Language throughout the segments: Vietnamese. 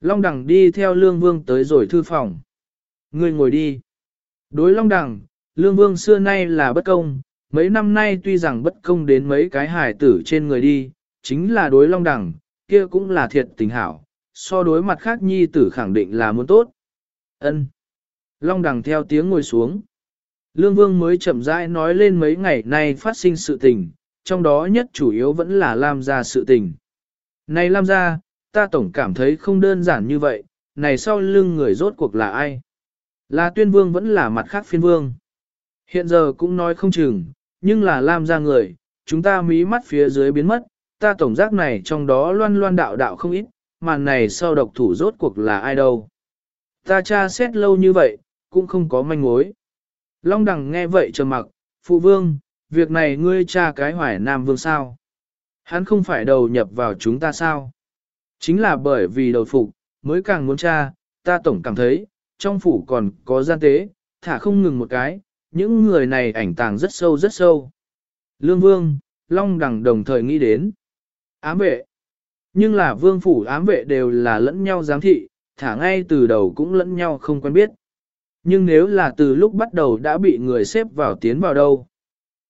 Long Đằng đi theo Lương Vương tới rồi thư phòng. Ngươi ngồi đi. Đối Long Đằng, Lương Vương xưa nay là bất công, mấy năm nay tuy rằng bất công đến mấy cái hài tử trên người đi, chính là đối Long Đằng, kia cũng là thiệt tình hảo, so đối mặt khác nhi tử khẳng định là muốn tốt. Ân. Long Đằng theo tiếng ngồi xuống. Lương Vương mới chậm rãi nói lên mấy ngày nay phát sinh sự tình, trong đó nhất chủ yếu vẫn là Lam gia sự tình. Này Lam gia, ta tổng cảm thấy không đơn giản như vậy, này sau lưng người rốt cuộc là ai? Là tuyên vương vẫn là mặt khác phiên vương. Hiện giờ cũng nói không chừng, nhưng là Lam ra người, chúng ta mí mắt phía dưới biến mất, ta tổng giác này trong đó loan loan đạo đạo không ít, màn này sau độc thủ rốt cuộc là ai đâu. Ta tra xét lâu như vậy, cũng không có manh mối. Long đằng nghe vậy trầm mặc, phụ vương, việc này ngươi tra cái hoài nam vương sao? Hắn không phải đầu nhập vào chúng ta sao? Chính là bởi vì đầu phục, mới càng muốn tra, ta tổng cảm thấy, trong phủ còn có gian tế, thả không ngừng một cái, những người này ảnh tàng rất sâu rất sâu. Lương vương, Long đằng đồng thời nghĩ đến. Ám vệ. Nhưng là vương phủ ám vệ đều là lẫn nhau giám thị, thả ngay từ đầu cũng lẫn nhau không quen biết. Nhưng nếu là từ lúc bắt đầu đã bị người xếp vào tiến vào đâu?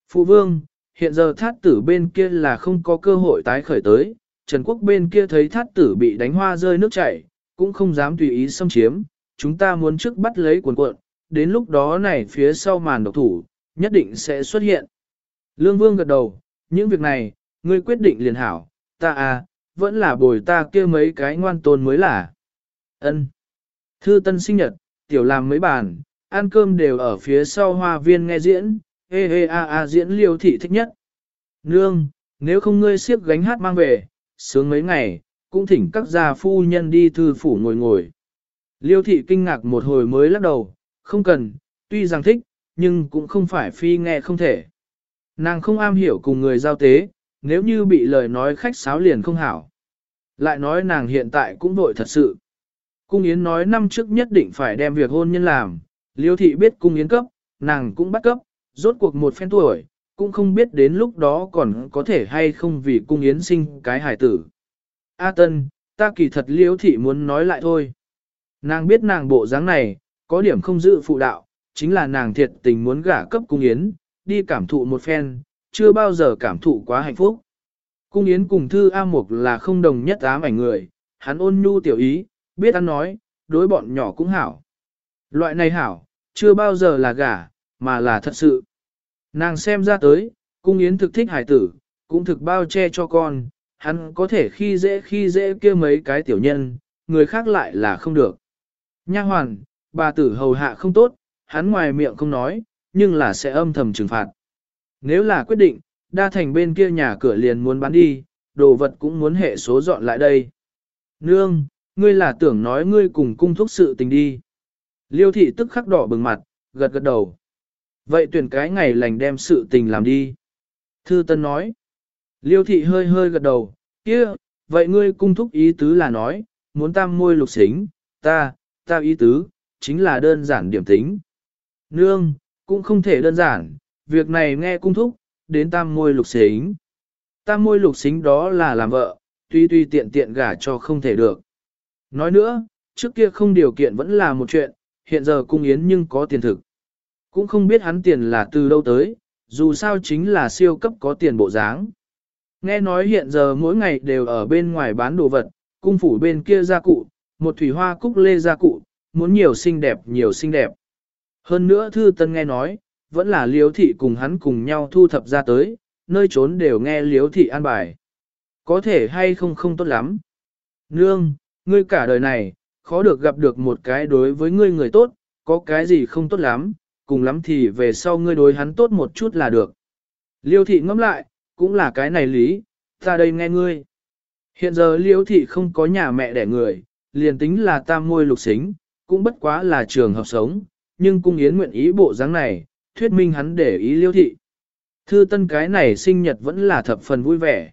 Phụ vương, hiện giờ thát tử bên kia là không có cơ hội tái khởi tới, Trần Quốc bên kia thấy thát tử bị đánh hoa rơi nước chảy, cũng không dám tùy ý xâm chiếm, chúng ta muốn trước bắt lấy quần cuộn, đến lúc đó này phía sau màn độc thủ, nhất định sẽ xuất hiện. Lương Vương gật đầu, những việc này, ngươi quyết định liền hảo, ta à, vẫn là bồi ta kia mấy cái ngoan tôn mới là. ân Thư tân sinh nhật, tiểu làm mấy bàn, ăn cơm đều ở phía sau hoa viên nghe diễn, hê hê a a diễn liêu thị thích nhất. Nương, nếu không ngươi siếp gánh hát mang về, sướng mấy ngày, cũng thỉnh các gia phu nhân đi thư phủ ngồi ngồi. Liêu thị kinh ngạc một hồi mới lắc đầu, không cần, tuy rằng thích, nhưng cũng không phải phi nghe không thể. Nàng không am hiểu cùng người giao tế, nếu như bị lời nói khách sáo liền không hảo. Lại nói nàng hiện tại cũng vội thật sự. Cung Yến nói năm trước nhất định phải đem việc hôn nhân làm, Liêu thị biết Cung Yến cấp, nàng cũng bắt cấp, rốt cuộc một phen tuổi, cũng không biết đến lúc đó còn có thể hay không vì Cung Yến sinh cái hài tử. A Tân, ta kỳ thật liễu thị muốn nói lại thôi. Nàng biết nàng bộ dáng này, có điểm không giữ phụ đạo, chính là nàng thiệt tình muốn gả cấp Cung Yến, đi cảm thụ một phen, chưa bao giờ cảm thụ quá hạnh phúc. Cung Yến cùng Thư A Mục là không đồng nhất ám ảnh người, hắn ôn nhu tiểu ý, biết ăn nói, đối bọn nhỏ cũng hảo. Loại này hảo, chưa bao giờ là gả, mà là thật sự. Nàng xem ra tới, cung yến thực thích hải tử, cũng thực bao che cho con, hắn có thể khi dễ khi dễ kia mấy cái tiểu nhân, người khác lại là không được. Nha hoàn, bà tử hầu hạ không tốt, hắn ngoài miệng không nói, nhưng là sẽ âm thầm trừng phạt. Nếu là quyết định, đa thành bên kia nhà cửa liền muốn bán đi, đồ vật cũng muốn hệ số dọn lại đây. Nương, ngươi là tưởng nói ngươi cùng cung thúc sự tình đi. Liêu thị tức khắc đỏ bừng mặt, gật gật đầu. Vậy tuyển cái ngày lành đem sự tình làm đi. Thư Tân nói. Liêu thị hơi hơi gật đầu, kia, vậy ngươi cung thúc ý tứ là nói, muốn tam môi lục xính, ta, ta ý tứ, chính là đơn giản điểm tính. Nương, cũng không thể đơn giản, việc này nghe cung thúc, đến tam môi lục xính. Tam môi lục xính đó là làm vợ, tuy tuy tiện tiện gả cho không thể được. Nói nữa, trước kia không điều kiện vẫn là một chuyện, hiện giờ cung yến nhưng có tiền thực. Cũng không biết hắn tiền là từ đâu tới, dù sao chính là siêu cấp có tiền bộ dáng. Nghe nói hiện giờ mỗi ngày đều ở bên ngoài bán đồ vật, cung phủ bên kia gia cụ, một thủy hoa cúc lê gia cụ, muốn nhiều xinh đẹp nhiều xinh đẹp. Hơn nữa thư tân nghe nói, vẫn là liếu thị cùng hắn cùng nhau thu thập ra tới, nơi trốn đều nghe liếu thị an bài. Có thể hay không không tốt lắm. Nương, ngươi cả đời này, khó được gặp được một cái đối với ngươi người tốt, có cái gì không tốt lắm, cùng lắm thì về sau ngươi đối hắn tốt một chút là được. Liêu thị ngẫm lại, cũng là cái này lý, ta đây nghe ngươi. Hiện giờ liêu thị không có nhà mẹ đẻ người, liền tính là tam môi lục xính, cũng bất quá là trường hợp sống, nhưng cung yến nguyện ý bộ dáng này, thuyết minh hắn để ý liêu thị. Thư tân cái này sinh nhật vẫn là thập phần vui vẻ.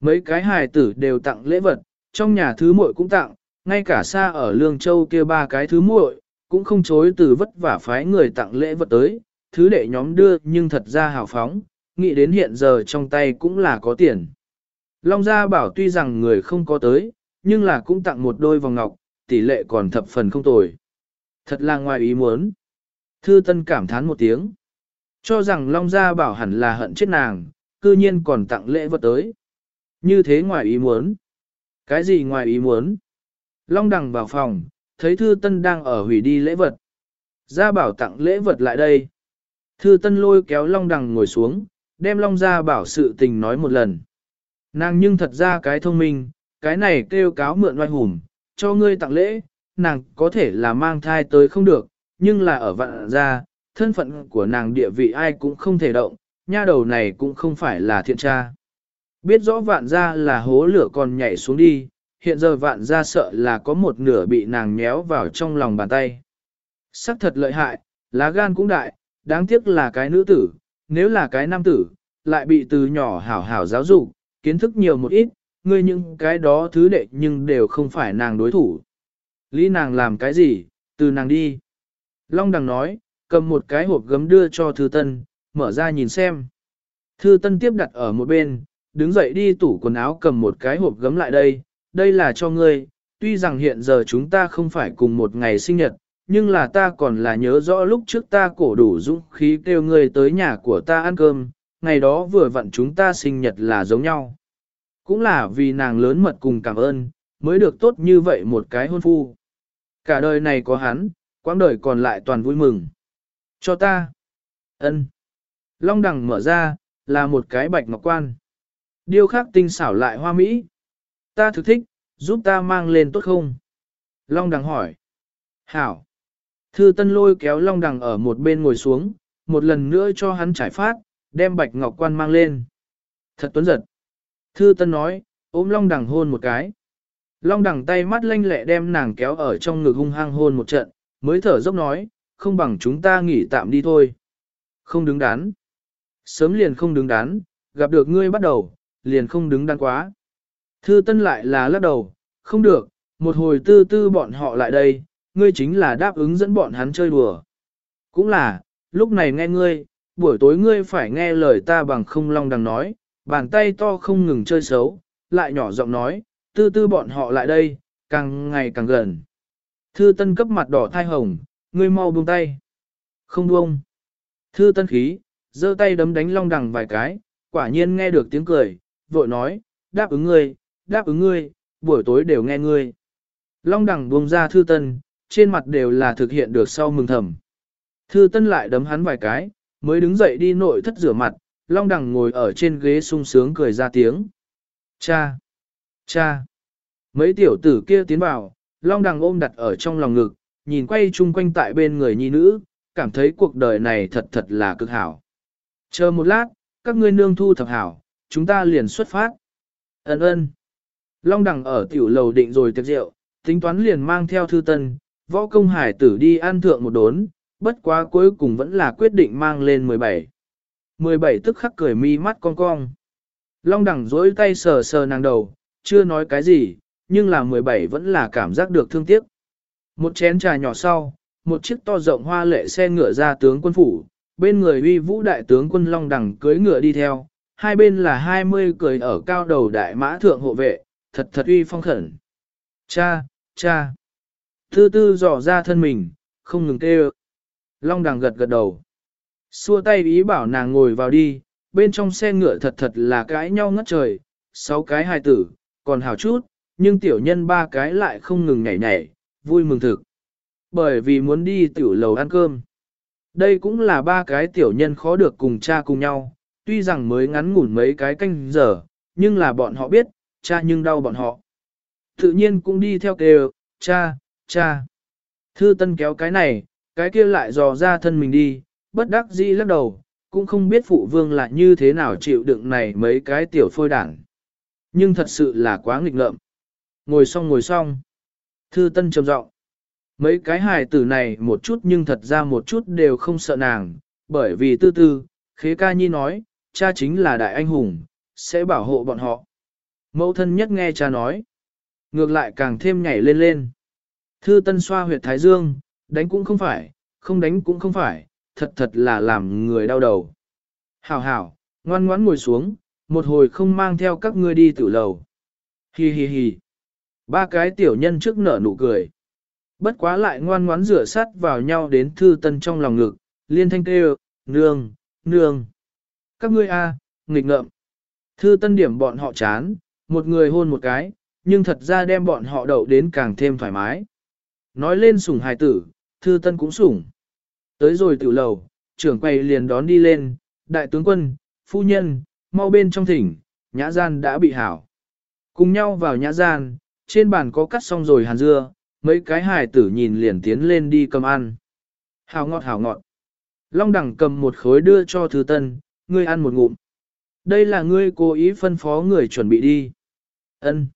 Mấy cái hài tử đều tặng lễ vật, trong nhà thứ muội cũng tặng, ngay cả xa ở Lương Châu kia ba cái thứ muội cũng không chối từ vất vả phái người tặng lễ vật tới, thứ đệ nhóm đưa nhưng thật ra hào phóng, nghĩ đến hiện giờ trong tay cũng là có tiền. Long Gia bảo tuy rằng người không có tới, nhưng là cũng tặng một đôi vòng ngọc, tỷ lệ còn thập phần không tồi. Thật là ngoài ý muốn. Thư Tân cảm thán một tiếng. Cho rằng Long Gia bảo hẳn là hận chết nàng, cư nhiên còn tặng lễ vật tới. Như thế ngoài ý muốn. Cái gì ngoài ý muốn? Long Đằng vào phòng, thấy Thư Tân đang ở hủy đi lễ vật. Gia bảo tặng lễ vật lại đây. Thư Tân lôi kéo Long Đằng ngồi xuống, đem Long Gia bảo sự tình nói một lần. Nàng nhưng thật ra cái thông minh, cái này kêu cáo mượn oai hùng, cho ngươi tặng lễ, nàng có thể là mang thai tới không được, nhưng là ở vạn gia, thân phận của nàng địa vị ai cũng không thể động, nha đầu này cũng không phải là thiện tra. Biết rõ vạn gia là hố lửa còn nhảy xuống đi, hiện giờ vạn ra sợ là có một nửa bị nàng nhéo vào trong lòng bàn tay. Sắc thật lợi hại, lá gan cũng đại, đáng tiếc là cái nữ tử, nếu là cái nam tử, lại bị từ nhỏ hảo hảo giáo dục, kiến thức nhiều một ít, ngươi những cái đó thứ đệ nhưng đều không phải nàng đối thủ. Lý nàng làm cái gì, từ nàng đi. Long đằng nói, cầm một cái hộp gấm đưa cho thư tân, mở ra nhìn xem. Thư tân tiếp đặt ở một bên, đứng dậy đi tủ quần áo cầm một cái hộp gấm lại đây, đây là cho ngươi, tuy rằng hiện giờ chúng ta không phải cùng một ngày sinh nhật, nhưng là ta còn là nhớ rõ lúc trước ta cổ đủ dũng khí kêu ngươi tới nhà của ta ăn cơm, ngày đó vừa vặn chúng ta sinh nhật là giống nhau. Cũng là vì nàng lớn mật cùng cảm ơn, mới được tốt như vậy một cái hôn phu. Cả đời này có hắn, quãng đời còn lại toàn vui mừng. Cho ta. ân. Long đằng mở ra, là một cái bạch ngọc quan. Điêu khắc tinh xảo lại hoa mỹ. Ta thực thích, giúp ta mang lên tốt không? Long đằng hỏi. Hảo. Thư tân lôi kéo long đằng ở một bên ngồi xuống, một lần nữa cho hắn trải phát, đem bạch ngọc quan mang lên. Thật tuấn giật. Thư tân nói, ôm long đằng hôn một cái. Long đằng tay mắt lanh lẹ đem nàng kéo ở trong ngực hung hăng hôn một trận, mới thở dốc nói, không bằng chúng ta nghỉ tạm đi thôi. Không đứng đắn. Sớm liền không đứng đắn, gặp được ngươi bắt đầu, liền không đứng đắn quá. Thư tân lại là lắc đầu, không được, một hồi tư tư bọn họ lại đây, ngươi chính là đáp ứng dẫn bọn hắn chơi đùa. Cũng là, lúc này nghe ngươi, buổi tối ngươi phải nghe lời ta bằng không long đằng nói, bàn tay to không ngừng chơi xấu, lại nhỏ giọng nói, tư tư bọn họ lại đây, càng ngày càng gần. Thư tân cấp mặt đỏ thai hồng, ngươi mau buông tay. Không buông. Thư tân khí, giơ tay đấm đánh long đằng vài cái, quả nhiên nghe được tiếng cười, vội nói, đáp ứng ngươi, đáp ứng ngươi, buổi tối đều nghe ngươi. Long đằng buông ra thư tân, trên mặt đều là thực hiện được sau mừng thầm. Thư tân lại đấm hắn vài cái, mới đứng dậy đi nội thất rửa mặt, long đằng ngồi ở trên ghế sung sướng cười ra tiếng. Cha! Cha! Mấy tiểu tử kia tiến vào, long đằng ôm đặt ở trong lòng ngực, nhìn quay chung quanh tại bên người nhi nữ, cảm thấy cuộc đời này thật thật là cực hảo. Chờ một lát, các ngươi nương thu thập hảo, chúng ta liền xuất phát. Ấn ơn. Long đằng ở tiểu lầu định rồi tiệc rượu, tính toán liền mang theo thư tân, võ công hải tử đi ăn thượng một đốn, bất quá cuối cùng vẫn là quyết định mang lên 17. 17 tức khắc cười mi mắt cong cong. Long đằng dối tay sờ sờ nàng đầu, chưa nói cái gì, nhưng là 17 vẫn là cảm giác được thương tiếc. Một chén trà nhỏ sau, một chiếc to rộng hoa lệ xe ngựa ra tướng quân phủ, bên người uy vũ đại tướng quân Long Đằng cưới ngựa đi theo, hai bên là 20 cười ở cao đầu đại mã thượng hộ vệ, thật thật uy phong khẩn. Cha, cha. Tư tư dò ra thân mình, không ngừng kêu. Long Đằng gật gật đầu. Xua tay ý bảo nàng ngồi vào đi, bên trong xe ngựa thật thật là cãi nhau ngất trời, sáu cái hài tử, còn hào chút, nhưng tiểu nhân ba cái lại không ngừng nhảy nhảy, vui mừng thực. Bởi vì muốn đi tiểu lầu ăn cơm. Đây cũng là ba cái tiểu nhân khó được cùng cha cùng nhau, tuy rằng mới ngắn ngủn mấy cái canh giờ, nhưng là bọn họ biết, cha nhưng đau bọn họ. Tự nhiên cũng đi theo kêu, cha, cha. Thư tân kéo cái này, cái kia lại dò ra thân mình đi, bất đắc dĩ lắc đầu, cũng không biết phụ vương là như thế nào chịu đựng này mấy cái tiểu phôi đảng. Nhưng thật sự là quá nghịch ngợm. Ngồi xong ngồi xong. Thư Tân trầm giọng. Mấy cái hài tử này một chút nhưng thật ra một chút đều không sợ nàng, bởi vì tư tư, khế ca nhi nói, cha chính là đại anh hùng, sẽ bảo hộ bọn họ. Mẫu thân nhất nghe cha nói, ngược lại càng thêm nhảy lên lên. Thư tân xoa huyệt thái dương, đánh cũng không phải, không đánh cũng không phải, thật thật là làm người đau đầu. Hảo hảo, ngoan ngoãn ngồi xuống, một hồi không mang theo các ngươi đi tử lầu. Hi hi hi. Ba cái tiểu nhân trước nở nụ cười. Bất quá lại ngoan ngoãn rửa sát vào nhau đến thư tân trong lòng ngực, liên thanh kêu, nương, nương. Các ngươi a nghịch ngợm. Thư tân điểm bọn họ chán, một người hôn một cái, nhưng thật ra đem bọn họ đậu đến càng thêm thoải mái. Nói lên sủng hài tử, thư tân cũng sủng. Tới rồi tiểu lầu, trưởng quầy liền đón đi lên, đại tướng quân, phu nhân, mau bên trong thỉnh, nhã gian đã bị hảo. Cùng nhau vào nhã gian, trên bàn có cắt xong rồi hàn dưa, mấy cái hài tử nhìn liền tiến lên đi cầm ăn. Hảo ngọt hảo ngọt. Long đẳng cầm một khối đưa cho thư tân, ngươi ăn một ngụm. Đây là ngươi cố ý phân phó người chuẩn bị đi. Ân.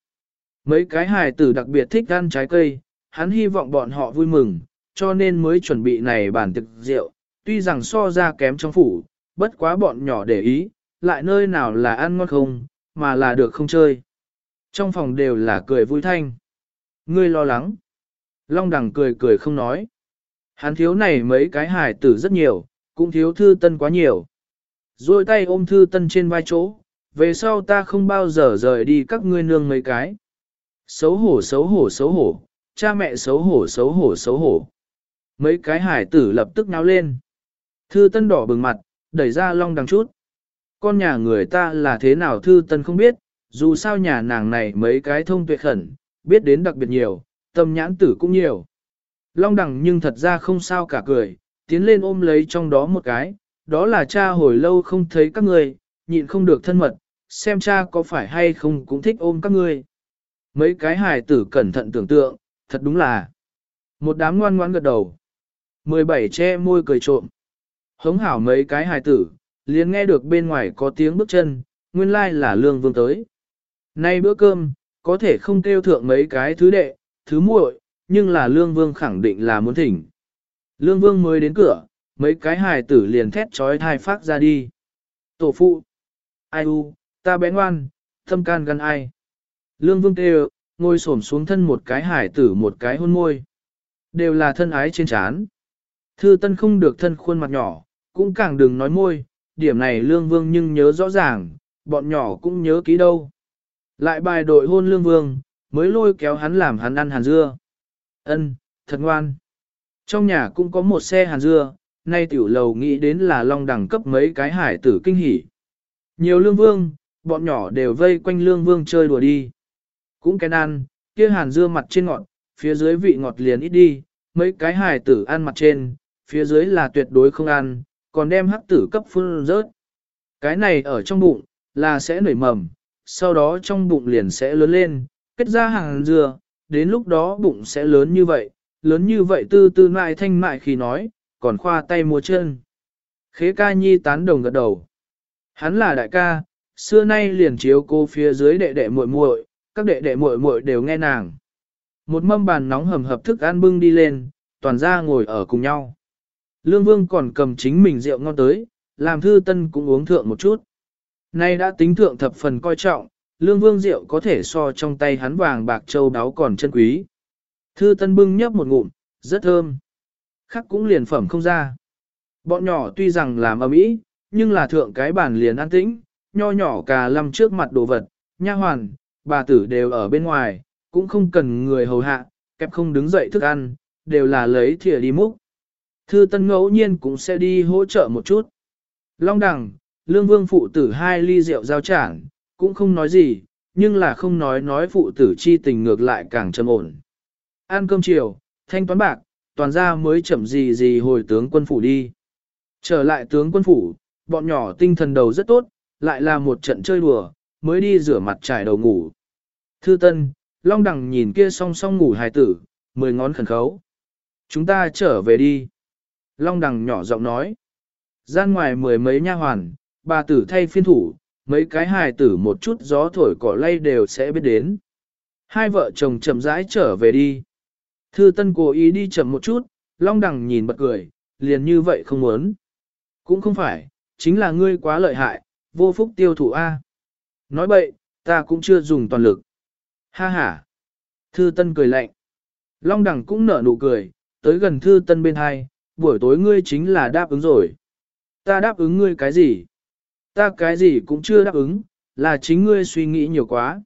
Mấy cái hài tử đặc biệt thích ăn trái cây, hắn hy vọng bọn họ vui mừng, cho nên mới chuẩn bị này bản thực rượu, tuy rằng so ra kém trong phủ, bất quá bọn nhỏ để ý, lại nơi nào là ăn ngon không, mà là được không chơi. Trong phòng đều là cười vui thanh. Ngươi lo lắng. Long đằng cười cười không nói. Hắn thiếu này mấy cái hài tử rất nhiều, cũng thiếu thư tân quá nhiều. Rồi tay ôm thư tân trên vai chỗ, về sau ta không bao giờ rời đi các ngươi nương mấy cái. Xấu hổ xấu hổ xấu hổ, cha mẹ xấu hổ xấu hổ xấu hổ. Mấy cái hải tử lập tức náo lên. Thư tân đỏ bừng mặt, đẩy ra long đằng chút. Con nhà người ta là thế nào thư tân không biết, dù sao nhà nàng này mấy cái thông tuệ khẩn, biết đến đặc biệt nhiều, tâm nhãn tử cũng nhiều. Long đằng nhưng thật ra không sao cả cười, tiến lên ôm lấy trong đó một cái, đó là cha hồi lâu không thấy các người, nhịn không được thân mật, xem cha có phải hay không cũng thích ôm các ngươi. Mấy cái hài tử cẩn thận tưởng tượng, thật đúng là một đám ngoan ngoãn gật đầu. 17 che môi cười trộm. Hống hảo mấy cái hài tử, liền nghe được bên ngoài có tiếng bước chân, nguyên lai là lương vương tới. Nay bữa cơm, có thể không kêu thượng mấy cái thứ đệ, thứ muội, nhưng là lương vương khẳng định là muốn thỉnh. Lương vương mới đến cửa, mấy cái hài tử liền thét trói thai phát ra đi. Tổ phụ, ai u, ta bé ngoan, thâm can gan ai. Lương vương kêu, ngồi xổm xuống thân một cái hải tử một cái hôn môi. Đều là thân ái trên chán. Thư tân không được thân khuôn mặt nhỏ, cũng càng đừng nói môi, điểm này lương vương nhưng nhớ rõ ràng, bọn nhỏ cũng nhớ kỹ đâu. Lại bài đội hôn lương vương, mới lôi kéo hắn làm hắn ăn hàn dưa. Ân, thật ngoan. Trong nhà cũng có một xe hàn dưa, nay tiểu lầu nghĩ đến là long đẳng cấp mấy cái hải tử kinh hỉ. Nhiều lương vương, bọn nhỏ đều vây quanh lương vương chơi đùa đi. Cũng cái ăn, kia hàn dưa mặt trên ngọt, phía dưới vị ngọt liền ít đi, mấy cái hải tử ăn mặt trên, phía dưới là tuyệt đối không ăn, còn đem hắc tử cấp phun rớt. Cái này ở trong bụng, là sẽ nảy mầm, sau đó trong bụng liền sẽ lớn lên, kết ra hàng dừa, đến lúc đó bụng sẽ lớn như vậy, lớn như vậy tư tư mại thanh mại khi nói, còn khoa tay múa chân. Khế ca nhi tán đồng gật đầu. Hắn là đại ca, xưa nay liền chiếu cô phía dưới đệ đệ muội muội, các đệ đệ muội muội đều nghe nàng. Một mâm bàn nóng hầm hập thức ăn bưng đi lên, toàn ra ngồi ở cùng nhau. Lương Vương còn cầm chính mình rượu ngon tới, làm thư tân cũng uống thượng một chút. Nay đã tính thượng thập phần coi trọng, Lương Vương rượu có thể so trong tay hắn vàng bạc châu đáo còn chân quý. Thư tân bưng nhấp một ngụm, rất thơm. Khắc cũng liền phẩm không ra. Bọn nhỏ tuy rằng làm ầm ĩ, nhưng là thượng cái bàn liền an tĩnh, nho nhỏ cà lăm trước mặt đồ vật, nha hoàn, bà tử đều ở bên ngoài, cũng không cần người hầu hạ, kẹp không đứng dậy thức ăn, đều là lấy thìa đi múc. Thư tân ngẫu nhiên cũng sẽ đi hỗ trợ một chút. Long đằng, lương vương phụ tử hai ly rượu giao trản, cũng không nói gì, nhưng là không nói nói phụ tử chi tình ngược lại càng trầm ổn. Ăn cơm chiều, thanh toán bạc, toàn ra mới chậm gì gì hồi tướng quân phủ đi. Trở lại tướng quân phủ, bọn nhỏ tinh thần đầu rất tốt, lại là một trận chơi đùa, mới đi rửa mặt trải đầu ngủ. Thư Tân, Long Đằng nhìn kia song song ngủ hài tử, mười ngón khẩn khấu. Chúng ta trở về đi. Long Đằng nhỏ giọng nói. Gian ngoài mười mấy nha hoàn, bà tử thay phiên thủ, mấy cái hài tử một chút gió thổi cỏ lay đều sẽ biết đến. Hai vợ chồng chậm rãi trở về đi. Thư Tân cố ý đi chậm một chút, Long Đằng nhìn bật cười, liền như vậy không muốn. Cũng không phải, chính là ngươi quá lợi hại, vô phúc tiêu thụ A. Nói bậy, ta cũng chưa dùng toàn lực. Ha ha. Thư Tân cười lạnh. Long Đằng cũng nở nụ cười, tới gần Thư Tân bên hai, buổi tối ngươi chính là đáp ứng rồi. Ta đáp ứng ngươi cái gì? Ta cái gì cũng chưa đáp ứng, là chính ngươi suy nghĩ nhiều quá.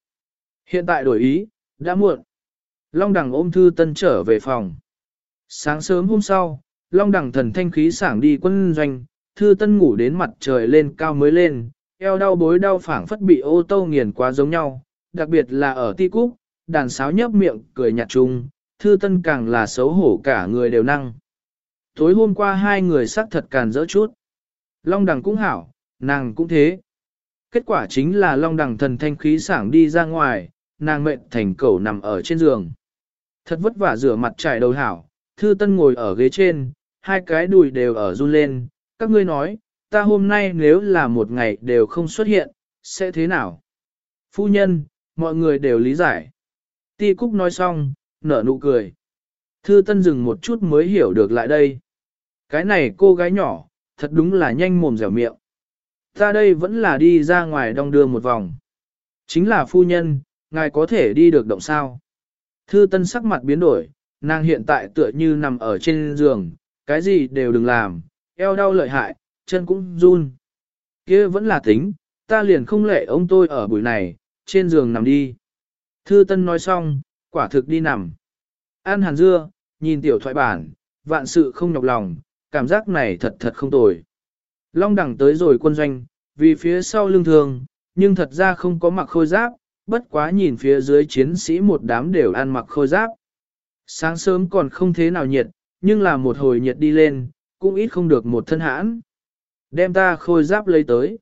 Hiện tại đổi ý, đã muộn, Long đẳng ôm thư tân trở về phòng. Sáng sớm hôm sau, Long đẳng thần thanh khí sảng đi quân doanh, thư tân ngủ đến mặt trời lên cao mới lên, eo đau bối đau phảng phất bị ô tô nghiền quá giống nhau, đặc biệt là ở ti cúc, đàn sáo nhấp miệng cười nhạt chung, thư tân càng là xấu hổ cả người đều năng. Tối hôm qua hai người sắc thật càn dỡ chút. Long đằng cũng hảo, nàng cũng thế. Kết quả chính là long đằng thần thanh khí sảng đi ra ngoài, nàng mệnh thành cẩu nằm ở trên giường. Thật vất vả rửa mặt trải đầu hảo, thư tân ngồi ở ghế trên, hai cái đùi đều ở run lên, các ngươi nói, ta hôm nay nếu là một ngày đều không xuất hiện, sẽ thế nào? Phu nhân, mọi người đều lý giải. Ti Cúc nói xong, nở nụ cười. Thư Tân dừng một chút mới hiểu được lại đây. Cái này cô gái nhỏ, thật đúng là nhanh mồm dẻo miệng. Ta đây vẫn là đi ra ngoài đong đưa một vòng. Chính là phu nhân, ngài có thể đi được động sao. Thư Tân sắc mặt biến đổi, nàng hiện tại tựa như nằm ở trên giường, cái gì đều đừng làm, eo đau lợi hại, chân cũng run. Kia vẫn là tính, ta liền không lệ ông tôi ở buổi này, trên giường nằm đi. Thư Tân nói xong, quả thực đi nằm. An hàn dưa, nhìn tiểu thoại bản, vạn sự không nhọc lòng, cảm giác này thật thật không tồi. Long đẳng tới rồi quân doanh, vì phía sau lưng thường, nhưng thật ra không có mặc khôi giáp, bất quá nhìn phía dưới chiến sĩ một đám đều ăn mặc khôi giáp. Sáng sớm còn không thế nào nhiệt, nhưng là một hồi nhiệt đi lên, cũng ít không được một thân hãn. Đem ta khôi giáp lấy tới.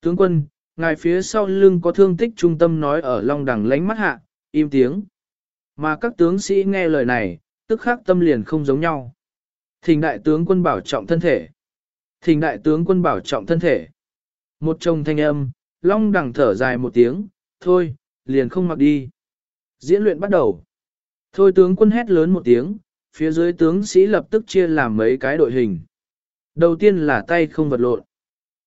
Tướng quân, ngài phía sau lưng có thương tích trung tâm nói ở long đẳng lánh mắt hạ, im tiếng. Mà các tướng sĩ nghe lời này, tức khắc tâm liền không giống nhau. Thỉnh đại tướng quân bảo trọng thân thể. Thỉnh đại tướng quân bảo trọng thân thể. Một chồng thanh âm, long đằng thở dài một tiếng, thôi, liền không mặc đi. Diễn luyện bắt đầu. Thôi tướng quân hét lớn một tiếng, phía dưới tướng sĩ lập tức chia làm mấy cái đội hình. Đầu tiên là tay không vật lộn.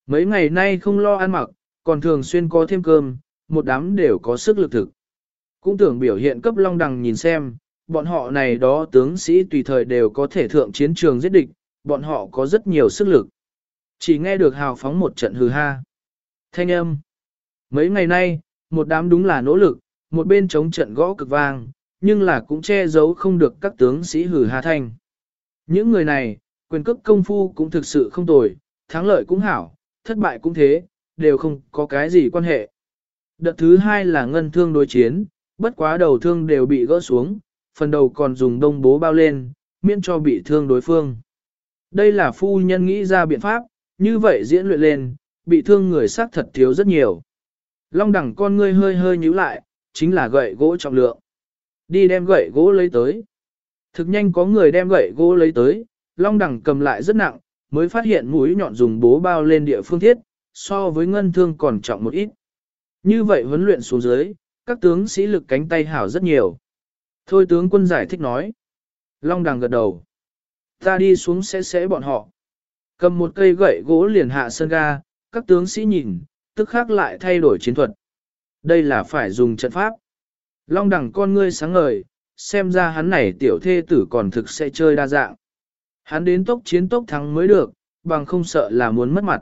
Mấy ngày nay không lo ăn mặc, còn thường xuyên có thêm cơm, một đám đều có sức lực thực. Cũng tưởng biểu hiện cấp long đằng nhìn xem, bọn họ này đó tướng sĩ tùy thời đều có thể thượng chiến trường giết địch, bọn họ có rất nhiều sức lực. Chỉ nghe được hào phóng một trận hừ ha. Thanh âm. Mấy ngày nay, một đám đúng là nỗ lực, một bên chống trận gõ cực vang, nhưng là cũng che giấu không được các tướng sĩ hừ ha thanh. Những người này, quyền cước công phu cũng thực sự không tồi, thắng lợi cũng hảo, thất bại cũng thế, đều không có cái gì quan hệ. Đợt thứ hai là ngân thương đối chiến, bất quá đầu thương đều bị gỡ xuống, phần đầu còn dùng đông bố bao lên, miễn cho bị thương đối phương. Đây là phu nhân nghĩ ra biện pháp, như vậy diễn luyện lên, bị thương người xác thật thiếu rất nhiều. Long đẳng con ngươi hơi hơi nhíu lại, chính là gậy gỗ trọng lượng. Đi đem gậy gỗ lấy tới. Thực nhanh có người đem gậy gỗ lấy tới, long đẳng cầm lại rất nặng, mới phát hiện mũi nhọn dùng bố bao lên địa phương thiết, so với ngân thương còn trọng một ít. Như vậy huấn luyện xuống dưới, các tướng sĩ lực cánh tay hảo rất nhiều. Thôi tướng quân giải thích nói. Long đằng gật đầu. Ta đi xuống sẽ sẽ bọn họ. Cầm một cây gậy gỗ liền hạ sân ga, các tướng sĩ nhìn, tức khác lại thay đổi chiến thuật. Đây là phải dùng trận pháp. Long đẳng con ngươi sáng ngời, xem ra hắn này tiểu thê tử còn thực sẽ chơi đa dạng. Hắn đến tốc chiến tốc thắng mới được, bằng không sợ là muốn mất mặt.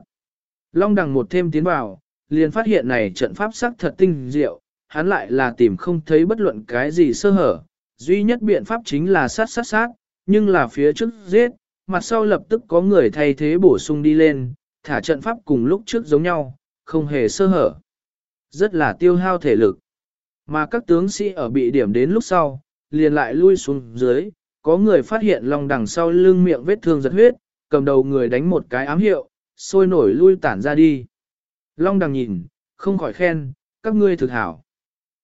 Long đằng một thêm tiến vào, liền phát hiện này trận pháp sắc thật tinh diệu, hắn lại là tìm không thấy bất luận cái gì sơ hở, duy nhất biện pháp chính là sát sát sát, nhưng là phía trước giết, mặt sau lập tức có người thay thế bổ sung đi lên, thả trận pháp cùng lúc trước giống nhau, không hề sơ hở. Rất là tiêu hao thể lực. Mà các tướng sĩ ở bị điểm đến lúc sau, liền lại lui xuống dưới, có người phát hiện long đằng sau lưng miệng vết thương giật huyết, cầm đầu người đánh một cái ám hiệu, sôi nổi lui tản ra đi. Long đằng nhìn, không khỏi khen, các ngươi thực hảo.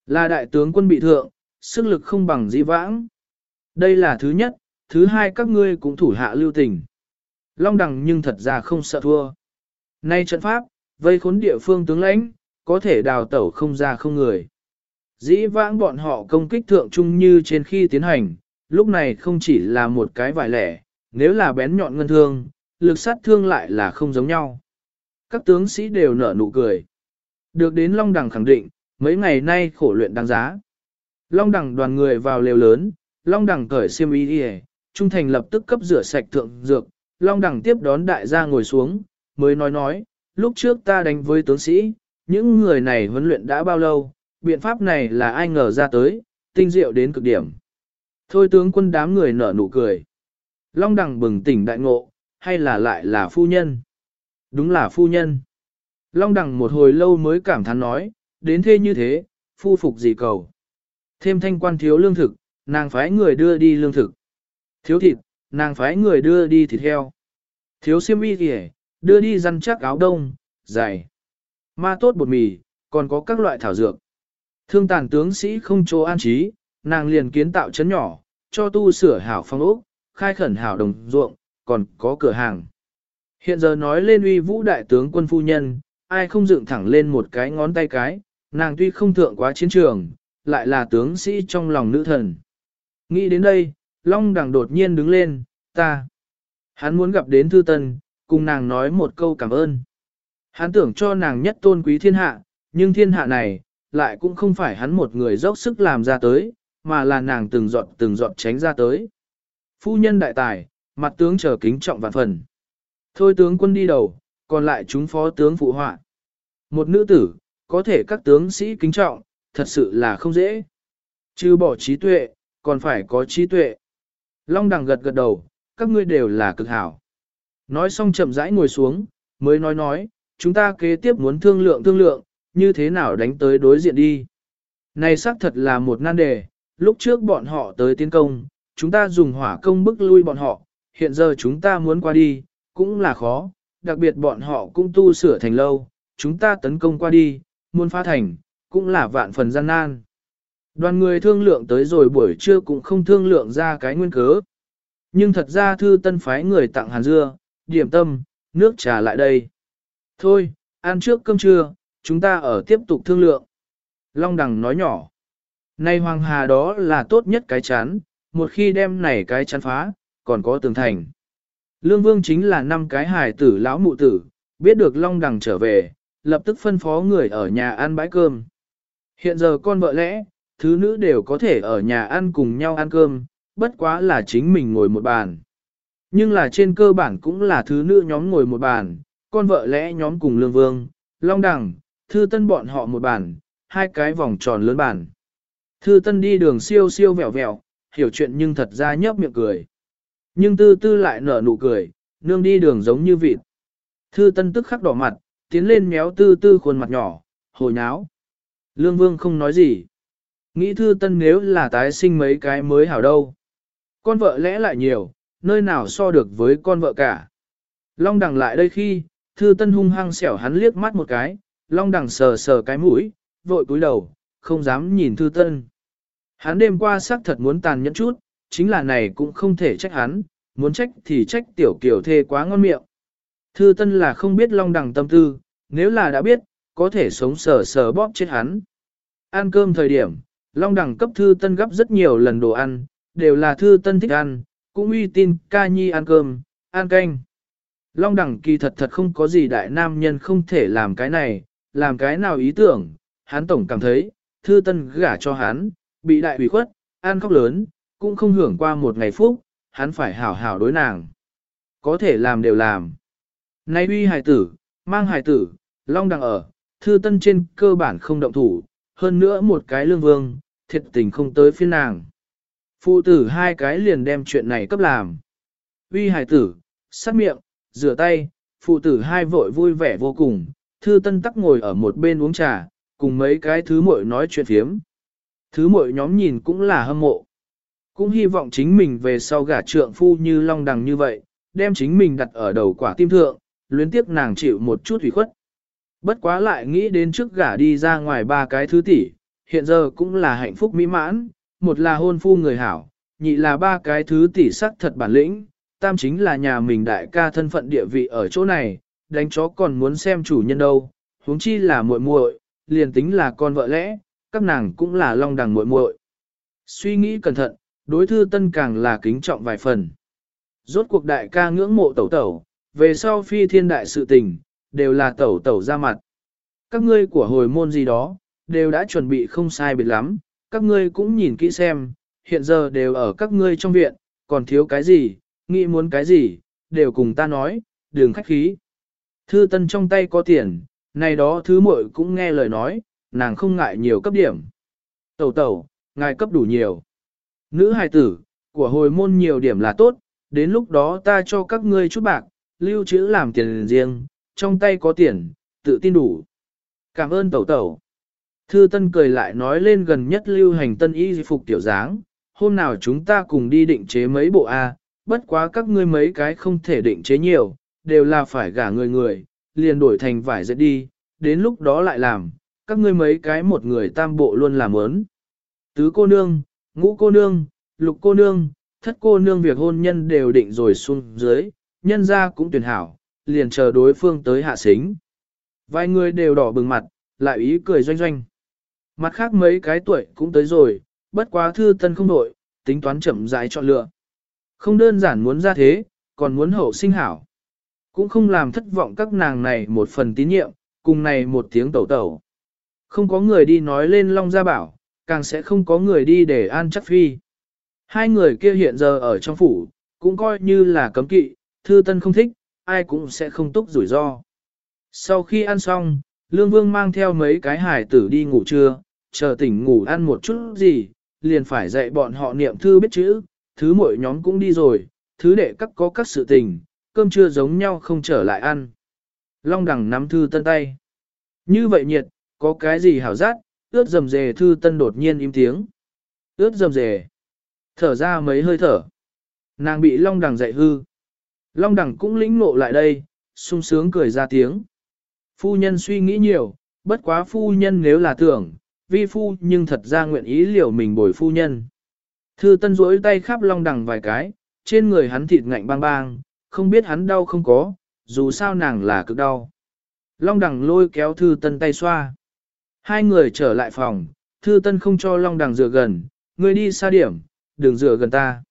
Là đại tướng quân bị thượng, sức lực không bằng dĩ vãng. Đây là thứ nhất, thứ hai các ngươi cũng thủ hạ lưu tình. Long đằng nhưng thật ra không sợ thua. Nay trận pháp, vây khốn địa phương tướng lãnh, có thể đào tẩu không ra không người. Dĩ vãng bọn họ công kích thượng trung như trên khi tiến hành, lúc này không chỉ là một cái vải lẻ, nếu là bén nhọn ngân thương, lực sát thương lại là không giống nhau. Các tướng sĩ đều nở nụ cười. Được đến Long Đằng khẳng định, mấy ngày nay khổ luyện đáng giá. Long Đằng đoàn người vào lều lớn, Long Đằng cởi xiêm y đi Trung Thành lập tức cấp rửa sạch thượng dược, Long Đằng tiếp đón đại gia ngồi xuống, mới nói nói, lúc trước ta đánh với tướng sĩ, những người này huấn luyện đã bao lâu, biện pháp này là ai ngờ ra tới, tinh diệu đến cực điểm, Thôi tướng quân đám người nở nụ cười. Long đằng bừng tỉnh đại ngộ, hay là lại là phu nhân? Đúng là phu nhân. Long đằng một hồi lâu mới cảm thán nói, đến thế như thế, phu phục gì cầu. Thêm thanh quan thiếu lương thực, nàng phái người đưa đi lương thực. Thiếu thịt, nàng phái người đưa đi thịt heo. Thiếu xiêm y kìa, đưa đi răn chắc áo đông, giày. Ma tốt bột mì, còn có các loại thảo dược. Thương tàn tướng sĩ không chỗ an trí, nàng liền kiến tạo chấn nhỏ, cho tu sửa hảo phong ốc, khai khẩn hảo đồng ruộng, còn có cửa hàng. Hiện giờ nói lên uy vũ đại tướng quân phu nhân, ai không dựng thẳng lên một cái ngón tay cái, nàng tuy không thượng quá chiến trường, lại là tướng sĩ trong lòng nữ thần. Nghĩ đến đây, Long Đằng đột nhiên đứng lên, ta. Hắn muốn gặp đến Thư Tân, cùng nàng nói một câu cảm ơn. Hắn tưởng cho nàng nhất tôn quý thiên hạ, nhưng thiên hạ này, lại cũng không phải hắn một người dốc sức làm ra tới, mà là nàng từng giọt từng giọt tránh ra tới. Phu nhân đại tài, mặt tướng chờ kính trọng vạn phần. Thôi tướng quân đi đầu, còn lại chúng phó tướng phụ họa. Một nữ tử, có thể các tướng sĩ kính trọng, thật sự là không dễ. Chứ bỏ trí tuệ, còn phải có trí tuệ. Long đằng gật gật đầu, các ngươi đều là cực hảo. Nói xong chậm rãi ngồi xuống, mới nói nói, chúng ta kế tiếp muốn thương lượng thương lượng, như thế nào đánh tới đối diện đi. Này xác thật là một nan đề, lúc trước bọn họ tới tiến công, chúng ta dùng hỏa công bức lui bọn họ, hiện giờ chúng ta muốn qua đi, cũng là khó, đặc biệt bọn họ cũng tu sửa thành lâu, chúng ta tấn công qua đi, muốn phá thành, cũng là vạn phần gian nan. Đoàn người thương lượng tới rồi buổi trưa cũng không thương lượng ra cái nguyên cớ. Nhưng thật ra thư tân phái người tặng hàn dưa, điểm tâm, nước trà lại đây. Thôi, ăn trước cơm trưa, chúng ta ở tiếp tục thương lượng. Long đằng nói nhỏ. Nay hoàng hà đó là tốt nhất cái chán, một khi đem này cái chán phá, còn có tường thành. Lương vương chính là năm cái hài tử lão mụ tử, biết được long đằng trở về, lập tức phân phó người ở nhà ăn bãi cơm. Hiện giờ con vợ lẽ, thứ nữ đều có thể ở nhà ăn cùng nhau ăn cơm, bất quá là chính mình ngồi một bàn. Nhưng là trên cơ bản cũng là thứ nữ nhóm ngồi một bàn, con vợ lẽ nhóm cùng lương vương, long đằng, thư tân bọn họ một bàn, hai cái vòng tròn lớn bàn. Thư tân đi đường siêu siêu vẹo vẹo, hiểu chuyện nhưng thật ra nhấp miệng cười. Nhưng tư tư lại nở nụ cười, nương đi đường giống như vịt. Thư tân tức khắc đỏ mặt, tiến lên méo tư tư khuôn mặt nhỏ, hồi nháo. Lương vương không nói gì. Nghĩ thư tân nếu là tái sinh mấy cái mới hảo đâu. Con vợ lẽ lại nhiều, nơi nào so được với con vợ cả. Long đằng lại đây khi, thư tân hung hăng xẻo hắn liếc mắt một cái, long đằng sờ sờ cái mũi, vội cúi đầu, không dám nhìn thư tân. Hắn đêm qua xác thật muốn tàn nhẫn chút, chính là này cũng không thể trách hắn, muốn trách thì trách tiểu kiểu thê quá ngon miệng. Thư tân là không biết long đằng tâm tư, nếu là đã biết, có thể sống sờ sờ bóp chết hắn. Ăn cơm thời điểm, long đằng cấp thư tân gấp rất nhiều lần đồ ăn, đều là thư tân thích ăn, cũng uy tin ca nhi ăn cơm, ăn canh. Long đẳng kỳ thật thật không có gì đại nam nhân không thể làm cái này, làm cái nào ý tưởng, hắn tổng cảm thấy, thư tân gả cho hắn, bị đại ủy khuất, an khóc lớn, cũng không hưởng qua một ngày phúc, hắn phải hảo hảo đối nàng. Có thể làm đều làm. Nay uy hài tử, mang hài tử, long đằng ở, thư tân trên cơ bản không động thủ, hơn nữa một cái lương vương, thiệt tình không tới phiên nàng. Phụ tử hai cái liền đem chuyện này cấp làm. Uy hài tử, sát miệng, rửa tay, phụ tử hai vội vui vẻ vô cùng, thư tân tắc ngồi ở một bên uống trà, cùng mấy cái thứ muội nói chuyện phiếm. Thứ muội nhóm nhìn cũng là hâm mộ. Cũng hy vọng chính mình về sau gả trượng phu như long đằng như vậy, đem chính mình đặt ở đầu quả tim thượng, luyến tiếc nàng chịu một chút hủy khuất. Bất quá lại nghĩ đến trước gả đi ra ngoài ba cái thứ tỷ, hiện giờ cũng là hạnh phúc mỹ mãn, một là hôn phu người hảo, nhị là ba cái thứ tỷ sắc thật bản lĩnh, tam chính là nhà mình đại ca thân phận địa vị ở chỗ này, đánh chó còn muốn xem chủ nhân đâu, huống chi là muội muội, liền tính là con vợ lẽ, các nàng cũng là long đằng muội muội. Suy nghĩ cẩn thận, đối thư tân càng là kính trọng vài phần. Rốt cuộc đại ca ngưỡng mộ tẩu tẩu, về sau phi thiên đại sự tình, đều là tẩu tẩu ra mặt. Các ngươi của hồi môn gì đó, đều đã chuẩn bị không sai biệt lắm, các ngươi cũng nhìn kỹ xem, hiện giờ đều ở các ngươi trong viện, còn thiếu cái gì, nghĩ muốn cái gì, đều cùng ta nói, đường khách khí. Thư tân trong tay có tiền, này đó thứ muội cũng nghe lời nói, nàng không ngại nhiều cấp điểm. Tẩu tẩu, ngài cấp đủ nhiều. Nữ hài tử, của hồi môn nhiều điểm là tốt, đến lúc đó ta cho các ngươi chút bạc, lưu trữ làm tiền riêng, trong tay có tiền, tự tin đủ. Cảm ơn tẩu tẩu. Thư Tân cười lại nói lên gần nhất lưu hành tân y phục tiểu dáng, hôm nào chúng ta cùng đi định chế mấy bộ A, bất quá các ngươi mấy cái không thể định chế nhiều, đều là phải gả người người, liền đổi thành vải dệt đi, đến lúc đó lại làm, các ngươi mấy cái một người tam bộ luôn làm ớn. Tứ cô nương, ngũ cô nương, lục cô nương, thất cô nương việc hôn nhân đều định rồi xuống dưới, nhân ra cũng tuyển hảo, liền chờ đối phương tới hạ xính. Vài người đều đỏ bừng mặt, lại ý cười doanh doanh. Mặt khác mấy cái tuổi cũng tới rồi, bất quá thư tân không đổi, tính toán chậm rãi chọn lựa. Không đơn giản muốn ra thế, còn muốn hậu sinh hảo. Cũng không làm thất vọng các nàng này một phần tín nhiệm, cùng này một tiếng tẩu tẩu. Không có người đi nói lên Long Gia Bảo, càng sẽ không có người đi để an chắc phi. Hai người kia hiện giờ ở trong phủ, cũng coi như là cấm kỵ, thư tân không thích, ai cũng sẽ không túc rủi ro. Sau khi ăn xong, Lương Vương mang theo mấy cái hải tử đi ngủ trưa, chờ tỉnh ngủ ăn một chút gì, liền phải dạy bọn họ niệm thư biết chữ, thứ mỗi nhóm cũng đi rồi, thứ đệ các có các sự tình, cơm trưa giống nhau không trở lại ăn. Long đẳng nắm thư tân tay. Như vậy nhiệt, có cái gì hảo giác, ướt dầm dề thư tân đột nhiên im tiếng. Ướt dầm dề. Thở ra mấy hơi thở. Nàng bị long đẳng dạy hư. Long đẳng cũng lĩnh nộ lại đây, sung sướng cười ra tiếng. Phu nhân suy nghĩ nhiều, bất quá phu nhân nếu là tưởng, vi phu nhưng thật ra nguyện ý liệu mình bồi phu nhân. Thư tân rỗi tay khắp long đằng vài cái, trên người hắn thịt ngạnh bang bang, không biết hắn đau không có, dù sao nàng là cực đau. Long đằng lôi kéo thư tân tay xoa. Hai người trở lại phòng, thư tân không cho long đằng dựa gần, ngươi đi xa điểm, đừng dựa gần ta.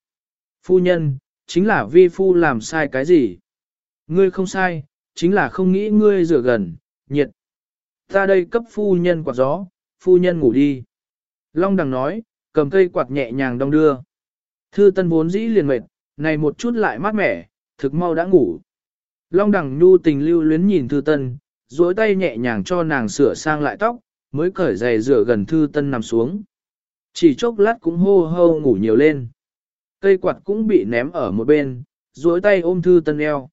Phu nhân, chính là vi phu làm sai cái gì? Ngươi không sai, chính là không nghĩ ngươi dựa gần, nhiệt. Ta đây cấp phu nhân quạt gió, phu nhân ngủ đi. Long đằng nói, cầm cây quạt nhẹ nhàng đong đưa. Thư tân vốn dĩ liền mệt, này một chút lại mát mẻ, thực mau đã ngủ. Long đằng nhu tình lưu luyến nhìn thư tân, duỗi tay nhẹ nhàng cho nàng sửa sang lại tóc, mới cởi giày rửa gần thư tân nằm xuống. Chỉ chốc lát cũng hô hô ngủ nhiều lên. Cây quạt cũng bị ném ở một bên, duỗi tay ôm thư tân eo.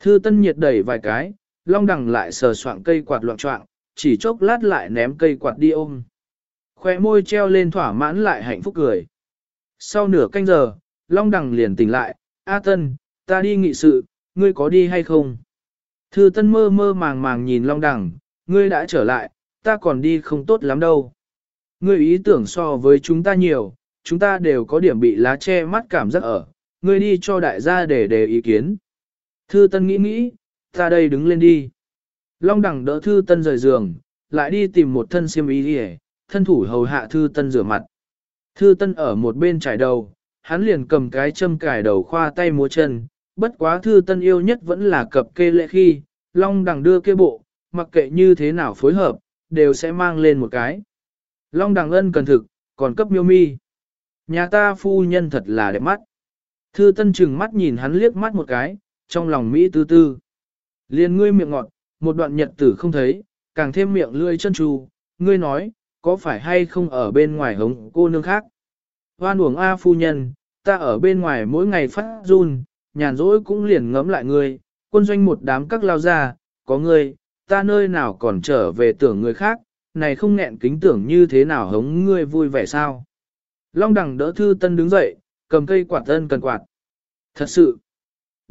Thư tân nhiệt đẩy vài cái, long đằng lại sờ soạn cây quạt loạn trọng, chỉ chốc lát lại ném cây quạt đi ôm. Khoe môi treo lên thỏa mãn lại hạnh phúc cười. Sau nửa canh giờ, long đằng liền tỉnh lại, A tân, ta đi nghị sự, ngươi có đi hay không? Thư tân mơ mơ màng màng nhìn long đằng, ngươi đã trở lại, ta còn đi không tốt lắm đâu. Ngươi ý tưởng so với chúng ta nhiều, chúng ta đều có điểm bị lá che mắt cảm giác ở, ngươi đi cho đại gia để đề ý kiến. Thư Tân nghĩ nghĩ, ta đây đứng lên đi. Long đẳng đỡ Thư Tân rời giường, lại đi tìm một thân xiêm y đi thân thủ hầu hạ Thư Tân rửa mặt. Thư Tân ở một bên trải đầu, hắn liền cầm cái châm cài đầu khoa tay múa chân, bất quá Thư Tân yêu nhất vẫn là cập kê lệ khi, Long đằng đưa kia bộ, mặc kệ như thế nào phối hợp, đều sẽ mang lên một cái. Long đằng ân cần thực, còn cấp miêu mi. Nhà ta phu nhân thật là đẹp mắt. Thư Tân chừng mắt nhìn hắn liếc mắt một cái, trong lòng Mỹ tư tư. Liên ngươi miệng ngọt, một đoạn nhật tử không thấy, càng thêm miệng lươi chân trù ngươi nói, có phải hay không ở bên ngoài hống cô nương khác. Hoan uổng A phu nhân, ta ở bên ngoài mỗi ngày phát run, nhàn rỗi cũng liền ngấm lại ngươi, quân doanh một đám các lao ra, có ngươi, ta nơi nào còn trở về tưởng người khác, này không nghẹn kính tưởng như thế nào hống ngươi vui vẻ sao. Long đẳng đỡ thư tân đứng dậy, cầm cây quạt tân cần quạt. Thật sự,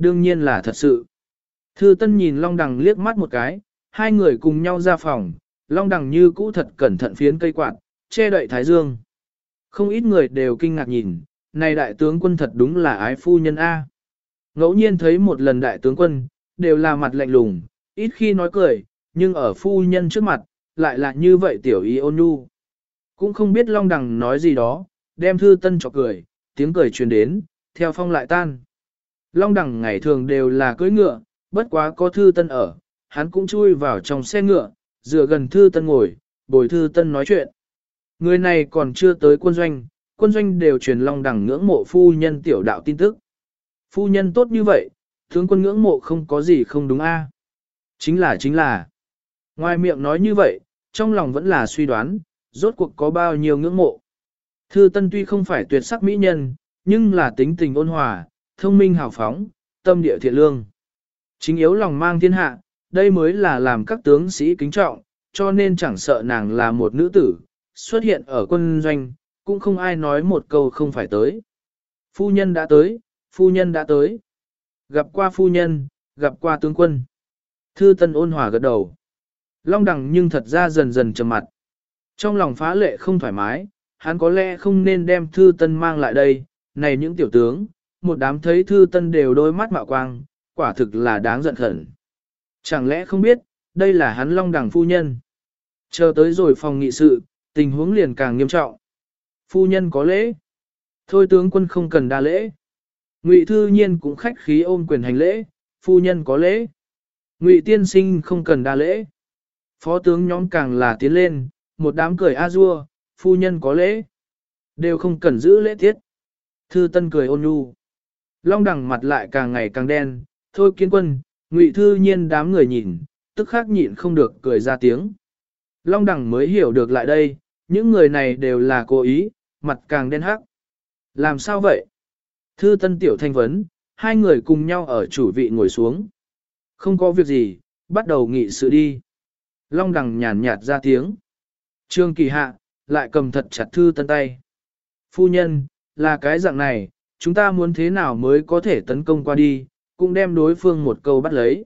Đương nhiên là thật sự. Thư Tân nhìn Long Đằng liếc mắt một cái, hai người cùng nhau ra phòng, Long Đằng như cũ thật cẩn thận phiến cây quạt, che đậy thái dương. Không ít người đều kinh ngạc nhìn, này đại tướng quân thật đúng là ái phu nhân A. Ngẫu nhiên thấy một lần đại tướng quân, đều là mặt lạnh lùng, ít khi nói cười, nhưng ở phu nhân trước mặt, lại là như vậy tiểu y ôn nhu. Cũng không biết Long Đằng nói gì đó, đem thư tân cho cười, tiếng cười truyền đến, theo phong lại tan. Long Đằng ngày thường đều là cưỡi ngựa, bất quá có thư tân ở, hắn cũng chui vào trong xe ngựa, dựa gần thư tân ngồi, bồi thư tân nói chuyện. Người này còn chưa tới quân doanh, quân doanh đều truyền long Đằng ngưỡng mộ phu nhân tiểu đạo tin tức. Phu nhân tốt như vậy, tướng quân ngưỡng mộ không có gì không đúng a Chính là chính là. Ngoài miệng nói như vậy, trong lòng vẫn là suy đoán, rốt cuộc có bao nhiêu ngưỡng mộ. Thư Tân tuy không phải tuyệt sắc mỹ nhân, nhưng là tính tình ôn hòa, thông minh hào phóng, tâm địa thiện lương. Chính yếu lòng mang thiên hạ, đây mới là làm các tướng sĩ kính trọng, cho nên chẳng sợ nàng là một nữ tử, xuất hiện ở quân doanh, cũng không ai nói một câu không phải tới. Phu nhân đã tới, phu nhân đã tới. Gặp qua phu nhân, gặp qua tướng quân. Thư Tân ôn hòa gật đầu. Long đằng nhưng thật ra dần dần trầm mặt. Trong lòng phá lệ không thoải mái, hắn có lẽ không nên đem Thư Tân mang lại đây, này những tiểu tướng, một đám thấy Thư Tân đều đôi mắt mạo quang, quả thực là đáng giận khẩn. Chẳng lẽ không biết, đây là hắn Long đằng phu nhân. Chờ tới rồi phòng nghị sự, tình huống liền càng nghiêm trọng. Phu nhân có lễ. Thôi tướng quân không cần đa lễ. Ngụy thư nhiên cũng khách khí ôm quyền hành lễ, phu nhân có lễ. Ngụy tiên sinh không cần đa lễ. Phó tướng nhóm càng là tiến lên, một đám cười a dua, phu nhân có lễ. Đều không cần giữ lễ tiết. Thư tân cười ôn nhu. Long đằng mặt lại càng ngày càng đen, thôi kiến quân, ngụy thư nhiên đám người nhìn, tức khắc nhịn không được cười ra tiếng. Long đằng mới hiểu được lại đây, những người này đều là cố ý, mặt càng đen hắc. Làm sao vậy? Thư tân tiểu thanh vấn, hai người cùng nhau ở chủ vị ngồi xuống. Không có việc gì, bắt đầu nghị sự đi. Long đằng nhàn nhạt ra tiếng. Trương kỳ hạ, lại cầm thật chặt thư tân tay. Phu nhân, là cái dạng này, chúng ta muốn thế nào mới có thể tấn công qua đi, cũng đem đối phương một câu bắt lấy.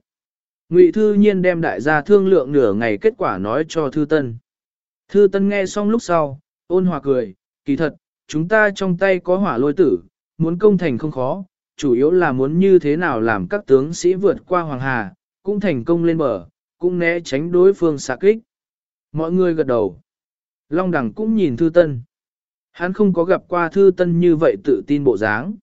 Ngụy Thư Nhiên đem đại gia thương lượng nửa ngày kết quả nói cho Thư Tân. Thư Tân nghe xong lúc sau, ôn hòa cười, kỳ thật, chúng ta trong tay có hỏa lôi tử, muốn công thành không khó, chủ yếu là muốn như thế nào làm các tướng sĩ vượt qua Hoàng Hà, cũng thành công lên bờ, cũng né tránh đối phương xạ kích. Mọi người gật đầu. Long Đằng cũng nhìn Thư Tân. Hắn không có gặp qua Thư Tân như vậy tự tin bộ dáng.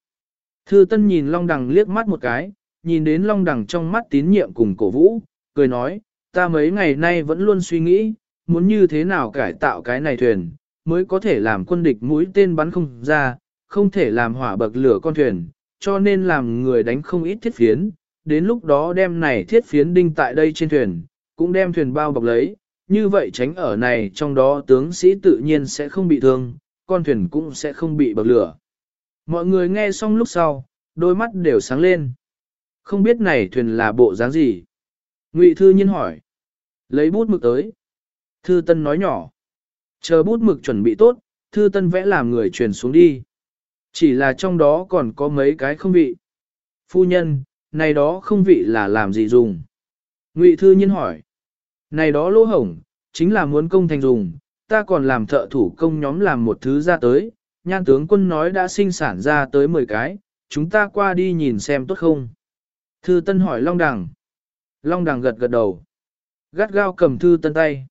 Thư Tân nhìn Long Đằng liếc mắt một cái, nhìn đến Long Đằng trong mắt tín nhiệm cùng cổ vũ, cười nói, ta mấy ngày nay vẫn luôn suy nghĩ, muốn như thế nào cải tạo cái này thuyền, mới có thể làm quân địch mũi tên bắn không ra, không thể làm hỏa bậc lửa con thuyền, cho nên làm người đánh không ít thiết phiến, đến lúc đó đem này thiết phiến đinh tại đây trên thuyền, cũng đem thuyền bao bọc lấy, như vậy tránh ở này trong đó tướng sĩ tự nhiên sẽ không bị thương, con thuyền cũng sẽ không bị bậc lửa. Mọi người nghe xong lúc sau, đôi mắt đều sáng lên. Không biết này thuyền là bộ dáng gì? Ngụy Thư Nhiên hỏi. Lấy bút mực tới. Thư Tân nói nhỏ. Chờ bút mực chuẩn bị tốt, Thư Tân vẽ làm người truyền xuống đi. Chỉ là trong đó còn có mấy cái không vị. Phu nhân, này đó không vị là làm gì dùng? Ngụy Thư Nhiên hỏi. Này đó lỗ hổng, chính là muốn công thành dùng, ta còn làm thợ thủ công nhóm làm một thứ ra tới, nhan tướng quân nói đã sinh sản ra tới 10 cái, chúng ta qua đi nhìn xem tốt không. Thư Tân hỏi Long Đằng. Long Đằng gật gật đầu. Gắt gao cầm Thư Tân tay.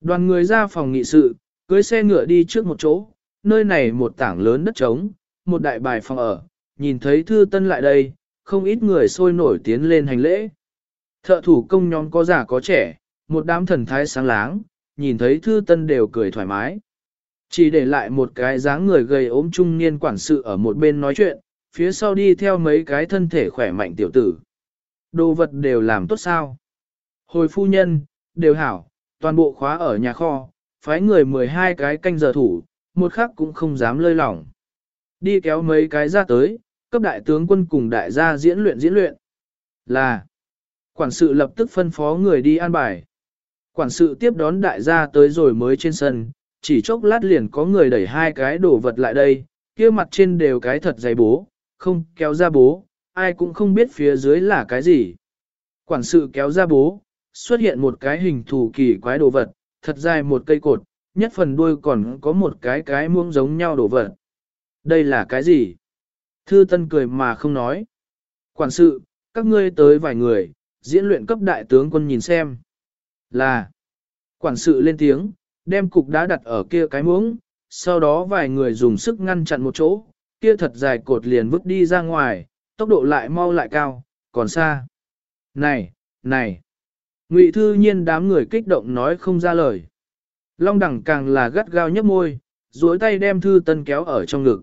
Đoàn người ra phòng nghị sự, cưới xe ngựa đi trước một chỗ, nơi này một tảng lớn đất trống, một đại bài phòng ở, nhìn thấy Thư Tân lại đây, không ít người sôi nổi tiến lên hành lễ. Thợ thủ công nhóm có già có trẻ, một đám thần thái sáng láng, nhìn thấy Thư Tân đều cười thoải mái. Chỉ để lại một cái dáng người gầy ốm trung niên quản sự ở một bên nói chuyện, phía sau đi theo mấy cái thân thể khỏe mạnh tiểu tử. Đồ vật đều làm tốt sao? Hồi phu nhân, đều hảo, toàn bộ khóa ở nhà kho, phái người 12 cái canh giờ thủ, một khắc cũng không dám lơi lỏng. Đi kéo mấy cái ra tới, cấp đại tướng quân cùng đại gia diễn luyện diễn luyện. Là, quản sự lập tức phân phó người đi an bài. Quản sự tiếp đón đại gia tới rồi mới trên sân, chỉ chốc lát liền có người đẩy hai cái đồ vật lại đây, kia mặt trên đều cái thật dày bố, không kéo ra bố, ai cũng không biết phía dưới là cái gì. Quản sự kéo ra bố, xuất hiện một cái hình thù kỳ quái đồ vật, thật dài một cây cột, nhất phần đuôi còn có một cái cái muông giống nhau đồ vật. Đây là cái gì? Thư Tân cười mà không nói. Quản sự, các ngươi tới vài người, diễn luyện cấp đại tướng quân nhìn xem. Là. Quản sự lên tiếng, đem cục đá đặt ở kia cái muỗng, sau đó vài người dùng sức ngăn chặn một chỗ, kia thật dài cột liền vứt đi ra ngoài, tốc độ lại mau lại cao, còn xa. Này, này. Ngụy thư nhiên đám người kích động nói không ra lời. Long đẳng càng là gắt gao nhấp môi, duỗi tay đem thư tân kéo ở trong ngực.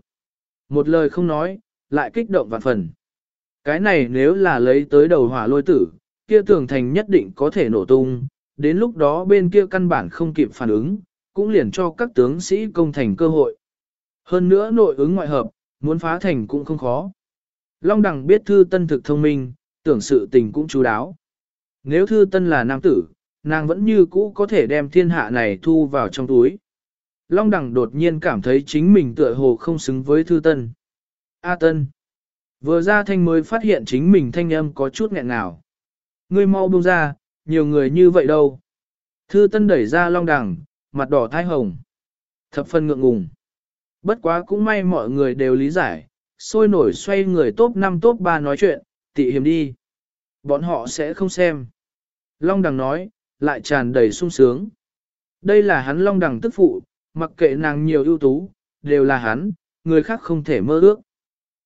Một lời không nói, lại kích động vạn phần. Cái này nếu là lấy tới đầu hỏa lôi tử, kia tường thành nhất định có thể nổ tung, đến lúc đó bên kia căn bản không kịp phản ứng, cũng liền cho các tướng sĩ công thành cơ hội. Hơn nữa nội ứng ngoại hợp, muốn phá thành cũng không khó. Long đẳng biết thư tân thực thông minh, tưởng sự tình cũng chú đáo. Nếu thư tân là nam tử, nàng vẫn như cũ có thể đem thiên hạ này thu vào trong túi. Long Đằng đột nhiên cảm thấy chính mình tựa hồ không xứng với thư tân. A tân. Vừa ra thanh mới phát hiện chính mình thanh âm có chút nghẹn nào. Ngươi mau buông ra, nhiều người như vậy đâu. Thư tân đẩy ra long Đằng, mặt đỏ thai hồng. Thập phân ngượng ngùng. Bất quá cũng may mọi người đều lý giải, sôi nổi xoay người top 5 top 3 nói chuyện, tị hiểm đi. Bọn họ sẽ không xem. Long đằng nói, lại tràn đầy sung sướng. Đây là hắn long đằng tức phụ, mặc kệ nàng nhiều ưu tú, đều là hắn, người khác không thể mơ ước.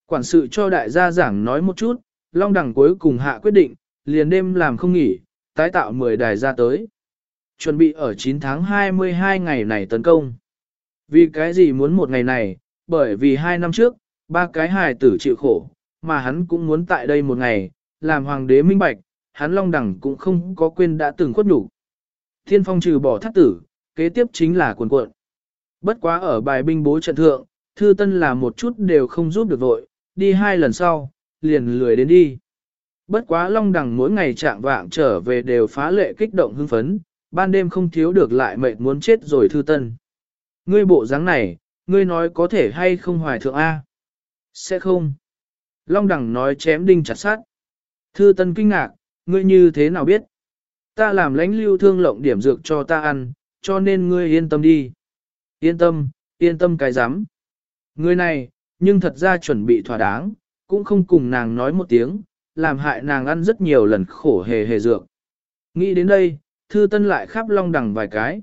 Quản sự cho đại gia giảng nói một chút, long đằng cuối cùng hạ quyết định, liền đêm làm không nghỉ, tái tạo 10 đài ra tới. Chuẩn bị ở 9 tháng 22 ngày này tấn công. Vì cái gì muốn một ngày này, bởi vì hai năm trước, ba cái hài tử chịu khổ, mà hắn cũng muốn tại đây một ngày, làm hoàng đế minh bạch, hắn long đẳng cũng không có quên đã từng khuất nhục. Thiên phong trừ bỏ thắt tử, kế tiếp chính là quần cuộn. Bất quá ở bài binh bố trận thượng, thư tân là một chút đều không giúp được vội, đi hai lần sau, liền lười đến đi. Bất quá long đẳng mỗi ngày trạng vạng trở về đều phá lệ kích động hưng phấn, ban đêm không thiếu được lại mệt muốn chết rồi thư tân. Ngươi bộ dáng này, ngươi nói có thể hay không hoài thượng A? Sẽ không. Long đẳng nói chém đinh chặt sát. Thư tân kinh ngạc, ngươi như thế nào biết? Ta làm lãnh lưu thương lộng điểm dược cho ta ăn, cho nên ngươi yên tâm đi. Yên tâm, yên tâm cái dám, người này, nhưng thật ra chuẩn bị thỏa đáng, cũng không cùng nàng nói một tiếng, làm hại nàng ăn rất nhiều lần khổ hề hề dược. Nghĩ đến đây, thư tân lại khắp long đằng vài cái.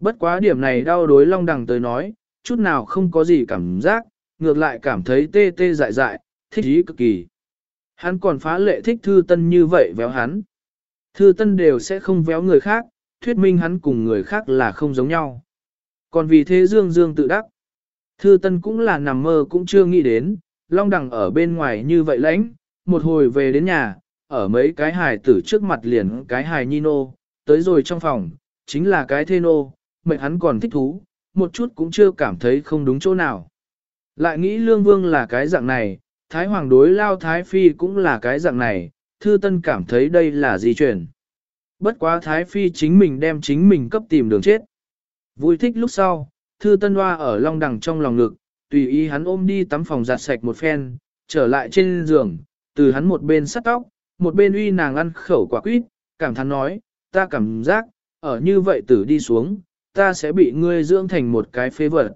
Bất quá điểm này đau đối long đằng tới nói, chút nào không có gì cảm giác, ngược lại cảm thấy tê tê dại dại, thích ý cực kỳ. Hắn còn phá lệ thích thư tân như vậy véo hắn. Thư tân đều sẽ không véo người khác, thuyết minh hắn cùng người khác là không giống nhau. Còn vì thế Dương Dương tự đắc. Thư tân cũng là nằm mơ cũng chưa nghĩ đến, long đằng ở bên ngoài như vậy lãnh, một hồi về đến nhà, ở mấy cái hài tử trước mặt liền cái hài nhi nô, tới rồi trong phòng, chính là cái thê nô, mệnh hắn còn thích thú, một chút cũng chưa cảm thấy không đúng chỗ nào. Lại nghĩ lương vương là cái dạng này, thái hoàng đối lao thái phi cũng là cái dạng này, thư tân cảm thấy đây là di chuyển. Bất quá thái phi chính mình đem chính mình cấp tìm đường chết. Vui thích lúc sau, thư tân hoa ở long đằng trong lòng ngực, tùy ý hắn ôm đi tắm phòng giặt sạch một phen, trở lại trên giường, từ hắn một bên sắt tóc, một bên uy nàng ăn khẩu quả quýt, cảm thán nói, ta cảm giác, ở như vậy tử đi xuống, ta sẽ bị ngươi dưỡng thành một cái phế vật.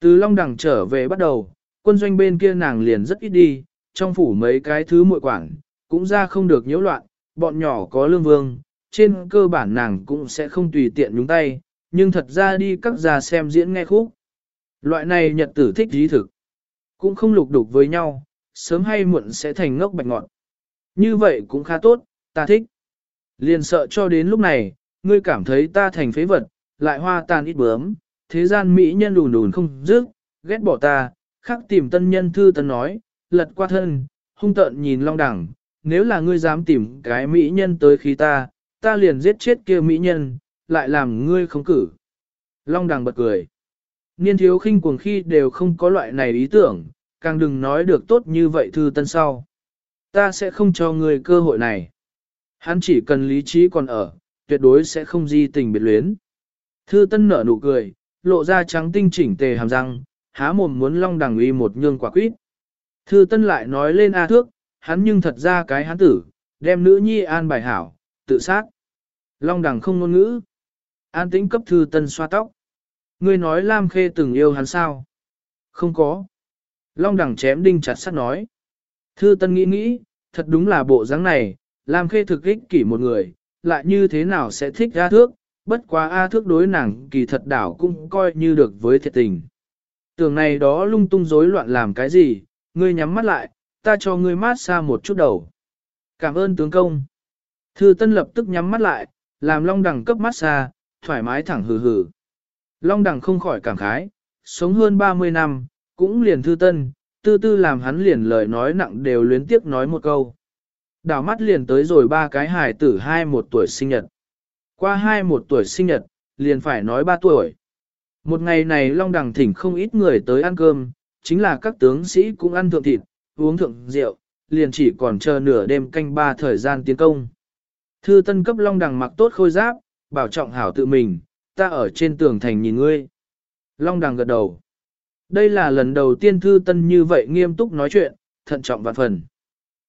Từ Long Đằng trở về bắt đầu, quân doanh bên kia nàng liền rất ít đi, trong phủ mấy cái thứ muội quản, cũng ra không được nhiễu loạn, bọn nhỏ có lương vương, trên cơ bản nàng cũng sẽ không tùy tiện nhúng tay, nhưng thật ra đi các già xem diễn nghe khúc. Loại này nhật tử thích dí thực, cũng không lục đục với nhau, sớm hay muộn sẽ thành ngốc bạch ngọn. Như vậy cũng khá tốt, ta thích. Liền sợ cho đến lúc này, ngươi cảm thấy ta thành phế vật, lại hoa tàn ít bướm, thế gian mỹ nhân đùn đùn không dứt, ghét bỏ ta, khắc tìm tân nhân thư tân nói, lật qua thân, hung tợn nhìn long đẳng, nếu là ngươi dám tìm cái mỹ nhân tới khi ta, ta liền giết chết kia mỹ nhân, lại làm ngươi không cử. Long đằng bật cười. Niên thiếu khinh cuồng khi đều không có loại này ý tưởng, càng đừng nói được tốt như vậy thư tân sau. Ta sẽ không cho ngươi cơ hội này. Hắn chỉ cần lý trí còn ở, tuyệt đối sẽ không di tình biệt luyến. Thư tân nở nụ cười, lộ ra trắng tinh chỉnh tề hàm răng, há mồm muốn long đằng uy một nhương quả quýt. Thư tân lại nói lên A thước, hắn nhưng thật ra cái hắn tử, đem nữ nhi an bài hảo, tự sát. Long đằng không ngôn ngữ. An tĩnh cấp thư tân xoa tóc. Ngươi nói Lam Khê từng yêu hắn sao? Không có. Long đẳng chém đinh chặt sắt nói. Thư tân nghĩ nghĩ, thật đúng là bộ dáng này, Lam Khê thực ích kỷ một người, lại như thế nào sẽ thích A thước, bất quá A thước đối nàng kỳ thật đảo cũng coi như được với thiệt tình. Tưởng này đó lung tung rối loạn làm cái gì, ngươi nhắm mắt lại, ta cho ngươi mát xa một chút đầu. Cảm ơn tướng công. Thư Tân lập tức nhắm mắt lại, làm Long đẳng cấp mát xa, thoải mái thẳng hừ hừ. Long Đằng không khỏi cảm khái, sống hơn 30 năm, cũng liền Thư Tân, tư tư làm hắn liền lời nói nặng đều luyến tiếc nói một câu. Đảo mắt liền tới rồi ba cái hài tử hai một tuổi sinh nhật. Qua hai một tuổi sinh nhật, liền phải nói ba tuổi. Một ngày này Long Đằng thỉnh không ít người tới ăn cơm, chính là các tướng sĩ cũng ăn thượng thịt, uống thượng rượu, liền chỉ còn chờ nửa đêm canh ba thời gian tiến công. Thư tân cấp Long Đằng mặc tốt khôi giáp, bảo trọng hảo tự mình, ta ở trên tường thành nhìn ngươi. Long Đằng gật đầu. Đây là lần đầu tiên Thư Tân như vậy nghiêm túc nói chuyện, thận trọng vạn phần.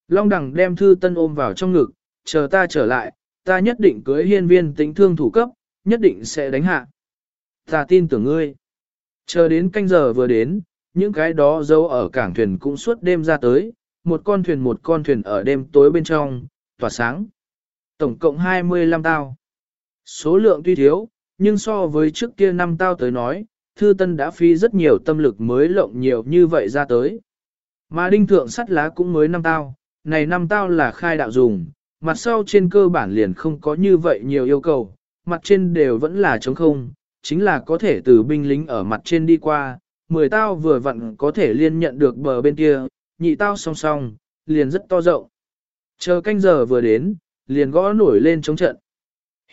Long Đằng đem Thư Tân ôm vào trong ngực, chờ ta trở lại, ta nhất định cưới hiên viên tính thương thủ cấp, nhất định sẽ đánh hạ. Ta tin tưởng ngươi. Chờ đến canh giờ vừa đến, những cái đó dấu ở cảng thuyền cũng suốt đêm ra tới, một con thuyền một con thuyền ở đêm tối bên trong, tỏa sáng. Tổng cộng 25 tao. Số lượng tuy thiếu, nhưng so với trước kia năm tao tới nói, Thư Tân đã phi rất nhiều tâm lực mới lộng nhiều như vậy ra tới. Mà đinh thượng sắt lá cũng mới năm tao, này năm tao là khai đạo dùng, mặt sau trên cơ bản liền không có như vậy nhiều yêu cầu, mặt trên đều vẫn là trống không, chính là có thể từ binh lính ở mặt trên đi qua, mười tao vừa vặn có thể liên nhận được bờ bên kia, nhị tao song song, liền rất to rộng. Chờ canh giờ vừa đến, liền gõ nổi lên chống trận.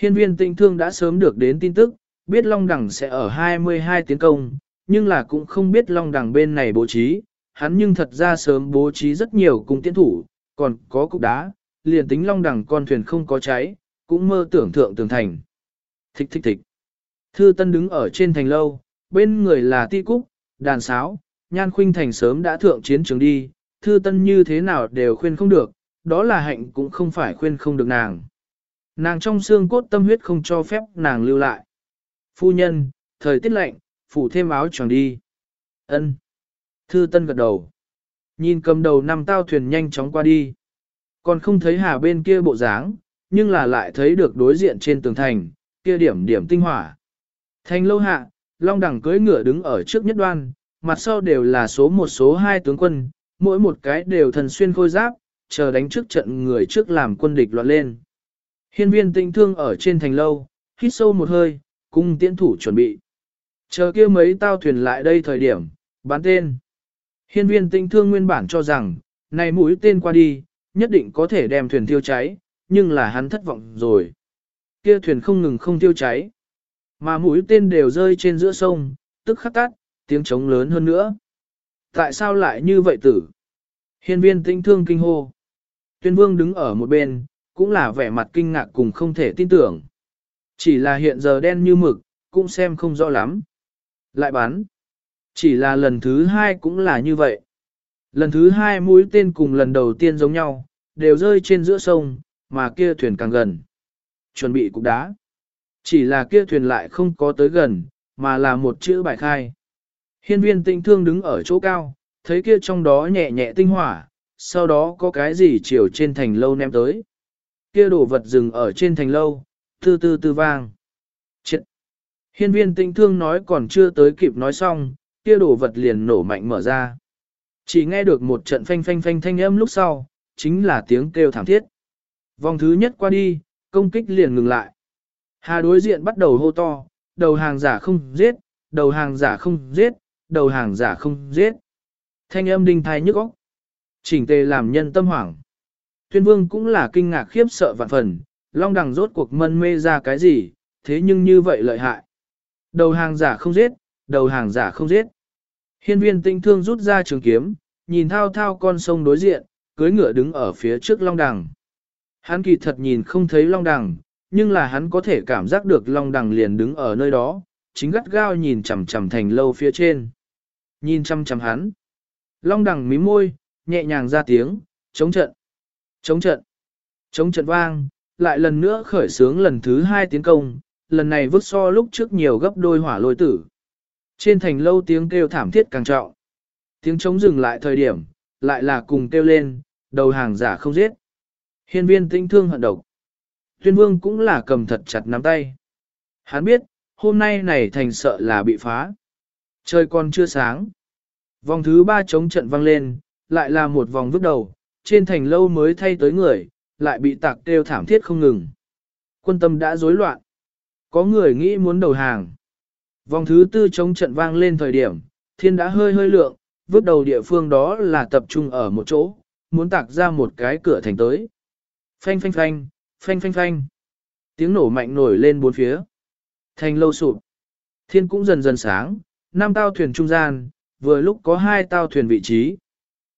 Hiên viên tinh thương đã sớm được đến tin tức, biết Long Đằng sẽ ở 22 tiến công, nhưng là cũng không biết Long Đằng bên này bố trí, hắn nhưng thật ra sớm bố trí rất nhiều cung tiến thủ, còn có cục đá, liền tính Long Đằng con thuyền không có cháy, cũng mơ tưởng thượng tường thành. Thích thích thích. Thư Tân đứng ở trên thành lâu, bên người là ti cúc, đàn sáo, nhan khuynh thành sớm đã thượng chiến trường đi, Thư Tân như thế nào đều khuyên không được, đó là hạnh cũng không phải khuyên không được nàng. Nàng trong xương cốt tâm huyết không cho phép nàng lưu lại. Phu nhân, thời tiết lạnh, phủ thêm áo choàng đi. Ân. Thư Tân gật đầu. Nhìn cầm đầu năm tao thuyền nhanh chóng qua đi. Còn không thấy hà bên kia bộ dáng, nhưng là lại thấy được đối diện trên tường thành, kia điểm điểm tinh hỏa. Thành lâu hạ, Long đẳng cưỡi ngựa đứng ở trước nhất đoan, mặt sau đều là số một số hai tướng quân, mỗi một cái đều thần xuyên khôi giáp, chờ đánh trước trận người trước làm quân địch loạn lên. Hiên viên tinh thương ở trên thành lâu, hít sâu một hơi, cung tiễn thủ chuẩn bị. Chờ kia mấy tao thuyền lại đây thời điểm, bán tên. Hiên viên tinh thương nguyên bản cho rằng, này mũi tên qua đi, nhất định có thể đem thuyền thiêu cháy, nhưng là hắn thất vọng rồi. Kia thuyền không ngừng không thiêu cháy, mà mũi tên đều rơi trên giữa sông, tức khắc tắt, tiếng trống lớn hơn nữa. Tại sao lại như vậy tử? Hiên viên tinh thương kinh hô. Tuyên vương đứng ở một bên, cũng là vẻ mặt kinh ngạc cùng không thể tin tưởng. Chỉ là hiện giờ đen như mực, cũng xem không rõ lắm. Lại bắn. Chỉ là lần thứ hai cũng là như vậy. Lần thứ hai mũi tên cùng lần đầu tiên giống nhau, đều rơi trên giữa sông, mà kia thuyền càng gần. Chuẩn bị cục đá. Chỉ là kia thuyền lại không có tới gần, mà là một chữ bài khai. Hiên viên tinh thương đứng ở chỗ cao, thấy kia trong đó nhẹ nhẹ tinh hỏa, sau đó có cái gì chiều trên thành lâu ném tới. Kia đồ vật dừng ở trên thành lâu, tư tư tư vang. Chết! Hiên viên tinh thương nói còn chưa tới kịp nói xong, kia đồ vật liền nổ mạnh mở ra. Chỉ nghe được một trận phanh phanh phanh thanh âm lúc sau, chính là tiếng kêu thảm thiết. Vòng thứ nhất qua đi, công kích liền ngừng lại. Hà đối diện bắt đầu hô to, đầu hàng giả không giết, đầu hàng giả không giết, đầu hàng giả không giết. Thanh âm đinh thai nhức óc. Chỉnh tề làm nhân tâm hoảng. Tuyên vương cũng là kinh ngạc khiếp sợ vạn phần, long đằng rốt cuộc mân mê ra cái gì, thế nhưng như vậy lợi hại. Đầu hàng giả không giết, đầu hàng giả không giết. Hiên viên tinh thương rút ra trường kiếm, nhìn thao thao con sông đối diện, cưới ngựa đứng ở phía trước long đằng. Hắn kỳ thật nhìn không thấy long đằng, nhưng là hắn có thể cảm giác được long đằng liền đứng ở nơi đó, chính gắt gao nhìn chằm chằm thành lâu phía trên. Nhìn chằm chằm hắn. Long đằng mím môi, nhẹ nhàng ra tiếng, chống trận. Chống trận. Chống trận vang, lại lần nữa khởi sướng lần thứ hai tiến công, lần này vứt so lúc trước nhiều gấp đôi hỏa lôi tử. Trên thành lâu tiếng kêu thảm thiết càng trọng. Tiếng chống dừng lại thời điểm, lại là cùng kêu lên, đầu hàng giả không giết. Hiên viên tinh thương hận độc. Tuyên vương cũng là cầm thật chặt nắm tay. Hắn biết, hôm nay này thành sợ là bị phá. Trời còn chưa sáng. Vòng thứ ba chống trận vang lên, lại là một vòng vứt đầu, trên thành lâu mới thay tới người, lại bị tạc kêu thảm thiết không ngừng. Quân tâm đã rối loạn. Có người nghĩ muốn đầu hàng. Vòng thứ tư chống trận vang lên thời điểm, thiên đã hơi hơi lượng, vứt đầu địa phương đó là tập trung ở một chỗ, muốn tạc ra một cái cửa thành tới. Phanh phanh phanh, phanh phanh phanh. Tiếng nổ mạnh nổi lên bốn phía. Thành lâu sụp. Thiên cũng dần dần sáng, năm tao thuyền trung gian, vừa lúc có hai tao thuyền vị trí.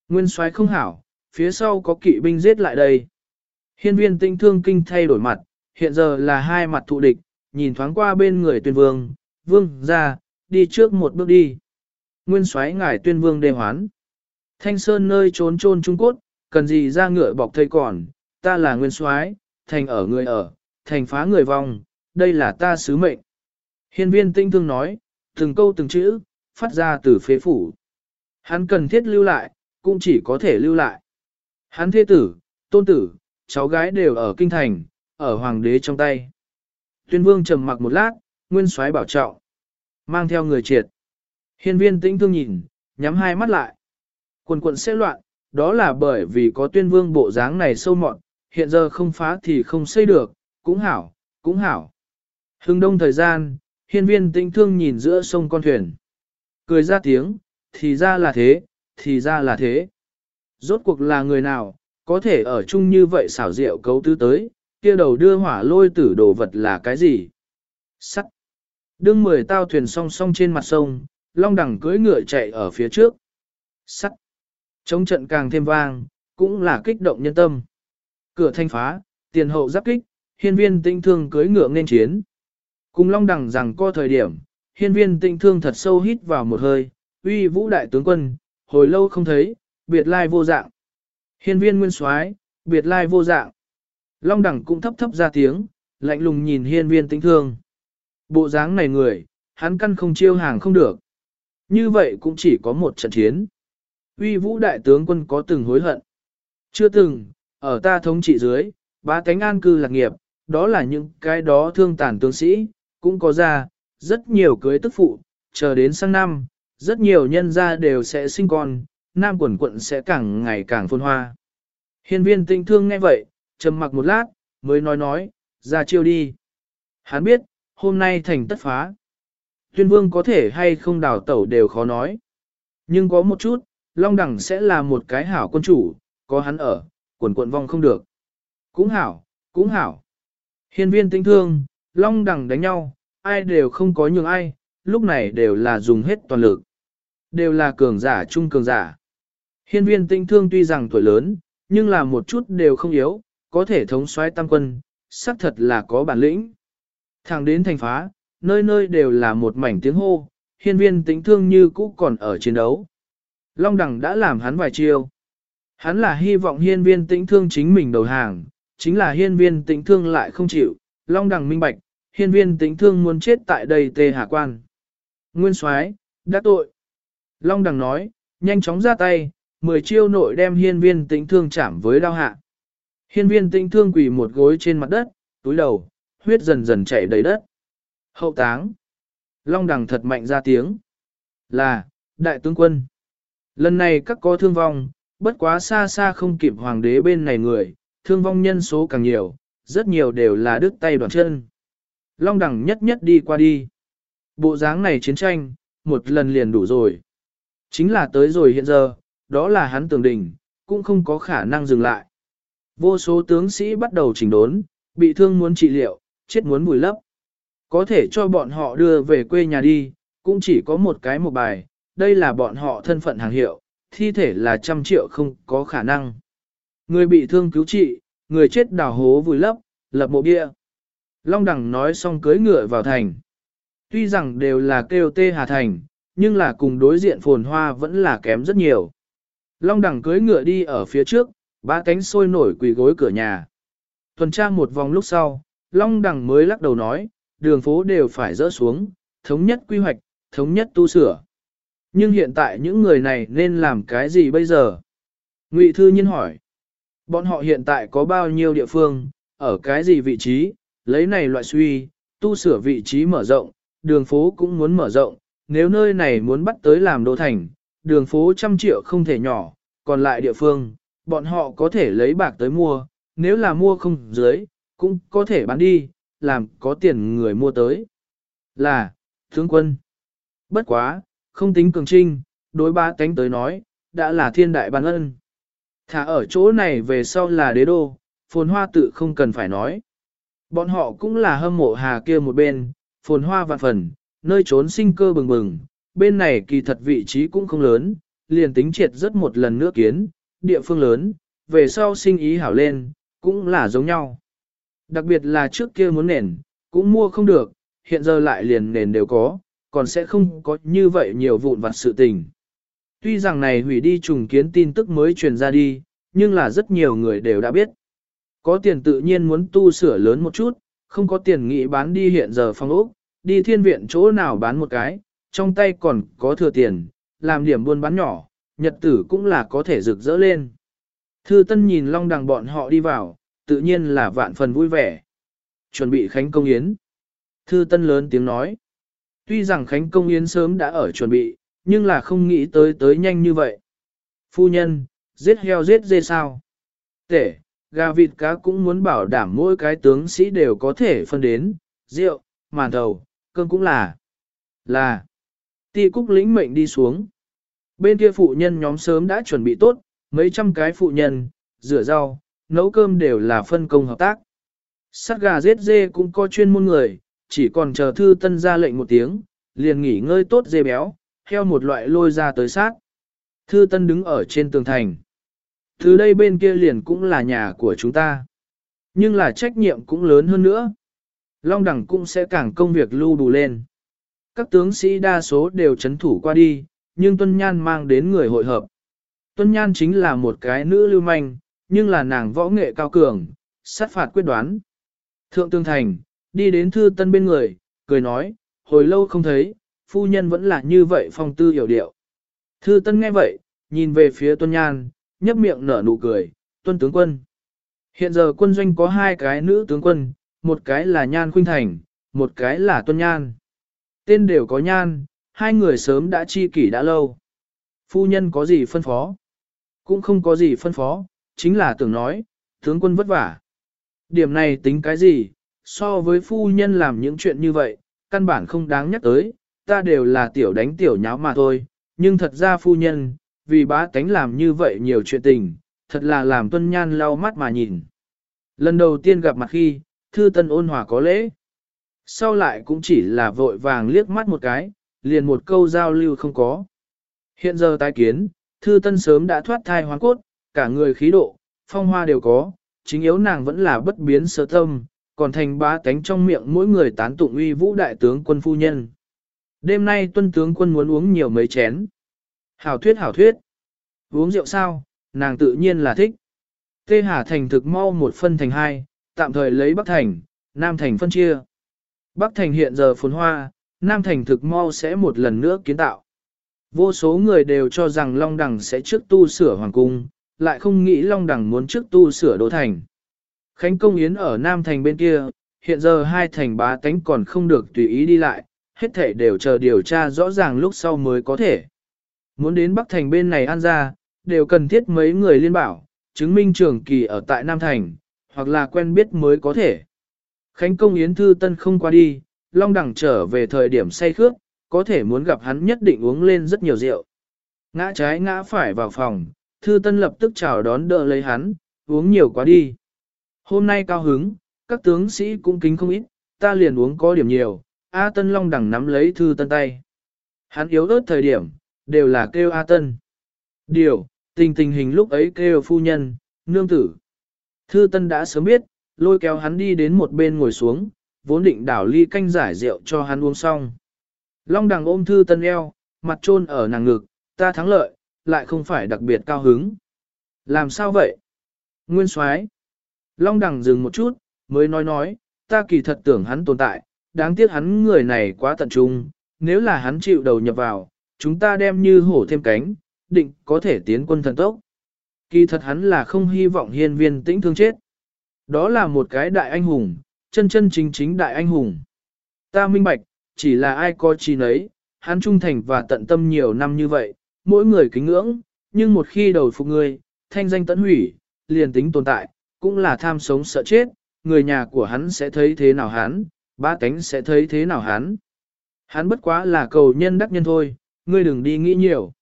Nguyên soái không hảo, phía sau có kỵ binh giết lại đây. Hiên viên tinh thương kinh thay đổi mặt, hiện giờ là hai mặt thụ địch, nhìn thoáng qua bên người tuyên vương, vương ra, đi trước một bước đi. Nguyên soái ngải tuyên vương đề hoán. Thanh sơn nơi trốn trôn Trung Quốc, cần gì ra ngựa bọc thây còn, ta là nguyên soái, thành ở người ở, thành phá người vong, đây là ta sứ mệnh. Hiên viên tinh thương nói, từng câu từng chữ, phát ra từ phế phủ. Hắn cần thiết lưu lại, cũng chỉ có thể lưu lại. Hắn thế tử, tôn tử, cháu gái đều ở kinh thành, ở hoàng đế trong tay. Tuyên vương trầm mặc một lát, nguyên soái bảo trọng. Mang theo người triệt. Hiên viên tĩnh thương nhìn, nhắm hai mắt lại. Quần quận sẽ loạn, đó là bởi vì có tuyên vương bộ dáng này sâu mọn, hiện giờ không phá thì không xây được, cũng hảo, cũng hảo. Hưng đông thời gian, hiên viên tĩnh thương nhìn giữa sông con thuyền. Cười ra tiếng, thì ra là thế, thì ra là thế. Rốt cuộc là người nào, có thể ở chung như vậy xảo diệu cấu tứ tới, kia đầu đưa hỏa lôi tử đồ vật là cái gì? Sắt. Đương mười tao thuyền song song trên mặt sông, long đẳng cưỡi ngựa chạy ở phía trước. Sắt. Trống trận càng thêm vang, cũng là kích động nhân tâm. Cửa thanh phá, tiền hậu giáp kích, hiên viên tinh thương cưỡi ngựa nên chiến. Cùng long đẳng rằng co thời điểm, hiên viên tinh thương thật sâu hít vào một hơi, uy vũ đại tướng quân, hồi lâu không thấy, biệt lai vô dạng. Hiên viên nguyên soái, biệt lai vô dạng. Long đẳng cũng thấp thấp ra tiếng, lạnh lùng nhìn hiên viên tinh thương. Bộ dáng này người, hắn căn không chiêu hàng không được. Như vậy cũng chỉ có một trận chiến. Uy vũ đại tướng quân có từng hối hận. Chưa từng, ở ta thống trị dưới, ba cánh an cư lạc nghiệp, đó là những cái đó thương tàn tướng sĩ, cũng có ra, rất nhiều cưới tức phụ, chờ đến sang năm, rất nhiều nhân gia đều sẽ sinh con, nam quần quận sẽ càng ngày càng phôn hoa. Hiên viên tinh thương nghe vậy, trầm mặc một lát, mới nói nói, ra chiêu đi. Hắn biết, hôm nay thành tất phá. Tuyên vương có thể hay không đào tẩu đều khó nói. Nhưng có một chút, Long Đẳng sẽ là một cái hảo quân chủ, có hắn ở, quần quận vong không được. Cũng hảo, cũng hảo. Hiên viên tinh thương, Long Đẳng đánh nhau, ai đều không có nhường ai, lúc này đều là dùng hết toàn lực. Đều là cường giả chung cường giả. Hiên viên tinh thương tuy rằng tuổi lớn, nhưng là một chút đều không yếu, có thể thống soái tam quân, xác thật là có bản lĩnh. Thẳng đến thành phá, nơi nơi đều là một mảnh tiếng hô, hiên viên Tinh thương như cũ còn ở chiến đấu. Long đẳng đã làm hắn vài chiêu. Hắn là hy vọng hiên viên tĩnh thương chính mình đầu hàng, chính là hiên viên tĩnh thương lại không chịu, long đẳng minh bạch, hiên viên tĩnh thương muốn chết tại đây tê hạ quan. Nguyên soái đã tội. Long đẳng nói, nhanh chóng ra tay, mười chiêu nội đem hiên viên tĩnh thương chạm với đao hạ. Hiên viên tĩnh thương quỳ một gối trên mặt đất, túi đầu, huyết dần dần chảy đầy đất. Hậu táng. Long đằng thật mạnh ra tiếng. Là, đại tướng quân. Lần này các có thương vong, bất quá xa xa không kịp hoàng đế bên này người, thương vong nhân số càng nhiều, rất nhiều đều là đứt tay đoạn chân. Long đẳng nhất nhất đi qua đi. Bộ dáng này chiến tranh, một lần liền đủ rồi. Chính là tới rồi hiện giờ, đó là hắn tường đình cũng không có khả năng dừng lại. Vô số tướng sĩ bắt đầu chỉnh đốn, bị thương muốn trị liệu, chết muốn bùi lấp. Có thể cho bọn họ đưa về quê nhà đi, cũng chỉ có một cái một bài, đây là bọn họ thân phận hàng hiệu, thi thể là trăm triệu không có khả năng. Người bị thương cứu trị, người chết đào hố vùi lấp, lập mộ bia. Long Đằng nói xong cưới ngựa vào thành. Tuy rằng đều là kêu tê hà thành, nhưng là cùng đối diện phồn hoa vẫn là kém rất nhiều. Long đẳng cưới ngựa đi ở phía trước, ba cánh sôi nổi quỳ gối cửa nhà. Tuần tra một vòng lúc sau, Long đẳng mới lắc đầu nói, đường phố đều phải dỡ xuống, thống nhất quy hoạch, thống nhất tu sửa. Nhưng hiện tại những người này nên làm cái gì bây giờ? Ngụy Thư Nhiên hỏi. Bọn họ hiện tại có bao nhiêu địa phương, ở cái gì vị trí, lấy này loại suy, tu sửa vị trí mở rộng, đường phố cũng muốn mở rộng, nếu nơi này muốn bắt tới làm đô thành, đường phố trăm triệu không thể nhỏ, còn lại địa phương, bọn họ có thể lấy bạc tới mua, nếu là mua không dưới, cũng có thể bán đi, làm có tiền người mua tới. Là, tướng quân. Bất quá, không tính cường trinh, đối ba tánh tới nói, đã là thiên đại ban ân. Thả ở chỗ này về sau là đế đô, phồn hoa tự không cần phải nói. Bọn họ cũng là hâm mộ hà kia một bên, phồn hoa vạn phần, nơi trốn sinh cơ bừng bừng, bên này kỳ thật vị trí cũng không lớn, liền tính triệt rất một lần nữa kiến, địa phương lớn, về sau sinh ý hảo lên, cũng là giống nhau. Đặc biệt là trước kia muốn nền, cũng mua không được, hiện giờ lại liền nền đều có, còn sẽ không có như vậy nhiều vụn vặt sự tình. Tuy rằng này hủy đi trùng kiến tin tức mới truyền ra đi, nhưng là rất nhiều người đều đã biết. Có tiền tự nhiên muốn tu sửa lớn một chút, không có tiền nghĩ bán đi hiện giờ phong ốc, đi thiên viện chỗ nào bán một cái, trong tay còn có thừa tiền, làm điểm buôn bán nhỏ, nhật tử cũng là có thể rực rỡ lên. Thư Tân nhìn Long Đằng bọn họ đi vào, tự nhiên là vạn phần vui vẻ. Chuẩn bị khánh công yến. Thư Tân lớn tiếng nói. Tuy rằng khánh công yến sớm đã ở chuẩn bị, nhưng là không nghĩ tới tới nhanh như vậy. Phu nhân, giết heo giết dê sao? Tể, gà vịt cá cũng muốn bảo đảm mỗi cái tướng sĩ đều có thể phân đến, rượu, màn thầu, cơm cũng là. Là. Ti cúc lĩnh mệnh đi xuống. Bên kia phụ nhân nhóm sớm đã chuẩn bị tốt, mấy trăm cái phụ nhân, rửa rau, nấu cơm đều là phân công hợp tác. Sát gà giết dê cũng có chuyên môn người, chỉ còn chờ thư tân ra lệnh một tiếng, liền nghỉ ngơi tốt dê béo, heo một loại lôi ra tới sát. Thư tân đứng ở trên tường thành. Từ đây bên kia liền cũng là nhà của chúng ta. Nhưng là trách nhiệm cũng lớn hơn nữa. Long đẳng cũng sẽ càng công việc lưu đủ lên. Các tướng sĩ đa số đều chấn thủ qua đi, nhưng Tuân Nhan mang đến người hội hợp. Tuân Nhan chính là một cái nữ lưu manh, nhưng là nàng võ nghệ cao cường, sát phạt quyết đoán. Thượng Tương Thành, đi đến thư tân bên người, cười nói, hồi lâu không thấy, phu nhân vẫn là như vậy phong tư hiểu điệu. Thư tân nghe vậy, nhìn về phía Tuân Nhan, nhấp miệng nở nụ cười, Tuân tướng quân. Hiện giờ quân doanh có hai cái nữ tướng quân, một cái là Nhan Khuynh Thành, một cái là Tuân Nhan. Tên đều có Nhan, hai người sớm đã chi kỷ đã lâu. Phu nhân có gì phân phó? Cũng không có gì phân phó, chính là tưởng nói, tướng quân vất vả. Điểm này tính cái gì, so với phu nhân làm những chuyện như vậy, căn bản không đáng nhắc tới, ta đều là tiểu đánh tiểu nháo mà thôi, nhưng thật ra phu nhân, vì bá tánh làm như vậy nhiều chuyện tình, thật là làm tuân nhan lau mắt mà nhìn. Lần đầu tiên gặp mặt khi, thư tân ôn hòa có lễ. Sau lại cũng chỉ là vội vàng liếc mắt một cái, liền một câu giao lưu không có. Hiện giờ tái kiến, thư tân sớm đã thoát thai hoàn cốt, cả người khí độ, phong hoa đều có, chính yếu nàng vẫn là bất biến sơ tâm, còn thành bá tánh trong miệng mỗi người tán tụng uy vũ đại tướng quân phu nhân. Đêm nay tuân tướng quân muốn uống nhiều mấy chén. Hảo thuyết hảo thuyết. Uống rượu sao, nàng tự nhiên là thích. Tê Hà Thành thực mau một phân thành hai, tạm thời lấy Bắc Thành, Nam Thành phân chia. Bắc Thành hiện giờ phồn hoa, Nam Thành thực mau sẽ một lần nữa kiến tạo. Vô số người đều cho rằng Long Đằng sẽ trước tu sửa Hoàng Cung, lại không nghĩ Long Đằng muốn trước tu sửa Đô Thành. Khánh Công Yến ở Nam Thành bên kia, hiện giờ hai thành bá tánh còn không được tùy ý đi lại, hết thể đều chờ điều tra rõ ràng lúc sau mới có thể. Muốn đến Bắc Thành bên này an ra, đều cần thiết mấy người liên bảo, chứng minh trường kỳ ở tại Nam Thành, hoặc là quen biết mới có thể. Khánh Công Yến Thư Tân không qua đi, Long đẳng trở về thời điểm say khước, có thể muốn gặp hắn nhất định uống lên rất nhiều rượu. Ngã trái ngã phải vào phòng, Thư Tân lập tức chào đón đỡ lấy hắn, uống nhiều quá đi. Hôm nay cao hứng, các tướng sĩ cũng kính không ít, ta liền uống có điểm nhiều, A Tân Long đẳng nắm lấy Thư Tân tay. Hắn yếu ớt thời điểm, đều là kêu A Tân. Điều, tình tình hình lúc ấy kêu phu nhân, nương tử. Thư Tân đã sớm biết, lôi kéo hắn đi đến một bên ngồi xuống, vốn định đảo ly canh giải rượu cho hắn uống xong. Long đằng ôm Thư Tân eo, mặt trôn ở nàng ngực, ta thắng lợi, lại không phải đặc biệt cao hứng. Làm sao vậy? Nguyên Soái. Long đằng dừng một chút, mới nói nói, ta kỳ thật tưởng hắn tồn tại, đáng tiếc hắn người này quá tận trung, nếu là hắn chịu đầu nhập vào, chúng ta đem như hổ thêm cánh, định có thể tiến quân thần tốc. Kỳ thật hắn là không hy vọng hiên viên tĩnh thương chết. Đó là một cái đại anh hùng, chân chân chính chính đại anh hùng. Ta minh bạch, chỉ là ai có chi nấy, hắn trung thành và tận tâm nhiều năm như vậy, mỗi người kính ngưỡng, nhưng một khi đầu phục ngươi, thanh danh tận hủy, liền tính tồn tại, cũng là tham sống sợ chết, người nhà của hắn sẽ thấy thế nào hắn, ba cánh sẽ thấy thế nào hắn. Hắn bất quá là cầu nhân đắc nhân thôi, ngươi đừng đi nghĩ nhiều.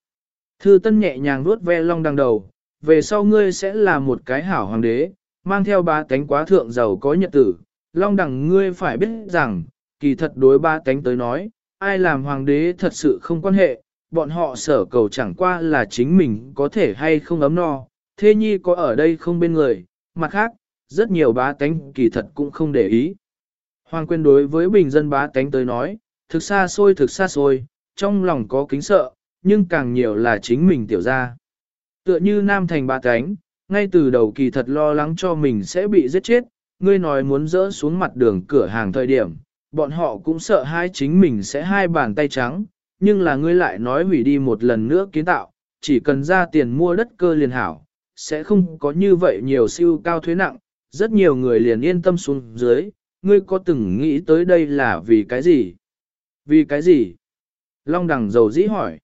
Thư Tân nhẹ nhàng vuốt ve long đằng đầu, về sau ngươi sẽ là một cái hảo hoàng đế, mang theo ba tánh quá thượng giàu có nhật tử. Long đẳng ngươi phải biết rằng, kỳ thật đối ba tánh tới nói, ai làm hoàng đế thật sự không quan hệ, bọn họ sở cầu chẳng qua là chính mình có thể hay không ấm no, thế nhi có ở đây không bên người, mặt khác, rất nhiều bá tánh kỳ thật cũng không để ý. Hoàng quyền đối với bình dân bá tánh tới nói, thực xa xôi thực xa xôi, trong lòng có kính sợ, nhưng càng nhiều là chính mình tiểu ra. Tựa như nam thành bá tánh, ngay từ đầu kỳ thật lo lắng cho mình sẽ bị giết chết, ngươi nói muốn dỡ xuống mặt đường cửa hàng thời điểm, bọn họ cũng sợ hai chính mình sẽ hai bàn tay trắng, nhưng là ngươi lại nói hủy đi một lần nữa kiến tạo, chỉ cần ra tiền mua đất cơ liền hảo, sẽ không có như vậy nhiều siêu cao thuế nặng, rất nhiều người liền yên tâm xuống dưới, ngươi có từng nghĩ tới đây là vì cái gì? Vì cái gì? Long đằng dầu dĩ hỏi.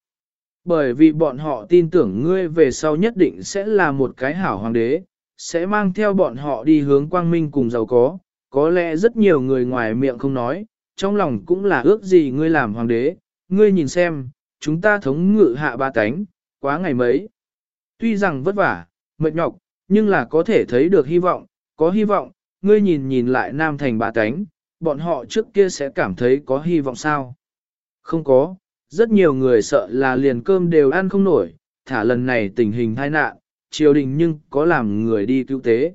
Bởi vì bọn họ tin tưởng ngươi về sau nhất định sẽ là một cái hảo hoàng đế, sẽ mang theo bọn họ đi hướng quang minh cùng giàu có, có lẽ rất nhiều người ngoài miệng không nói, trong lòng cũng là ước gì ngươi làm hoàng đế, ngươi nhìn xem, chúng ta thống ngự hạ ba cánh, quá ngày mấy. Tuy rằng vất vả, mệt nhọc, nhưng là có thể thấy được hy vọng, có hy vọng, ngươi nhìn nhìn lại nam thành ba cánh, bọn họ trước kia sẽ cảm thấy có hy vọng sao. Không có, rất nhiều người sợ là liền cơm đều ăn không nổi, thả lần này tình hình tai nạn, triều đình nhưng có làm người đi cứu tế.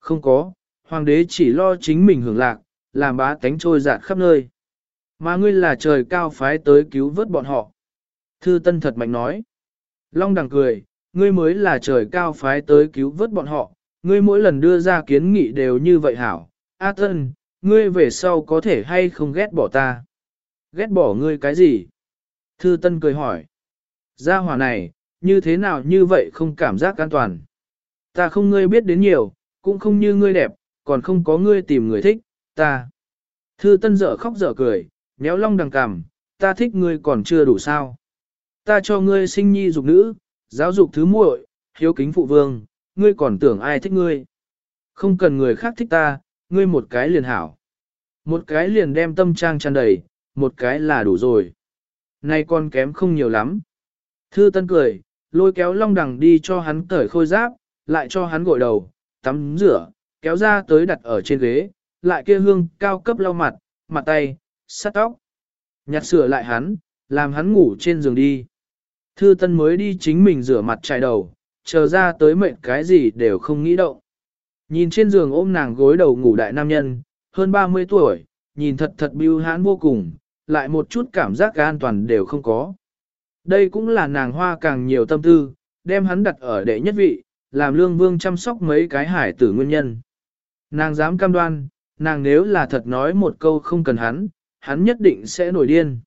Không có, hoàng đế chỉ lo chính mình hưởng lạc, làm bá tánh trôi dạt khắp nơi. Mà ngươi là trời cao phái tới cứu vớt bọn họ. Thư Tân thật mạnh nói. Long đằng cười, ngươi mới là trời cao phái tới cứu vớt bọn họ, ngươi mỗi lần đưa ra kiến nghị đều như vậy hảo. A Tân, ngươi về sau có thể hay không ghét bỏ ta? Ghét bỏ ngươi cái gì? Thư Tân cười hỏi. Gia hỏa này, như thế nào như vậy không cảm giác an toàn? Ta không ngươi biết đến nhiều, cũng không như ngươi đẹp, còn không có ngươi tìm người thích, ta. Thư Tân dở khóc dở cười, méo long đằng cằm, ta thích ngươi còn chưa đủ sao? Ta cho ngươi sinh nhi dục nữ, giáo dục thứ muội, hiếu kính phụ vương, ngươi còn tưởng ai thích ngươi? Không cần người khác thích ta, ngươi một cái liền hảo. Một cái liền đem tâm trang tràn đầy, một cái là đủ rồi. Nay con kém không nhiều lắm. Thư Tân cười, lôi kéo long đằng đi cho hắn cởi khôi giáp, lại cho hắn gội đầu, tắm rửa, kéo ra tới đặt ở trên ghế, lại kia hương cao cấp lau mặt, mặt tay, sát tóc. Nhặt sửa lại hắn, làm hắn ngủ trên giường đi. Thư Tân mới đi chính mình rửa mặt chải đầu, chờ ra tới mệnh cái gì đều không nghĩ động. Nhìn trên giường ôm nàng gối đầu ngủ đại nam nhân, hơn 30 tuổi, nhìn thật thật bưu hãn vô cùng, lại một chút cảm giác an toàn đều không có. Đây cũng là nàng hoa càng nhiều tâm tư, đem hắn đặt ở đệ nhất vị, làm lương vương chăm sóc mấy cái hải tử nguyên nhân. Nàng dám cam đoan, nàng nếu là thật nói một câu không cần hắn, hắn nhất định sẽ nổi điên.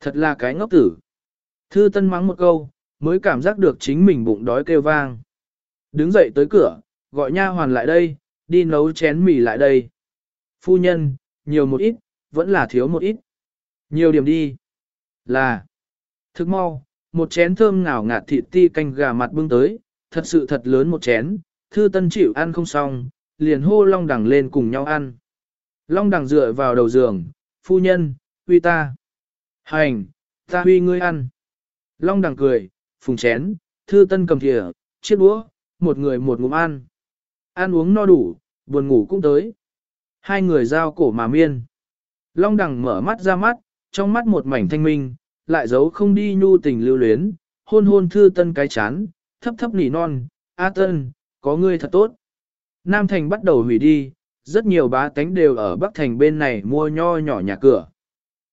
Thật là cái ngốc tử. Thư tân mắng một câu, mới cảm giác được chính mình bụng đói kêu vang. Đứng dậy tới cửa, gọi nha hoàn lại đây, đi nấu chén mì lại đây. Phu nhân, nhiều một ít, vẫn là thiếu một ít. Nhiều điểm đi. Là. Thức mau, một chén thơm ngào ngạt thịt ti canh gà mặt bưng tới, thật sự thật lớn một chén, thư tân chịu ăn không xong, liền hô long đằng lên cùng nhau ăn. Long đằng dựa vào đầu giường, phu nhân, huy ta. Hành, ta huy ngươi ăn. Long đằng cười, phùng chén, thư tân cầm thìa, chiếc đũa, một người một ngụm ăn. Ăn uống no đủ, buồn ngủ cũng tới. Hai người giao cổ mà miên. Long đằng mở mắt ra mắt, trong mắt một mảnh thanh minh, lại giấu không đi nhu tình lưu luyến, hôn hôn thư tân cái chán, thấp thấp nỉ non, A tân, có ngươi thật tốt. Nam thành bắt đầu hủy đi, rất nhiều bá tánh đều ở Bắc thành bên này mua nho nhỏ nhà cửa.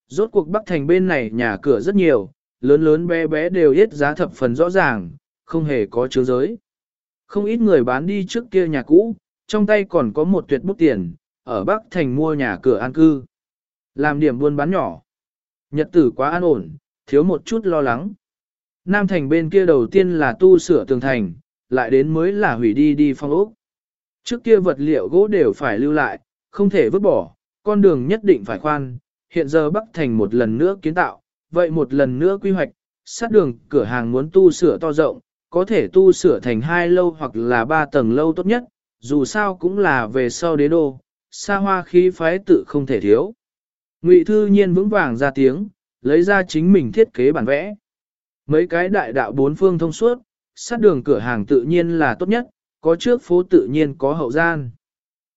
Rốt cuộc Bắc thành bên này nhà cửa rất nhiều, lớn lớn bé bé đều hết giá thập phần rõ ràng, không hề có chứa giới. Không ít người bán đi trước kia nhà cũ, trong tay còn có một tuyệt bút tiền, ở Bắc thành mua nhà cửa an cư. Làm điểm buôn bán nhỏ. Nhật tử quá an ổn, thiếu một chút lo lắng. Nam thành bên kia đầu tiên là tu sửa tường thành, lại đến mới là hủy đi đi phong ốc. Trước kia vật liệu gỗ đều phải lưu lại, không thể vứt bỏ, con đường nhất định phải khoan, hiện giờ Bắc Thành một lần nữa kiến tạo, vậy một lần nữa quy hoạch, sát đường cửa hàng muốn tu sửa to rộng, có thể tu sửa thành hai lâu hoặc là ba tầng lâu tốt nhất, dù sao cũng là về sau đế đô, xa hoa khí phái tự không thể thiếu. Ngụy Thư Nhiên vững vàng ra tiếng, lấy ra chính mình thiết kế bản vẽ. Mấy cái đại đạo bốn phương thông suốt, sát đường cửa hàng tự nhiên là tốt nhất, có trước phố tự nhiên có hậu gian.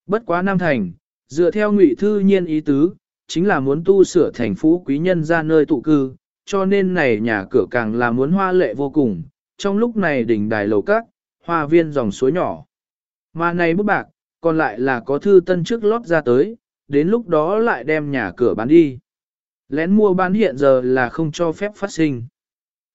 Bất quá Nam Thành, dựa theo Ngụy Thư Nhiên ý tứ, chính là muốn tu sửa thành phú quý nhân ra nơi tụ cư, cho nên này nhà cửa càng là muốn hoa lệ vô cùng, trong lúc này đỉnh đài lầu các, hoa viên dòng suối nhỏ. Mà này bức bạc, còn lại là có thư tân trước lót ra tới, đến lúc đó lại đem nhà cửa bán đi. Lén mua bán hiện giờ là không cho phép phát sinh.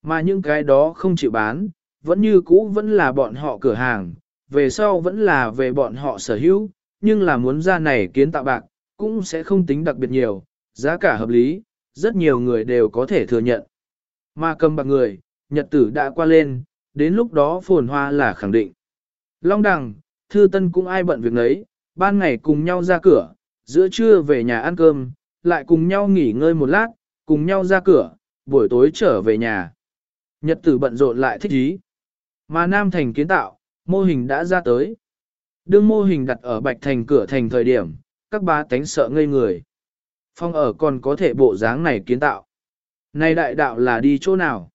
Mà những cái đó không chịu bán, vẫn như cũ vẫn là bọn họ cửa hàng, về sau vẫn là về bọn họ sở hữu, nhưng là muốn ra này kiến tạo bạc, cũng sẽ không tính đặc biệt nhiều, giá cả hợp lý, rất nhiều người đều có thể thừa nhận. Mà cầm bạc người, nhật tử đã qua lên, đến lúc đó phồn hoa là khẳng định. Long đằng, thư tân cũng ai bận việc nấy, ban ngày cùng nhau ra cửa, giữa trưa về nhà ăn cơm, lại cùng nhau nghỉ ngơi một lát, cùng nhau ra cửa, buổi tối trở về nhà. Nhật tử bận rộn lại thích ý. Mà Nam Thành kiến tạo, mô hình đã ra tới. Đương mô hình đặt ở Bạch Thành cửa thành thời điểm, các bá tánh sợ ngây người. Phong ở còn có thể bộ dáng này kiến tạo. Này đại đạo là đi chỗ nào?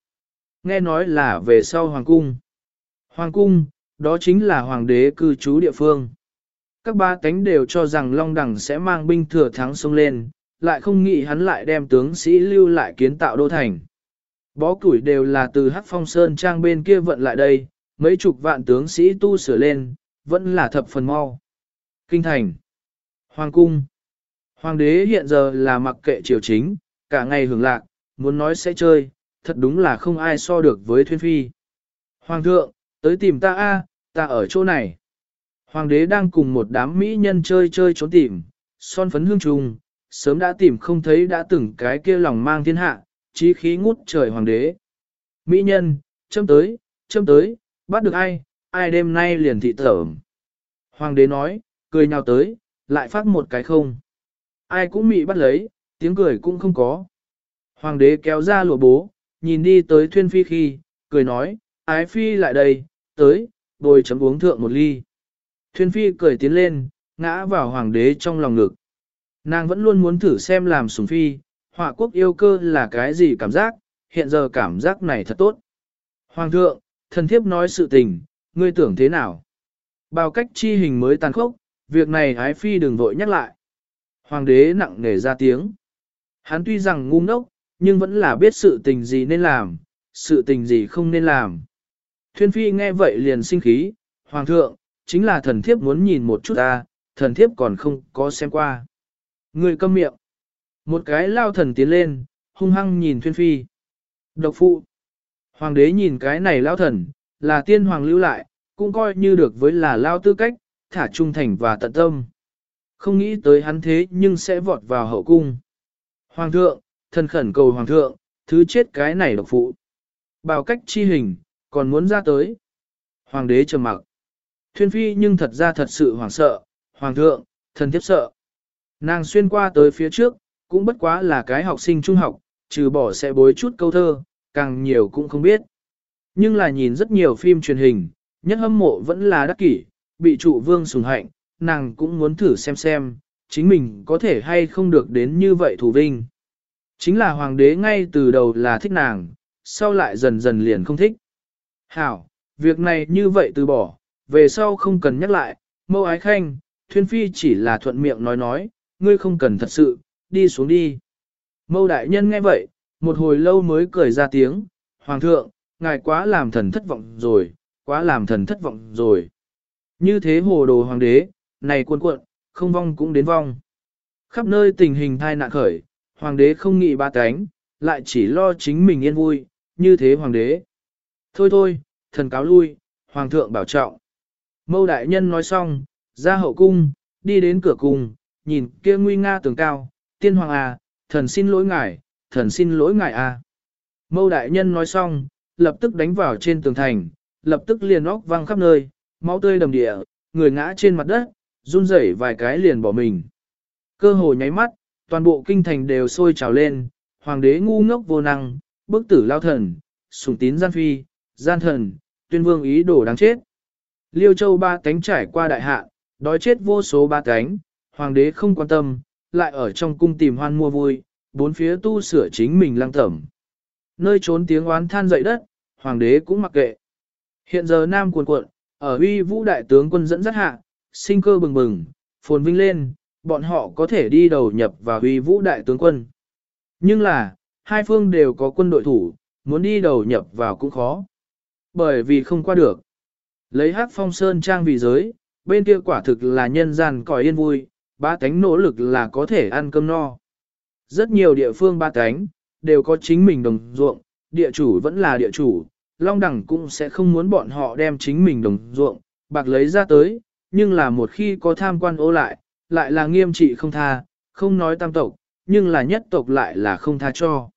Nghe nói là về sau Hoàng Cung. Hoàng Cung, đó chính là Hoàng đế cư trú địa phương. Các ba tánh đều cho rằng Long Đằng sẽ mang binh thừa thắng sông lên, lại không nghĩ hắn lại đem tướng sĩ lưu lại kiến tạo đô thành. Bó củi đều là từ Hắc Phong Sơn trang bên kia vận lại đây, mấy chục vạn tướng sĩ tu sửa lên, vẫn là thập phần mau. Kinh thành, Hoàng cung, Hoàng đế hiện giờ là mặc kệ triều chính, cả ngày hưởng lạc, muốn nói sẽ chơi, thật đúng là không ai so được với Thuyên Phi. Hoàng thượng, tới tìm ta a, ta ở chỗ này. Hoàng đế đang cùng một đám mỹ nhân chơi chơi trốn tìm, son phấn hương trùng, sớm đã tìm không thấy đã từng cái kia lòng mang thiên hạ, chí khí ngút trời hoàng đế. Mỹ nhân, châm tới, châm tới, bắt được ai, ai đêm nay liền thị tởm. Hoàng đế nói, cười nhào tới, lại phát một cái không. Ai cũng mị bắt lấy, tiếng cười cũng không có. Hoàng đế kéo ra lụa bố, nhìn đi tới thuyên phi khi, cười nói, ái phi lại đây, tới, bồi chấm uống thượng một ly. Thuyên phi cười tiến lên, ngã vào hoàng đế trong lòng ngực. Nàng vẫn luôn muốn thử xem làm sùng phi, họa quốc yêu cơ là cái gì cảm giác, hiện giờ cảm giác này thật tốt. Hoàng thượng, thần thiếp nói sự tình, ngươi tưởng thế nào? Bao cách chi hình mới tàn khốc, việc này ái phi đừng vội nhắc lại. Hoàng đế nặng nề ra tiếng. Hắn tuy rằng ngu ngốc, nhưng vẫn là biết sự tình gì nên làm, sự tình gì không nên làm. Thuyên phi nghe vậy liền sinh khí, Hoàng thượng, chính là thần thiếp muốn nhìn một chút ta, thần thiếp còn không có xem qua. Người câm miệng. Một cái lao thần tiến lên, hung hăng nhìn Thuyên phi. Độc phụ. Hoàng đế nhìn cái này lao thần, là tiên hoàng lưu lại, cũng coi như được với là lao tư cách, thả trung thành và tận tâm. Không nghĩ tới hắn thế nhưng sẽ vọt vào hậu cung. Hoàng thượng, thần khẩn cầu hoàng thượng, thứ chết cái này độc phụ. Bảo cách chi hình, còn muốn ra tới. Hoàng đế trầm mặc. Thuyên phi nhưng thật ra thật sự hoàng sợ, hoàng thượng, thần tiếp sợ. Nàng xuyên qua tới phía trước, cũng bất quá là cái học sinh trung học, trừ bỏ sẽ bối chút câu thơ, càng nhiều cũng không biết. Nhưng là nhìn rất nhiều phim truyền hình, nhất hâm mộ vẫn là đắc kỷ, bị trụ vương sùng hạnh, nàng cũng muốn thử xem xem, chính mình có thể hay không được đến như vậy thủ vinh. Chính là hoàng đế ngay từ đầu là thích nàng, sau lại dần dần liền không thích. Hảo, việc này như vậy từ bỏ, về sau không cần nhắc lại, mâu ái khanh, thuyên phi chỉ là thuận miệng nói nói, ngươi không cần thật sự, đi xuống đi. Mâu đại nhân nghe vậy, một hồi lâu mới cười ra tiếng, Hoàng thượng, ngài quá làm thần thất vọng rồi, quá làm thần thất vọng rồi. Như thế hồ đồ hoàng đế, này cuộn cuộn, không vong cũng đến vong. Khắp nơi tình hình thai nạn khởi, hoàng đế không nghĩ ba cánh, lại chỉ lo chính mình yên vui, như thế hoàng đế. Thôi thôi, thần cáo lui, hoàng thượng bảo trọng. Mâu đại nhân nói xong, ra hậu cung, đi đến cửa cung, nhìn kia nguy nga tường cao, tiên hoàng à, thần xin lỗi ngài, thần xin lỗi ngài à. Mâu đại nhân nói xong, lập tức đánh vào trên tường thành, lập tức liền óc văng khắp nơi, máu tươi đầm địa, người ngã trên mặt đất, run rẩy vài cái liền bỏ mình. Cơ hồ nháy mắt, toàn bộ kinh thành đều sôi trào lên, hoàng đế ngu ngốc vô năng, bức tử lao thần, sùng tín gian phi, gian thần, tuyên vương ý đồ đáng chết. Liêu châu ba cánh trải qua đại hạ, đói chết vô số ba cánh, hoàng đế không quan tâm, lại ở trong cung tìm hoan mua vui, bốn phía tu sửa chính mình lang tẩm. Nơi trốn tiếng oán than dậy đất, hoàng đế cũng mặc kệ. Hiện giờ Nam cuồn cuộn, ở uy vũ đại tướng quân dẫn dắt hạ, sinh cơ bừng bừng, phồn vinh lên, bọn họ có thể đi đầu nhập vào huy vũ đại tướng quân. Nhưng là, hai phương đều có quân đội thủ, muốn đi đầu nhập vào cũng khó. Bởi vì không qua được. Lấy hát phong sơn trang vì giới, bên kia quả thực là nhân gian còi yên vui, ba tánh nỗ lực là có thể ăn cơm no. Rất nhiều địa phương ba tánh, đều có chính mình đồng ruộng, địa chủ vẫn là địa chủ, Long Đẳng cũng sẽ không muốn bọn họ đem chính mình đồng ruộng, bạc lấy ra tới, nhưng là một khi có tham quan ô lại, lại là nghiêm trị không tha, không nói tam tộc, nhưng là nhất tộc lại là không tha cho.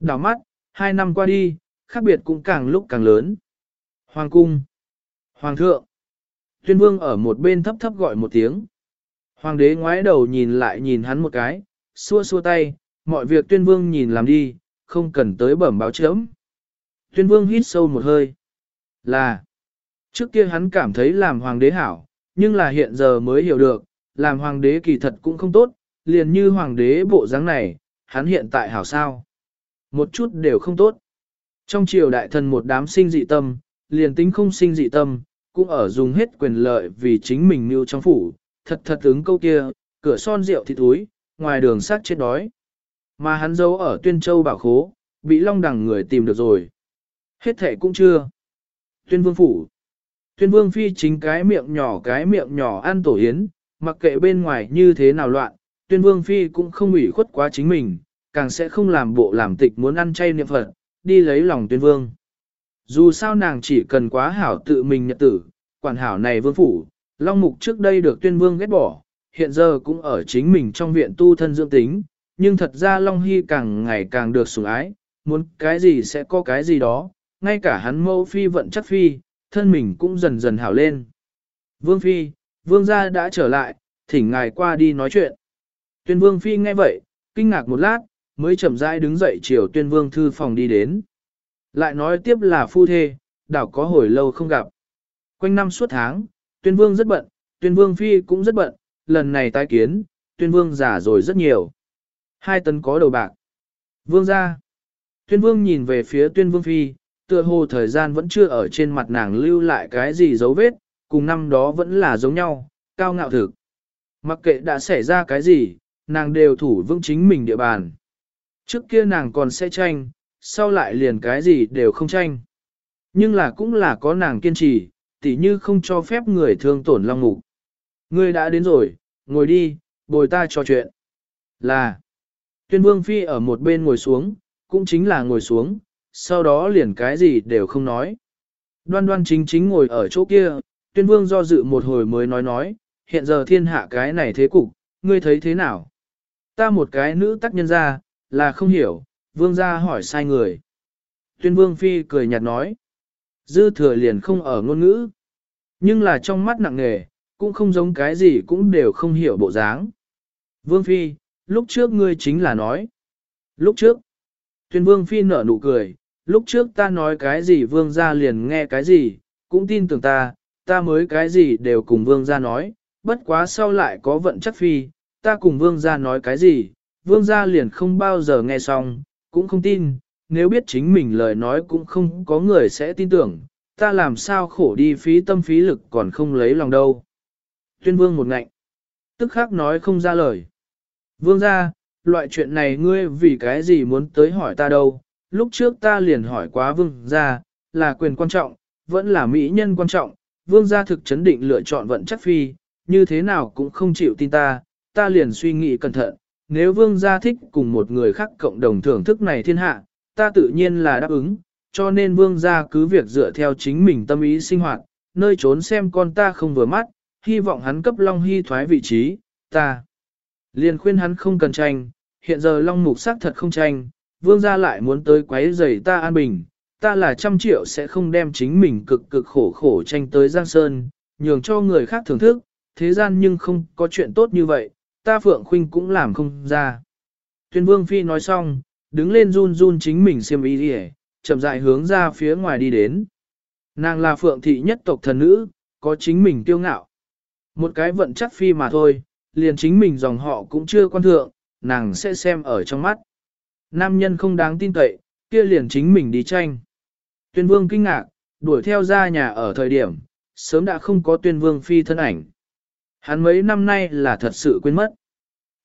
Đảo mắt, hai năm qua đi, khác biệt cũng càng lúc càng lớn. Hoàng cung. Hoàng thượng. Tuyên vương ở một bên thấp thấp gọi một tiếng. Hoàng đế ngoái đầu nhìn lại nhìn hắn một cái, xua xua tay, mọi việc tuyên vương nhìn làm đi, không cần tới bẩm báo chấm. Tuyên vương hít sâu một hơi. Là, trước kia hắn cảm thấy làm hoàng đế hảo, nhưng là hiện giờ mới hiểu được, làm hoàng đế kỳ thật cũng không tốt, liền như hoàng đế bộ dáng này, hắn hiện tại hảo sao. Một chút đều không tốt. Trong triều đại thần một đám sinh dị tâm, liền tính không sinh dị tâm, cũng ở dùng hết quyền lợi vì chính mình mưu trong phủ, thật thật ứng câu kia, cửa son rượu thịt túi, ngoài đường sát chết đói. Mà hắn giấu ở tuyên châu bảo khố, bị long đẳng người tìm được rồi. Hết thể cũng chưa. Tuyên vương phủ. Tuyên vương phi chính cái miệng nhỏ cái miệng nhỏ ăn tổ yến, mặc kệ bên ngoài như thế nào loạn, tuyên vương phi cũng không ủy khuất quá chính mình, càng sẽ không làm bộ làm tịch muốn ăn chay niệm Phật, đi lấy lòng tuyên vương. Dù sao nàng chỉ cần quá hảo tự mình nhật tử, quản hảo này vương phủ, long mục trước đây được tuyên vương ghét bỏ, hiện giờ cũng ở chính mình trong viện tu thân dưỡng tính, nhưng thật ra long hy càng ngày càng được sủng ái, muốn cái gì sẽ có cái gì đó, ngay cả hắn mẫu phi vận chắc phi, thân mình cũng dần dần hảo lên. Vương phi, vương gia đã trở lại, thỉnh ngài qua đi nói chuyện. Tuyên vương phi nghe vậy, kinh ngạc một lát, mới chậm rãi đứng dậy chiều tuyên vương thư phòng đi đến. Lại nói tiếp là phu thê, đảo có hồi lâu không gặp. Quanh năm suốt tháng, tuyên vương rất bận, tuyên vương phi cũng rất bận, lần này tái kiến, tuyên vương già rồi rất nhiều. Hai tấn có đầu bạc. Vương ra. Tuyên vương nhìn về phía tuyên vương phi, tựa hồ thời gian vẫn chưa ở trên mặt nàng lưu lại cái gì dấu vết, cùng năm đó vẫn là giống nhau, cao ngạo thực. Mặc kệ đã xảy ra cái gì, nàng đều thủ vững chính mình địa bàn. Trước kia nàng còn sẽ tranh, sau lại liền cái gì đều không tranh. Nhưng là cũng là có nàng kiên trì, tỉ như không cho phép người thương tổn long mục. Ngươi đã đến rồi, ngồi đi, bồi ta trò chuyện. Là, tuyên vương phi ở một bên ngồi xuống, cũng chính là ngồi xuống, sau đó liền cái gì đều không nói. Đoan đoan chính chính ngồi ở chỗ kia, tuyên vương do dự một hồi mới nói nói, hiện giờ thiên hạ cái này thế cục, ngươi thấy thế nào? Ta một cái nữ tác nhân ra, là không hiểu, vương gia hỏi sai người. Tuyên vương phi cười nhạt nói, dư thừa liền không ở ngôn ngữ, nhưng là trong mắt nặng nề, cũng không giống cái gì cũng đều không hiểu bộ dáng. Vương phi, lúc trước ngươi chính là nói. Lúc trước, tuyên vương phi nở nụ cười, lúc trước ta nói cái gì vương gia liền nghe cái gì, cũng tin tưởng ta, ta mới cái gì đều cùng vương gia nói, bất quá sau lại có vận chắc phi, ta cùng vương gia nói cái gì, vương gia liền không bao giờ nghe xong, cũng không tin, nếu biết chính mình lời nói cũng không có người sẽ tin tưởng, ta làm sao khổ đi phí tâm phí lực còn không lấy lòng đâu. Tuyên vương một ngạnh, tức khắc nói không ra lời. Vương gia, loại chuyện này ngươi vì cái gì muốn tới hỏi ta đâu, lúc trước ta liền hỏi quá vương gia, là quyền quan trọng, vẫn là mỹ nhân quan trọng, vương gia thực chấn định lựa chọn vận chắc phi, như thế nào cũng không chịu tin ta, ta liền suy nghĩ cẩn thận, nếu vương gia thích cùng một người khác cộng đồng thưởng thức này thiên hạ, ta tự nhiên là đáp ứng, cho nên vương gia cứ việc dựa theo chính mình tâm ý sinh hoạt, nơi trốn xem con ta không vừa mắt, hy vọng hắn cấp Long Hy thoái vị trí, ta. Liền khuyên hắn không cần tranh, hiện giờ Long Mục sắc thật không tranh, vương gia lại muốn tới quấy rầy ta an bình, ta là trăm triệu sẽ không đem chính mình cực cực khổ khổ tranh tới Giang Sơn, nhường cho người khác thưởng thức, thế gian nhưng không có chuyện tốt như vậy, ta Phượng Khuynh cũng làm không ra. Tuyên Vương Phi nói xong, đứng lên run run chính mình xiêm y đi chậm rãi hướng ra phía ngoài đi đến. Nàng là Phượng Thị nhất tộc thần nữ, có chính mình tiêu ngạo. Một cái vận chắc Phi mà thôi, liền chính mình dòng họ cũng chưa quan thượng, nàng sẽ xem ở trong mắt. Nam nhân không đáng tin cậy, kia liền chính mình đi tranh. Tuyên Vương kinh ngạc, đuổi theo ra nhà ở thời điểm, sớm đã không có Tuyên Vương Phi thân ảnh. Hắn mấy năm nay là thật sự quên mất.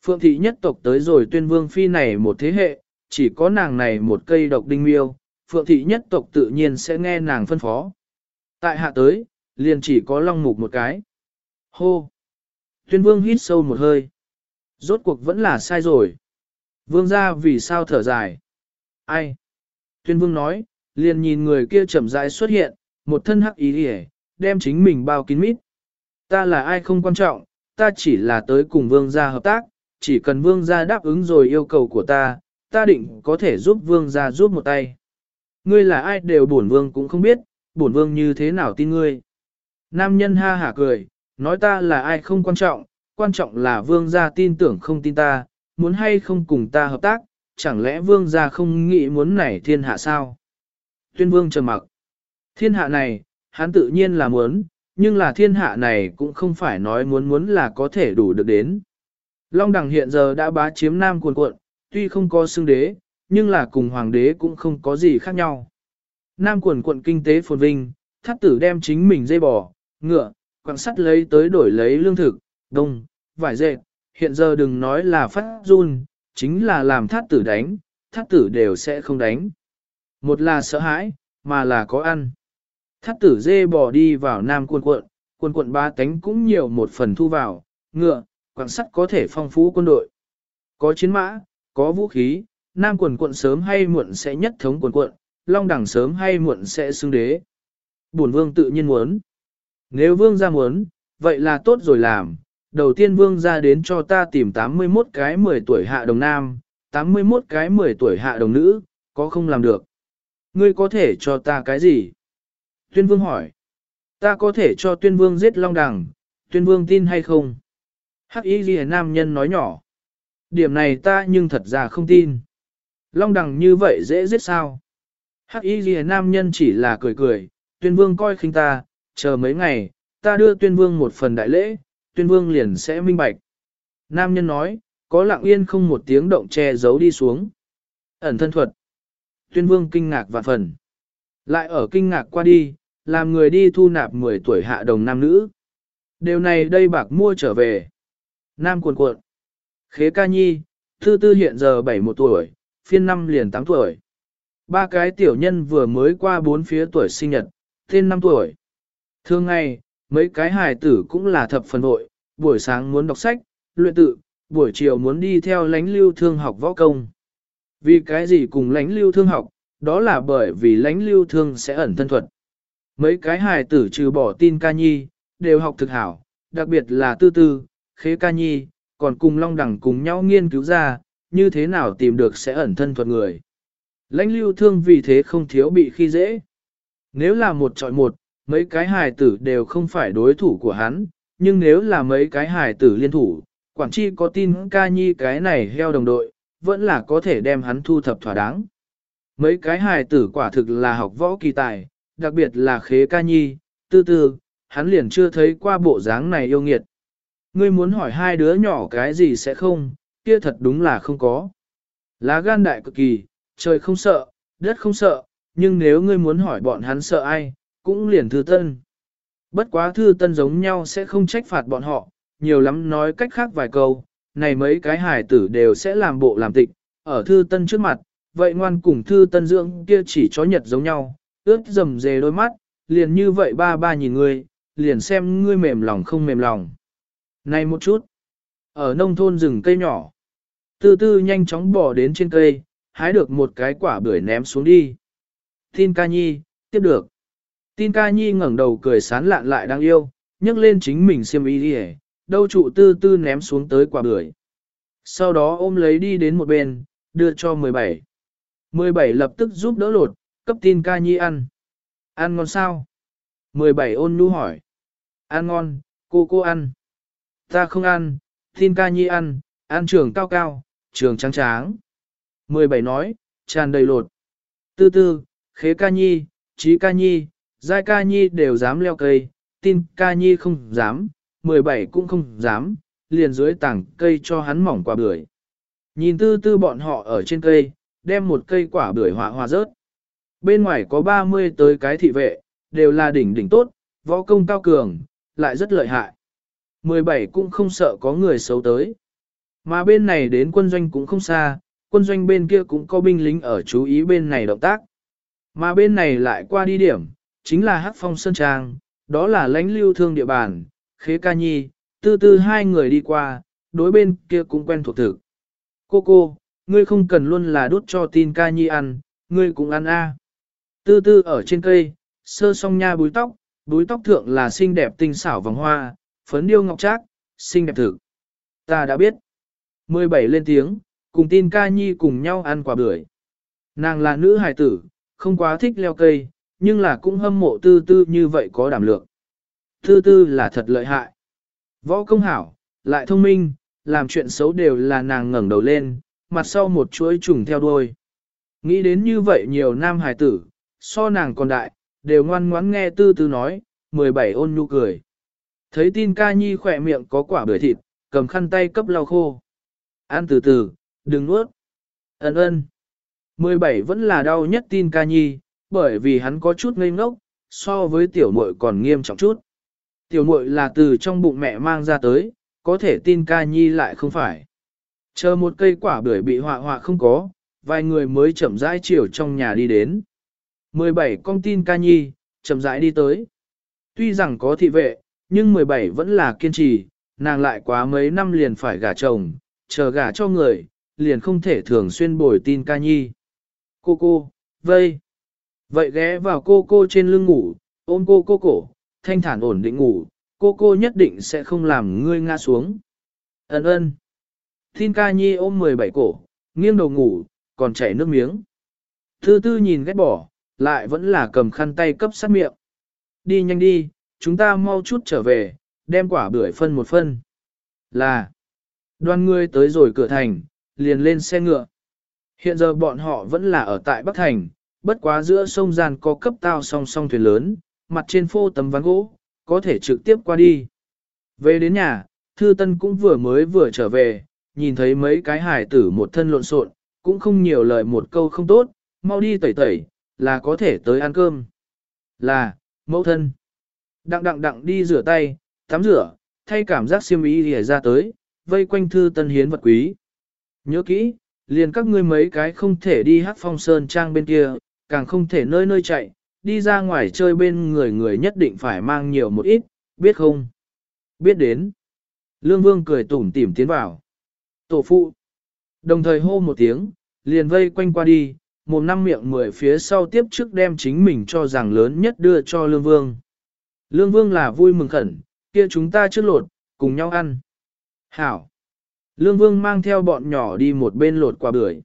Phượng thị nhất tộc tới rồi tuyên vương phi này một thế hệ, chỉ có nàng này một cây độc đinh miêu, Phượng thị nhất tộc tự nhiên sẽ nghe nàng phân phó. Tại hạ tới, liền chỉ có long mục một cái. Hô! Tuyên vương hít sâu một hơi. Rốt cuộc vẫn là sai rồi. Vương ra vì sao thở dài? Ai? Tuyên vương nói, liền nhìn người kia chậm rãi xuất hiện, một thân hắc ý hề, đem chính mình bao kín mít. Ta là ai không quan trọng, ta chỉ là tới cùng vương gia hợp tác, chỉ cần vương gia đáp ứng rồi yêu cầu của ta, ta định có thể giúp vương gia giúp một tay. Ngươi là ai đều bổn vương cũng không biết, bổn vương như thế nào tin ngươi. Nam nhân ha hả cười, nói ta là ai không quan trọng, quan trọng là vương gia tin tưởng không tin ta, muốn hay không cùng ta hợp tác, chẳng lẽ vương gia không nghĩ muốn nảy thiên hạ sao? Tuyên vương trầm mặc. Thiên hạ này, hắn tự nhiên là muốn, nhưng là thiên hạ này cũng không phải nói muốn muốn là có thể đủ được đến. Long đẳng hiện giờ đã bá chiếm nam cuồn cuộn, tuy không có xương đế, nhưng là cùng hoàng đế cũng không có gì khác nhau. Nam cuồn quận kinh tế phồn vinh, thắt tử đem chính mình dây bò, ngựa, quặng sắt lấy tới đổi lấy lương thực, đông, vải dệt, hiện giờ đừng nói là phát run, chính là làm thắt tử đánh, thắt tử đều sẽ không đánh. Một là sợ hãi, mà là có ăn. Thắt tử dê bò đi vào nam quân quận, quân quận ba tánh cũng nhiều một phần thu vào, ngựa, quặng sắt có thể phong phú quân đội. Có chiến mã, có vũ khí, nam quần quận sớm hay muộn sẽ nhất thống quần quận, long đẳng sớm hay muộn sẽ xưng đế. Bổn vương tự nhiên muốn. Nếu vương ra muốn, vậy là tốt rồi làm. Đầu tiên vương ra đến cho ta tìm 81 cái 10 tuổi hạ đồng nam, 81 cái 10 tuổi hạ đồng nữ, có không làm được. Ngươi có thể cho ta cái gì? Tuyên vương hỏi. Ta có thể cho tuyên vương giết long Đằng, tuyên vương tin hay không? Hắc y ghi nam nhân nói nhỏ. Điểm này ta nhưng thật ra không tin. Long đằng như vậy dễ giết sao? Hắc y ghi nam nhân chỉ là cười cười, tuyên vương coi khinh ta, chờ mấy ngày, ta đưa tuyên vương một phần đại lễ, tuyên vương liền sẽ minh bạch. Nam nhân nói, có lặng yên không một tiếng động che giấu đi xuống. Ẩn thân thuật. Tuyên vương kinh ngạc và phần. Lại ở kinh ngạc qua đi, làm người đi thu nạp 10 tuổi hạ đồng nam nữ. Điều này đây bạc mua trở về. Nam cuộn cuộn. Khế ca nhi, thư tư hiện giờ 71 tuổi, phiên năm liền 8 tuổi. Ba cái tiểu nhân vừa mới qua bốn phía tuổi sinh nhật, tên 5 tuổi. Thường ngày, mấy cái hài tử cũng là thập phần hội, buổi sáng muốn đọc sách, luyện tự, buổi chiều muốn đi theo lánh lưu thương học võ công. Vì cái gì cùng lánh lưu thương học, đó là bởi vì lánh lưu thương sẽ ẩn thân thuật. Mấy cái hài tử trừ bỏ tin ca nhi, đều học thực hảo, đặc biệt là tư tư, khế ca nhi, còn cùng long đẳng cùng nhau nghiên cứu ra, như thế nào tìm được sẽ ẩn thân thuật người. Lãnh lưu thương vì thế không thiếu bị khi dễ. Nếu là một trọi một, mấy cái hài tử đều không phải đối thủ của hắn, nhưng nếu là mấy cái hài tử liên thủ, quản chi có tin ca nhi cái này heo đồng đội, vẫn là có thể đem hắn thu thập thỏa đáng. Mấy cái hài tử quả thực là học võ kỳ tài, đặc biệt là khế ca nhi, tư tư, hắn liền chưa thấy qua bộ dáng này yêu nghiệt. Ngươi muốn hỏi hai đứa nhỏ cái gì sẽ không, kia thật đúng là không có. Lá gan đại cực kỳ, trời không sợ, đất không sợ, nhưng nếu ngươi muốn hỏi bọn hắn sợ ai, cũng liền thư tân. Bất quá thư tân giống nhau sẽ không trách phạt bọn họ, nhiều lắm nói cách khác vài câu, này mấy cái hải tử đều sẽ làm bộ làm tịch, ở thư tân trước mặt, vậy ngoan cùng thư tân dưỡng kia chỉ chó nhật giống nhau, ướt dầm dề đôi mắt, liền như vậy ba ba nhìn ngươi, liền xem ngươi mềm lòng không mềm lòng. Này một chút, ở nông thôn rừng cây nhỏ, tư tư nhanh chóng bỏ đến trên cây, hái được một cái quả bưởi ném xuống đi. Tin ca nhi, tiếp được. Tin ca nhi ngẩng đầu cười sán lạn lại đang yêu, nhấc lên chính mình xiêm y đi đâu trụ tư tư ném xuống tới quả bưởi. Sau đó ôm lấy đi đến một bên, đưa cho 17. 17 lập tức giúp đỡ lột, cấp tin ca nhi ăn. Ăn ngon sao? 17 ôn nhu hỏi. Ăn ngon, cô cô ăn. Ta không ăn, tin ca nhi ăn, ăn trường cao cao, trường trắng tráng. 17 nói, tràn đầy lột. Tư tư, khế ca nhi, trí ca nhi, giai ca nhi đều dám leo cây, tin ca nhi không dám, 17 cũng không dám, liền dưới tảng cây cho hắn mỏng quả bưởi. Nhìn tư tư bọn họ ở trên cây, đem một cây quả bưởi hỏa hòa rớt. Bên ngoài có 30 tới cái thị vệ, đều là đỉnh đỉnh tốt, võ công cao cường, lại rất lợi hại. 17 cũng không sợ có người xấu tới. Mà bên này đến quân doanh cũng không xa, quân doanh bên kia cũng có binh lính ở chú ý bên này động tác. Mà bên này lại qua đi điểm, chính là Hắc Phong Sơn Trang, đó là lãnh lưu thương địa bàn, khế ca nhi, tư tư hai người đi qua, đối bên kia cũng quen thuộc thực. Cô cô, ngươi không cần luôn là đút cho tin ca nhi ăn, ngươi cũng ăn a. Tư tư ở trên cây, sơ song nha búi tóc, búi tóc thượng là xinh đẹp tinh xảo vòng hoa, phấn điêu ngọc trác, xinh đẹp thực. Ta đã biết. 17 lên tiếng, cùng tin ca nhi cùng nhau ăn quả bưởi. Nàng là nữ hài tử, không quá thích leo cây, nhưng là cũng hâm mộ tư tư như vậy có đảm lượng. Tư tư là thật lợi hại. Võ công hảo, lại thông minh, làm chuyện xấu đều là nàng ngẩng đầu lên, mặt sau một chuỗi trùng theo đuôi. Nghĩ đến như vậy nhiều nam hài tử, so nàng còn đại, đều ngoan ngoãn nghe tư tư nói, 17 ôn nhu cười. Thấy tin ca nhi khỏe miệng có quả bưởi thịt, cầm khăn tay cấp lau khô. Ăn từ từ, đừng nuốt. Ấn ơn. 17 vẫn là đau nhất tin ca nhi, bởi vì hắn có chút ngây ngốc, so với tiểu muội còn nghiêm trọng chút. Tiểu muội là từ trong bụng mẹ mang ra tới, có thể tin ca nhi lại không phải. Chờ một cây quả bưởi bị họa họa không có, vài người mới chậm rãi chiều trong nhà đi đến. 17 con tin ca nhi, chậm rãi đi tới. Tuy rằng có thị vệ, nhưng 17 vẫn là kiên trì, nàng lại quá mấy năm liền phải gả chồng, chờ gả cho người, liền không thể thường xuyên bồi tin ca nhi. Cô cô, vây. Vậy ghé vào cô cô trên lưng ngủ, ôm cô cô cổ, thanh thản ổn định ngủ, cô cô nhất định sẽ không làm ngươi ngã xuống. Ấn ơn. Tin ca nhi ôm 17 cổ, nghiêng đầu ngủ, còn chảy nước miếng. Thư tư nhìn ghét bỏ, lại vẫn là cầm khăn tay cấp sát miệng. Đi nhanh đi, chúng ta mau chút trở về, đem quả bưởi phân một phân. Là, đoàn người tới rồi cửa thành, liền lên xe ngựa. Hiện giờ bọn họ vẫn là ở tại Bắc Thành, bất quá giữa sông gian có cấp tao song song thuyền lớn, mặt trên phô tấm ván gỗ, có thể trực tiếp qua đi. Về đến nhà, Thư Tân cũng vừa mới vừa trở về, nhìn thấy mấy cái hải tử một thân lộn xộn, cũng không nhiều lời một câu không tốt, mau đi tẩy tẩy, là có thể tới ăn cơm. Là, mẫu thân. Đặng đặng đặng đi rửa tay, tắm rửa, thay cảm giác xiêm ý lìa ra tới, vây quanh Thư Tân hiến vật quý. Nhớ kỹ, liền các ngươi mấy cái không thể đi hát phong sơn trang bên kia, càng không thể nơi nơi chạy, đi ra ngoài chơi bên người người nhất định phải mang nhiều một ít, biết không? Biết đến. Lương Vương cười tủm tỉm tiến vào. Tổ phụ. Đồng thời hô một tiếng, liền vây quanh qua đi, một năm miệng mười phía sau tiếp trước đem chính mình cho rằng lớn nhất đưa cho Lương Vương. Lương Vương là vui mừng khẩn, kia chúng ta trước lột, cùng nhau ăn. Hảo. Lương Vương mang theo bọn nhỏ đi một bên lột quả bưởi.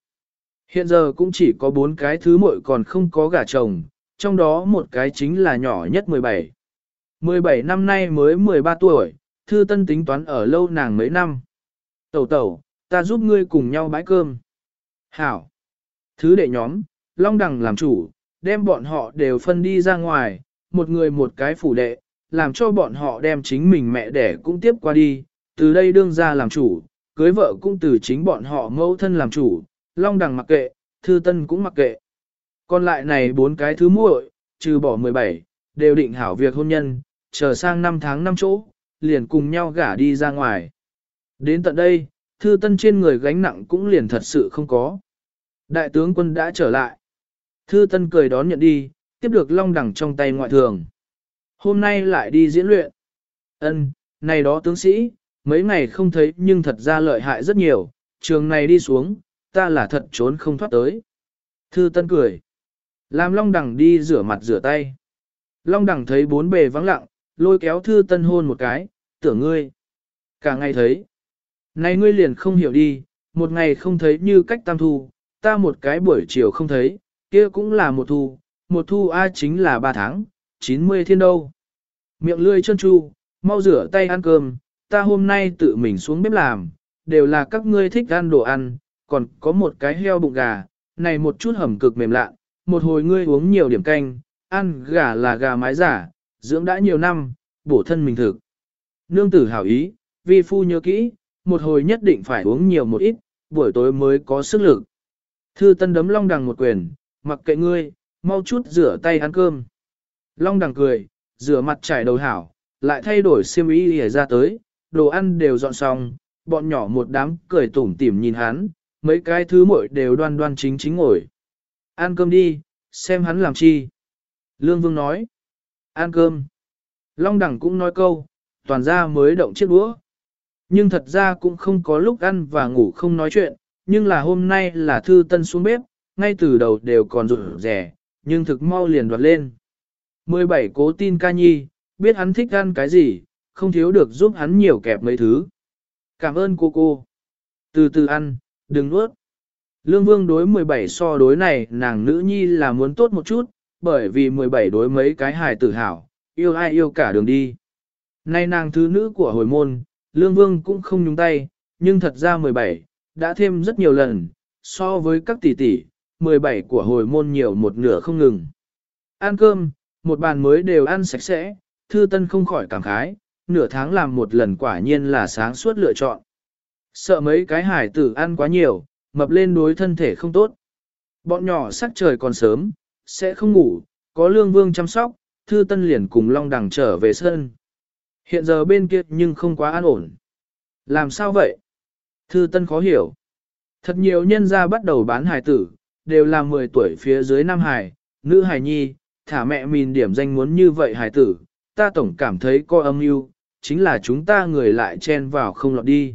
Hiện giờ cũng chỉ có bốn cái thứ muội còn không có gả chồng, trong đó một cái chính là nhỏ nhất 17. 17 năm nay mới 13 tuổi, thư tân tính toán ở lâu nàng mấy năm. Tẩu tẩu, ta giúp ngươi cùng nhau bãi cơm. Hảo. Thứ đệ nhóm, Long Đằng làm chủ, đem bọn họ đều phân đi ra ngoài, một người một cái phủ đệ, làm cho bọn họ đem chính mình mẹ đẻ cũng tiếp qua đi, từ đây đương ra làm chủ, cưới vợ cũng từ chính bọn họ mẫu thân làm chủ, Long Đằng mặc kệ, Thư Tân cũng mặc kệ. Còn lại này bốn cái thứ muội, trừ bỏ 17, đều định hảo việc hôn nhân, chờ sang năm tháng năm chỗ, liền cùng nhau gả đi ra ngoài. Đến tận đây, Thư Tân trên người gánh nặng cũng liền thật sự không có. Đại tướng quân đã trở lại. Thư Tân cười đón nhận đi, tiếp được long đẳng trong tay ngoại thường. Hôm nay lại đi diễn luyện. Ân, này đó tướng sĩ, mấy ngày không thấy nhưng thật ra lợi hại rất nhiều, trường này đi xuống, ta là thật trốn không thoát tới. Thư Tân cười. Làm Long Đẳng đi rửa mặt rửa tay. Long Đẳng thấy bốn bề vắng lặng, lôi kéo Thư Tân hôn một cái, tưởng ngươi. Cả ngày thấy. Này ngươi liền không hiểu đi, một ngày không thấy như cách tam thu, ta một cái buổi chiều không thấy, kia cũng là một thu, một thu A chính là ba tháng, 90 thiên đâu. Miệng lươi chân chu, mau rửa tay ăn cơm, ta hôm nay tự mình xuống bếp làm, đều là các ngươi thích ăn đồ ăn, còn có một cái heo bụng gà, này một chút hầm cực mềm lạ, một hồi ngươi uống nhiều điểm canh, ăn gà là gà mái giả, dưỡng đã nhiều năm, bổ thân mình thực. Nương tử hảo ý, vi phu nhớ kỹ, một hồi nhất định phải uống nhiều một ít, buổi tối mới có sức lực. Thư tân đấm long đằng một quyền, mặc kệ ngươi, mau chút rửa tay ăn cơm. Long đằng cười, rửa mặt trải đầu hảo, lại thay đổi xiêm y để ra tới, đồ ăn đều dọn xong, bọn nhỏ một đám cười tủm tỉm nhìn hắn, mấy cái thứ muội đều đoan đoan chính chính ngồi. Ăn cơm đi, xem hắn làm chi. Lương Vương nói. Ăn cơm. Long Đẳng cũng nói câu, toàn ra mới động chiếc đũa. Nhưng thật ra cũng không có lúc ăn và ngủ không nói chuyện, nhưng là hôm nay là thư tân xuống bếp, ngay từ đầu đều còn rụt rẻ, nhưng thực mau liền đoạt lên. 17 cố tin ca nhi, biết hắn thích ăn cái gì, không thiếu được giúp hắn nhiều kẹp mấy thứ. Cảm ơn cô cô. Từ từ ăn, đừng nuốt. Lương Vương đối 17 so đối này nàng nữ nhi là muốn tốt một chút, bởi vì 17 đối mấy cái hài tử hảo, yêu ai yêu cả đường đi. Nay nàng thứ nữ của hồi môn, Lương Vương cũng không nhúng tay, nhưng thật ra 17, đã thêm rất nhiều lần, so với các tỷ tỷ, 17 của hồi môn nhiều một nửa không ngừng. Ăn cơm, một bàn mới đều ăn sạch sẽ, thư tân không khỏi cảm khái, nửa tháng làm một lần quả nhiên là sáng suốt lựa chọn. Sợ mấy cái hải tử ăn quá nhiều, mập lên đối thân thể không tốt. Bọn nhỏ sắc trời còn sớm, sẽ không ngủ, có lương vương chăm sóc, thư tân liền cùng long đằng trở về sân. Hiện giờ bên kia nhưng không quá an ổn. Làm sao vậy? Thư tân khó hiểu. Thật nhiều nhân gia bắt đầu bán hài tử, đều là 10 tuổi phía dưới nam hài, nữ hài nhi, thả mẹ mìn điểm danh muốn như vậy hài tử, ta tổng cảm thấy có âm mưu, chính là chúng ta người lại chen vào không lọt đi.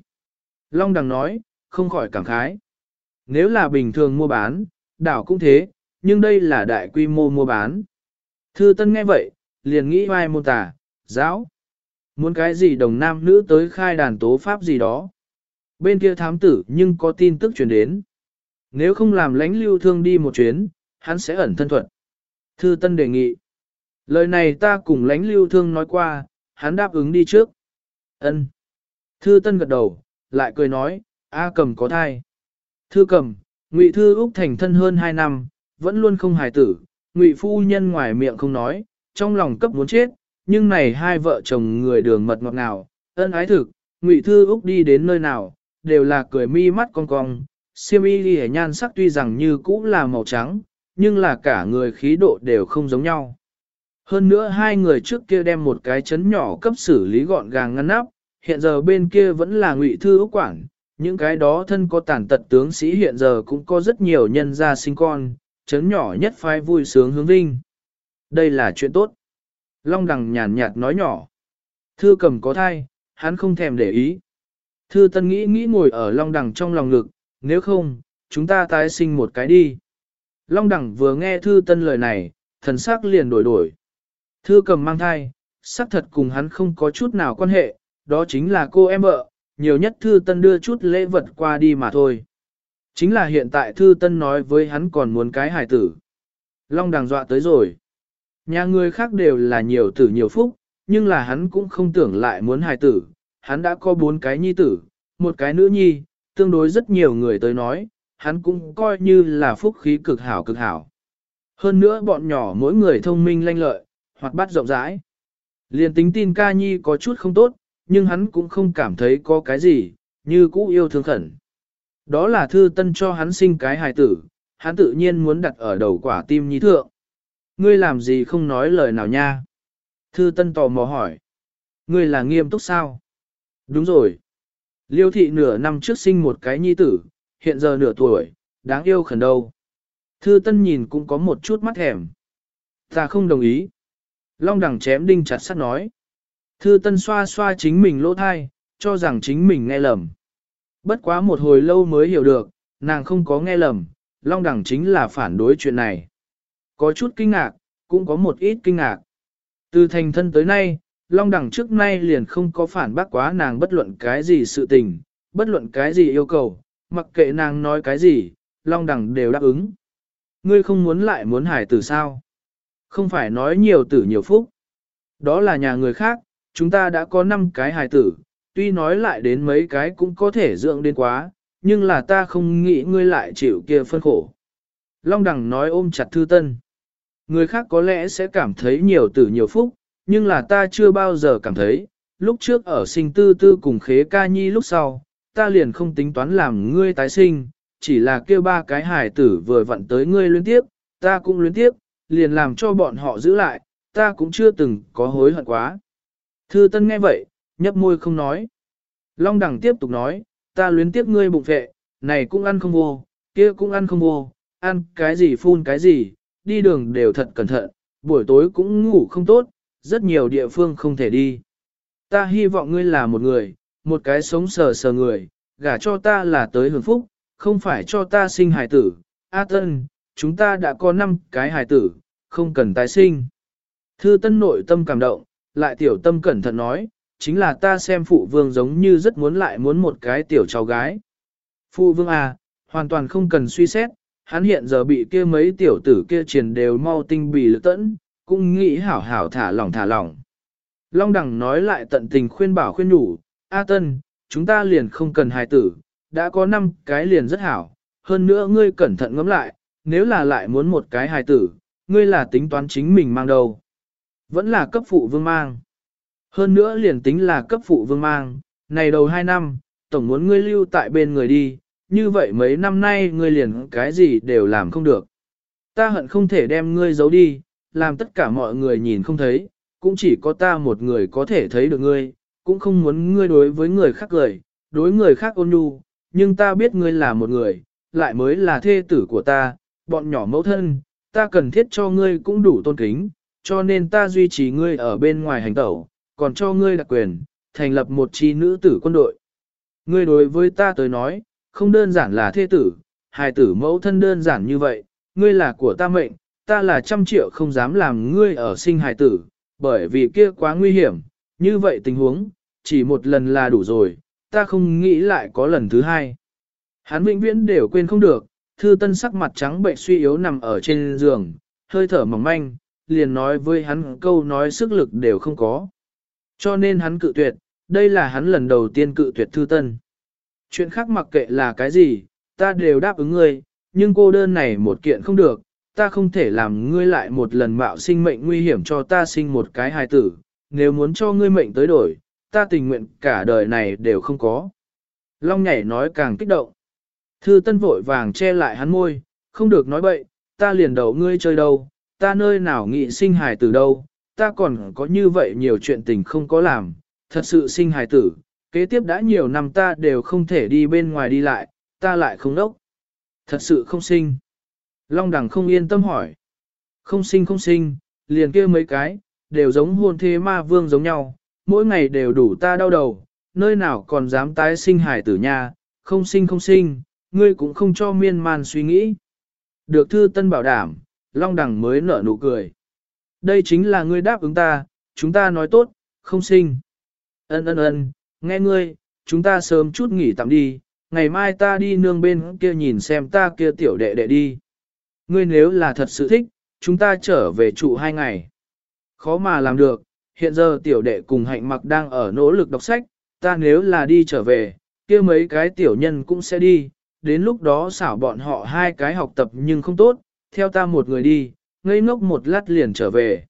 Long đằng nói, không khỏi cảm khái. Nếu là bình thường mua bán, đảo cũng thế, nhưng đây là đại quy mô mua bán. Thư Tân nghe vậy, liền nghĩ vai mô tả, giáo. Muốn cái gì đồng nam nữ tới khai đàn tố pháp gì đó. Bên kia thám tử nhưng có tin tức truyền đến. Nếu không làm lãnh lưu thương đi một chuyến, hắn sẽ ẩn thân thuận. Thư Tân đề nghị. Lời này ta cùng lãnh lưu thương nói qua, hắn đáp ứng đi trước. Ân. Thư Tân gật đầu, lại cười nói, A cầm có thai. Thư cầm, Ngụy Thư Úc thành thân hơn 2 năm, vẫn luôn không hài tử, Ngụy Phu Nhân ngoài miệng không nói, trong lòng cấp muốn chết, nhưng này hai vợ chồng người đường mật ngọt ngào, ân ái thực, Ngụy Thư Úc đi đến nơi nào, đều là cười mi mắt cong cong, siêm y ghi nhan sắc tuy rằng như cũ là màu trắng, nhưng là cả người khí độ đều không giống nhau. Hơn nữa hai người trước kia đem một cái chấn nhỏ cấp xử lý gọn gàng ngăn nắp, hiện giờ bên kia vẫn là ngụy thư ốc quảng, những cái đó thân có tàn tật tướng sĩ hiện giờ cũng có rất nhiều nhân gia sinh con, chấn nhỏ nhất phái vui sướng hướng vinh. Đây là chuyện tốt. Long đằng nhàn nhạt nói nhỏ. Thư cầm có thai, hắn không thèm để ý. Thư tân nghĩ nghĩ ngồi ở long đằng trong lòng ngực, nếu không, chúng ta tái sinh một cái đi. Long đằng vừa nghe thư tân lời này, thần sắc liền đổi đổi. Thư cầm mang thai, xác thật cùng hắn không có chút nào quan hệ, đó chính là cô em vợ, nhiều nhất Thư Tân đưa chút lễ vật qua đi mà thôi. Chính là hiện tại Thư Tân nói với hắn còn muốn cái hài tử. Long đằng dọa tới rồi. Nhà người khác đều là nhiều tử nhiều phúc, nhưng là hắn cũng không tưởng lại muốn hài tử. Hắn đã có bốn cái nhi tử, một cái nữ nhi, tương đối rất nhiều người tới nói, hắn cũng coi như là phúc khí cực hảo cực hảo. Hơn nữa bọn nhỏ mỗi người thông minh lanh lợi, hoặc bắt rộng rãi. liền tính tin ca nhi có chút không tốt, nhưng hắn cũng không cảm thấy có cái gì, như cũ yêu thương khẩn. Đó là thư tân cho hắn sinh cái hài tử, hắn tự nhiên muốn đặt ở đầu quả tim nhi thượng. Ngươi làm gì không nói lời nào nha? Thư tân tò mò hỏi. Ngươi là nghiêm túc sao? Đúng rồi. Liêu thị nửa năm trước sinh một cái nhi tử, hiện giờ nửa tuổi, đáng yêu khẩn đâu. Thư tân nhìn cũng có một chút mắt thèm. Ta không đồng ý. Long đằng chém đinh chặt sắt nói. Thư tân xoa xoa chính mình lỗ thai, cho rằng chính mình nghe lầm. Bất quá một hồi lâu mới hiểu được, nàng không có nghe lầm, Long đẳng chính là phản đối chuyện này. Có chút kinh ngạc, cũng có một ít kinh ngạc. Từ thành thân tới nay, Long đẳng trước nay liền không có phản bác quá nàng bất luận cái gì sự tình, bất luận cái gì yêu cầu, mặc kệ nàng nói cái gì, Long đẳng đều đáp ứng. Ngươi không muốn lại muốn hải tử sao? Không phải nói nhiều tử nhiều phúc. Đó là nhà người khác, chúng ta đã có 5 cái hài tử, tuy nói lại đến mấy cái cũng có thể dưỡng đến quá, nhưng là ta không nghĩ ngươi lại chịu kia phân khổ. Long đẳng nói ôm chặt Thư Tân. Người khác có lẽ sẽ cảm thấy nhiều tử nhiều phúc, nhưng là ta chưa bao giờ cảm thấy, lúc trước ở sinh tư tư cùng khế ca nhi lúc sau, ta liền không tính toán làm ngươi tái sinh, chỉ là kêu ba cái hài tử vừa vặn tới ngươi luyến tiếp, ta cũng luyến tiếp, liền làm cho bọn họ giữ lại, ta cũng chưa từng có hối hận quá. Thư Tân nghe vậy, nhấp môi không nói. Long đẳng tiếp tục nói, ta luyến tiếp ngươi bụng vệ, này cũng ăn không vô, kia cũng ăn không vô, ăn cái gì phun cái gì, đi đường đều thật cẩn thận, buổi tối cũng ngủ không tốt, rất nhiều địa phương không thể đi. Ta hy vọng ngươi là một người, một cái sống sờ sờ người, gả cho ta là tới hưởng phúc, không phải cho ta sinh hài tử. A Tân, chúng ta đã có 5 cái hài tử, không cần tái sinh. Thư Tân nội tâm cảm động, lại tiểu tâm cẩn thận nói, chính là ta xem phụ vương giống như rất muốn lại muốn một cái tiểu cháu gái. Phụ vương à, hoàn toàn không cần suy xét, hắn hiện giờ bị kia mấy tiểu tử kia triền đều mau tinh bì lực tẫn, cũng nghĩ hảo hảo thả lỏng thả lỏng. Long đẳng nói lại tận tình khuyên bảo khuyên nhủ, A Tân, chúng ta liền không cần hài tử, đã có 5 cái liền rất hảo, hơn nữa ngươi cẩn thận ngẫm lại, nếu là lại muốn một cái hài tử, ngươi là tính toán chính mình mang đâu. Vẫn là cấp phụ vương mang. Hơn nữa liền tính là cấp phụ vương mang, này đầu 2 năm, tổng muốn ngươi lưu tại bên người đi, như vậy mấy năm nay ngươi liền cái gì đều làm không được. Ta hận không thể đem ngươi giấu đi, làm tất cả mọi người nhìn không thấy, cũng chỉ có ta một người có thể thấy được ngươi, cũng không muốn ngươi đối với người khác cười, đối người khác ôn nhu, nhưng ta biết ngươi là một người, lại mới là thê tử của ta, bọn nhỏ mẫu thân, ta cần thiết cho ngươi cũng đủ tôn kính, cho nên ta duy trì ngươi ở bên ngoài hành tẩu, còn cho ngươi đặc quyền, thành lập một chi nữ tử quân đội. Ngươi đối với ta tới nói, không đơn giản là thê tử, hài tử mẫu thân đơn giản như vậy, ngươi là của ta mệnh, ta là trăm triệu không dám làm ngươi ở sinh hài tử, bởi vì kia quá nguy hiểm, như vậy tình huống, chỉ một lần là đủ rồi, ta không nghĩ lại có lần thứ hai. Hắn vĩnh viễn đều quên không được, thư tân sắc mặt trắng bệnh suy yếu nằm ở trên giường, hơi thở mỏng manh, liền nói với hắn câu nói sức lực đều không có. Cho nên hắn cự tuyệt, đây là hắn lần đầu tiên cự tuyệt thư tân. Chuyện khác mặc kệ là cái gì, ta đều đáp ứng ngươi, nhưng cô đơn này một kiện không được, ta không thể làm ngươi lại một lần mạo sinh mệnh nguy hiểm cho ta sinh một cái hài tử, nếu muốn cho ngươi mệnh tới đổi, ta tình nguyện cả đời này đều không có. Long nhảy nói càng kích động. Thư tân vội vàng che lại hắn môi, không được nói bậy, ta liền đầu ngươi chơi đâu, ta nơi nào nghị sinh hài tử đâu, ta còn có như vậy nhiều chuyện tình không có làm, thật sự sinh hài tử, kế tiếp đã nhiều năm ta đều không thể đi bên ngoài đi lại, ta lại không đốc. Thật sự không sinh. Long đằng không yên tâm hỏi. Không sinh không sinh, liền kia mấy cái, đều giống hôn thế ma vương giống nhau, mỗi ngày đều đủ ta đau đầu, nơi nào còn dám tái sinh hải tử nha, không sinh không sinh, ngươi cũng không cho miên man suy nghĩ. Được thư tân bảo đảm, Long Đằng mới nở nụ cười. Đây chính là ngươi đáp ứng ta, chúng ta nói tốt, không sinh. Ân ân ân, nghe ngươi, chúng ta sớm chút nghỉ tạm đi, ngày mai ta đi nương bên kia nhìn xem ta kia tiểu đệ đệ đi. Ngươi nếu là thật sự thích, chúng ta trở về trụ hai ngày. Khó mà làm được, hiện giờ tiểu đệ cùng hạnh mặc đang ở nỗ lực đọc sách, ta nếu là đi trở về, kia mấy cái tiểu nhân cũng sẽ đi, đến lúc đó xảo bọn họ hai cái học tập nhưng không tốt, theo ta một người đi, ngây ngốc một lát liền trở về.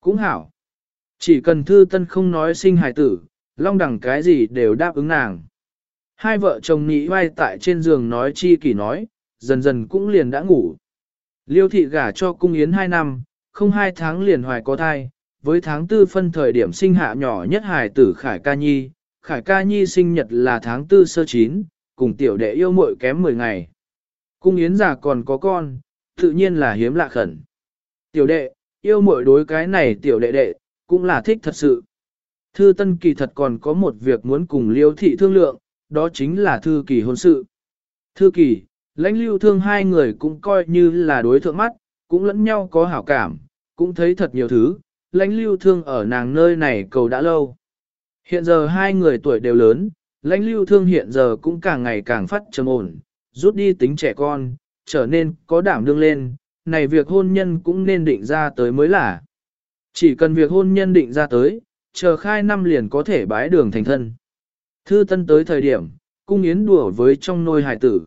Cũng hảo. Chỉ cần thư tân không nói sinh hài tử, long đẳng cái gì đều đáp ứng nàng. Hai vợ chồng nhị vai tại trên giường nói chi kỷ nói, dần dần cũng liền đã ngủ. Liêu thị gả cho cung yến hai năm, không hai tháng liền hoài có thai, với tháng tư phân thời điểm sinh hạ nhỏ nhất hài tử Khải Ca Nhi, Khải Ca Nhi sinh nhật là tháng tư sơ chín, cùng tiểu đệ yêu muội kém 10 ngày. Cung yến già còn có con, tự nhiên là hiếm lạ khẩn. Tiểu đệ, yêu muội đối cái này tiểu đệ đệ, cũng là thích thật sự. Thư Tân Kỳ thật còn có một việc muốn cùng Liêu thị thương lượng, đó chính là thư kỳ hôn sự. Thư kỳ, lãnh lưu thương hai người cũng coi như là đối thượng mắt, cũng lẫn nhau có hảo cảm, cũng thấy thật nhiều thứ, lãnh lưu thương ở nàng nơi này cầu đã lâu. Hiện giờ hai người tuổi đều lớn, lãnh lưu thương hiện giờ cũng càng ngày càng phát trầm ổn, rút đi tính trẻ con, trở nên có đảm đương lên, này việc hôn nhân cũng nên định ra tới mới là. Chỉ cần việc hôn nhân định ra tới, chờ khai năm liền có thể bái đường thành thân. Thư tân tới thời điểm, cung yến đùa với trong nôi hải tử.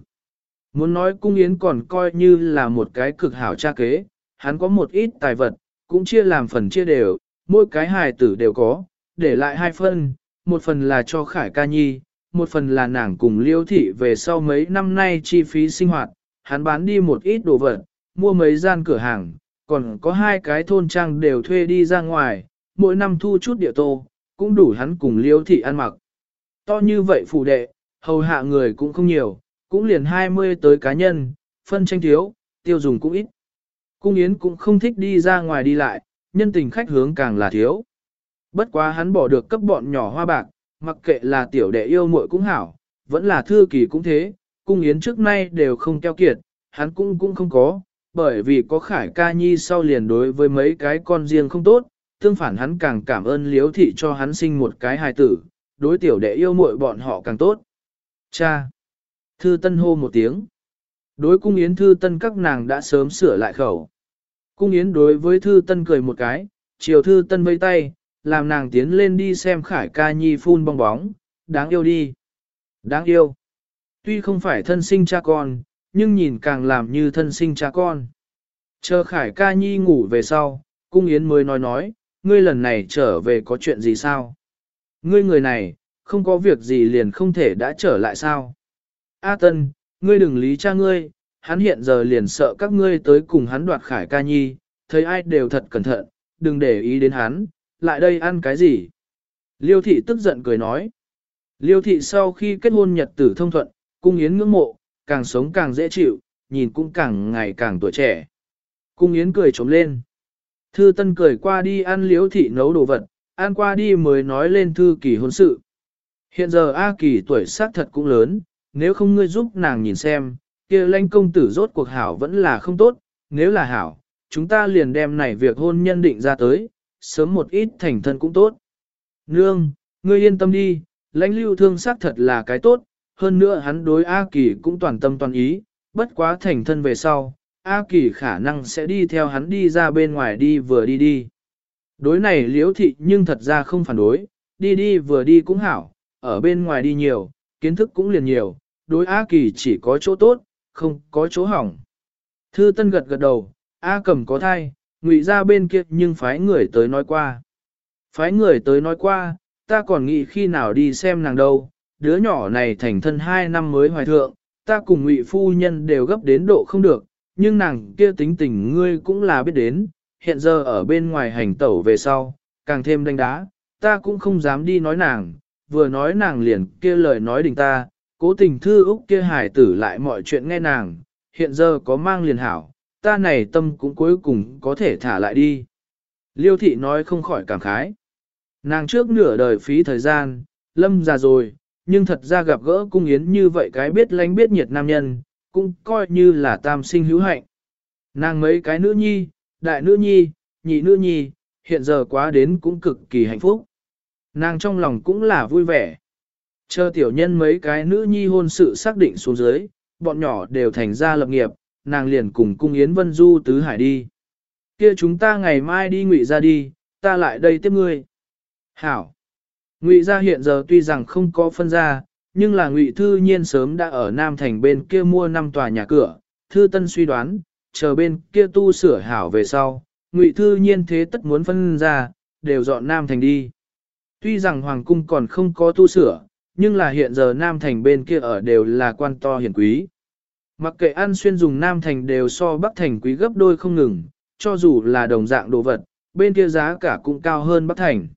Muốn nói cung yến còn coi như là một cái cực hảo cha kế, hắn có một ít tài vật, cũng chia làm phần chia đều, mỗi cái hài tử đều có, để lại hai phần, một phần là cho Khải Ca Nhi, một phần là nàng cùng liêu thị về sau mấy năm nay chi phí sinh hoạt, hắn bán đi một ít đồ vật, mua mấy gian cửa hàng, còn có hai cái thôn trang đều thuê đi ra ngoài, mỗi năm thu chút địa tô, cũng đủ hắn cùng liêu thị ăn mặc. to như vậy phủ đệ, hầu hạ người cũng không nhiều, cũng liền 20 tới cá nhân, phân tranh thiếu, tiêu dùng cũng ít. Cung Yến cũng không thích đi ra ngoài đi lại, nhân tình khách hướng càng là thiếu. Bất quá hắn bỏ được cấp bọn nhỏ hoa bạc, mặc kệ là tiểu đệ yêu muội cũng hảo, vẫn là thư kỳ cũng thế, cung Yến trước nay đều không keo kiệt, hắn cũng cũng không có, bởi vì có khải ca nhi sau liền đối với mấy cái con riêng không tốt, tương phản hắn càng cảm ơn liếu thị cho hắn sinh một cái hài tử, đối tiểu đệ yêu muội bọn họ càng tốt. Cha! Thư tân hô một tiếng. Đối cung yến thư tân các nàng đã sớm sửa lại khẩu. Cung yến đối với thư tân cười một cái, chiều thư tân vây tay, làm nàng tiến lên đi xem khải ca nhi phun bong bóng, đáng yêu đi. Đáng yêu. Tuy không phải thân sinh cha con, nhưng nhìn càng làm như thân sinh cha con. Chờ khải ca nhi ngủ về sau, cung yến mới nói nói, ngươi lần này trở về có chuyện gì sao? Ngươi người này, không có việc gì liền không thể đã trở lại sao? A Tân, ngươi đừng lý cha ngươi, hắn hiện giờ liền sợ các ngươi tới cùng hắn đoạt khải ca nhi, thấy ai đều thật cẩn thận, đừng để ý đến hắn, lại đây ăn cái gì? Liêu thị tức giận cười nói. Liêu thị sau khi kết hôn nhật tử thông thuận, cung yến ngưỡng mộ, càng sống càng dễ chịu, nhìn cũng càng ngày càng tuổi trẻ. Cung yến cười trống lên. Thư tân cười qua đi ăn Liêu thị nấu đồ vật, ăn qua đi mới nói lên thư kỳ hôn sự. Hiện giờ A kỳ tuổi xác thật cũng lớn, nếu không ngươi giúp nàng nhìn xem, kia lãnh công tử rốt cuộc hảo vẫn là không tốt, nếu là hảo, chúng ta liền đem này việc hôn nhân định ra tới, sớm một ít thành thân cũng tốt. Nương, ngươi yên tâm đi, lãnh lưu thương xác thật là cái tốt, hơn nữa hắn đối A Kỳ cũng toàn tâm toàn ý, bất quá thành thân về sau, A Kỳ khả năng sẽ đi theo hắn đi ra bên ngoài đi vừa đi đi. Đối này liễu thị nhưng thật ra không phản đối, đi đi vừa đi cũng hảo, ở bên ngoài đi nhiều, kiến thức cũng liền nhiều, đối A Kỳ chỉ có chỗ tốt, không có chỗ hỏng. Thư Tân gật gật đầu, A Cầm có thai, ngụy ra bên kia nhưng phái người tới nói qua. Phái người tới nói qua, ta còn nghĩ khi nào đi xem nàng đâu, đứa nhỏ này thành thân hai năm mới hoài thượng, ta cùng ngụy phu nhân đều gấp đến độ không được, nhưng nàng kia tính tình ngươi cũng là biết đến, hiện giờ ở bên ngoài hành tẩu về sau, càng thêm đánh đá, ta cũng không dám đi nói nàng, vừa nói nàng liền kia lời nói đình ta, cố tình thư Úc kia hải tử lại mọi chuyện nghe nàng, hiện giờ có mang liền hảo, ta này tâm cũng cuối cùng có thể thả lại đi. Liêu thị nói không khỏi cảm khái. Nàng trước nửa đời phí thời gian, lâm già rồi, nhưng thật ra gặp gỡ cung yến như vậy cái biết lánh biết nhiệt nam nhân, cũng coi như là tam sinh hữu hạnh. Nàng mấy cái nữ nhi, đại nữ nhi, nhị nữ nhi, hiện giờ quá đến cũng cực kỳ hạnh phúc. Nàng trong lòng cũng là vui vẻ. Chờ tiểu nhân mấy cái nữ nhi hôn sự xác định xuống dưới, bọn nhỏ đều thành ra lập nghiệp, nàng liền cùng cung Yến Vân Du tứ hải đi. Kia chúng ta ngày mai đi ngụy ra đi, ta lại đây tiếp ngươi. Hảo. Ngụy gia hiện giờ tuy rằng không có phân gia, nhưng là Ngụy Thư Nhiên sớm đã ở Nam Thành bên kia mua năm tòa nhà cửa, Thư Tân suy đoán, chờ bên kia tu sửa hảo về sau, Ngụy Thư Nhiên thế tất muốn phân ra, đều dọn Nam Thành đi. Tuy rằng Hoàng Cung còn không có tu sửa, nhưng là hiện giờ Nam Thành bên kia ở đều là quan to hiển quý. Mặc kệ ăn xuyên dùng Nam Thành đều so Bắc Thành quý gấp đôi không ngừng, cho dù là đồng dạng đồ vật, bên kia giá cả cũng cao hơn Bắc Thành.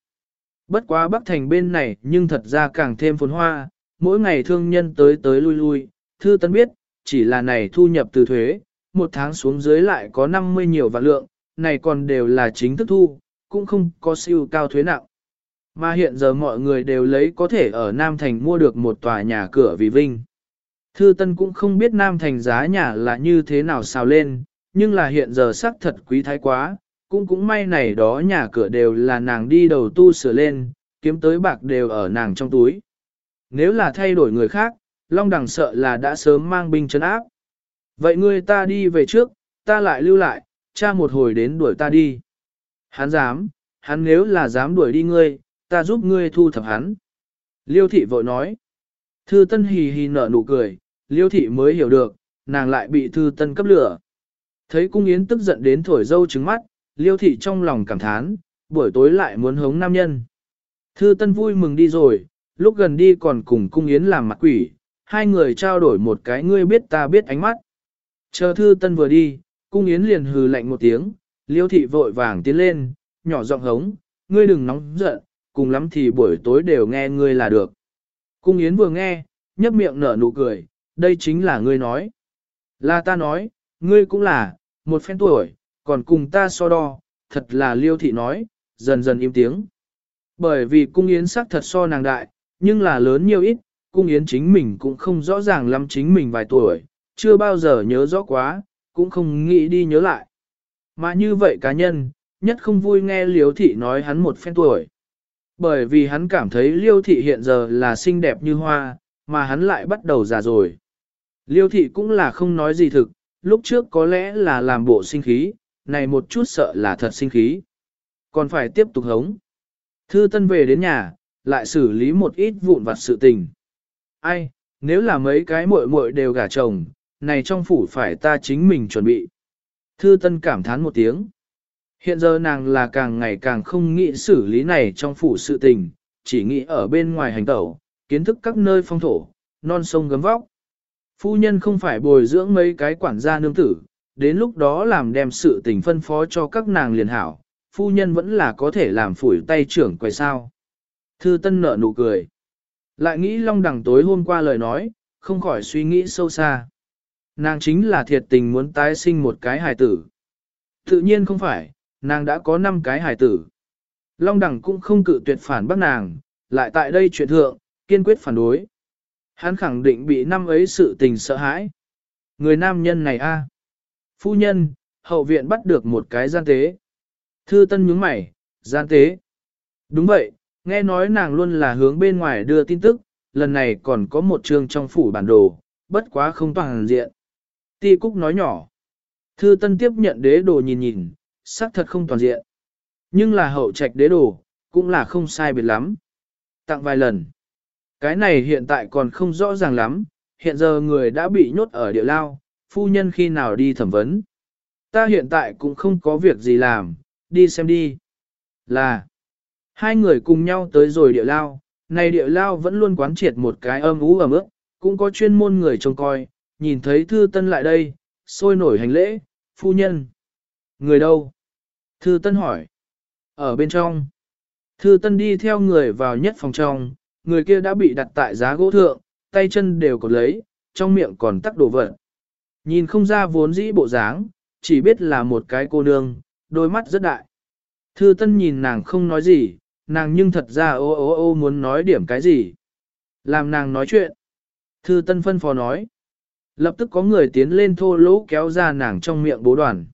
Bất quá Bắc Thành bên này nhưng thật ra càng thêm phồn hoa, mỗi ngày thương nhân tới tới lui lui, thư Tấn biết, chỉ là này thu nhập từ thuế, một tháng xuống dưới lại có 50 nhiều vạn lượng, này còn đều là chính thức thu, cũng không có siêu cao thuế nặng. Mà hiện giờ mọi người đều lấy có thể ở Nam Thành mua được một tòa nhà cửa vì vinh. Thư Tân cũng không biết Nam Thành giá nhà là như thế nào xào lên, nhưng là hiện giờ sắc thật quý thái quá, cũng cũng may này đó nhà cửa đều là nàng đi đầu tu sửa lên, kiếm tới bạc đều ở nàng trong túi. Nếu là thay đổi người khác, Long Đằng sợ là đã sớm mang binh trấn áp. Vậy ngươi ta đi về trước, ta lại lưu lại, cha một hồi đến đuổi ta đi. Hắn dám, hắn nếu là dám đuổi đi ngươi, ta giúp ngươi thu thập hắn. Liêu thị vội nói. Thư tân hì hì nở nụ cười, liêu thị mới hiểu được, nàng lại bị thư tân cấp lửa. Thấy cung yến tức giận đến thổi dâu trứng mắt, liêu thị trong lòng cảm thán, buổi tối lại muốn hống nam nhân. Thư Tân vui mừng đi rồi, lúc gần đi còn cùng Cung Yến làm mặt quỷ, hai người trao đổi một cái ngươi biết ta biết ánh mắt. Chờ Thư Tân vừa đi, Cung Yến liền hừ lạnh một tiếng, Liêu thị vội vàng tiến lên, nhỏ giọng hống, ngươi đừng nóng giận, cùng lắm thì buổi tối đều nghe ngươi là được. Cung Yến vừa nghe, nhấp miệng nở nụ cười, đây chính là ngươi nói. Là ta nói, ngươi cũng là, một phen tuổi, còn cùng ta so đo, thật là liêu thị nói, dần dần im tiếng. Bởi vì cung yến sắc thật so nàng đại, nhưng là lớn nhiều ít, cung yến chính mình cũng không rõ ràng lắm chính mình vài tuổi, chưa bao giờ nhớ rõ quá, cũng không nghĩ đi nhớ lại. Mà như vậy cá nhân, nhất không vui nghe liêu thị nói hắn một phen tuổi. Bởi vì hắn cảm thấy liêu thị hiện giờ là xinh đẹp như hoa, mà hắn lại bắt đầu già rồi. Liêu thị cũng là không nói gì thực, lúc trước có lẽ là làm bộ sinh khí, này một chút sợ là thật sinh khí. Còn phải tiếp tục hống. Thư Tân về đến nhà, lại xử lý một ít vụn vặt sự tình. Ai, nếu là mấy cái muội muội đều gả chồng, này trong phủ phải ta chính mình chuẩn bị. Thư Tân cảm thán một tiếng. Hiện giờ nàng là càng ngày càng không nghĩ xử lý này trong phủ sự tình, chỉ nghĩ ở bên ngoài hành tẩu, kiến thức các nơi phong thổ, non sông gấm vóc. Phu nhân không phải bồi dưỡng mấy cái quản gia nương tử, đến lúc đó làm đem sự tình phân phó cho các nàng liền hảo, phu nhân vẫn là có thể làm phủi tay trưởng quay sao. Thư Tân nở nụ cười. Lại nghĩ Long Đằng tối hôm qua lời nói, không khỏi suy nghĩ sâu xa. Nàng chính là thiệt tình muốn tái sinh một cái hài tử. Tự nhiên không phải, nàng đã có 5 cái hài tử. Long Đằng cũng không cự tuyệt phản bác nàng, lại tại đây chuyện thượng, kiên quyết phản đối. Hắn khẳng định bị năm ấy sự tình sợ hãi. Người nam nhân này a, à. Phu nhân, hậu viện bắt được một cái gian tế. Thư tân nhướng mày, gian tế. Đúng vậy, nghe nói nàng luôn là hướng bên ngoài đưa tin tức, lần này còn có một chương trong phủ bản đồ, bất quá không toàn diện. Ti Cúc nói nhỏ. Thư Tân tiếp nhận đế đồ nhìn nhìn, xác thật không toàn diện. Nhưng là hậu trạch đế đồ, cũng là không sai biệt lắm. Tặng vài lần. Cái này hiện tại còn không rõ ràng lắm, hiện giờ người đã bị nhốt ở địa lao, phu nhân khi nào đi thẩm vấn. Ta hiện tại cũng không có việc gì làm, đi xem đi. Là, hai người cùng nhau tới rồi địa lao, này địa lao vẫn luôn quán triệt một cái âm ú ẩm ướt, cũng có chuyên môn người trông coi, nhìn thấy thư tân lại đây, sôi nổi hành lễ, phu nhân. Người đâu? Thư tân hỏi. Ở bên trong. Thư tân đi theo người vào nhất phòng trong, người kia đã bị đặt tại giá gỗ thượng, tay chân đều cột lấy, trong miệng còn tắc đồ vật. Nhìn không ra vốn dĩ bộ dáng, chỉ biết là một cái cô nương, đôi mắt rất đại. Thư Tân nhìn nàng không nói gì, nàng nhưng thật ra ô ô ô muốn nói điểm cái gì. Làm nàng nói chuyện. Thư Tân phân phó nói. Lập tức có người tiến lên thô lỗ kéo ra nàng trong miệng bố đoàn.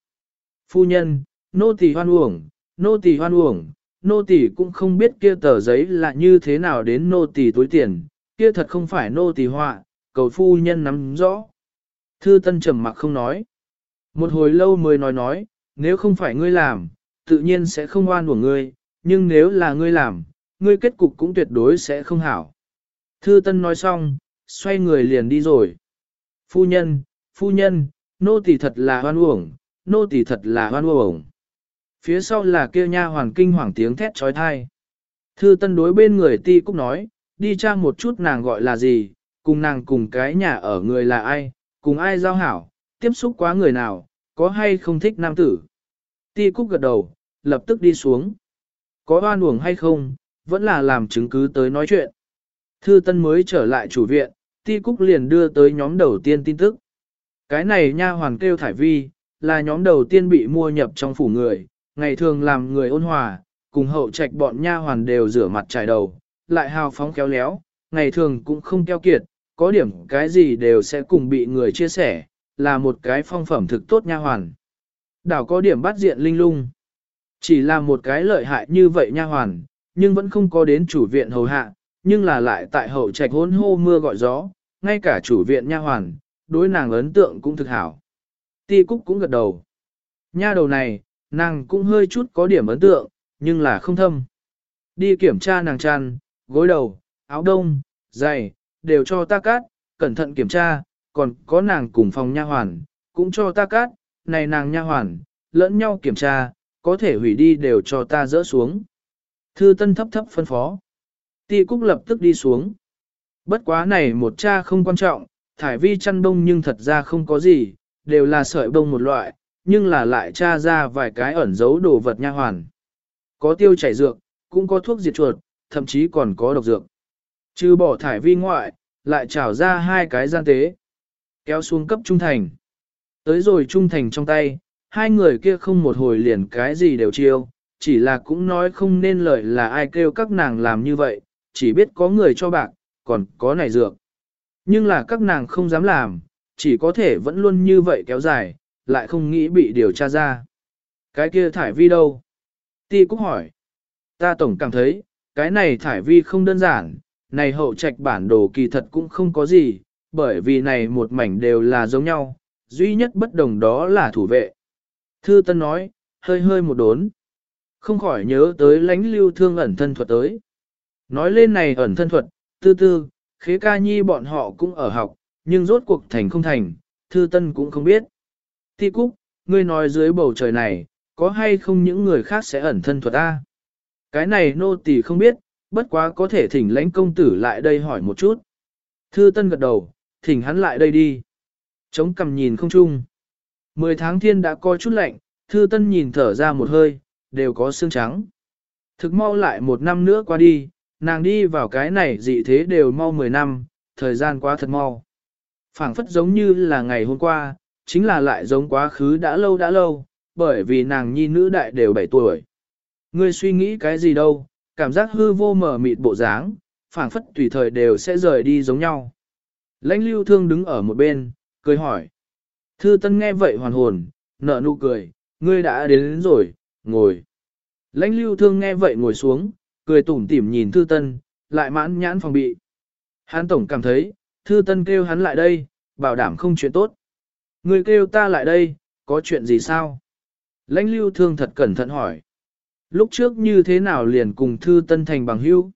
Phu nhân, nô tỳ hoan uổng, nô tỳ hoan uổng, nô tỳ cũng không biết kia tờ giấy là như thế nào đến nô tỳ túi tiền, kia thật không phải nô tỳ họa, cầu phu nhân nắm rõ. Thư Tân trầm mặc không nói. Một hồi lâu mới nói nói, nếu không phải ngươi làm, tự nhiên sẽ không oan của ngươi, nhưng nếu là ngươi làm, ngươi kết cục cũng tuyệt đối sẽ không hảo. Thư Tân nói xong, xoay người liền đi rồi. Phu nhân, phu nhân, nô tỳ thật là hoan uổng, nô tỳ thật là hoan uổng. Phía sau là kia nha hoàn kinh hoàng tiếng thét trói thai. Thư Tân đối bên người Ti Cúc nói, đi tra một chút nàng gọi là gì, cùng nàng cùng cái nhà ở người là ai, cùng ai giao hảo, tiếp xúc quá người nào, có hay không thích nam tử. Ti Cúc gật đầu, lập tức đi xuống. Có oan uổng hay không, vẫn là làm chứng cứ tới nói chuyện. Thư Tân mới trở lại chủ viện, Ti Cúc liền đưa tới nhóm đầu tiên tin tức. Cái này nha hoàng kêu Thải Vi, là nhóm đầu tiên bị mua nhập trong phủ người, ngày thường làm người ôn hòa, cùng hậu trạch bọn nha hoàn đều rửa mặt trải đầu, lại hào phóng kéo léo, ngày thường cũng không keo kiệt, có điểm cái gì đều sẽ cùng bị người chia sẻ, là một cái phong phẩm thực tốt nha hoàn. Đảo có điểm bắt diện linh lung. Chỉ là một cái lợi hại như vậy nha hoàn, nhưng vẫn không có đến chủ viện hầu hạ, nhưng là lại tại hậu trạch hôn hô mưa gọi gió, ngay cả chủ viện nha hoàn, đối nàng ấn tượng cũng thực hảo. Ti Cúc cũng gật đầu. Nha đầu này, nàng cũng hơi chút có điểm ấn tượng, nhưng là không thâm. Đi kiểm tra nàng chăn, gối đầu, áo đông, giày, đều cho ta cát, cẩn thận kiểm tra, còn có nàng cùng phòng nha hoàn, cũng cho ta cát, này nàng nha hoàn, lẫn nhau kiểm tra, có thể hủy đi đều cho ta dỡ xuống. Thư Tân thấp thấp phân phó. Ti Cúc lập tức đi xuống. Bất quá này một cha không quan trọng, thải vi chăn đông nhưng thật ra không có gì, đều là sợi bông một loại, nhưng là lại tra ra vài cái ẩn giấu đồ vật nha hoàn. Có tiêu chảy dược, cũng có thuốc diệt chuột, thậm chí còn có độc dược. Trừ bỏ thải vi ngoại, lại trảo ra hai cái gian tế. Kéo xuống cấp trung thành. Tới rồi trung thành trong tay, hai người kia không một hồi liền cái gì đều chiêu, chỉ là cũng nói không nên lời là ai kêu các nàng làm như vậy, chỉ biết có người cho bạc, còn có này dược. Nhưng là các nàng không dám làm, chỉ có thể vẫn luôn như vậy kéo dài, lại không nghĩ bị điều tra ra. Cái kia thải vi đâu? Ti Cúc hỏi. Ta tổng cảm thấy, cái này thải vi không đơn giản, này hậu trạch bản đồ kỳ thật cũng không có gì, bởi vì này một mảnh đều là giống nhau, duy nhất bất đồng đó là thủ vệ. Thư Tân nói, hơi hơi một đốn. Không khỏi nhớ tới lánh lưu thương ẩn thân thuật tới. Nói lên này ẩn thân thuật, tư tư, khế ca nhi bọn họ cũng ở học, nhưng rốt cuộc thành không thành, Thư Tân cũng không biết. Ti Cúc, ngươi nói dưới bầu trời này, có hay không những người khác sẽ ẩn thân thuật ta? Cái này nô tỳ không biết, bất quá có thể thỉnh lãnh công tử lại đây hỏi một chút. Thư Tân gật đầu, thỉnh hắn lại đây đi. Chống cằm nhìn không chung. Mười tháng thiên đã coi chút lạnh, Thư Tân nhìn thở ra một hơi, đều có xương trắng. Thực mau lại một năm nữa qua đi, nàng đi vào cái này dị thế đều mau mười năm, thời gian quá thật mau. phảng phất giống như là ngày hôm qua, chính là lại giống quá khứ đã lâu đã lâu, bởi vì nàng nhi nữ đại đều 7 tuổi. Ngươi suy nghĩ cái gì đâu, cảm giác hư vô mở mịt bộ dáng, phảng phất tùy thời đều sẽ rời đi giống nhau. Lãnh lưu thương đứng ở một bên, cười hỏi. Thư tân nghe vậy hoàn hồn, nở nụ cười, ngươi đã đến, đến rồi, ngồi. Lãnh lưu thương nghe vậy ngồi xuống, cười tủm tỉm nhìn thư tân, lại mãn nhãn phòng bị. Hán tổng cảm thấy, thư tân kêu hắn lại đây, bảo đảm không chuyện tốt. Ngươi kêu ta lại đây, có chuyện gì sao? Lãnh lưu thương thật cẩn thận hỏi. Lúc trước như thế nào liền cùng thư tân thành bằng hữu?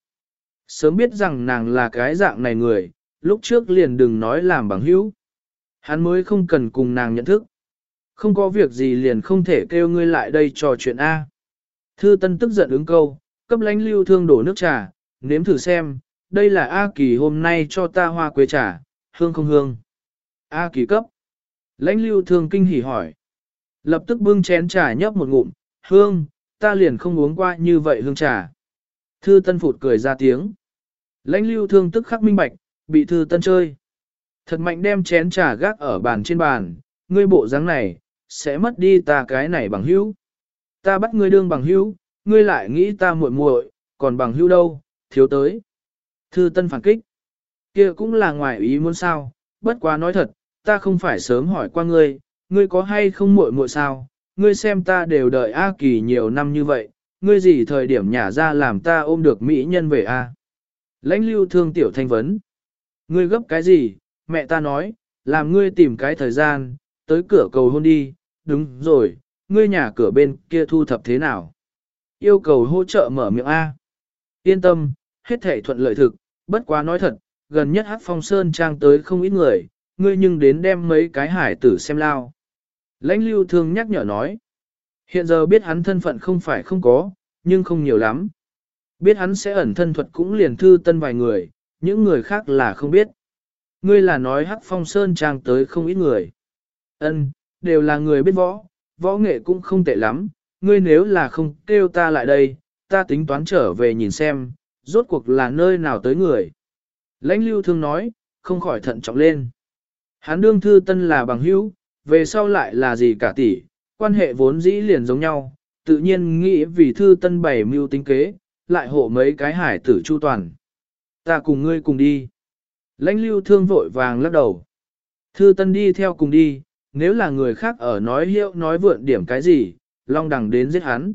Sớm biết rằng nàng là cái dạng này người, lúc trước liền đừng nói làm bằng hữu. Hắn mới không cần cùng nàng nhận thức. Không có việc gì liền không thể kêu ngươi lại đây trò chuyện A. Thư Tân tức giận ứng câu, cấp lãnh lưu thương đổ nước trà, nếm thử xem, đây là A Kỳ hôm nay cho ta hoa quế trà, hương không hương. A Kỳ cấp. Lãnh lưu thương kinh hỉ hỏi. Lập tức bưng chén trà nhấp một ngụm, hương, ta liền không uống qua như vậy hương trà. Thư Tân phụt cười ra tiếng. Lãnh lưu thương tức khắc minh bạch, bị Thư Tân chơi. Thật mạnh đem chén trà gác ở bàn trên bàn, ngươi bộ dáng này, sẽ mất đi ta cái này bằng hữu. Ta bắt ngươi đương bằng hữu, ngươi lại nghĩ ta muội muội, còn bằng hữu đâu, thiếu tới. Thư Tân phản kích. Kia cũng là ngoài ý muốn sao, bất quá nói thật, ta không phải sớm hỏi qua ngươi, ngươi có hay không muội muội sao? Ngươi xem ta đều đợi A Kỳ nhiều năm như vậy, ngươi gì thời điểm nhả ra làm ta ôm được mỹ nhân về A? Lãnh lưu thương tiểu thanh vấn. Ngươi gấp cái gì? Mẹ ta nói, làm ngươi tìm cái thời gian, tới cửa cầu hôn đi, đúng rồi, ngươi nhà cửa bên kia thu thập thế nào? Yêu cầu hỗ trợ mở miệng A. Yên tâm, hết thể thuận lợi thực, bất quá nói thật, gần nhất hát phong sơn trang tới không ít người, ngươi nhưng đến đem mấy cái hải tử xem lao. Lãnh lưu thương nhắc nhở nói. Hiện giờ biết hắn thân phận không phải không có, nhưng không nhiều lắm. Biết hắn sẽ ẩn thân thuật cũng liền thư tân vài người, những người khác là không biết. Ngươi là nói hắc phong sơn trang tới không ít người. Ân, đều là người biết võ, võ nghệ cũng không tệ lắm. Ngươi nếu là không kêu ta lại đây, ta tính toán trở về nhìn xem, rốt cuộc là nơi nào tới người. Lãnh lưu thương nói, không khỏi thận trọng lên. Hắn đương thư tân là bằng hữu, về sau lại là gì cả tỷ, quan hệ vốn dĩ liền giống nhau, tự nhiên nghĩ vì thư tân bày mưu tính kế, lại hộ mấy cái hải tử chu toàn. Ta cùng ngươi cùng đi. Lãnh lưu thương vội vàng lắc đầu. Thư tân đi theo cùng đi, nếu là người khác ở nói hiệu nói vượn điểm cái gì, long đẳng đến giết hắn.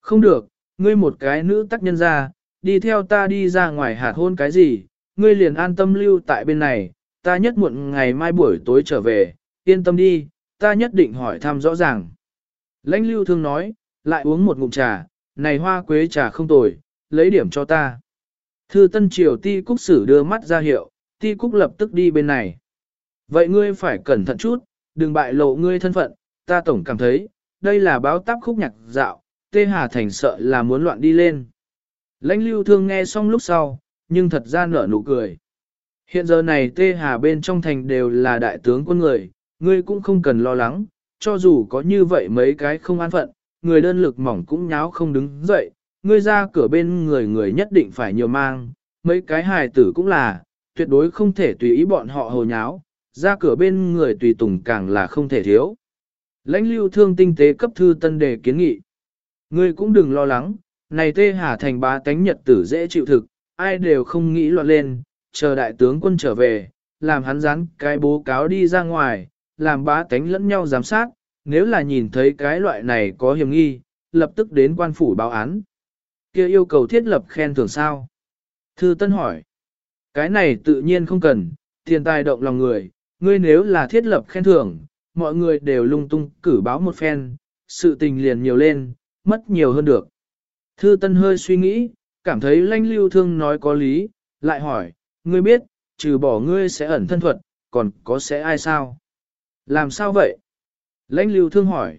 Không được, ngươi một cái nữ tác nhân ra, đi theo ta đi ra ngoài hạt hôn cái gì, ngươi liền an tâm lưu tại bên này, ta nhất muộn ngày mai buổi tối trở về, yên tâm đi, ta nhất định hỏi thăm rõ ràng. Lãnh lưu thương nói, lại uống một ngụm trà, này hoa quế trà không tồi, lấy điểm cho ta. Thư Tân Triều Ti Cúc Sử đưa mắt ra hiệu, Ti Cúc lập tức đi bên này. Vậy ngươi phải cẩn thận chút, đừng bại lộ ngươi thân phận, ta tổng cảm thấy, đây là báo táp khúc nhạc dạo, Tê Hà Thành sợ là muốn loạn đi lên. Lãnh lưu thương nghe xong lúc sau, nhưng thật ra nở nụ cười. Hiện giờ này Tê Hà bên trong thành đều là đại tướng quân người, ngươi cũng không cần lo lắng, cho dù có như vậy mấy cái không an phận, người đơn lực mỏng cũng nháo không đứng dậy, ngươi ra cửa bên người người nhất định phải nhiều mang, mấy cái hài tử cũng là, tuyệt đối không thể tùy ý bọn họ hồ nháo, ra cửa bên người tùy tùng càng là không thể thiếu. Lãnh lưu thương tinh tế cấp thư tân đề kiến nghị. Ngươi cũng đừng lo lắng, này tê hà thành bá tánh nhật tử dễ chịu thực, ai đều không nghĩ loạn lên, chờ đại tướng quân trở về, làm hắn dán cái bố cáo đi ra ngoài, làm bá tánh lẫn nhau giám sát, nếu là nhìn thấy cái loại này có hiểm nghi, lập tức đến quan phủ báo án. kia yêu cầu thiết lập khen thưởng sao? Thư Tân hỏi. Cái này tự nhiên không cần, tiền tài động lòng người, ngươi nếu là thiết lập khen thưởng, mọi người đều lung tung cử báo một phen, sự tình liền nhiều lên, mất nhiều hơn được. Thư Tân hơi suy nghĩ, cảm thấy Lãnh Lưu Thương nói có lý, lại hỏi, ngươi biết, trừ bỏ ngươi sẽ ẩn thân thuật, còn có sẽ ai sao? Làm sao vậy? Lãnh Lưu Thương hỏi.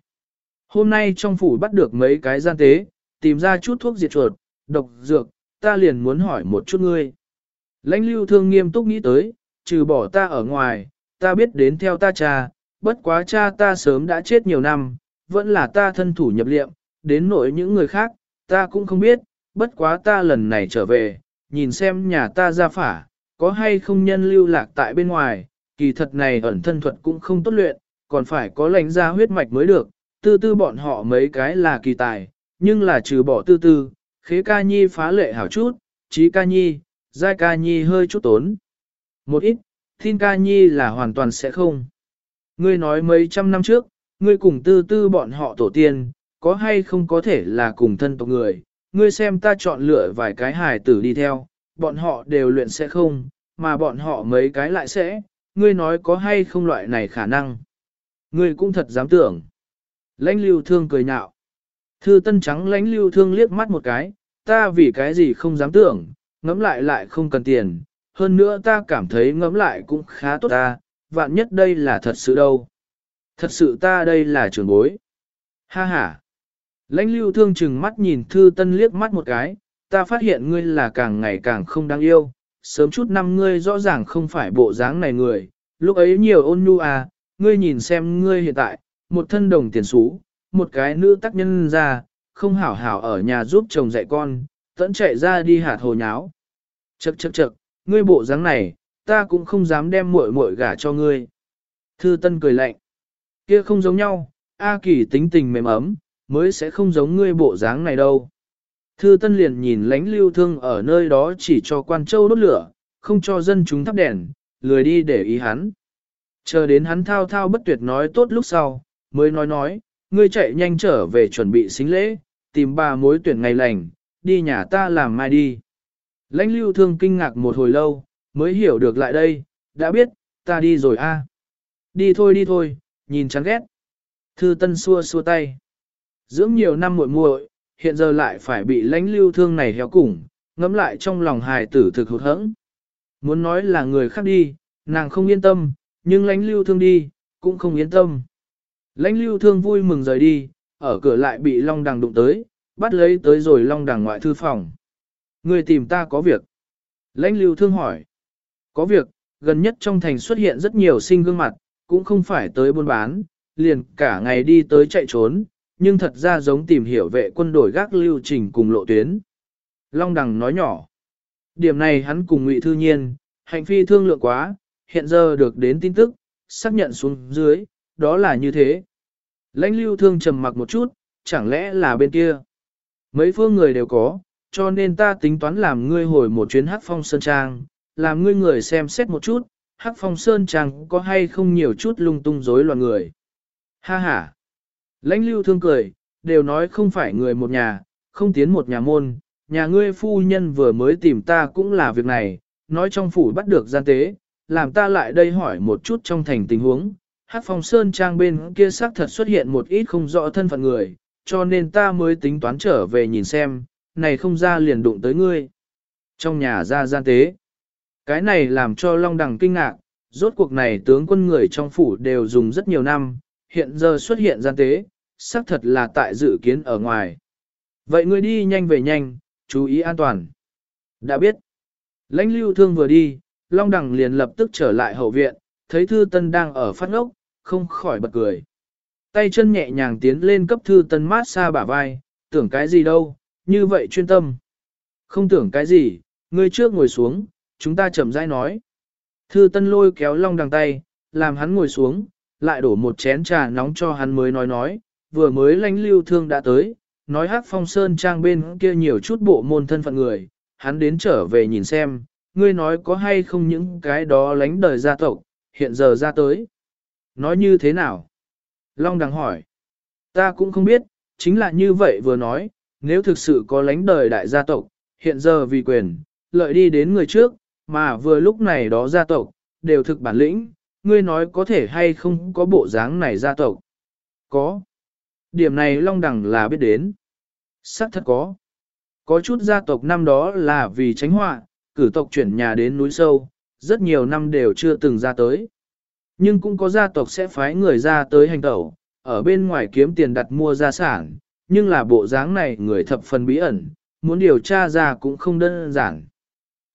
Hôm nay trong phủ bắt được mấy cái gian tế, tìm ra chút thuốc diệt chuột, độc dược, ta liền muốn hỏi một chút ngươi. Lãnh lưu thương nghiêm túc nghĩ tới, trừ bỏ ta ở ngoài, ta biết đến theo ta cha, bất quá cha ta sớm đã chết nhiều năm, vẫn là ta thân thủ nhập liệm, đến nỗi những người khác, ta cũng không biết, bất quá ta lần này trở về, nhìn xem nhà ta ra phả, có hay không nhân lưu lạc tại bên ngoài, kỳ thật này ẩn thân thuật cũng không tốt luyện, còn phải có lãnh ra huyết mạch mới được, tư tư bọn họ mấy cái là kỳ tài, nhưng là trừ bỏ tư tư, khế ca nhi phá lệ hảo chút, trí ca nhi, giai ca nhi hơi chút tốn. Một ít, thiên ca nhi là hoàn toàn sẽ không. Ngươi nói mấy trăm năm trước, ngươi cùng tư tư bọn họ tổ tiên, có hay không có thể là cùng thân tộc người, ngươi xem ta chọn lựa vài cái hài tử đi theo, bọn họ đều luyện sẽ không, mà bọn họ mấy cái lại sẽ, ngươi nói có hay không loại này khả năng. Ngươi cũng thật dám tưởng. Lãnh lưu thương cười nhạo. Thư tân trắng lãnh lưu thương liếc mắt một cái, ta vì cái gì không dám tưởng, ngẫm lại lại không cần tiền, hơn nữa ta cảm thấy ngẫm lại cũng khá tốt ta, vạn nhất đây là thật sự đâu. Thật sự ta đây là trường bối. Ha ha. Lãnh lưu thương chừng mắt nhìn thư tân liếc mắt một cái, ta phát hiện ngươi là càng ngày càng không đáng yêu, sớm chút năm ngươi rõ ràng không phải bộ dáng này người, lúc ấy nhiều ôn nhu à, ngươi nhìn xem ngươi hiện tại, một thân đồng tiền xú, một cái nữ tác nhân ra, không hảo hảo ở nhà giúp chồng dạy con, tẫn chạy ra đi hạt hồ nháo. Chậc chậc chậc, ngươi bộ dáng này, ta cũng không dám đem muội muội gả cho ngươi. Thư Tân cười lạnh. Kia không giống nhau, A Kỳ tính tình mềm ấm, mới sẽ không giống ngươi bộ dáng này đâu. Thư Tân liền nhìn lánh lưu thương ở nơi đó chỉ cho quan châu đốt lửa, không cho dân chúng thắp đèn, lười đi để ý hắn. Chờ đến hắn thao thao bất tuyệt nói tốt lúc sau, mới nói nói, ngươi chạy nhanh trở về chuẩn bị xính lễ, tìm bà mối tuyển ngày lành, đi nhà ta làm mai đi. Lãnh lưu thương kinh ngạc một hồi lâu, mới hiểu được lại đây, đã biết, ta đi rồi a. Đi thôi đi thôi, nhìn chán ghét. Thư tân xua xua tay. Dưỡng nhiều năm muội muội, hiện giờ lại phải bị lãnh lưu thương này héo củng, ngẫm lại trong lòng hài tử thực hụt hẫng. Muốn nói là người khác đi, nàng không yên tâm, nhưng lãnh lưu thương đi, cũng không yên tâm. Lãnh lưu thương vui mừng rời đi, ở cửa lại bị Long Đằng đụng tới, bắt lấy tới rồi Long Đằng ngoại thư phòng. Người tìm ta có việc. Lãnh lưu thương hỏi. Có việc, gần nhất trong thành xuất hiện rất nhiều sinh gương mặt, cũng không phải tới buôn bán, liền cả ngày đi tới chạy trốn, nhưng thật ra giống tìm hiểu vệ quân đổi gác lưu trình cùng lộ tuyến. Long Đằng nói nhỏ. Điểm này hắn cùng Ngụy Thư Nhiên, hành phi thương lượng quá, hiện giờ được đến tin tức, xác nhận xuống dưới, đó là như thế. Lãnh lưu thương trầm mặc một chút, chẳng lẽ là bên kia. Mấy phương người đều có, cho nên ta tính toán làm ngươi hồi một chuyến hắc phong sơn trang, làm ngươi người xem xét một chút, hắc phong sơn trang có hay không nhiều chút lung tung rối loạn người. Ha ha. Lãnh lưu thương cười, đều nói không phải người một nhà, không tiến một nhà môn, nhà ngươi phu nhân vừa mới tìm ta cũng là việc này, nói trong phủ bắt được gian tế, làm ta lại đây hỏi một chút trong thành tình huống, Hắc Phong Sơn Trang bên kia xác thật xuất hiện một ít không rõ thân phận người, cho nên ta mới tính toán trở về nhìn xem, này không ra liền đụng tới ngươi. Trong nhà ra gian tế, cái này làm cho Long Đằng kinh ngạc, rốt cuộc này tướng quân người trong phủ đều dùng rất nhiều năm, hiện giờ xuất hiện gian tế, xác thật là tại dự kiến ở ngoài. Vậy ngươi đi nhanh về nhanh, chú ý an toàn. Đã biết. Lãnh lưu thương vừa đi, Long Đằng liền lập tức trở lại hậu viện, thấy Thư Tân đang ở phát ngốc, không khỏi bật cười. Tay chân nhẹ nhàng tiến lên cấp Thư Tân mát xa bả vai, tưởng cái gì đâu, như vậy chuyên tâm. Không tưởng cái gì, ngươi trước ngồi xuống, chúng ta chậm rãi nói. Thư Tân lôi kéo Long Đằng tay, làm hắn ngồi xuống, lại đổ một chén trà nóng cho hắn mới nói nói, vừa mới lãnh lưu thương đã tới, nói hắc phong sơn trang bên kia nhiều chút bộ môn thân phận người, hắn đến trở về nhìn xem, ngươi nói có hay không những cái đó lánh đời gia tộc, hiện giờ ra tới. Nói như thế nào? Long đằng hỏi. Ta cũng không biết, chính là như vậy vừa nói, nếu thực sự có lánh đời đại gia tộc, hiện giờ vì quyền, lợi đi đến người trước, mà vừa lúc này đó gia tộc, đều thực bản lĩnh, ngươi nói có thể hay không có bộ dáng này gia tộc. Có. Điểm này Long Đằng là biết đến. Sắc thật có. Có chút gia tộc năm đó là vì tránh họa, cử tộc chuyển nhà đến núi sâu, rất nhiều năm đều chưa từng ra tới. Nhưng cũng có gia tộc sẽ phái người ra tới hành tẩu, ở bên ngoài kiếm tiền đặt mua gia sản, nhưng là bộ dáng này người thập phần bí ẩn, muốn điều tra ra cũng không đơn giản.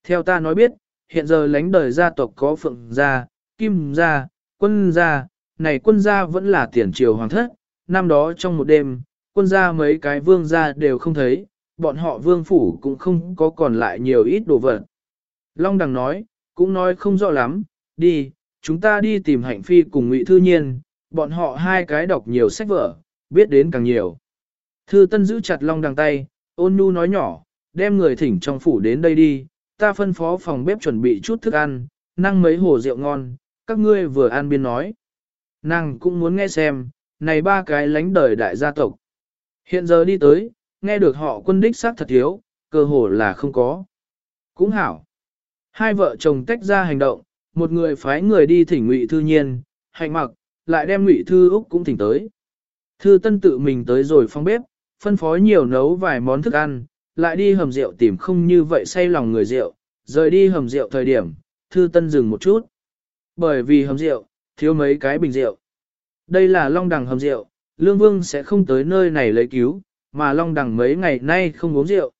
Theo ta nói biết, hiện giờ lãnh đời gia tộc có phượng gia, kim gia, quân gia, này quân gia vẫn là tiền triều hoàng thất, năm đó trong một đêm, quân gia mấy cái vương gia đều không thấy, bọn họ vương phủ cũng không có còn lại nhiều ít đồ vật. Long đằng nói, cũng nói không rõ lắm, đi, chúng ta đi tìm hạnh phi cùng ngụy thư nhiên, bọn họ hai cái đọc nhiều sách vở, biết đến càng nhiều. Thư tân giữ chặt long đằng tay, ôn nhu nói nhỏ, đem người thỉnh trong phủ đến đây đi, ta phân phó phòng bếp chuẩn bị chút thức ăn, năng mấy hồ rượu ngon, các ngươi vừa an biên nói. Nàng cũng muốn nghe xem, này ba cái lánh đời đại gia tộc. Hiện giờ đi tới, nghe được họ quân đích xác thật thiếu, cơ hồ là không có. Cũng hảo. Hai vợ chồng tách ra hành động, một người phái người đi thỉnh ngụy thư nhiên, hạnh mặc, lại đem ngụy thư Úc cũng thỉnh tới. Thư tân tự mình tới rồi phong bếp, phân phối nhiều nấu vài món thức ăn, lại đi hầm rượu tìm không như vậy say lòng người rượu, rời đi hầm rượu thời điểm, thư tân dừng một chút. Bởi vì hầm rượu, thiếu mấy cái bình rượu. Đây là long đằng hầm rượu, lương vương sẽ không tới nơi này lấy cứu, mà long đằng mấy ngày nay không uống rượu.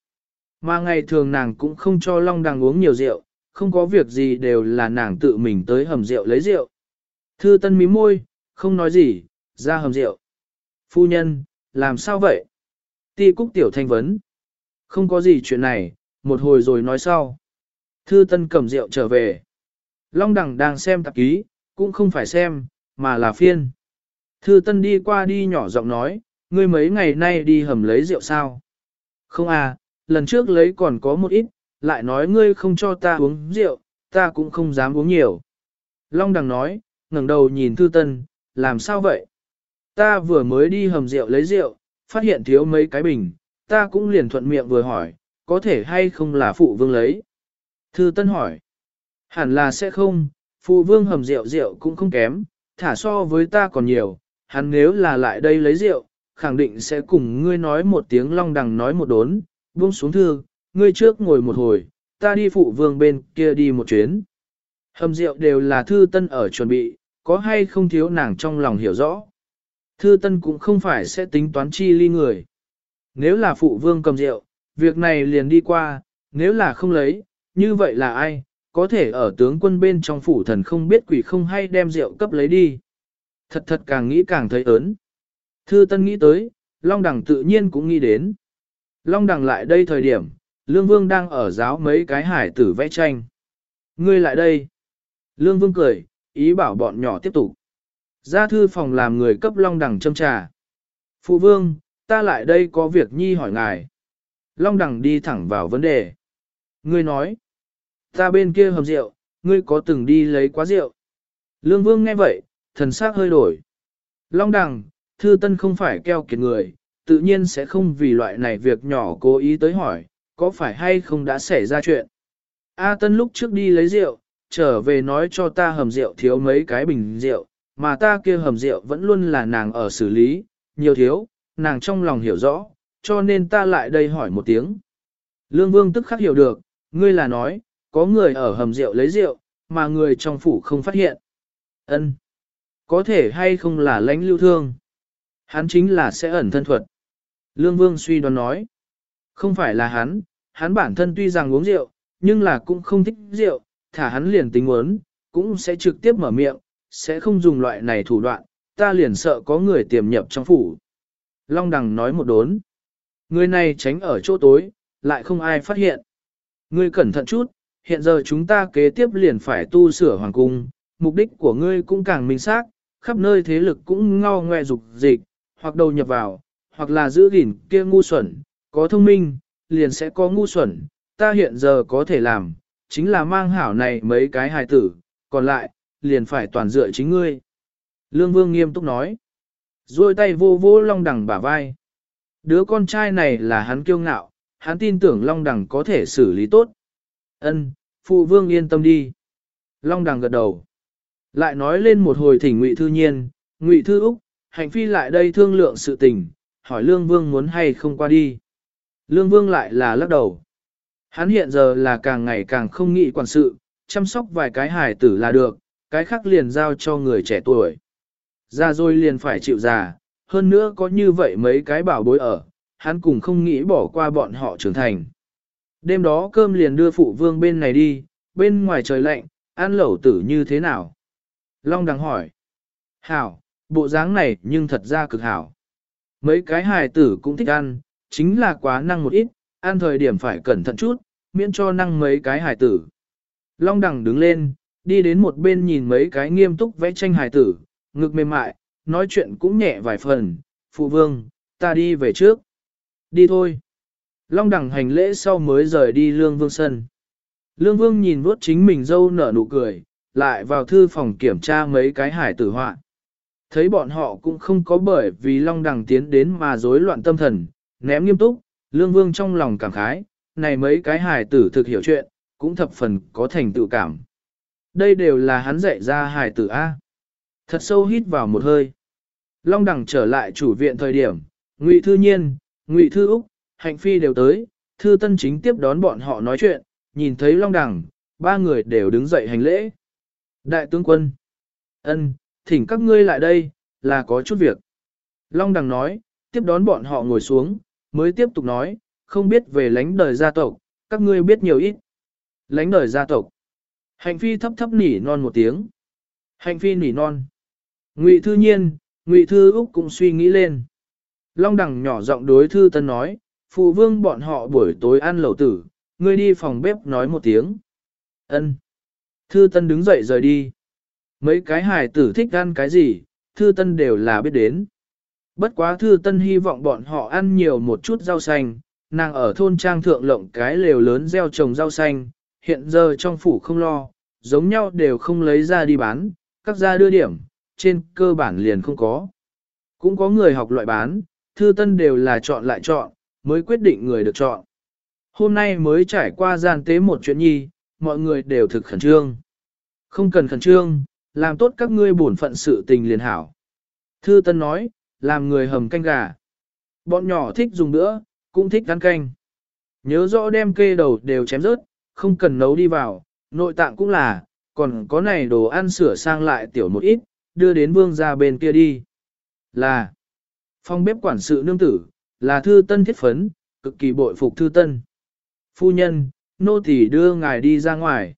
Mà ngày thường nàng cũng không cho long đằng uống nhiều rượu, không có việc gì đều là nàng tự mình tới hầm rượu lấy rượu. Thư tân mím môi, không nói gì, ra hầm rượu. Phu nhân, làm sao vậy? Ti cúc tiểu thanh vấn. Không có gì chuyện này, một hồi rồi nói sau. Thư tân cầm rượu trở về. Long Đằng đang xem tạp ký, cũng không phải xem, mà là phiên. Thư tân đi qua đi nhỏ giọng nói, ngươi mấy ngày nay đi hầm lấy rượu sao? Không à, lần trước lấy còn có một ít, lại nói ngươi không cho ta uống rượu, ta cũng không dám uống nhiều. Long đằng nói, ngẩng đầu nhìn thư tân, làm sao vậy? Ta vừa mới đi hầm rượu lấy rượu, phát hiện thiếu mấy cái bình, ta cũng liền thuận miệng vừa hỏi, có thể hay không là phụ vương lấy? Thư tân hỏi, hẳn là sẽ không, phụ vương hầm rượu rượu cũng không kém, thả so với ta còn nhiều, hắn nếu là lại đây lấy rượu, khẳng định sẽ cùng ngươi nói một tiếng long đằng nói một đốn, buông xuống thư, ngươi trước ngồi một hồi, ta đi phụ vương bên kia đi một chuyến. Hầm rượu đều là thư tân ở chuẩn bị, có hay không thiếu nàng trong lòng hiểu rõ. Thư tân cũng không phải sẽ tính toán chi ly người. Nếu là phụ vương cầm rượu, việc này liền đi qua, nếu là không lấy, như vậy là ai, có thể ở tướng quân bên trong phủ thần không biết quỷ không hay đem rượu cấp lấy đi. Thật thật càng nghĩ càng thấy ớn. Thư Tân nghĩ tới, Long Đằng tự nhiên cũng nghĩ đến. Long Đằng lại đây thời điểm, Lương Vương đang ở giáo mấy cái hải tử vẽ tranh. Ngươi lại đây. Lương Vương cười, ý bảo bọn nhỏ tiếp tục. Ra thư phòng làm người cấp Long Đằng châm trà. Phụ Vương, ta lại đây có việc nhi hỏi ngài. Long Đằng đi thẳng vào vấn đề. Ngươi nói, ta bên kia hầm rượu, ngươi có từng đi lấy quá rượu. Lương Vương nghe vậy, thần sắc hơi đổi. Long Đằng, Thư Tân không phải keo kiệt người, tự nhiên sẽ không vì loại này việc nhỏ cố ý tới hỏi, có phải hay không đã xảy ra chuyện. A Tân lúc trước đi lấy rượu, trở về nói cho ta hầm rượu thiếu mấy cái bình rượu, mà ta kia hầm rượu vẫn luôn là nàng ở xử lý, nhiều thiếu, nàng trong lòng hiểu rõ, cho nên ta lại đây hỏi một tiếng. Lương Vương tức khắc hiểu được, ngươi là nói, có người ở hầm rượu lấy rượu, mà người trong phủ không phát hiện. Ân, Có thể hay không là lãnh lưu thương? Hắn chính là sẽ ẩn thân thuật. Lương Vương suy đoán nói. Không phải là hắn, hắn bản thân tuy rằng uống rượu, nhưng là cũng không thích rượu, thả hắn liền tính muốn, cũng sẽ trực tiếp mở miệng, sẽ không dùng loại này thủ đoạn, ta liền sợ có người tiềm nhập trong phủ. Long Đằng nói một đốn. Người này tránh ở chỗ tối, lại không ai phát hiện. Ngươi cẩn thận chút, hiện giờ chúng ta kế tiếp liền phải tu sửa hoàng cung, mục đích của ngươi cũng càng minh xác, khắp nơi thế lực cũng ngao ngoe dục dịch, hoặc đầu nhập vào, hoặc là giữ gìn kia ngu xuẩn, có thông minh, liền sẽ có ngu xuẩn, ta hiện giờ có thể làm, chính là mang hảo này mấy cái hài tử, còn lại, liền phải toàn dựa chính ngươi. Lương Vương nghiêm túc nói, rồi tay vô vô long đẳng bả vai. Đứa con trai này là hắn kiêu ngạo, hắn tin tưởng long đẳng có thể xử lý tốt. Ân, phụ vương yên tâm đi. Long đằng gật đầu. Lại nói lên một hồi thỉnh ngụy thư nhiên, ngụy thư Úc, hạnh phi lại đây thương lượng sự tình, hỏi Lương Vương muốn hay không qua đi. Lương Vương lại là lắc đầu. Hắn hiện giờ là càng ngày càng không nghĩ quản sự, chăm sóc vài cái hài tử là được, cái khác liền giao cho người trẻ tuổi. Ra rồi liền phải chịu già, hơn nữa có như vậy mấy cái bảo bối ở, hắn cũng không nghĩ bỏ qua bọn họ trưởng thành. Đêm đó cơm liền đưa phụ vương bên này đi, bên ngoài trời lạnh, ăn lẩu tử như thế nào? Long đằng hỏi. Hảo, bộ dáng này nhưng thật ra cực hảo. Mấy cái hài tử cũng thích ăn, chính là quá năng một ít, ăn thời điểm phải cẩn thận chút, miễn cho năng mấy cái hài tử. Long đằng đứng lên, đi đến một bên nhìn mấy cái nghiêm túc vẽ tranh hài tử, ngực mềm mại, nói chuyện cũng nhẹ vài phần, phụ vương, ta đi về trước. Đi thôi. Long đằng hành lễ sau mới rời đi lương vương sân. Lương vương nhìn vuốt chính mình dâu nở nụ cười, lại vào thư phòng kiểm tra mấy cái hải tử họa. Thấy bọn họ cũng không có bởi vì long đằng tiến đến mà rối loạn tâm thần, ném nghiêm túc, lương vương trong lòng cảm khái, này mấy cái hải tử thực hiểu chuyện, cũng thập phần có thành tựu cảm. Đây đều là hắn dạy ra hải tử A. Thật sâu hít vào một hơi. Long đằng trở lại chủ viện thời điểm, Ngụy Thư Nhiên, Ngụy Thư Úc, Hạnh Phi đều tới, Thư Tân chính tiếp đón bọn họ nói chuyện, nhìn thấy Long đằng, ba người đều đứng dậy hành lễ. Đại tướng quân, ân, thỉnh các ngươi lại đây, là có chút việc. Long đằng nói, tiếp đón bọn họ ngồi xuống, mới tiếp tục nói, không biết về lãnh đời gia tộc, các ngươi biết nhiều ít. Lãnh đời gia tộc. Hạnh phi thấp thấp nỉ non một tiếng. Hạnh phi nỉ non. Ngụy thư nhiên, Ngụy thư Úc cũng suy nghĩ lên. Long đằng nhỏ giọng đối thư tân nói, phụ vương bọn họ buổi tối ăn lẩu tử, ngươi đi phòng bếp nói một tiếng. Ân. Thư Tân đứng dậy rời đi. Mấy cái hài tử thích ăn cái gì, Thư Tân đều là biết đến. Bất quá Thư Tân hy vọng bọn họ ăn nhiều một chút rau xanh, nàng ở thôn trang thượng lộng cái lều lớn gieo trồng rau xanh, hiện giờ trong phủ không lo, giống nhau đều không lấy ra đi bán, các gia đưa điểm, trên cơ bản liền không có. Cũng có người học loại bán, Thư Tân đều là chọn lại chọn, mới quyết định người được chọn. Hôm nay mới trải qua gian tế một chuyện nhi, mọi người đều thực khẩn trương. Không cần khẩn trương, làm tốt các ngươi bổn phận sự tình liền hảo. Thư Tân nói, làm người hầm canh gà. Bọn nhỏ thích dùng nữa, cũng thích ăn canh. Nhớ rõ đem kê đầu đều chém rớt, không cần nấu đi vào, nội tạng cũng là, còn có này đồ ăn sửa sang lại tiểu một ít, đưa đến vương gia bên kia đi. Là, phong bếp quản sự nương tử, là thư tân thiết phấn, cực kỳ bội phục thư tân. Phu nhân, nô tỳ đưa ngài đi ra ngoài.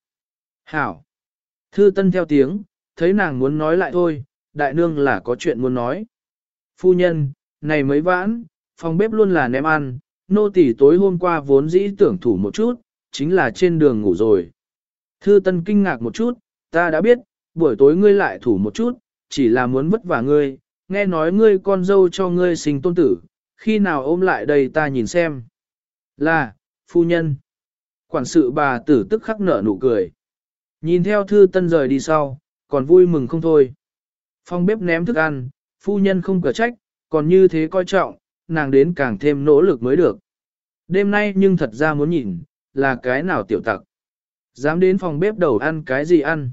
Hảo. Thư tân theo tiếng, thấy nàng muốn nói lại thôi, đại nương là có chuyện muốn nói. Phu nhân, này mấy vãn, phòng bếp luôn là ném ăn, nô tỳ tối hôm qua vốn dĩ tưởng thủ một chút, chính là trên đường ngủ rồi. Thư tân kinh ngạc một chút, ta đã biết, buổi tối ngươi lại thủ một chút, chỉ là muốn vất vả ngươi, nghe nói ngươi con dâu cho ngươi sinh tôn tử, khi nào ôm lại đây ta nhìn xem. Là, phu nhân. Quản sự bà tử tức khắc nở nụ cười. Nhìn theo thư tân rời đi sau, còn vui mừng không thôi. Phong bếp ném thức ăn, phu nhân không cửa trách, còn như thế coi trọng, nàng đến càng thêm nỗ lực mới được. Đêm nay nhưng thật ra muốn nhìn, là cái nào tiểu tặc. Dám đến phòng bếp đầu ăn cái gì ăn.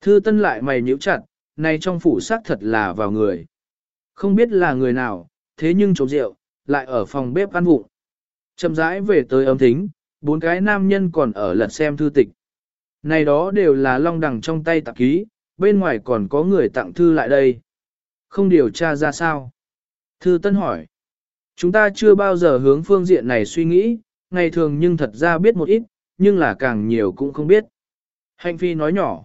Thư tân lại mày nhíu chặt, này trong phủ xác thật là vào người. Không biết là người nào, thế nhưng trộm rượu, lại ở phòng bếp ăn vụng. Chậm rãi về tới ấm thính, bốn cái nam nhân còn ở lật xem thư tịch. Này đó đều là long đằng trong tay tạp ký, bên ngoài còn có người tặng thư lại đây. Không điều tra ra sao? Thư Tân hỏi. Chúng ta chưa bao giờ hướng phương diện này suy nghĩ, ngày thường nhưng thật ra biết một ít, nhưng là càng nhiều cũng không biết. Hạnh Phi nói nhỏ.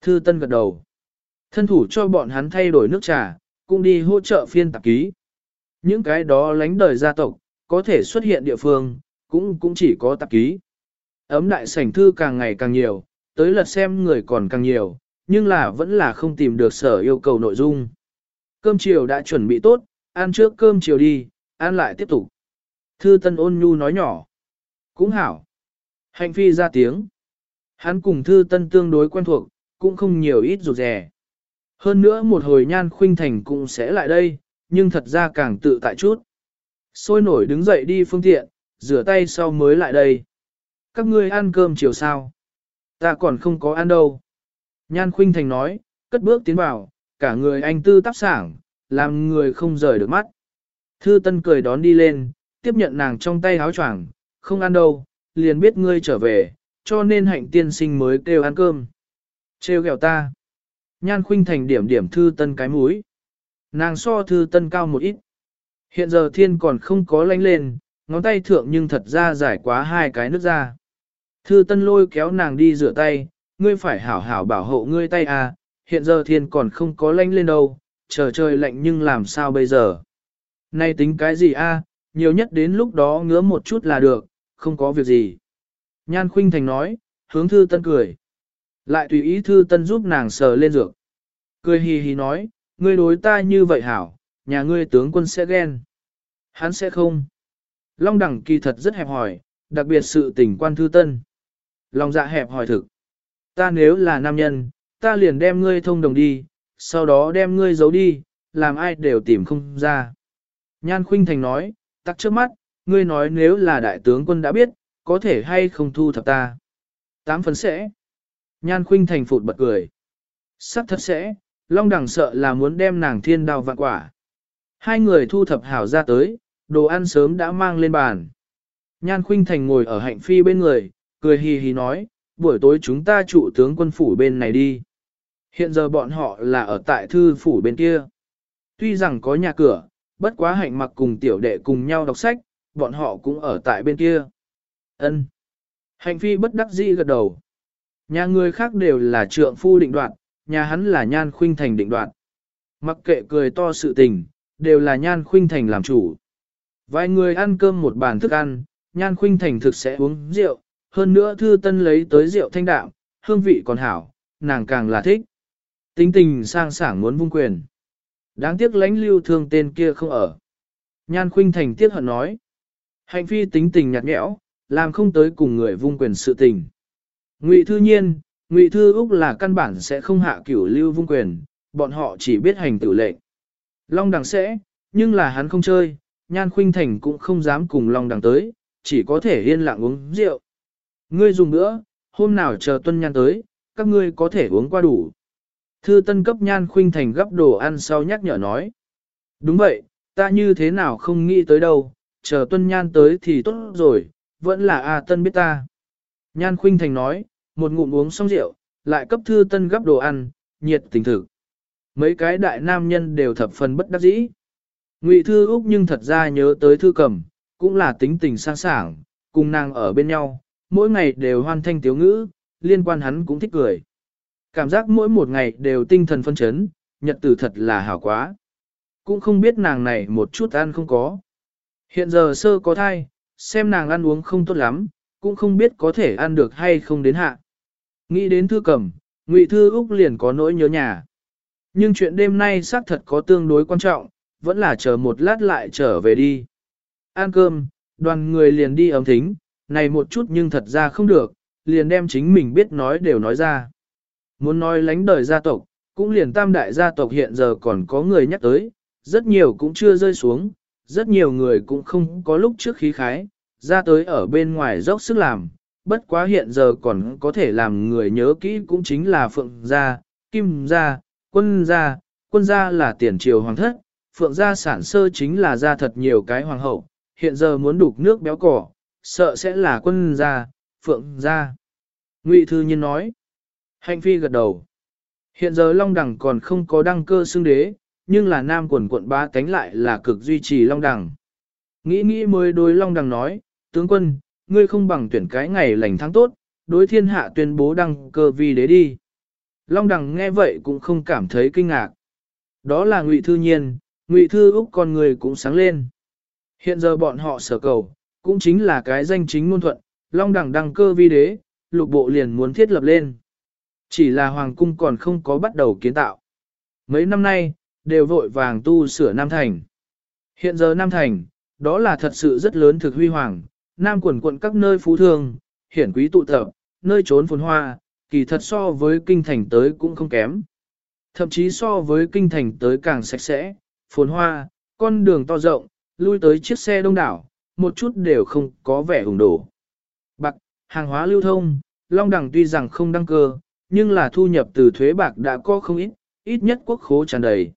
Thư Tân gật đầu. Thân thủ cho bọn hắn thay đổi nước trà, cũng đi hỗ trợ phiên tạp ký. Những cái đó lánh đời gia tộc, có thể xuất hiện địa phương, cũng cũng chỉ có tạp ký. Ấm đại sảnh thư càng ngày càng nhiều, tới lật xem người còn càng nhiều, nhưng là vẫn là không tìm được sở yêu cầu nội dung. Cơm chiều đã chuẩn bị tốt, ăn trước cơm chiều đi, ăn lại tiếp tục. Thư Tân ôn nhu nói nhỏ. Cũng hảo. Hạnh phi ra tiếng. Hắn cùng Thư Tân tương đối quen thuộc, cũng không nhiều ít rụt rè. Hơn nữa một hồi nhan khuynh thành cũng sẽ lại đây, nhưng thật ra càng tự tại chút. Sôi nổi đứng dậy đi phương tiện, rửa tay sau mới lại đây. Các ngươi ăn cơm chiều sao? Ta còn không có ăn đâu. Nhan khuynh thành nói, cất bước tiến vào, cả người anh tư tác sảng, làm người không rời được mắt. Thư Tân cười đón đi lên, tiếp nhận nàng trong tay áo choàng, không ăn đâu, liền biết ngươi trở về, cho nên hạnh tiên sinh mới kêu ăn cơm. Trêu ghẹo ta. Nhan khuynh thành điểm điểm Thư Tân cái mũi. Nàng so Thư Tân cao một ít. Hiện giờ thiên còn không có lánh lên, ngón tay thượng nhưng thật ra giải quá hai cái nước ra. Thư Tân lôi kéo nàng đi rửa tay, ngươi phải hảo hảo bảo hộ ngươi tay à, hiện giờ thiên còn không có lánh lên đâu, chờ trời lạnh nhưng làm sao bây giờ. Nay tính cái gì a? nhiều nhất đến lúc đó ngứa một chút là được, không có việc gì. Nhan Khuynh Thành nói, hướng Thư Tân cười. Lại tùy ý Thư Tân giúp nàng sờ lên dược. Cười hì hì nói, ngươi đối ta như vậy hảo, nhà ngươi tướng quân sẽ ghen. Hắn sẽ không. Long đẳng kỳ thật rất hẹp hỏi, đặc biệt sự tình quan Thư Tân. lòng dạ hẹp hỏi thực. Ta nếu là nam nhân, ta liền đem ngươi thông đồng đi, sau đó đem ngươi giấu đi, làm ai đều tìm không ra. Nhan Khuynh Thành nói, tắc trước mắt, ngươi nói nếu là đại tướng quân đã biết, có thể hay không thu thập ta. Tám phần sẽ. Nhan Khuynh Thành phụt bật cười. Sắc thật sẽ, Long Đằng sợ là muốn đem nàng thiên đào vạn quả. Hai người thu thập hảo ra tới, đồ ăn sớm đã mang lên bàn. Nhan Khuynh Thành ngồi ở hạnh phi bên người, cười hì hì nói, buổi tối chúng ta trụ tướng quân phủ bên này đi. Hiện giờ bọn họ là ở tại thư phủ bên kia. Tuy rằng có nhà cửa, bất quá hạnh mặc cùng tiểu đệ cùng nhau đọc sách, bọn họ cũng ở tại bên kia. Ân. Hạnh phi bất đắc dĩ gật đầu. Nhà người khác đều là trượng phu định đoạt, nhà hắn là nhan khuynh thành định đoạt. Mặc kệ cười to sự tình, đều là nhan khuynh thành làm chủ. Vài người ăn cơm một bàn thức ăn, nhan khuynh thành thực sẽ uống rượu, hơn nữa thư tân lấy tới rượu thanh đạm, hương vị còn hảo, nàng càng là thích. Tính tình sang sảng muốn vung quyền. Đáng tiếc lãnh lưu thương tên kia không ở. Nhan khuynh thành tiếc hận nói. hành phi tính tình nhạt nhẽo, làm không tới cùng người vung quyền sự tình. Ngụy thư nhiên, Ngụy thư Úc là căn bản sẽ không hạ cửu lưu vung quyền, bọn họ chỉ biết hành tự lệnh. Long đằng sẽ, nhưng là hắn không chơi, nhan khuynh thành cũng không dám cùng Long đằng tới, chỉ có thể yên lặng uống rượu. Ngươi dùng nữa, hôm nào chờ tuân nhan tới, các ngươi có thể uống qua đủ. Thư tân cấp nhan khuynh thành gấp đồ ăn sau nhắc nhở nói. Đúng vậy, ta như thế nào không nghĩ tới đâu, chờ tuân nhan tới thì tốt rồi, vẫn là A tân biết ta. Nhan khuynh thành nói, một ngụm uống xong rượu, lại cấp thư tân gấp đồ ăn, nhiệt tình thực. Mấy cái đại nam nhân đều thập phần bất đắc dĩ. Ngụy thư Úc nhưng thật ra nhớ tới thư cầm, cũng là tính tình sang sảng, cùng nàng ở bên nhau, mỗi ngày đều hoan thanh tiếu ngữ, liên quan hắn cũng thích cười. Cảm giác mỗi một ngày đều tinh thần phân chấn, nhật tử thật là hảo quá. Cũng không biết nàng này một chút ăn không có. Hiện giờ sơ có thai, xem nàng ăn uống không tốt lắm, cũng không biết có thể ăn được hay không đến hạ. Nghĩ đến thư cầm, ngụy thư Úc liền có nỗi nhớ nhà. Nhưng chuyện đêm nay xác thật có tương đối quan trọng, vẫn là chờ một lát lại trở về đi. Ăn cơm, đoàn người liền đi ấm thính, này một chút nhưng thật ra không được, liền đem chính mình biết nói đều nói ra. Muốn nói lánh đời gia tộc, cũng liền tam đại gia tộc hiện giờ còn có người nhắc tới, rất nhiều cũng chưa rơi xuống, rất nhiều người cũng không có lúc trước khí khái, ra tới ở bên ngoài dốc sức làm, bất quá hiện giờ còn có thể làm người nhớ kỹ cũng chính là Phượng gia, Kim gia, Quân gia, Quân gia là tiền triều hoàng thất, Phượng gia sản sơ chính là gia thật nhiều cái hoàng hậu, hiện giờ muốn đục nước béo cỏ, sợ sẽ là quân gia, Phượng gia. Ngụy Thư Nhiên nói, Hạnh phi gật đầu. Hiện giờ Long Đằng còn không có đăng cơ xưng đế, nhưng là nam quần quận ba cánh lại là cực duy trì Long Đằng. Nghĩ nghĩ mới đối Long Đằng nói, tướng quân, ngươi không bằng tuyển cái ngày lành tháng tốt, đối thiên hạ tuyên bố đăng cơ vi đế đi. Long Đằng nghe vậy cũng không cảm thấy kinh ngạc. Đó là Ngụy Thư Nhiên, Ngụy Thư Úc con người cũng sáng lên. Hiện giờ bọn họ sở cầu, cũng chính là cái danh chính ngôn thuận, long đẳng đăng cơ vi đế, lục bộ liền muốn thiết lập lên. Chỉ là hoàng cung còn không có bắt đầu kiến tạo. Mấy năm nay, đều vội vàng tu sửa Nam Thành. Hiện giờ Nam Thành, đó là thật sự rất lớn thực huy hoàng, Nam quần quận các nơi phú thương, hiển quý tụ tập, nơi trốn phồn hoa, kỳ thật so với kinh thành tới cũng không kém. Thậm chí so với kinh thành tới càng sạch sẽ, phồn hoa, con đường to rộng, lui tới chiếc xe đông đảo, một chút đều không có vẻ hùng đổ. Bạc, hàng hóa lưu thông, Long đẳng tuy rằng không đăng cơ, nhưng là thu nhập từ thuế bạc đã có không ít, ít nhất quốc khố tràn đầy.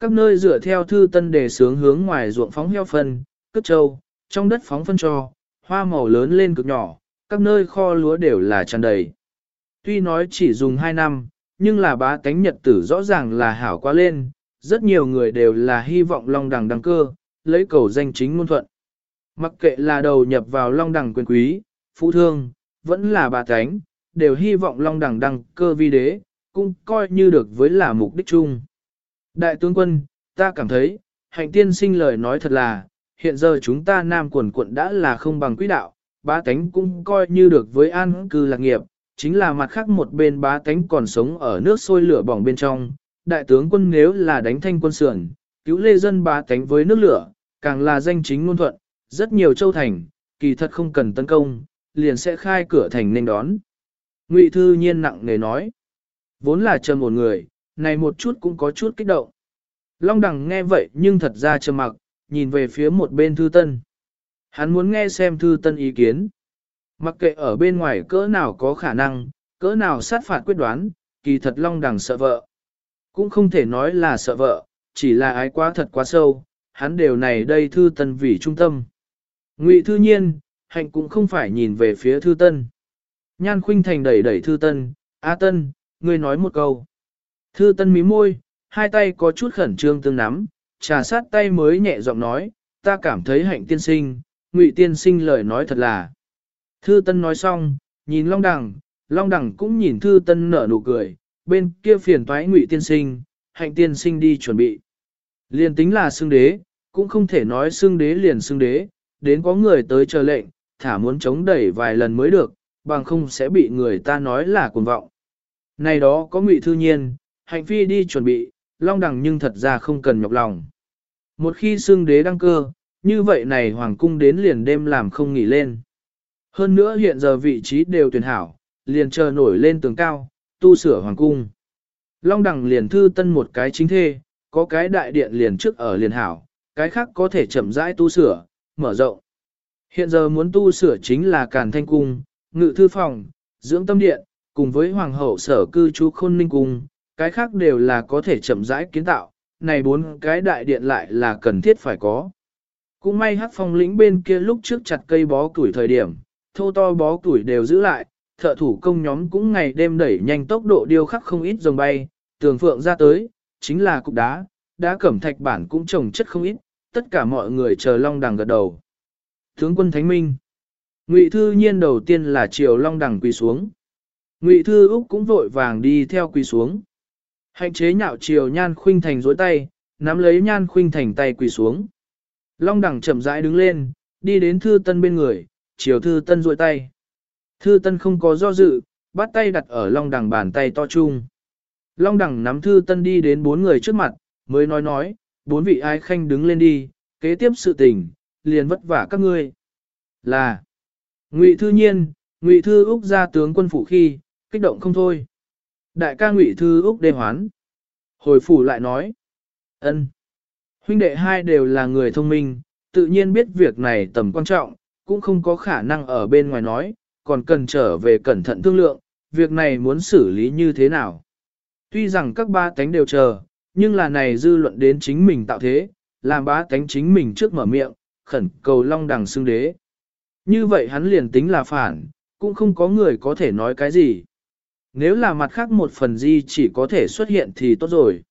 Các nơi dựa theo thư tân đề sướng hướng ngoài ruộng phóng heo phân, cất trâu, trong đất phóng phân cho, hoa màu lớn lên cực nhỏ, các nơi kho lúa đều là tràn đầy. Tuy nói chỉ dùng 2 năm, nhưng là bá tánh nhật tử rõ ràng là hảo quá lên, rất nhiều người đều là hy vọng Long Đằng đăng cơ, lấy cầu danh chính ngôn thuận. Mặc kệ là đầu nhập vào Long Đằng quyền quý, phụ thương, vẫn là bà tánh, đều hy vọng Long Đằng đăng cơ vi đế, cũng coi như được với là mục đích chung. Đại tướng quân, ta cảm thấy, hạnh tiên sinh lời nói thật là, hiện giờ chúng ta nam quần quận đã là không bằng quỹ đạo, bá tánh cũng coi như được với an cư lạc nghiệp, chính là mặt khác một bên bá tánh còn sống ở nước sôi lửa bỏng bên trong. Đại tướng quân nếu là đánh thanh quân sườn, cứu lê dân bá tánh với nước lửa, càng là danh chính ngôn thuận, rất nhiều châu thành, kỳ thật không cần tấn công, liền sẽ khai cửa thành nên đón. Ngụy Thư Nhiên nặng nề nói, vốn là trầm một người, này một chút cũng có chút kích động. Long Đằng nghe vậy nhưng thật ra trầm mặc, nhìn về phía một bên Thư Tân. Hắn muốn nghe xem Thư Tân ý kiến. Mặc kệ ở bên ngoài cỡ nào có khả năng, cỡ nào sát phạt quyết đoán, kỳ thật Long Đằng sợ vợ. Cũng không thể nói là sợ vợ, chỉ là ái quá thật quá sâu, hắn đều này đây Thư Tân vì trung tâm. Ngụy Thư Nhiên, hạnh cũng không phải nhìn về phía Thư Tân. Nhan Khuynh Thành đẩy đẩy Thư Tân, "A Tân, ngươi nói một câu." Thư Tân mí môi, hai tay có chút khẩn trương tương nắm, trà sát tay mới nhẹ giọng nói, "Ta cảm thấy hạnh tiên sinh, Ngụy tiên sinh lời nói thật là." Thư Tân nói xong, nhìn Long Đằng, Long Đằng cũng nhìn Thư Tân nở nụ cười, bên kia phiền toái Ngụy tiên sinh, hạnh tiên sinh đi chuẩn bị. Liên tính là xương đế, cũng không thể nói xương đế liền xương đế, đến có người tới chờ lệnh, thả muốn chống đẩy vài lần mới được, bằng không sẽ bị người ta nói là cuồng vọng. Này đó có ngụy thư nhiên, hạnh phi đi chuẩn bị, long đằng nhưng thật ra không cần nhọc lòng. Một khi xương đế đăng cơ, như vậy này hoàng cung đến liền đêm làm không nghỉ lên. Hơn nữa hiện giờ vị trí đều tuyển hảo, liền chờ nổi lên tường cao, tu sửa hoàng cung. Long đằng liền thư tân một cái chính thê, có cái đại điện liền trước ở liền hảo, cái khác có thể chậm rãi tu sửa, mở rộng. Hiện giờ muốn tu sửa chính là Càn Thanh Cung, Ngự Thư Phòng, Dưỡng Tâm Điện, cùng với Hoàng hậu sở cư trú Khôn Ninh Cung, cái khác đều là có thể chậm rãi kiến tạo, này bốn cái đại điện lại là cần thiết phải có. Cũng may hắc phong lĩnh bên kia lúc trước chặt cây bó tuổi thời điểm, thô to bó tuổi đều giữ lại, thợ thủ công nhóm cũng ngày đêm đẩy nhanh tốc độ điêu khắc không ít rồng bay, tường phượng ra tới, chính là cục đá, đá cẩm thạch bản cũng trồng chất không ít, tất cả mọi người chờ long đằng gật đầu. Tướng quân Thánh Minh Ngụy Thư Nhiên đầu tiên là triều long đằng quỳ xuống. Ngụy Thư Úc cũng vội vàng đi theo quỳ xuống. Hạnh chế nhạo chiều nhan khuynh thành dối tay, nắm lấy nhan khuynh thành tay quỳ xuống. Long đẳng chậm rãi đứng lên, đi đến Thư Tân bên người, chiều Thư Tân dối tay. Thư Tân không có do dự, bắt tay đặt ở long đẳng bàn tay to chung. Long đẳng nắm Thư Tân đi đến bốn người trước mặt, mới nói nói, bốn vị ái khanh đứng lên đi, kế tiếp sự tình, liền vất vả các ngươi. Là, Ngụy Thư Nhiên, Ngụy Thư Úc ra tướng quân phủ khi, kích động không thôi. Đại ca Ngụy Thư Úc đê hoán. Hồi phủ lại nói, ân, huynh đệ hai đều là người thông minh, tự nhiên biết việc này tầm quan trọng, cũng không có khả năng ở bên ngoài nói, còn cần trở về cẩn thận thương lượng, việc này muốn xử lý như thế nào. Tuy rằng các ba tánh đều chờ, nhưng là này dư luận đến chính mình tạo thế, làm bá tánh chính mình trước mở miệng, khẩn cầu long đằng xưng đế. Như vậy hắn liền tính là phản, cũng không có người có thể nói cái gì. Nếu là mặt khác một phần di chỉ có thể xuất hiện thì tốt rồi.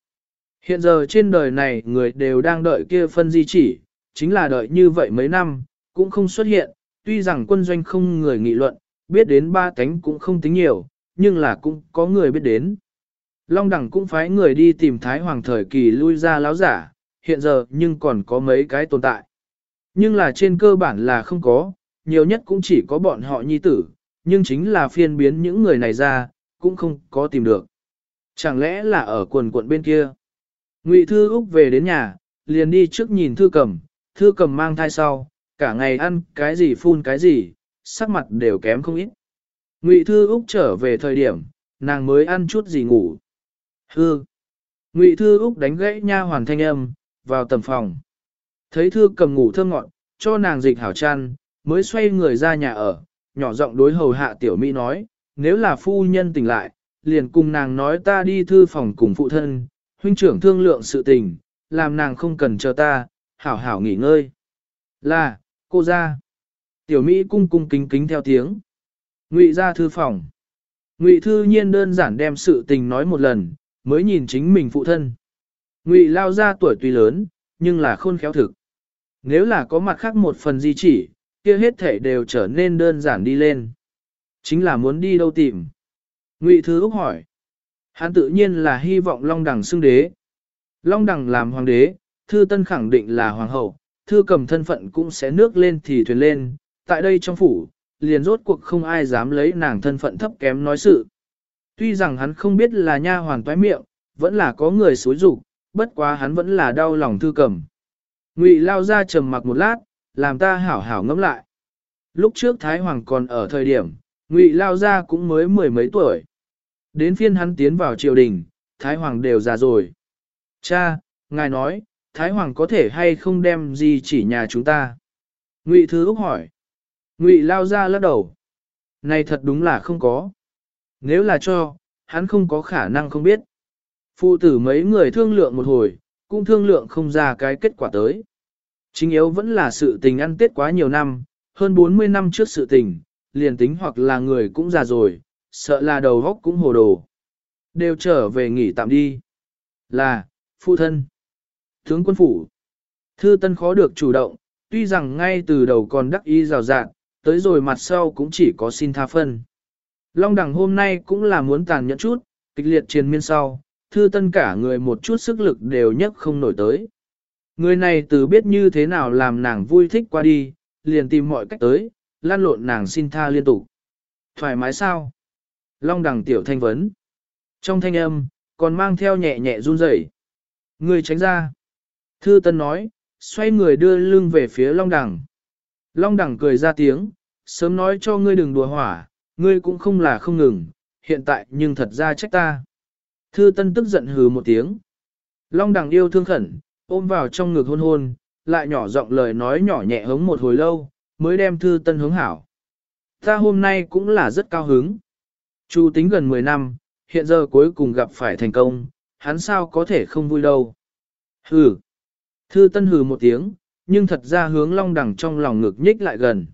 Hiện giờ trên đời này người đều đang đợi kia phân di chỉ, chính là đợi như vậy mấy năm, cũng không xuất hiện, tuy rằng quân doanh không người nghị luận, biết đến ba cánh cũng không tính nhiều, nhưng là cũng có người biết đến. Long đẳng cũng phái người đi tìm Thái Hoàng thời kỳ lui ra láo giả, hiện giờ nhưng còn có mấy cái tồn tại. Nhưng là trên cơ bản là không có, nhiều nhất cũng chỉ có bọn họ nhi tử, nhưng chính là phiên biến những người này ra, cũng không có tìm được. Chẳng lẽ là ở quần quận bên kia? Ngụy Thư Úc về đến nhà, liền đi trước nhìn Thư Cầm, Thư Cầm mang thai sau, cả ngày ăn cái gì phun cái gì, sắc mặt đều kém không ít. Ngụy Thư Úc trở về thời điểm, nàng mới ăn chút gì ngủ. Hư. Ngụy Thư Úc đánh gãy nha hoàn thanh âm, vào tầm phòng. Thấy Thư Cầm ngủ thơm ngọn, cho nàng dịch hảo chăn, mới xoay người ra nhà ở, nhỏ giọng đối hầu hạ tiểu mỹ nói, nếu là phu nhân tỉnh lại, liền cùng nàng nói ta đi thư phòng cùng phụ thân, huynh trưởng thương lượng sự tình, làm nàng không cần chờ ta, hảo hảo nghỉ ngơi. Là, cô ra. Tiểu Mỹ cung cung kính kính theo tiếng. Ngụy ra thư phòng. Ngụy thư nhiên đơn giản đem sự tình nói một lần, mới nhìn chính mình phụ thân. Ngụy lao ra tuổi tuy lớn, nhưng là khôn khéo thực. Nếu là có mặt khác một phần di chỉ, kia hết thể đều trở nên đơn giản đi lên. Chính là muốn đi đâu tìm. Ngụy Thư Úc hỏi. Hắn tự nhiên là hy vọng Long Đằng xưng đế. Long Đằng làm hoàng đế, Thư Tân khẳng định là hoàng hậu, Thư cầm thân phận cũng sẽ nước lên thì thuyền lên. Tại đây trong phủ, liền rốt cuộc không ai dám lấy nàng thân phận thấp kém nói sự. Tuy rằng hắn không biết là nha hoàn toái miệng, vẫn là có người xối rục, bất quá hắn vẫn là đau lòng Thư cầm. Ngụy lao ra trầm mặc một lát, làm ta hảo hảo ngẫm lại. Lúc trước Thái Hoàng còn ở thời điểm, Ngụy lao Gia cũng mới mười mấy tuổi. Đến phiên hắn tiến vào triều đình, Thái Hoàng đều già rồi. Cha, ngài nói, Thái Hoàng có thể hay không đem gì chỉ nhà chúng ta? Ngụy Thứ Úc hỏi. Ngụy lao ra lắc đầu. Này thật đúng là không có. Nếu là cho, hắn không có khả năng không biết. Phụ tử mấy người thương lượng một hồi, cũng thương lượng không ra cái kết quả tới. Chính yếu vẫn là sự tình ăn tết quá nhiều năm, hơn 40 năm trước sự tình, liền tính hoặc là người cũng già rồi, sợ là đầu góc cũng hồ đồ. Đều trở về nghỉ tạm đi. Là, phụ thân. Tướng quân phủ. Thư tân khó được chủ động, tuy rằng ngay từ đầu còn đắc ý rào rạng, tới rồi mặt sau cũng chỉ có xin tha phân. Long đẳng hôm nay cũng là muốn tàn nhẫn chút, kịch liệt triền miên sau, thư tân cả người một chút sức lực đều nhất không nổi tới. Người này từ biết như thế nào làm nàng vui thích qua đi, liền tìm mọi cách tới, lan lộn nàng xin tha liên tục. Thoải mái sao? Long đằng tiểu thanh vấn. Trong thanh âm, còn mang theo nhẹ nhẹ run rẩy. Người tránh ra. Thư Tân nói, xoay người đưa lưng về phía Long đằng. Long đằng cười ra tiếng, sớm nói cho ngươi đừng đùa hỏa, ngươi cũng không là không ngừng, hiện tại nhưng thật ra trách ta. Thư Tân tức giận hừ một tiếng. Long đằng yêu thương khẩn, ôm vào trong ngực hôn hôn, lại nhỏ giọng lời nói nhỏ nhẹ hống một hồi lâu, mới đem Thư Tân hướng hảo. Ta hôm nay cũng là rất cao hứng. Chu tính gần 10 năm, hiện giờ cuối cùng gặp phải thành công, hắn sao có thể không vui đâu. Hừ. Thư tân hừ một tiếng, nhưng thật ra hướng long đẳng trong lòng ngực nhích lại gần.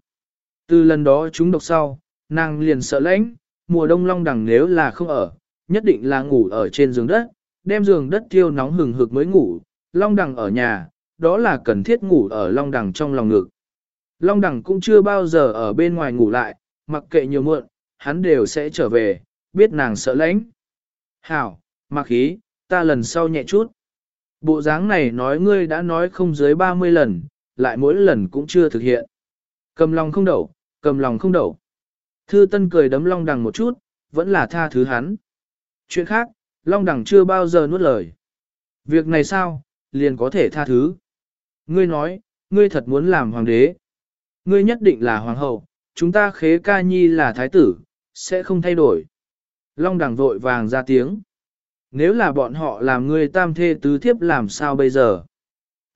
Từ lần đó chúng độc sau, nàng liền sợ lãnh, mùa đông long đẳng nếu là không ở, nhất định là ngủ ở trên giường đất, đem giường đất tiêu nóng hừng hực mới ngủ, long đẳng ở nhà, đó là cần thiết ngủ ở long đẳng trong lòng ngực. Long đẳng cũng chưa bao giờ ở bên ngoài ngủ lại, mặc kệ nhiều muộn, hắn đều sẽ trở về, biết nàng sợ lãnh. Hảo, mặc khí, ta lần sau nhẹ chút. Bộ dáng này nói ngươi đã nói không dưới 30 lần, lại mỗi lần cũng chưa thực hiện. Cầm lòng không đậu, cầm lòng không đậu. Thư Tân cười đấm Long Đằng một chút, vẫn là tha thứ hắn. Chuyện khác, Long Đằng chưa bao giờ nuốt lời. Việc này sao, liền có thể tha thứ. Ngươi nói, ngươi thật muốn làm hoàng đế. Ngươi nhất định là hoàng hậu, chúng ta khế ca nhi là thái tử, sẽ không thay đổi. Long đằng vội vàng ra tiếng. Nếu là bọn họ làm người tam thê tứ thiếp làm sao bây giờ?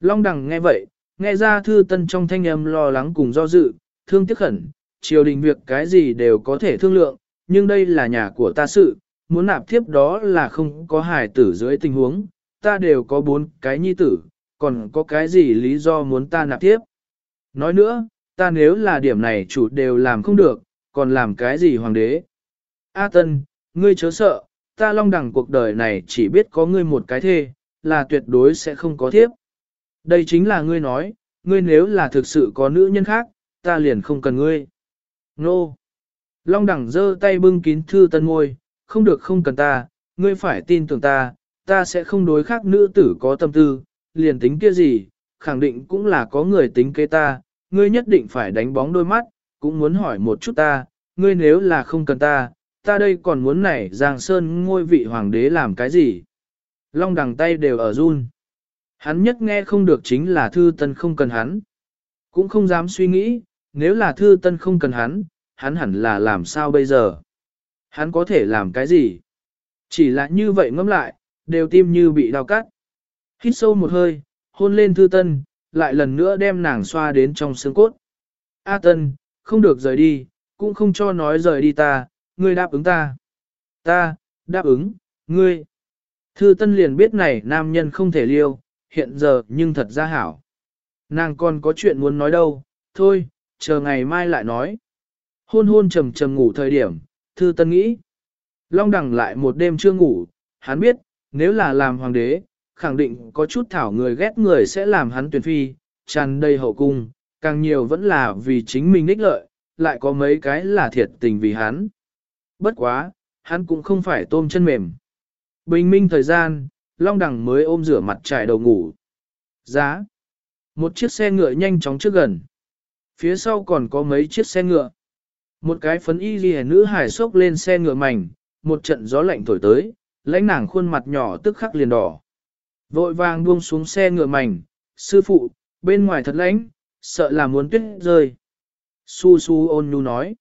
Long đằng nghe vậy, nghe ra thư tân trong thanh âm lo lắng cùng do dự, thương tiếc khẩn, triều đình việc cái gì đều có thể thương lượng, nhưng đây là nhà của ta sự, muốn nạp thiếp đó là không có hài tử dưới tình huống, ta đều có bốn cái nhi tử, còn có cái gì lý do muốn ta nạp thiếp? Nói nữa, ta nếu là điểm này chủ đều làm không được, còn làm cái gì hoàng đế? A Tân, ngươi chớ sợ, ta long đẳng cuộc đời này chỉ biết có ngươi một cái thê, là tuyệt đối sẽ không có thiếp. Đây chính là ngươi nói, ngươi nếu là thực sự có nữ nhân khác, ta liền không cần ngươi. Nô! Long đẳng giơ tay bưng kín thư tân môi, không được không cần ta, ngươi phải tin tưởng ta, ta sẽ không đối khác nữ tử có tâm tư, liền tính kia gì, khẳng định cũng là có người tính kế ta, ngươi nhất định phải đánh bóng đôi mắt, cũng muốn hỏi một chút ta, ngươi nếu là không cần ta, ta đây còn muốn này Giang Sơn ngôi vị hoàng đế làm cái gì? Long đằng tay đều ở run. Hắn nhất nghe không được chính là thư tân không cần hắn. Cũng không dám suy nghĩ, nếu là thư tân không cần hắn, hắn hẳn là làm sao bây giờ? Hắn có thể làm cái gì? Chỉ là như vậy ngẫm lại, đều tim như bị đau cắt. Hít sâu một hơi, hôn lên thư tân, lại lần nữa đem nàng xoa đến trong xương cốt. A tân, không được rời đi, cũng không cho nói rời đi ta, ngươi đáp ứng ta. Ta, đáp ứng, ngươi. Thư tân liền biết này nam nhân không thể liêu, hiện giờ nhưng thật ra hảo. Nàng còn có chuyện muốn nói đâu, thôi, chờ ngày mai lại nói. Hôn hôn trầm trầm ngủ thời điểm, thư tân nghĩ. Long đẳng lại một đêm chưa ngủ, hắn biết, nếu là làm hoàng đế, khẳng định có chút thảo người ghét người sẽ làm hắn tuyển phi, tràn đầy hậu cung, càng nhiều vẫn là vì chính mình ních lợi, lại có mấy cái là thiệt tình vì hắn. Bất quá, hắn cũng không phải tôm chân mềm. Bình minh thời gian, Long Đằng mới ôm rửa mặt trải đầu ngủ. Giá. Một chiếc xe ngựa nhanh chóng trước gần. Phía sau còn có mấy chiếc xe ngựa. Một cái phấn y ghi nữ hải sốc lên xe ngựa mảnh, một trận gió lạnh thổi tới, lãnh nàng khuôn mặt nhỏ tức khắc liền đỏ. Vội vàng buông xuống xe ngựa mảnh, sư phụ, bên ngoài thật lãnh, sợ là muốn tuyết rơi. Su su ôn nhu nói.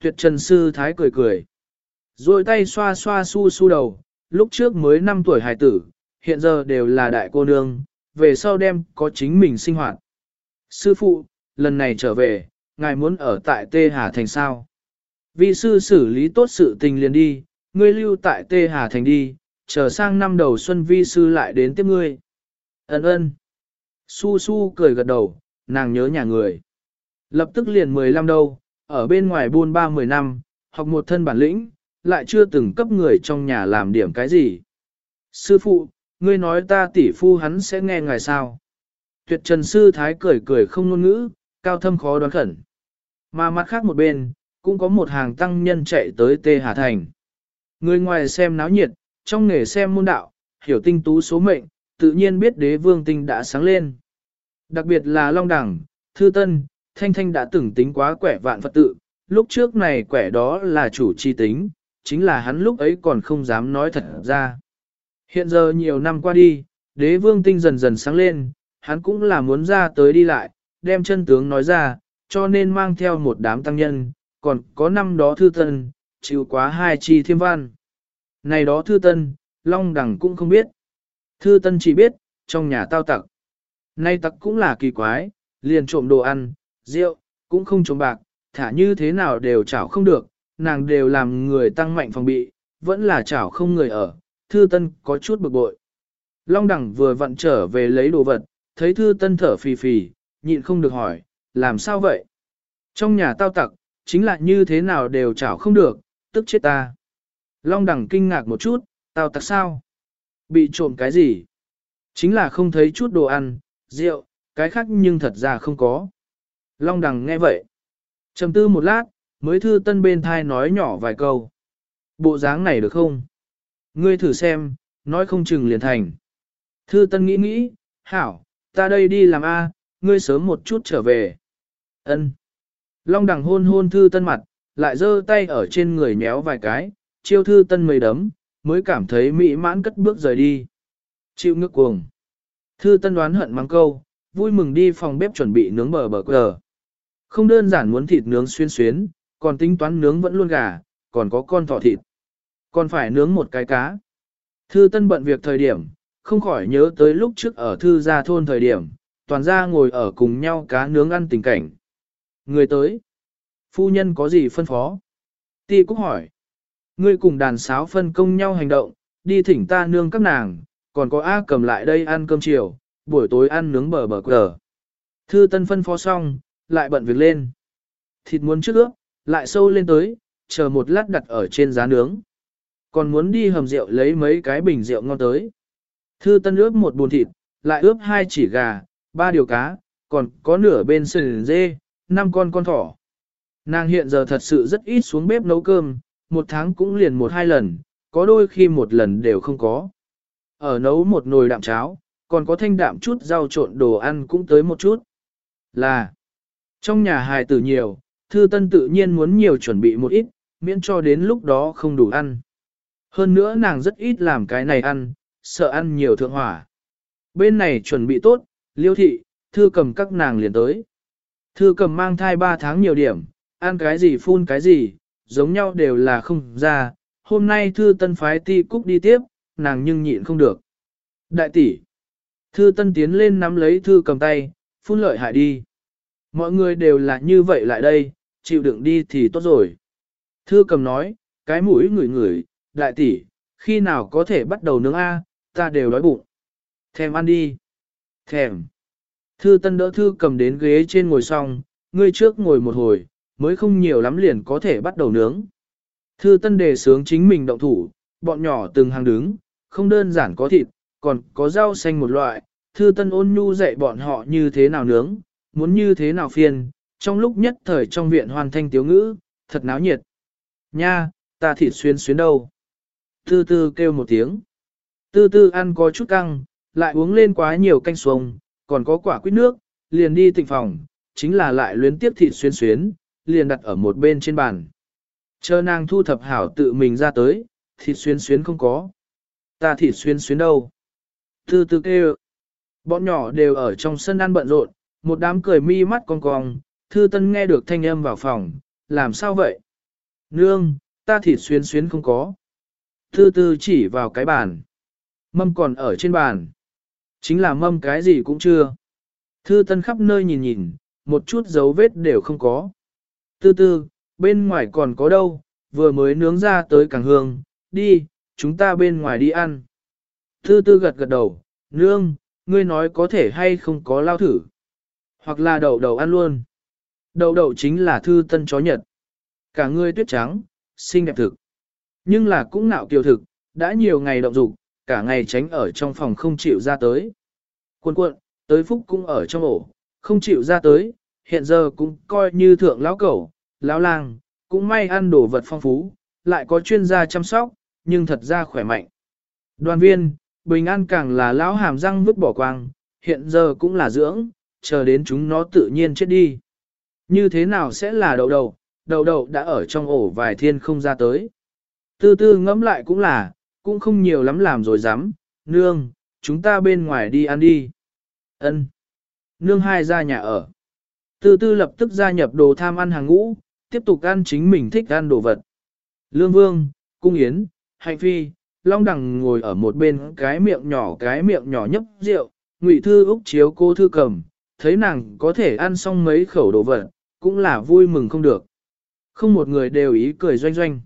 Tuyệt trần sư thái cười cười. Rồi tay xoa xoa su su đầu, lúc trước mới 5 tuổi hài tử, hiện giờ đều là đại cô nương, về sau đem có chính mình sinh hoạt. Sư phụ, lần này trở về, ngài muốn ở tại Tê Hà Thành sao? vị sư xử lý tốt sự tình liền đi, ngươi lưu tại Tê Hà Thành đi, chờ sang năm đầu xuân vi sư lại đến tiếp ngươi. Ấn ơn. Su su cười gật đầu, nàng nhớ nhà người. Lập tức liền 15 đâu, ở bên ngoài buôn ba 10 năm, học một thân bản lĩnh, lại chưa từng cấp người trong nhà làm điểm cái gì. Sư phụ, ngươi nói ta tỷ phu hắn sẽ nghe ngài sao? Tuyệt trần sư thái cười cười không ngôn ngữ, cao thâm khó đoán khẩn. Mà mặt khác một bên, cũng có một hàng tăng nhân chạy tới Tê Hà Thành. Người ngoài xem náo nhiệt, trong nghề xem môn đạo, hiểu tinh tú số mệnh, tự nhiên biết đế vương tinh đã sáng lên. Đặc biệt là Long Đẳng, Thư Tân, Thanh Thanh đã từng tính quá quẻ vạn Phật tự, lúc trước này quẻ đó là chủ chi tính, chính là hắn lúc ấy còn không dám nói thật ra. Hiện giờ nhiều năm qua đi, đế vương tinh dần dần sáng lên, hắn cũng là muốn ra tới đi lại, đem chân tướng nói ra, cho nên mang theo một đám tăng nhân, còn có năm đó thư tân, chịu quá hai chi thiêm văn. Này đó thư tân, Long Đằng cũng không biết. Thư tân chỉ biết, trong nhà tao tặc. Nay tặc cũng là kỳ quái, liền trộm đồ ăn, rượu, cũng không trộm bạc, thả như thế nào đều chảo không được, nàng đều làm người tăng mạnh phòng bị, vẫn là chảo không người ở, thư tân có chút bực bội. Long đẳng vừa vặn trở về lấy đồ vật, thấy thư tân thở phì phì, nhịn không được hỏi, làm sao vậy? Trong nhà tao tặc, chính là như thế nào đều chảo không được, tức chết ta. Long đẳng kinh ngạc một chút, tao tặc sao? Bị trộm cái gì? Chính là không thấy chút đồ ăn, rượu, cái khác nhưng thật ra không có. Long đằng nghe vậy. trầm tư một lát, mới thư tân bên thai nói nhỏ vài câu. Bộ dáng này được không? Ngươi thử xem, nói không chừng liền thành. Thư tân nghĩ nghĩ, hảo, ta đây đi làm A, ngươi sớm một chút trở về. ân Long đằng hôn hôn thư tân mặt, lại giơ tay ở trên người méo vài cái, chiêu thư tân mây đấm, mới cảm thấy mỹ mãn cất bước rời đi. Chịu ngước cuồng. Thư tân đoán hận mang câu, vui mừng đi phòng bếp chuẩn bị nướng bờ bờ cờ. Không đơn giản muốn thịt nướng xuyên xuyến, còn tính toán nướng vẫn luôn gà, còn có con thỏ thịt. Còn phải nướng một cái cá. Thư tân bận việc thời điểm, không khỏi nhớ tới lúc trước ở thư gia thôn thời điểm, toàn gia ngồi ở cùng nhau cá nướng ăn tình cảnh. Người tới. Phu nhân có gì phân phó? Ti Cúc hỏi. Ngươi cùng đàn sáo phân công nhau hành động, đi thỉnh ta nương các nàng, còn có A cầm lại đây ăn cơm chiều, buổi tối ăn nướng bờ bờ cờ. Thư tân phân phó xong, lại bận việc lên. Thịt muốn trước ướp, lại sâu lên tới, chờ một lát đặt ở trên giá nướng. Còn muốn đi hầm rượu lấy mấy cái bình rượu ngon tới. Thư tân ướp một bồn thịt, lại ướp hai chỉ gà, ba điều cá, còn có nửa bên sườn dê, năm con con thỏ. Nàng hiện giờ thật sự rất ít xuống bếp nấu cơm, một tháng cũng liền một hai lần, có đôi khi một lần đều không có. Ở nấu một nồi đạm cháo, còn có thanh đạm chút rau trộn đồ ăn cũng tới một chút. Là, trong nhà hài tử nhiều, thư tân tự nhiên muốn nhiều chuẩn bị một ít, miễn cho đến lúc đó không đủ ăn. Hơn nữa nàng rất ít làm cái này ăn, sợ ăn nhiều thượng hỏa. Bên này chuẩn bị tốt, liêu thị, thư cầm các nàng liền tới. Thư cầm mang thai 3 tháng nhiều điểm, ăn cái gì phun cái gì, giống nhau đều là không ra. Hôm nay thư tân phái ti cúc đi tiếp, nàng nhưng nhịn không được. Đại tỷ, thư tân tiến lên nắm lấy thư cầm tay, phun lợi hại đi. Mọi người đều là như vậy lại đây, chịu đựng đi thì tốt rồi. Thư cầm nói, cái mũi ngửi ngửi, đại tỷ, khi nào có thể bắt đầu nướng A, ta đều đói bụng. Thèm ăn đi. Thèm. Thư tân đỡ thư cầm đến ghế trên ngồi xong, ngươi trước ngồi một hồi, mới không nhiều lắm liền có thể bắt đầu nướng. Thư tân đề sướng chính mình động thủ, bọn nhỏ từng hàng đứng, không đơn giản có thịt, còn có rau xanh một loại. Thư tân ôn nhu dạy bọn họ như thế nào nướng, muốn như thế nào phiền, trong lúc nhất thời trong viện hoàn thanh tiếu ngữ, thật náo nhiệt. Nha, ta thịt xuyên xuyến đâu. Tư tư kêu một tiếng. Tư tư ăn có chút căng, lại uống lên quá nhiều canh xuông, còn có quả quýt nước, liền đi tịnh phòng, chính là lại luyến tiếp thịt xuyên xuyến, liền đặt ở một bên trên bàn. Chờ nàng thu thập hảo tự mình ra tới, thịt xuyên xuyến không có. Ta thịt xuyên xuyến đâu? Tư tư kêu. Bọn nhỏ đều ở trong sân ăn bận rộn, một đám cười mi mắt cong cong, thư tân nghe được thanh âm vào phòng, làm sao vậy? Nương, ta thịt xuyên xuyến không có. Thư tư chỉ vào cái bàn. Mâm còn ở trên bàn. Chính là mâm cái gì cũng chưa. Thư tân khắp nơi nhìn nhìn, một chút dấu vết đều không có. Tư tư, bên ngoài còn có đâu, vừa mới nướng ra tới càng hương, đi, chúng ta bên ngoài đi ăn. Tư tư gật gật đầu, nương, ngươi nói có thể hay không có lao thử. Hoặc là đậu đậu ăn luôn. Đậu đậu chính là thư tân chó nhật. Cả ngươi tuyết trắng, xinh đẹp thực. Nhưng là cũng nạo kiều thực, đã nhiều ngày động dục, cả ngày tránh ở trong phòng không chịu ra tới. Quân cuộn, tới phúc cũng ở trong ổ, không chịu ra tới, hiện giờ cũng coi như thượng lão cẩu, lão lang, cũng may ăn đồ vật phong phú, lại có chuyên gia chăm sóc, nhưng thật ra khỏe mạnh. Đoàn viên, bình an càng là lão hàm răng vứt bỏ quang, hiện giờ cũng là dưỡng, chờ đến chúng nó tự nhiên chết đi. Như thế nào sẽ là đầu đầu, đầu đầu đã ở trong ổ vài thiên không ra tới. Tư tư ngẫm lại cũng là, cũng không nhiều lắm làm rồi dám, nương, chúng ta bên ngoài đi ăn đi. Ân. Nương hai ra nhà ở. Tư tư lập tức gia nhập đồ tham ăn hàng ngũ, tiếp tục ăn chính mình thích ăn đồ vật. Lương Vương, Cung Yến, Hạnh Phi, Long Đằng ngồi ở một bên cái miệng nhỏ cái miệng nhỏ nhấp rượu, Ngụy Thư Úc chiếu cô Thư cầm, thấy nàng có thể ăn xong mấy khẩu đồ vật, cũng là vui mừng không được. Không một người đều ý cười doanh doanh.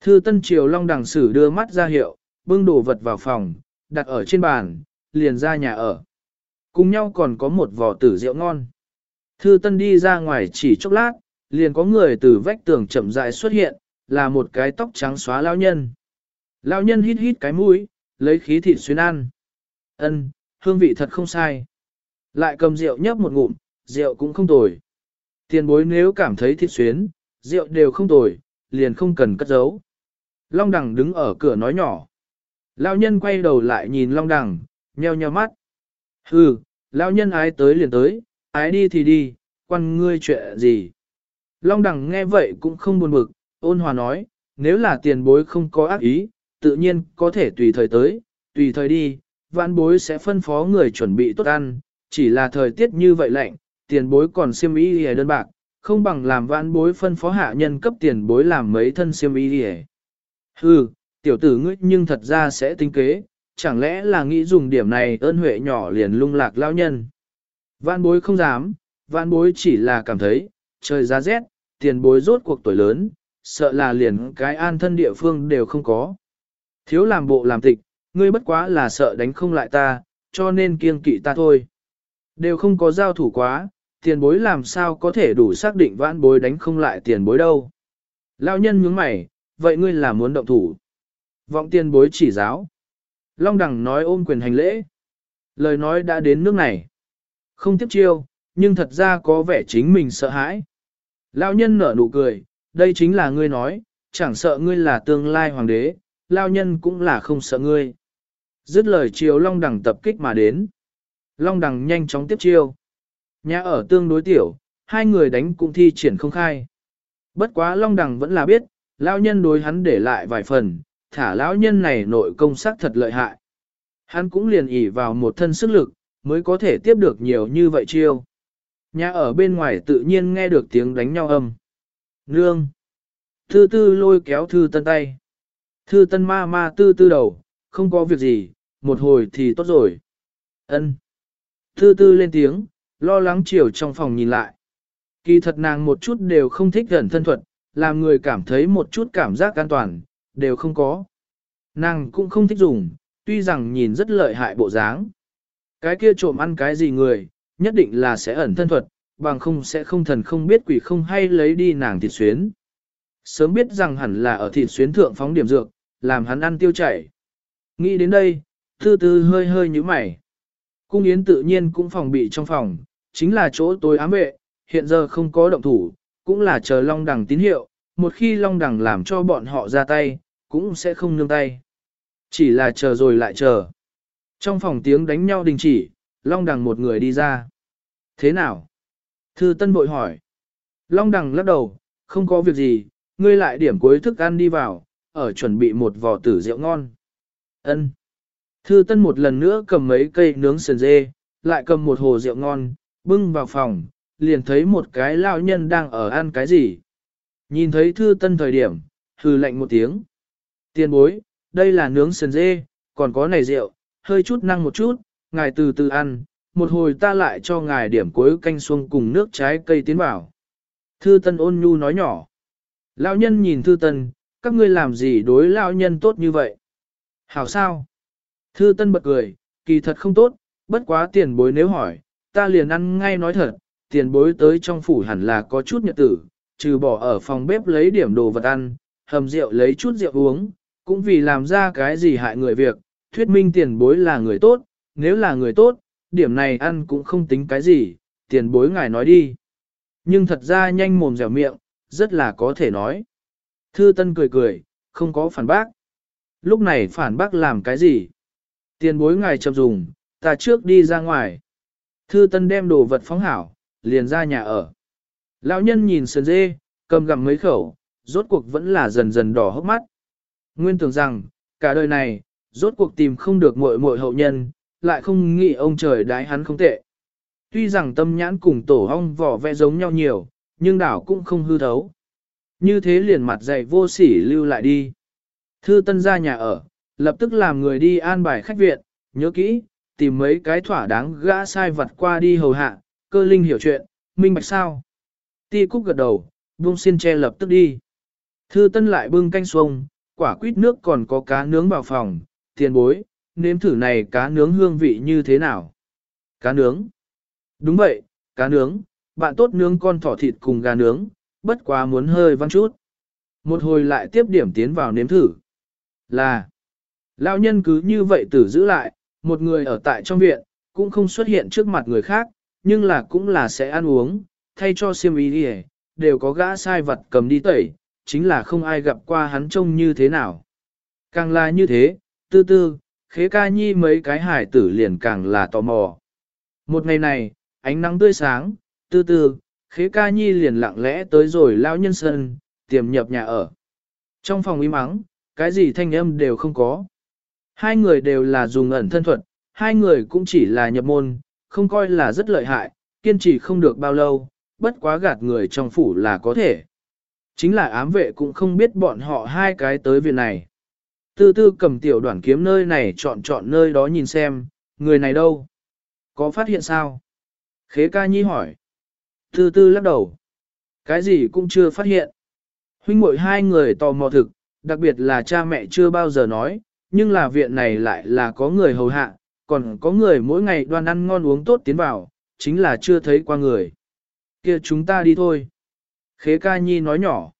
Thư Tân Triều Long Đằng Sử đưa mắt ra hiệu, bưng đồ vật vào phòng, đặt ở trên bàn, liền ra nhà ở. Cùng nhau còn có một vò tử rượu ngon. Thư Tân đi ra ngoài chỉ chốc lát, liền có người từ vách tường chậm rãi xuất hiện, là một cái tóc trắng xóa lão nhân. Lão nhân hít hít cái mũi, lấy khí thịt xuyên ăn. Ân, hương vị thật không sai. Lại cầm rượu nhấp một ngụm, rượu cũng không tồi. Tiền bối nếu cảm thấy thịt xuyến, rượu đều không tồi, liền không cần cất giấu. Long đằng đứng ở cửa nói nhỏ. Lão nhân quay đầu lại nhìn long đằng, nheo nheo mắt. Hừ, lão nhân ái tới liền tới, ái đi thì đi, quan ngươi chuyện gì. Long đằng nghe vậy cũng không buồn bực, ôn hòa nói, nếu là tiền bối không có ác ý, tự nhiên có thể tùy thời tới, tùy thời đi, vãn bối sẽ phân phó người chuẩn bị tốt ăn, chỉ là thời tiết như vậy lạnh, tiền bối còn xiêm y hề đơn bạc, không bằng làm vãn bối phân phó hạ nhân cấp tiền bối làm mấy thân xiêm y hề. Hừ, tiểu tử ngươi nhưng thật ra sẽ tính kế, chẳng lẽ là nghĩ dùng điểm này ơn huệ nhỏ liền lung lạc lao nhân. Vạn bối không dám, vạn bối chỉ là cảm thấy, trời giá rét, tiền bối rốt cuộc tuổi lớn, sợ là liền cái an thân địa phương đều không có. Thiếu làm bộ làm tịch, ngươi bất quá là sợ đánh không lại ta, cho nên kiêng kỵ ta thôi. Đều không có giao thủ quá, tiền bối làm sao có thể đủ xác định vãn bối đánh không lại tiền bối đâu. Lão nhân nhướng mày, vậy ngươi là muốn động thủ. Vọng tiền bối chỉ giáo. Long đẳng nói ôm quyền hành lễ. Lời nói đã đến nước này. Không tiếp chiêu, nhưng thật ra có vẻ chính mình sợ hãi. Lão nhân nở nụ cười, đây chính là ngươi nói, chẳng sợ ngươi là tương lai hoàng đế, lao nhân cũng là không sợ ngươi. Dứt lời chiều Long Đằng tập kích mà đến. Long Đằng nhanh chóng tiếp chiêu. Nhà ở tương đối tiểu, hai người đánh cũng thi triển không khai. Bất quá Long Đằng vẫn là biết, lão nhân đối hắn để lại vài phần, thả lão nhân này nội công sắc thật lợi hại. Hắn cũng liền ỉ vào một thân sức lực, mới có thể tiếp được nhiều như vậy chiêu. Nhà ở bên ngoài tự nhiên nghe được tiếng đánh nhau âm. Nương! Thư tư lôi kéo thư tân tay. Thư tân ma ma tư tư đầu, không có việc gì, một hồi thì tốt rồi. ân Thư tư lên tiếng, lo lắng chiều trong phòng nhìn lại. Kỳ thật nàng một chút đều không thích gần thân thuật, làm người cảm thấy một chút cảm giác an toàn, đều không có. Nàng cũng không thích dùng, tuy rằng nhìn rất lợi hại bộ dáng. Cái kia trộm ăn cái gì người, nhất định là sẽ ẩn thân thuật, bằng không sẽ không thần không biết quỷ không hay lấy đi nàng thịt xuyến. Sớm biết rằng hẳn là ở thịt xuyến thượng phóng điểm dược, làm hắn ăn tiêu chảy. Nghĩ đến đây, tư tư hơi hơi như mày. Cung yến tự nhiên cũng phòng bị trong phòng, chính là chỗ tối ám vệ, hiện giờ không có động thủ, cũng là chờ long đằng tín hiệu, một khi long đằng làm cho bọn họ ra tay, cũng sẽ không nương tay. Chỉ là chờ rồi lại chờ. Trong phòng tiếng đánh nhau đình chỉ, long đằng một người đi ra. Thế nào? Thư Tân bội hỏi. Long đằng lắc đầu, không có việc gì, ngươi lại điểm cuối thức ăn đi vào, ở chuẩn bị một vò tử rượu ngon. Ân. Thư Tân một lần nữa cầm mấy cây nướng sườn dê, lại cầm một hồ rượu ngon, bưng vào phòng, liền thấy một cái lão nhân đang ở ăn cái gì. Nhìn thấy Thư Tân thời điểm, hừ lạnh một tiếng. Tiên bối, đây là nướng sườn dê, còn có này rượu, hơi chút năng một chút, ngài từ từ ăn, một hồi ta lại cho ngài điểm cuối canh xuông cùng nước trái cây tiến vào. Thư Tân ôn nhu nói nhỏ. Lão nhân nhìn Thư Tân, các ngươi làm gì đối lão nhân tốt như vậy? Hảo sao? Thư Tân bật cười, kỳ thật không tốt, bất quá tiền bối nếu hỏi, ta liền ăn ngay nói thật, tiền bối tới trong phủ hẳn là có chút nhật tử, trừ bỏ ở phòng bếp lấy điểm đồ vật ăn, hầm rượu lấy chút rượu uống, cũng vì làm ra cái gì hại người việc, thuyết minh tiền bối là người tốt, nếu là người tốt, điểm này ăn cũng không tính cái gì, tiền bối ngài nói đi. Nhưng thật ra nhanh mồm dẻo miệng, rất là có thể nói. Thư Tân cười cười, không có phản bác. Lúc này phản bác làm cái gì? Tiền bối ngài chậm dùng, ta trước đi ra ngoài. Thư Tân đem đồ vật phóng hảo, liền ra nhà ở. Lão nhân nhìn sườn dê, cầm gặm mấy khẩu, rốt cuộc vẫn là dần dần đỏ hốc mắt. Nguyên tưởng rằng, cả đời này, rốt cuộc tìm không được muội muội hậu nhân, lại không nghĩ ông trời đái hắn không tệ. Tuy rằng tâm nhãn cùng tổ hong vỏ vẽ giống nhau nhiều, nhưng đảo cũng không hư thấu. Như thế liền mặt dày vô sỉ lưu lại đi. Thư tân ra nhà ở, lập tức làm người đi an bài khách viện, nhớ kỹ, tìm mấy cái thỏa đáng gã sai vật qua đi hầu hạ, cơ linh hiểu chuyện, minh bạch sao. Ti cúc gật đầu, buông xin che lập tức đi. Thư tân lại bưng canh xuông, quả quýt nước còn có cá nướng vào phòng, tiền bối, nếm thử này cá nướng hương vị như thế nào. Cá nướng. Đúng vậy, cá nướng, bạn tốt nướng con thỏ thịt cùng gà nướng, bất quá muốn hơi văn chút. Một hồi lại tiếp điểm tiến vào nếm thử. Là, lão nhân cứ như vậy tử giữ lại, một người ở tại trong viện, cũng không xuất hiện trước mặt người khác, nhưng là cũng là sẽ ăn uống, thay cho siêm ý đi đều có gã sai vật cầm đi tẩy, chính là không ai gặp qua hắn trông như thế nào. Càng là như thế, tư tư, khế ca nhi mấy cái hải tử liền càng là tò mò. Một ngày này, ánh nắng tươi sáng, tư tư, khế ca nhi liền lặng lẽ tới rồi lao nhân sân, tiềm nhập nhà ở. Trong phòng im mắng, cái gì thanh âm đều không có. Hai người đều là dùng ẩn thân thuật, hai người cũng chỉ là nhập môn, không coi là rất lợi hại, kiên trì không được bao lâu, bất quá gạt người trong phủ là có thể. Chính là ám vệ cũng không biết bọn họ hai cái tới viện này. Tư tư cầm tiểu đoạn kiếm nơi này chọn chọn nơi đó nhìn xem, người này đâu? Có phát hiện sao? Khế ca nhi hỏi. Tư tư lắc đầu. Cái gì cũng chưa phát hiện. Huynh muội hai người tò mò thực, đặc biệt là cha mẹ chưa bao giờ nói, nhưng là viện này lại là có người hầu hạ, còn có người mỗi ngày đoan ăn ngon uống tốt tiến vào, chính là chưa thấy qua người. kia chúng ta đi thôi. Khế ca nhi nói nhỏ.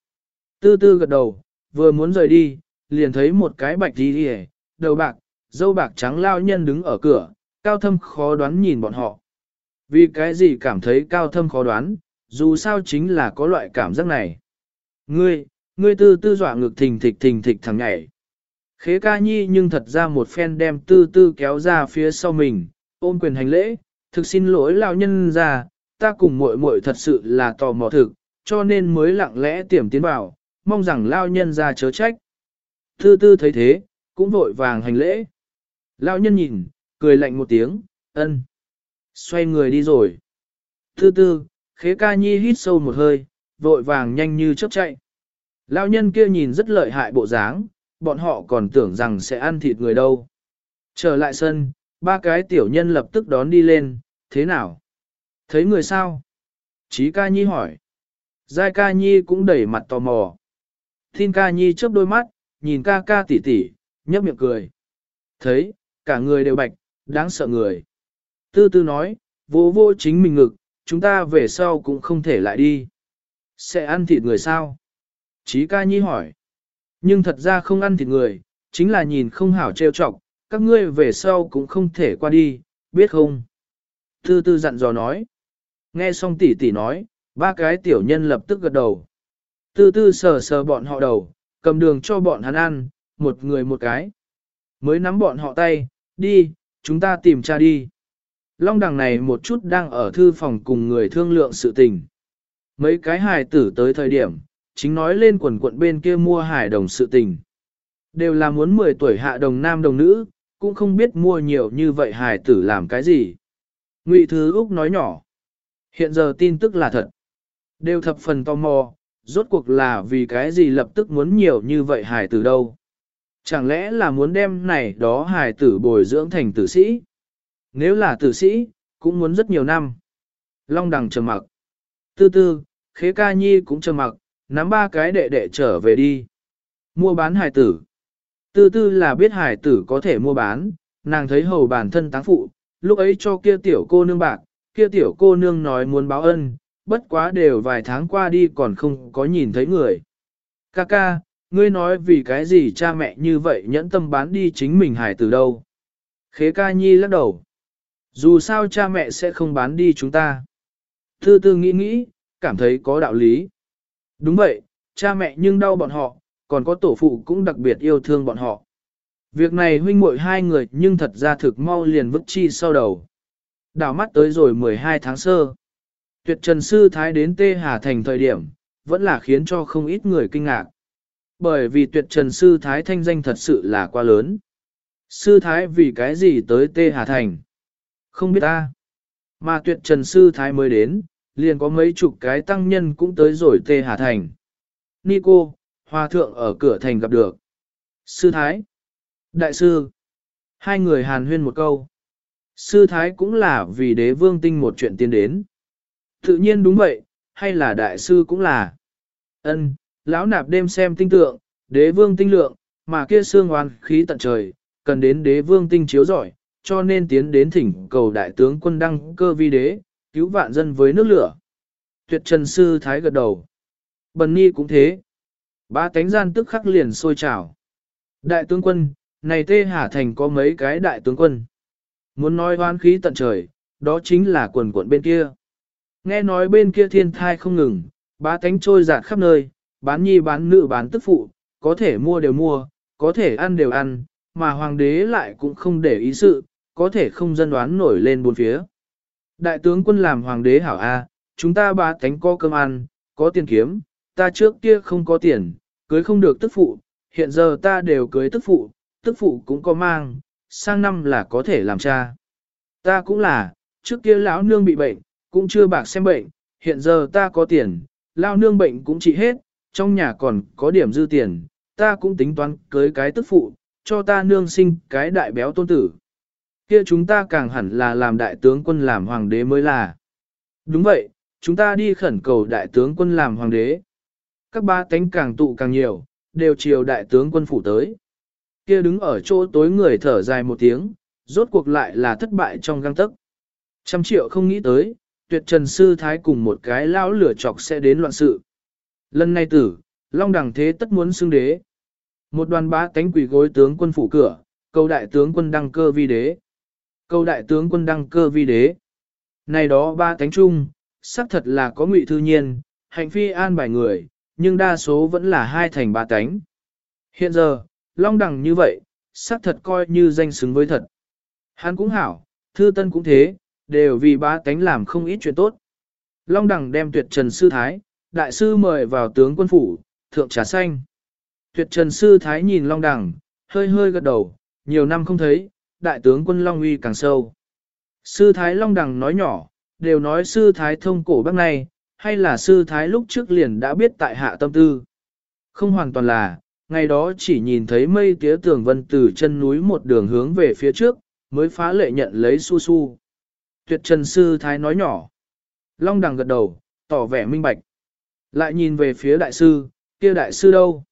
Tư tư gật đầu, vừa muốn rời đi, liền thấy một cái bạch đi đi đầu bạc, dâu bạc trắng lao nhân đứng ở cửa, cao thâm khó đoán nhìn bọn họ. Vì cái gì cảm thấy cao thâm khó đoán, dù sao chính là có loại cảm giác này. Ngươi, ngươi tư tư dọa ngực thình thịch thình thịch thằng nhảy. Khế ca nhi nhưng thật ra một phen đem tư tư kéo ra phía sau mình, ôm quyền hành lễ, thực xin lỗi lao nhân ra, ta cùng muội muội thật sự là tò mò thực, cho nên mới lặng lẽ tiềm tiến vào, mong rằng lao nhân ra chớ trách. Tư tư thấy thế, cũng vội vàng hành lễ. lão nhân nhìn, cười lạnh một tiếng, ân. Xoay người đi rồi. Tư tư, khế ca nhi hít sâu một hơi, vội vàng nhanh như chớp chạy. lão nhân kia nhìn rất lợi hại bộ dáng, bọn họ còn tưởng rằng sẽ ăn thịt người đâu. Trở lại sân, ba cái tiểu nhân lập tức đón đi lên, thế nào? Thấy người sao? Chí ca nhi hỏi. Giai ca nhi cũng đẩy mặt tò mò. Thiên ca nhi chớp đôi mắt, nhìn ca ca tỉ tỉ, nhấp miệng cười. Thấy, cả người đều bạch, đáng sợ người. Tư tư nói, vô vô chính mình ngực, chúng ta về sau cũng không thể lại đi. Sẽ ăn thịt người sao? Chí ca nhi hỏi. Nhưng thật ra không ăn thịt người, chính là nhìn không hảo trêu chọc, các ngươi về sau cũng không thể qua đi, biết không? Tư tư dặn dò nói. Nghe xong tỷ tỷ nói, ba cái tiểu nhân lập tức gật đầu. Tư tư sờ sờ bọn họ đầu, cầm đường cho bọn hắn ăn, một người một cái. Mới nắm bọn họ tay, đi, chúng ta tìm cha đi. Long đằng này một chút đang ở thư phòng cùng người thương lượng sự tình. Mấy cái hài tử tới thời điểm, chính nói lên quần quận bên kia mua hải đồng sự tình. Đều là muốn 10 tuổi hạ đồng nam đồng nữ, cũng không biết mua nhiều như vậy hài tử làm cái gì. Ngụy Thứ Úc nói nhỏ. Hiện giờ tin tức là thật. Đều thập phần tò mò, rốt cuộc là vì cái gì lập tức muốn nhiều như vậy hài tử đâu. Chẳng lẽ là muốn đem này đó hài tử bồi dưỡng thành tử sĩ? Nếu là tử sĩ, cũng muốn rất nhiều năm. Long đằng trầm mặc. Tư tư, khế ca nhi cũng trầm mặc, nắm ba cái đệ đệ trở về đi. Mua bán hài tử. Tư tư là biết hài tử có thể mua bán, nàng thấy hầu bản thân táng phụ, lúc ấy cho kia tiểu cô nương bạc, kia tiểu cô nương nói muốn báo ân, bất quá đều vài tháng qua đi còn không có nhìn thấy người. Kaka ca, ngươi nói vì cái gì cha mẹ như vậy nhẫn tâm bán đi chính mình hài từ đâu. Khế ca nhi lắc đầu. Dù sao cha mẹ sẽ không bán đi chúng ta. Thư tư nghĩ nghĩ, cảm thấy có đạo lý. Đúng vậy, cha mẹ nhưng đau bọn họ, còn có tổ phụ cũng đặc biệt yêu thương bọn họ. Việc này huynh muội hai người nhưng thật ra thực mau liền vứt chi sau đầu. Đảo mắt tới rồi 12 tháng sơ. Tuyệt trần sư thái đến Tê Hà Thành thời điểm, vẫn là khiến cho không ít người kinh ngạc. Bởi vì tuyệt trần sư thái thanh danh thật sự là quá lớn. Sư thái vì cái gì tới Tê Hà Thành? Không biết ta. Mà tuyệt trần sư thái mới đến, liền có mấy chục cái tăng nhân cũng tới rồi Tê Hà Thành. Nico, hòa thượng ở cửa thành gặp được. Sư thái. Đại sư. Hai người hàn huyên một câu. Sư thái cũng là vì đế vương tinh một chuyện tiến đến. Tự nhiên đúng vậy, hay là đại sư cũng là. Ân, lão nạp đêm xem tinh tượng, đế vương tinh lượng, mà kia xương oan khí tận trời, cần đến đế vương tinh chiếu giỏi, cho nên tiến đến thỉnh cầu đại tướng quân đăng cơ vi đế, cứu vạn dân với nước lửa. Tuyệt trần sư thái gật đầu. Bần ni cũng thế. Ba cánh gian tức khắc liền sôi trào. Đại tướng quân, này tê hà thành có mấy cái đại tướng quân. Muốn nói hoán khí tận trời, đó chính là quần quận bên kia. Nghe nói bên kia thiên thai không ngừng, bá tánh trôi giạt khắp nơi, bán nhi bán nữ bán tức phụ, có thể mua đều mua, có thể ăn đều ăn, mà hoàng đế lại cũng không để ý sự, có thể không dân đoán nổi lên bốn phía. Đại tướng quân làm hoàng đế hảo A, chúng ta bá tánh có cơm ăn, có tiền kiếm, ta trước kia không có tiền, cưới không được tức phụ, hiện giờ ta đều cưới tức phụ, tức phụ cũng có mang, sang năm là có thể làm cha. Ta cũng là, trước kia lão nương bị bệnh, cũng chưa bạc xem bệnh, hiện giờ ta có tiền, lao nương bệnh cũng trị hết, trong nhà còn có điểm dư tiền, ta cũng tính toán cưới cái tức phụ, cho ta nương sinh cái đại béo tôn tử. Kia chúng ta càng hẳn là làm đại tướng quân làm hoàng đế mới là. Đúng vậy, chúng ta đi khẩn cầu đại tướng quân làm hoàng đế. Các ba tánh càng tụ càng nhiều, đều chiều đại tướng quân phủ tới. Kia đứng ở chỗ tối người thở dài một tiếng, rốt cuộc lại là thất bại trong găng tấc. Trăm triệu không nghĩ tới, tuyệt trần sư thái cùng một cái lão lửa chọc sẽ đến loạn sự. Lần này tử, long đẳng thế tất muốn xưng đế. Một đoàn bá tánh quỷ gối tướng quân phủ cửa, cầu đại tướng quân đăng cơ vi đế. Cầu đại tướng quân đăng cơ vi đế. Này đó ba tánh chung, xác thật là có ngụy thư nhiên, hành phi an bài người, nhưng đa số vẫn là hai thành ba tánh. Hiện giờ, long đẳng như vậy, xác thật coi như danh xứng với thật. Hắn cũng hảo, thư tân cũng thế, đều vì ba tánh làm không ít chuyện tốt. Long Đằng đem tuyệt trần sư thái, đại sư mời vào tướng quân phủ, thượng trà xanh. Tuyệt trần sư thái nhìn Long Đằng, hơi hơi gật đầu, nhiều năm không thấy, đại tướng quân Long uy càng sâu. Sư thái Long Đằng nói nhỏ, đều nói sư thái thông cổ bắc này, hay là sư thái lúc trước liền đã biết tại hạ tâm tư. Không hoàn toàn là, ngày đó chỉ nhìn thấy mây tía tường vân từ chân núi một đường hướng về phía trước, mới phá lệ nhận lấy su su. Tuyệt trần sư thái nói nhỏ. Long đằng gật đầu, tỏ vẻ minh bạch. Lại nhìn về phía đại sư, kia đại sư đâu?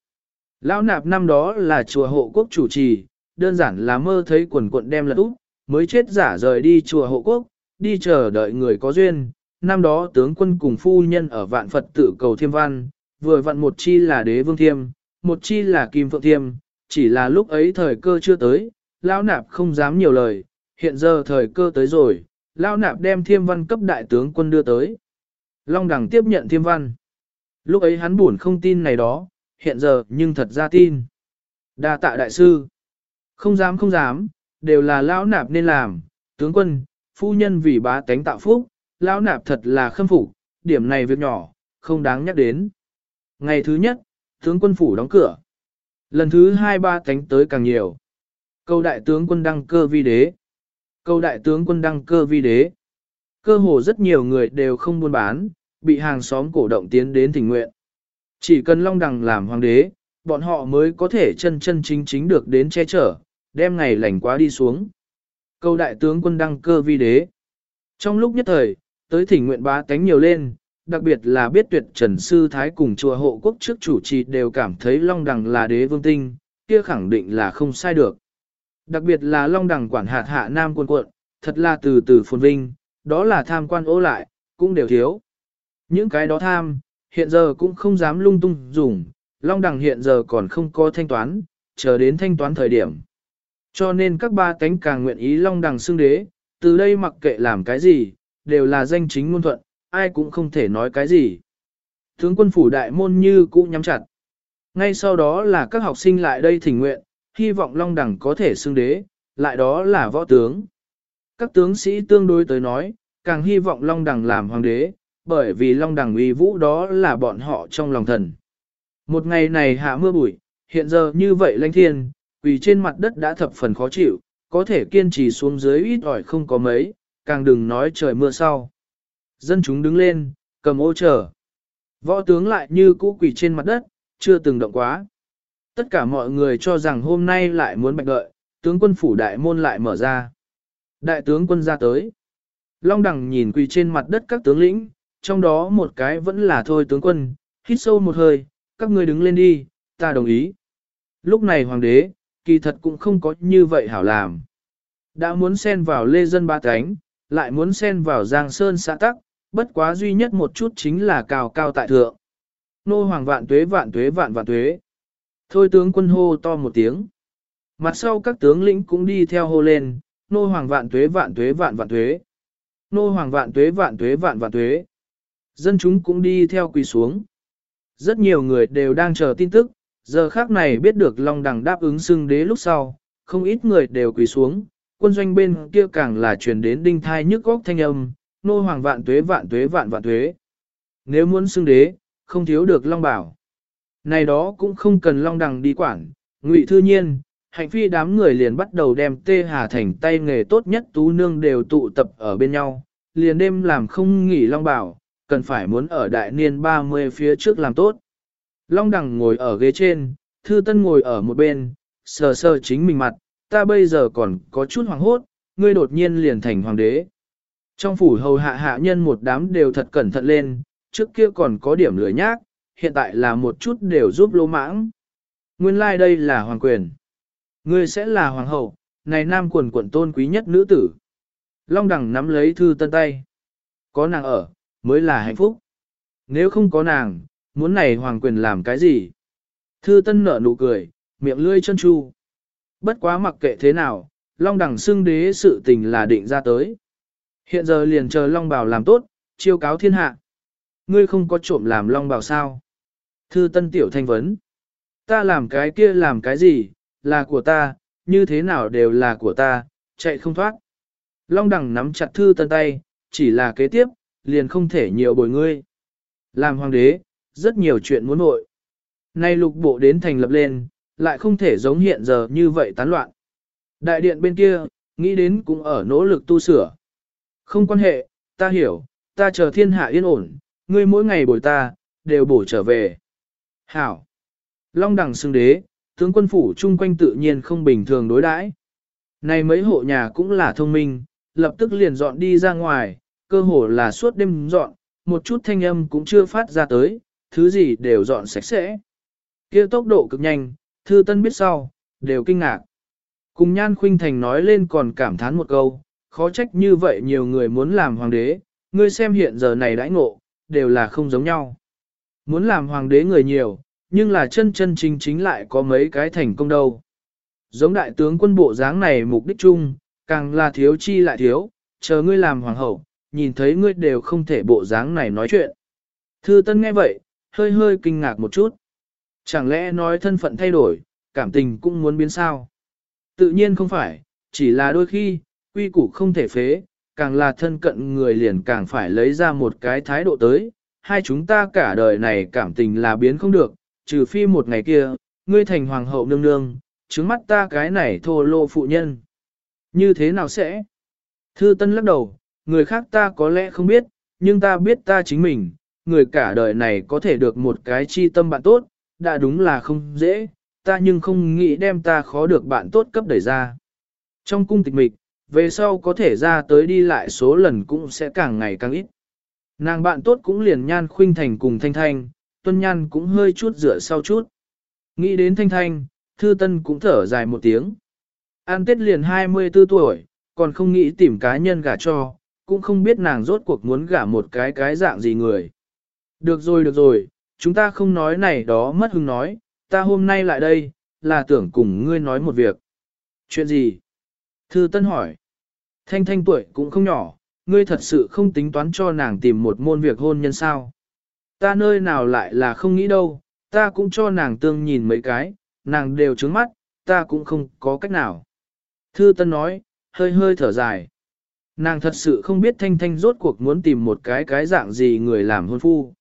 Lão nạp năm đó là chùa hộ quốc chủ trì, đơn giản là mơ thấy quần quận đem lật úp, mới chết giả rời đi chùa hộ quốc, đi chờ đợi người có duyên. Năm đó tướng quân cùng phu nhân ở vạn Phật tự cầu thiêm văn, vừa vặn một chi là đế vương thiêm, một chi là kim phượng thiêm, chỉ là lúc ấy thời cơ chưa tới, lão nạp không dám nhiều lời, hiện giờ thời cơ tới rồi, lão nạp đem thiêm văn cấp đại tướng quân đưa tới. Long đẳng tiếp nhận thiêm văn. Lúc ấy hắn buồn không tin này đó, hiện giờ nhưng thật ra tin. Đa tạ đại sư. Không dám không dám, đều là lão nạp nên làm, tướng quân, phu nhân vì bá tánh tạo phúc, lão nạp thật là khâm phục, điểm này việc nhỏ, không đáng nhắc đến. Ngày thứ nhất, tướng quân phủ đóng cửa. Lần thứ hai ba tánh tới càng nhiều. Câu đại tướng quân đăng cơ vi đế. Câu đại tướng quân đăng cơ vi đế. Cơ hồ rất nhiều người đều không buôn bán, bị hàng xóm cổ động tiến đến thỉnh nguyện. Chỉ cần Long Đằng làm hoàng đế, bọn họ mới có thể chân chân chính chính được đến che chở, đem ngày lành quá đi xuống. Câu đại tướng quân đăng cơ vi đế. Trong lúc nhất thời, tới thỉnh nguyện bá tánh nhiều lên, đặc biệt là biết tuyệt trần sư thái cùng chùa hộ quốc trước chủ trì đều cảm thấy Long Đằng là đế vương tinh, kia khẳng định là không sai được. Đặc biệt là Long Đằng quản hạt hạ nam quân quận, thật là từ từ phồn vinh, đó là tham quan ố lại, cũng đều thiếu. Những cái đó tham, hiện giờ cũng không dám lung tung dùng, Long Đằng hiện giờ còn không có thanh toán, chờ đến thanh toán thời điểm. Cho nên các ba cánh càng nguyện ý Long Đằng xưng đế, từ đây mặc kệ làm cái gì, đều là danh chính ngôn thuận, ai cũng không thể nói cái gì. Tướng quân phủ đại môn như cũ nhắm chặt. Ngay sau đó là các học sinh lại đây thỉnh nguyện, hy vọng Long Đằng có thể xưng đế, lại đó là võ tướng. Các tướng sĩ tương đối tới nói, càng hy vọng Long Đằng làm hoàng đế, bởi vì Long Đằng uy vũ đó là bọn họ trong lòng thần. Một ngày này hạ mưa bụi, hiện giờ như vậy lãnh thiên, vì trên mặt đất đã thập phần khó chịu, có thể kiên trì xuống dưới ít ỏi không có mấy, càng đừng nói trời mưa sau. Dân chúng đứng lên, cầm ô chờ. Võ tướng lại như cũ quỷ trên mặt đất, chưa từng động quá. Tất cả mọi người cho rằng hôm nay lại muốn bạch đợi, tướng quân phủ đại môn lại mở ra. Đại tướng quân ra tới. Long đẳng nhìn quỳ trên mặt đất các tướng lĩnh, trong đó một cái vẫn là thôi tướng quân, hít sâu một hơi, các ngươi đứng lên đi, ta đồng ý. Lúc này hoàng đế, kỳ thật cũng không có như vậy hảo làm. Đã muốn xen vào lê dân ba cánh, lại muốn xen vào giang sơn xã tắc, bất quá duy nhất một chút chính là cao cao tại thượng. Nô hoàng vạn tuế vạn tuế vạn vạn tuế. Thôi tướng quân hô to một tiếng. Mặt sau các tướng lĩnh cũng đi theo hô lên, nô hoàng vạn tuế vạn tuế vạn vạn tuế. Nô hoàng vạn tuế vạn tuế vạn vạn tuế. Dân chúng cũng đi theo quỳ xuống. Rất nhiều người đều đang chờ tin tức, giờ khác này biết được Long Đằng đáp ứng xưng đế lúc sau, không ít người đều quỳ xuống, quân doanh bên kia càng là truyền đến đinh thai nhức góc thanh âm, nô hoàng vạn tuế vạn tuế vạn vạn tuế. Nếu muốn xưng đế, không thiếu được Long Bảo. Này đó cũng không cần Long Đằng đi quản, ngụy thư nhiên, hạnh phi đám người liền bắt đầu đem tê hà thành tay nghề tốt nhất tú nương đều tụ tập ở bên nhau, liền đêm làm không nghỉ Long Bảo, cần phải muốn ở đại niên 30 phía trước làm tốt. Long Đằng ngồi ở ghế trên, Thư Tân ngồi ở một bên, sờ sờ chính mình mặt, ta bây giờ còn có chút hoàng hốt, ngươi đột nhiên liền thành hoàng đế. Trong phủ hầu hạ hạ nhân một đám đều thật cẩn thận lên, trước kia còn có điểm lười nhác, hiện tại là một chút đều giúp lô mãng. Nguyên lai like đây là hoàng quyền. Ngươi sẽ là hoàng hậu, này nam quần quần tôn quý nhất nữ tử. Long đẳng nắm lấy thư tân tay. Có nàng ở, mới là hạnh phúc. Nếu không có nàng, muốn này hoàng quyền làm cái gì? Thư tân nở nụ cười, miệng lươi chân chu. Bất quá mặc kệ thế nào, long đẳng xưng đế sự tình là định ra tới. Hiện giờ liền chờ long bảo làm tốt, chiêu cáo thiên hạ. Ngươi không có trộm làm long bảo sao? Thư tân tiểu thanh vấn. Ta làm cái kia làm cái gì, là của ta, như thế nào đều là của ta, chạy không thoát. Long đẳng nắm chặt thư tân tay, chỉ là kế tiếp, liền không thể nhiều bồi ngươi. Làm hoàng đế, rất nhiều chuyện muốn nội. Nay lục bộ đến thành lập lên, lại không thể giống hiện giờ như vậy tán loạn. Đại điện bên kia, nghĩ đến cũng ở nỗ lực tu sửa. Không quan hệ, ta hiểu, ta chờ thiên hạ yên ổn, ngươi mỗi ngày bồi ta, đều bổ trở về. Hảo. Long đẳng xưng đế, tướng quân phủ chung quanh tự nhiên không bình thường đối đãi. Này mấy hộ nhà cũng là thông minh, lập tức liền dọn đi ra ngoài, cơ hồ là suốt đêm dọn, một chút thanh âm cũng chưa phát ra tới, thứ gì đều dọn sạch sẽ. kia tốc độ cực nhanh, thư tân biết sau, đều kinh ngạc. Cùng Nhan Khuynh Thành nói lên còn cảm thán một câu, khó trách như vậy nhiều người muốn làm hoàng đế, ngươi xem hiện giờ này đãi ngộ, đều là không giống nhau. Muốn làm hoàng đế người nhiều, nhưng là chân chân chính chính lại có mấy cái thành công đâu. Giống đại tướng quân bộ dáng này mục đích chung, càng là thiếu chi lại thiếu, chờ ngươi làm hoàng hậu, nhìn thấy ngươi đều không thể bộ dáng này nói chuyện. Thư Tân nghe vậy, hơi hơi kinh ngạc một chút. Chẳng lẽ nói thân phận thay đổi, cảm tình cũng muốn biến sao? Tự nhiên không phải, chỉ là đôi khi, quy củ không thể phế, càng là thân cận người liền càng phải lấy ra một cái thái độ tới. Hai chúng ta cả đời này cảm tình là biến không được, trừ phi một ngày kia, ngươi thành hoàng hậu nương nương, trứng mắt ta cái này thô lô phụ nhân. Như thế nào sẽ? Thư Tân lắc đầu, người khác ta có lẽ không biết, nhưng ta biết ta chính mình, người cả đời này có thể được một cái chi tâm bạn tốt, đã đúng là không dễ, ta nhưng không nghĩ đem ta khó được bạn tốt cấp đẩy ra. Trong cung tịch mịch, về sau có thể ra tới đi lại số lần cũng sẽ càng ngày càng ít. Nàng bạn tốt cũng liền nhan khuynh thành cùng thanh thanh, tuân nhan cũng hơi chút rửa sau chút. Nghĩ đến thanh thanh, thư tân cũng thở dài một tiếng. An tết liền 24 tuổi, còn không nghĩ tìm cá nhân gả cho, cũng không biết nàng rốt cuộc muốn gả một cái cái dạng gì người. Được rồi được rồi, chúng ta không nói này đó mất hứng nói, ta hôm nay lại đây, là tưởng cùng ngươi nói một việc. Chuyện gì? Thư Tân hỏi. Thanh thanh tuổi cũng không nhỏ, ngươi thật sự không tính toán cho nàng tìm một môn việc hôn nhân sao? Ta nơi nào lại là không nghĩ đâu, ta cũng cho nàng tương nhìn mấy cái, nàng đều trướng mắt, ta cũng không có cách nào. Thư Tân nói, hơi hơi thở dài. Nàng thật sự không biết Thanh Thanh rốt cuộc muốn tìm một cái cái dạng gì người làm hôn phu.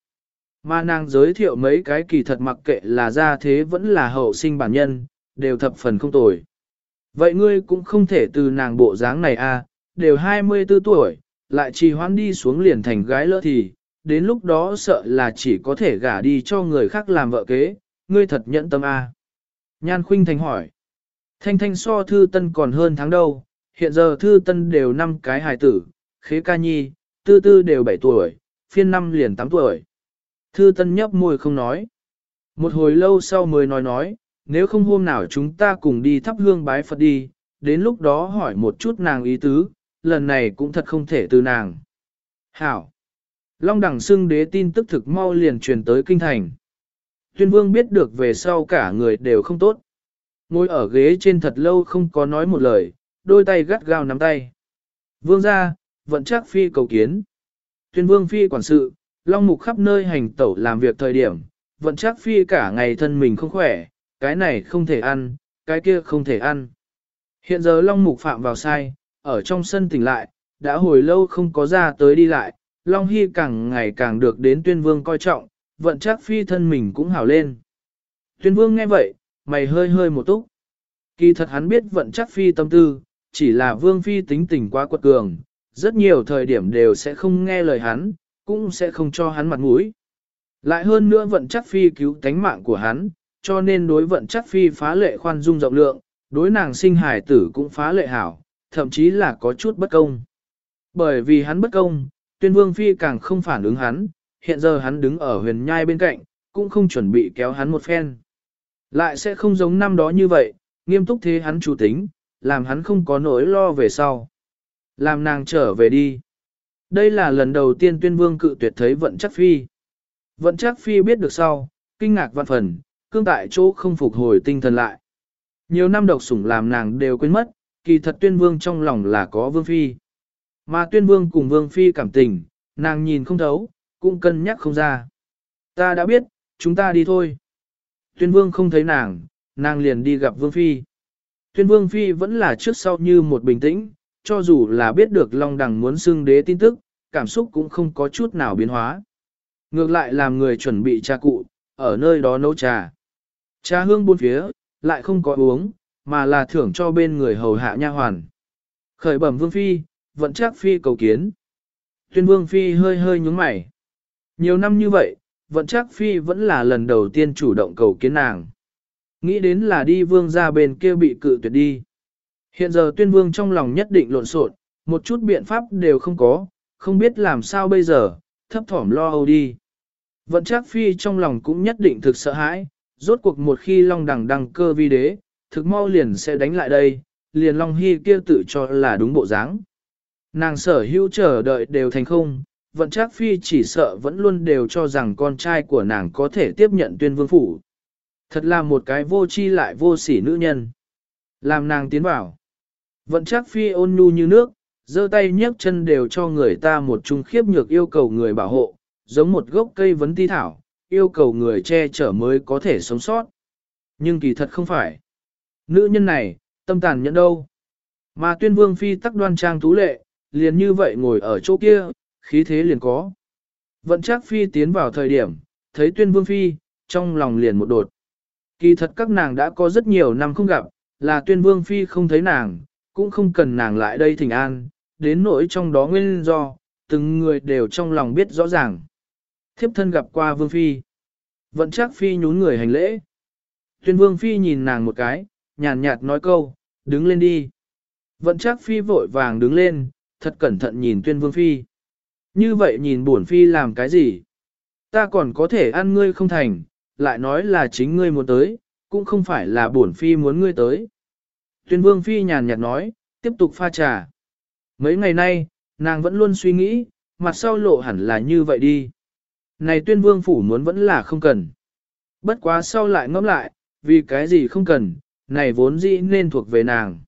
Mà nàng giới thiệu mấy cái kỳ thật mặc kệ là gia thế vẫn là hậu sinh bản nhân, đều thập phần không tồi. Vậy ngươi cũng không thể từ nàng bộ dáng này à, đều 24 tuổi, lại trì hoãn đi xuống liền thành gái lỡ thì, đến lúc đó sợ là chỉ có thể gả đi cho người khác làm vợ kế, ngươi thật nhẫn tâm a Nhan Khuynh Thành hỏi. Thanh Thanh so thư tân còn hơn tháng đâu, hiện giờ thư tân đều năm cái hài tử, khế ca nhi, tư tư đều 7 tuổi, phiên năm liền 8 tuổi. Thư tân nhấp môi không nói. Một hồi lâu sau mới nói nói, nếu không hôm nào chúng ta cùng đi thắp hương bái Phật đi, đến lúc đó hỏi một chút nàng ý tứ, lần này cũng thật không thể từ nàng. Hảo! Long đẳng xưng đế tin tức thực mau liền truyền tới kinh thành. Tuyên vương biết được về sau cả người đều không tốt. Ngồi ở ghế trên thật lâu không có nói một lời, đôi tay gắt gao nắm tay. Vương ra, vận chắc phi cầu kiến. Tuyên vương phi quản sự, long mục khắp nơi hành tẩu làm việc thời điểm, vận chắc phi cả ngày thân mình không khỏe, cái này không thể ăn, cái kia không thể ăn. Hiện giờ long mục phạm vào sai, ở trong sân tỉnh lại, đã hồi lâu không có ra tới đi lại, long hy càng ngày càng được đến tuyên vương coi trọng, vận chắc phi thân mình cũng hảo lên. Tuyên vương nghe vậy, mày hơi hơi một túc. Kỳ thật hắn biết vận chắc phi tâm tư, chỉ là vương phi tính tình quá quật cường, rất nhiều thời điểm đều sẽ không nghe lời hắn, cũng sẽ không cho hắn mặt mũi. Lại hơn nữa vận chắc phi cứu tánh mạng của hắn, cho nên đối vận chắc phi phá lệ khoan dung rộng lượng, đối nàng sinh hải tử cũng phá lệ hảo, thậm chí là có chút bất công. Bởi vì hắn bất công, tuyên vương phi càng không phản ứng hắn, hiện giờ hắn đứng ở huyền nhai bên cạnh, cũng không chuẩn bị kéo hắn một phen. Lại sẽ không giống năm đó như vậy, nghiêm túc thế hắn chủ tính, làm hắn không có nỗi lo về sau. Làm nàng trở về đi. Đây là lần đầu tiên tuyên vương cự tuyệt thấy vận chắc phi. Vận chắc phi biết được sau, kinh ngạc vạn phần, cương tại chỗ không phục hồi tinh thần lại. Nhiều năm độc sủng làm nàng đều quên mất, kỳ thật tuyên vương trong lòng là có vương phi. Mà tuyên vương cùng vương phi cảm tình, nàng nhìn không thấu, cũng cân nhắc không ra. Ta đã biết, chúng ta đi thôi. Tuyên vương không thấy nàng, nàng liền đi gặp vương phi. Tuyên vương phi vẫn là trước sau như một bình tĩnh, cho dù là biết được Long Đằng muốn xưng đế tin tức, cảm xúc cũng không có chút nào biến hóa. Ngược lại làm người chuẩn bị trà cụ, ở nơi đó nấu trà. Trà hương buôn phía, lại không có uống, mà là thưởng cho bên người hầu hạ nha hoàn. Khởi bẩm vương phi, vận chắc phi cầu kiến. Tuyên vương phi hơi hơi nhúng mày. Nhiều năm như vậy, vận chắc phi vẫn là lần đầu tiên chủ động cầu kiến nàng. Nghĩ đến là đi vương ra bên kia bị cự tuyệt đi. Hiện giờ tuyên vương trong lòng nhất định lộn xộn, một chút biện pháp đều không có, không biết làm sao bây giờ, thấp thỏm lo âu đi. Vận chắc phi trong lòng cũng nhất định thực sợ hãi, rốt cuộc một khi long đằng đăng cơ vi đế, thực mau liền sẽ đánh lại đây, liền long hy kia tự cho là đúng bộ dáng. Nàng sở hữu chờ đợi đều thành không, vận chắc phi chỉ sợ vẫn luôn đều cho rằng con trai của nàng có thể tiếp nhận tuyên vương phủ. Thật là một cái vô chi lại vô sỉ nữ nhân. Làm nàng tiến vào. Vận chắc phi ôn nhu như nước, giơ tay nhấc chân đều cho người ta một trung khiếp nhược yêu cầu người bảo hộ, giống một gốc cây vấn ti thảo, yêu cầu người che chở mới có thể sống sót. Nhưng kỳ thật không phải. Nữ nhân này, tâm tàn nhẫn đâu. Mà tuyên vương phi tắc đoan trang tú lệ, liền như vậy ngồi ở chỗ kia, khí thế liền có. Vận chắc phi tiến vào thời điểm, thấy tuyên vương phi, trong lòng liền một đột. Kỳ thật các nàng đã có rất nhiều năm không gặp, là tuyên vương phi không thấy nàng, cũng không cần nàng lại đây thỉnh an, đến nỗi trong đó nguyên do, từng người đều trong lòng biết rõ ràng. Thiếp thân gặp qua vương phi. Vận chắc phi nhún người hành lễ. Tuyên vương phi nhìn nàng một cái, nhàn nhạt nói câu, đứng lên đi. Vận chắc phi vội vàng đứng lên, thật cẩn thận nhìn tuyên vương phi. Như vậy nhìn buồn phi làm cái gì? Ta còn có thể ăn ngươi không thành, lại nói là chính ngươi muốn tới, cũng không phải là buồn phi muốn ngươi tới. Tuyên vương phi nhàn nhạt nói, tiếp tục pha trà. Mấy ngày nay, nàng vẫn luôn suy nghĩ, mặt sau lộ hẳn là như vậy đi. Này tuyên vương phủ muốn vẫn là không cần. Bất quá sau lại ngẫm lại, vì cái gì không cần, này vốn dĩ nên thuộc về nàng.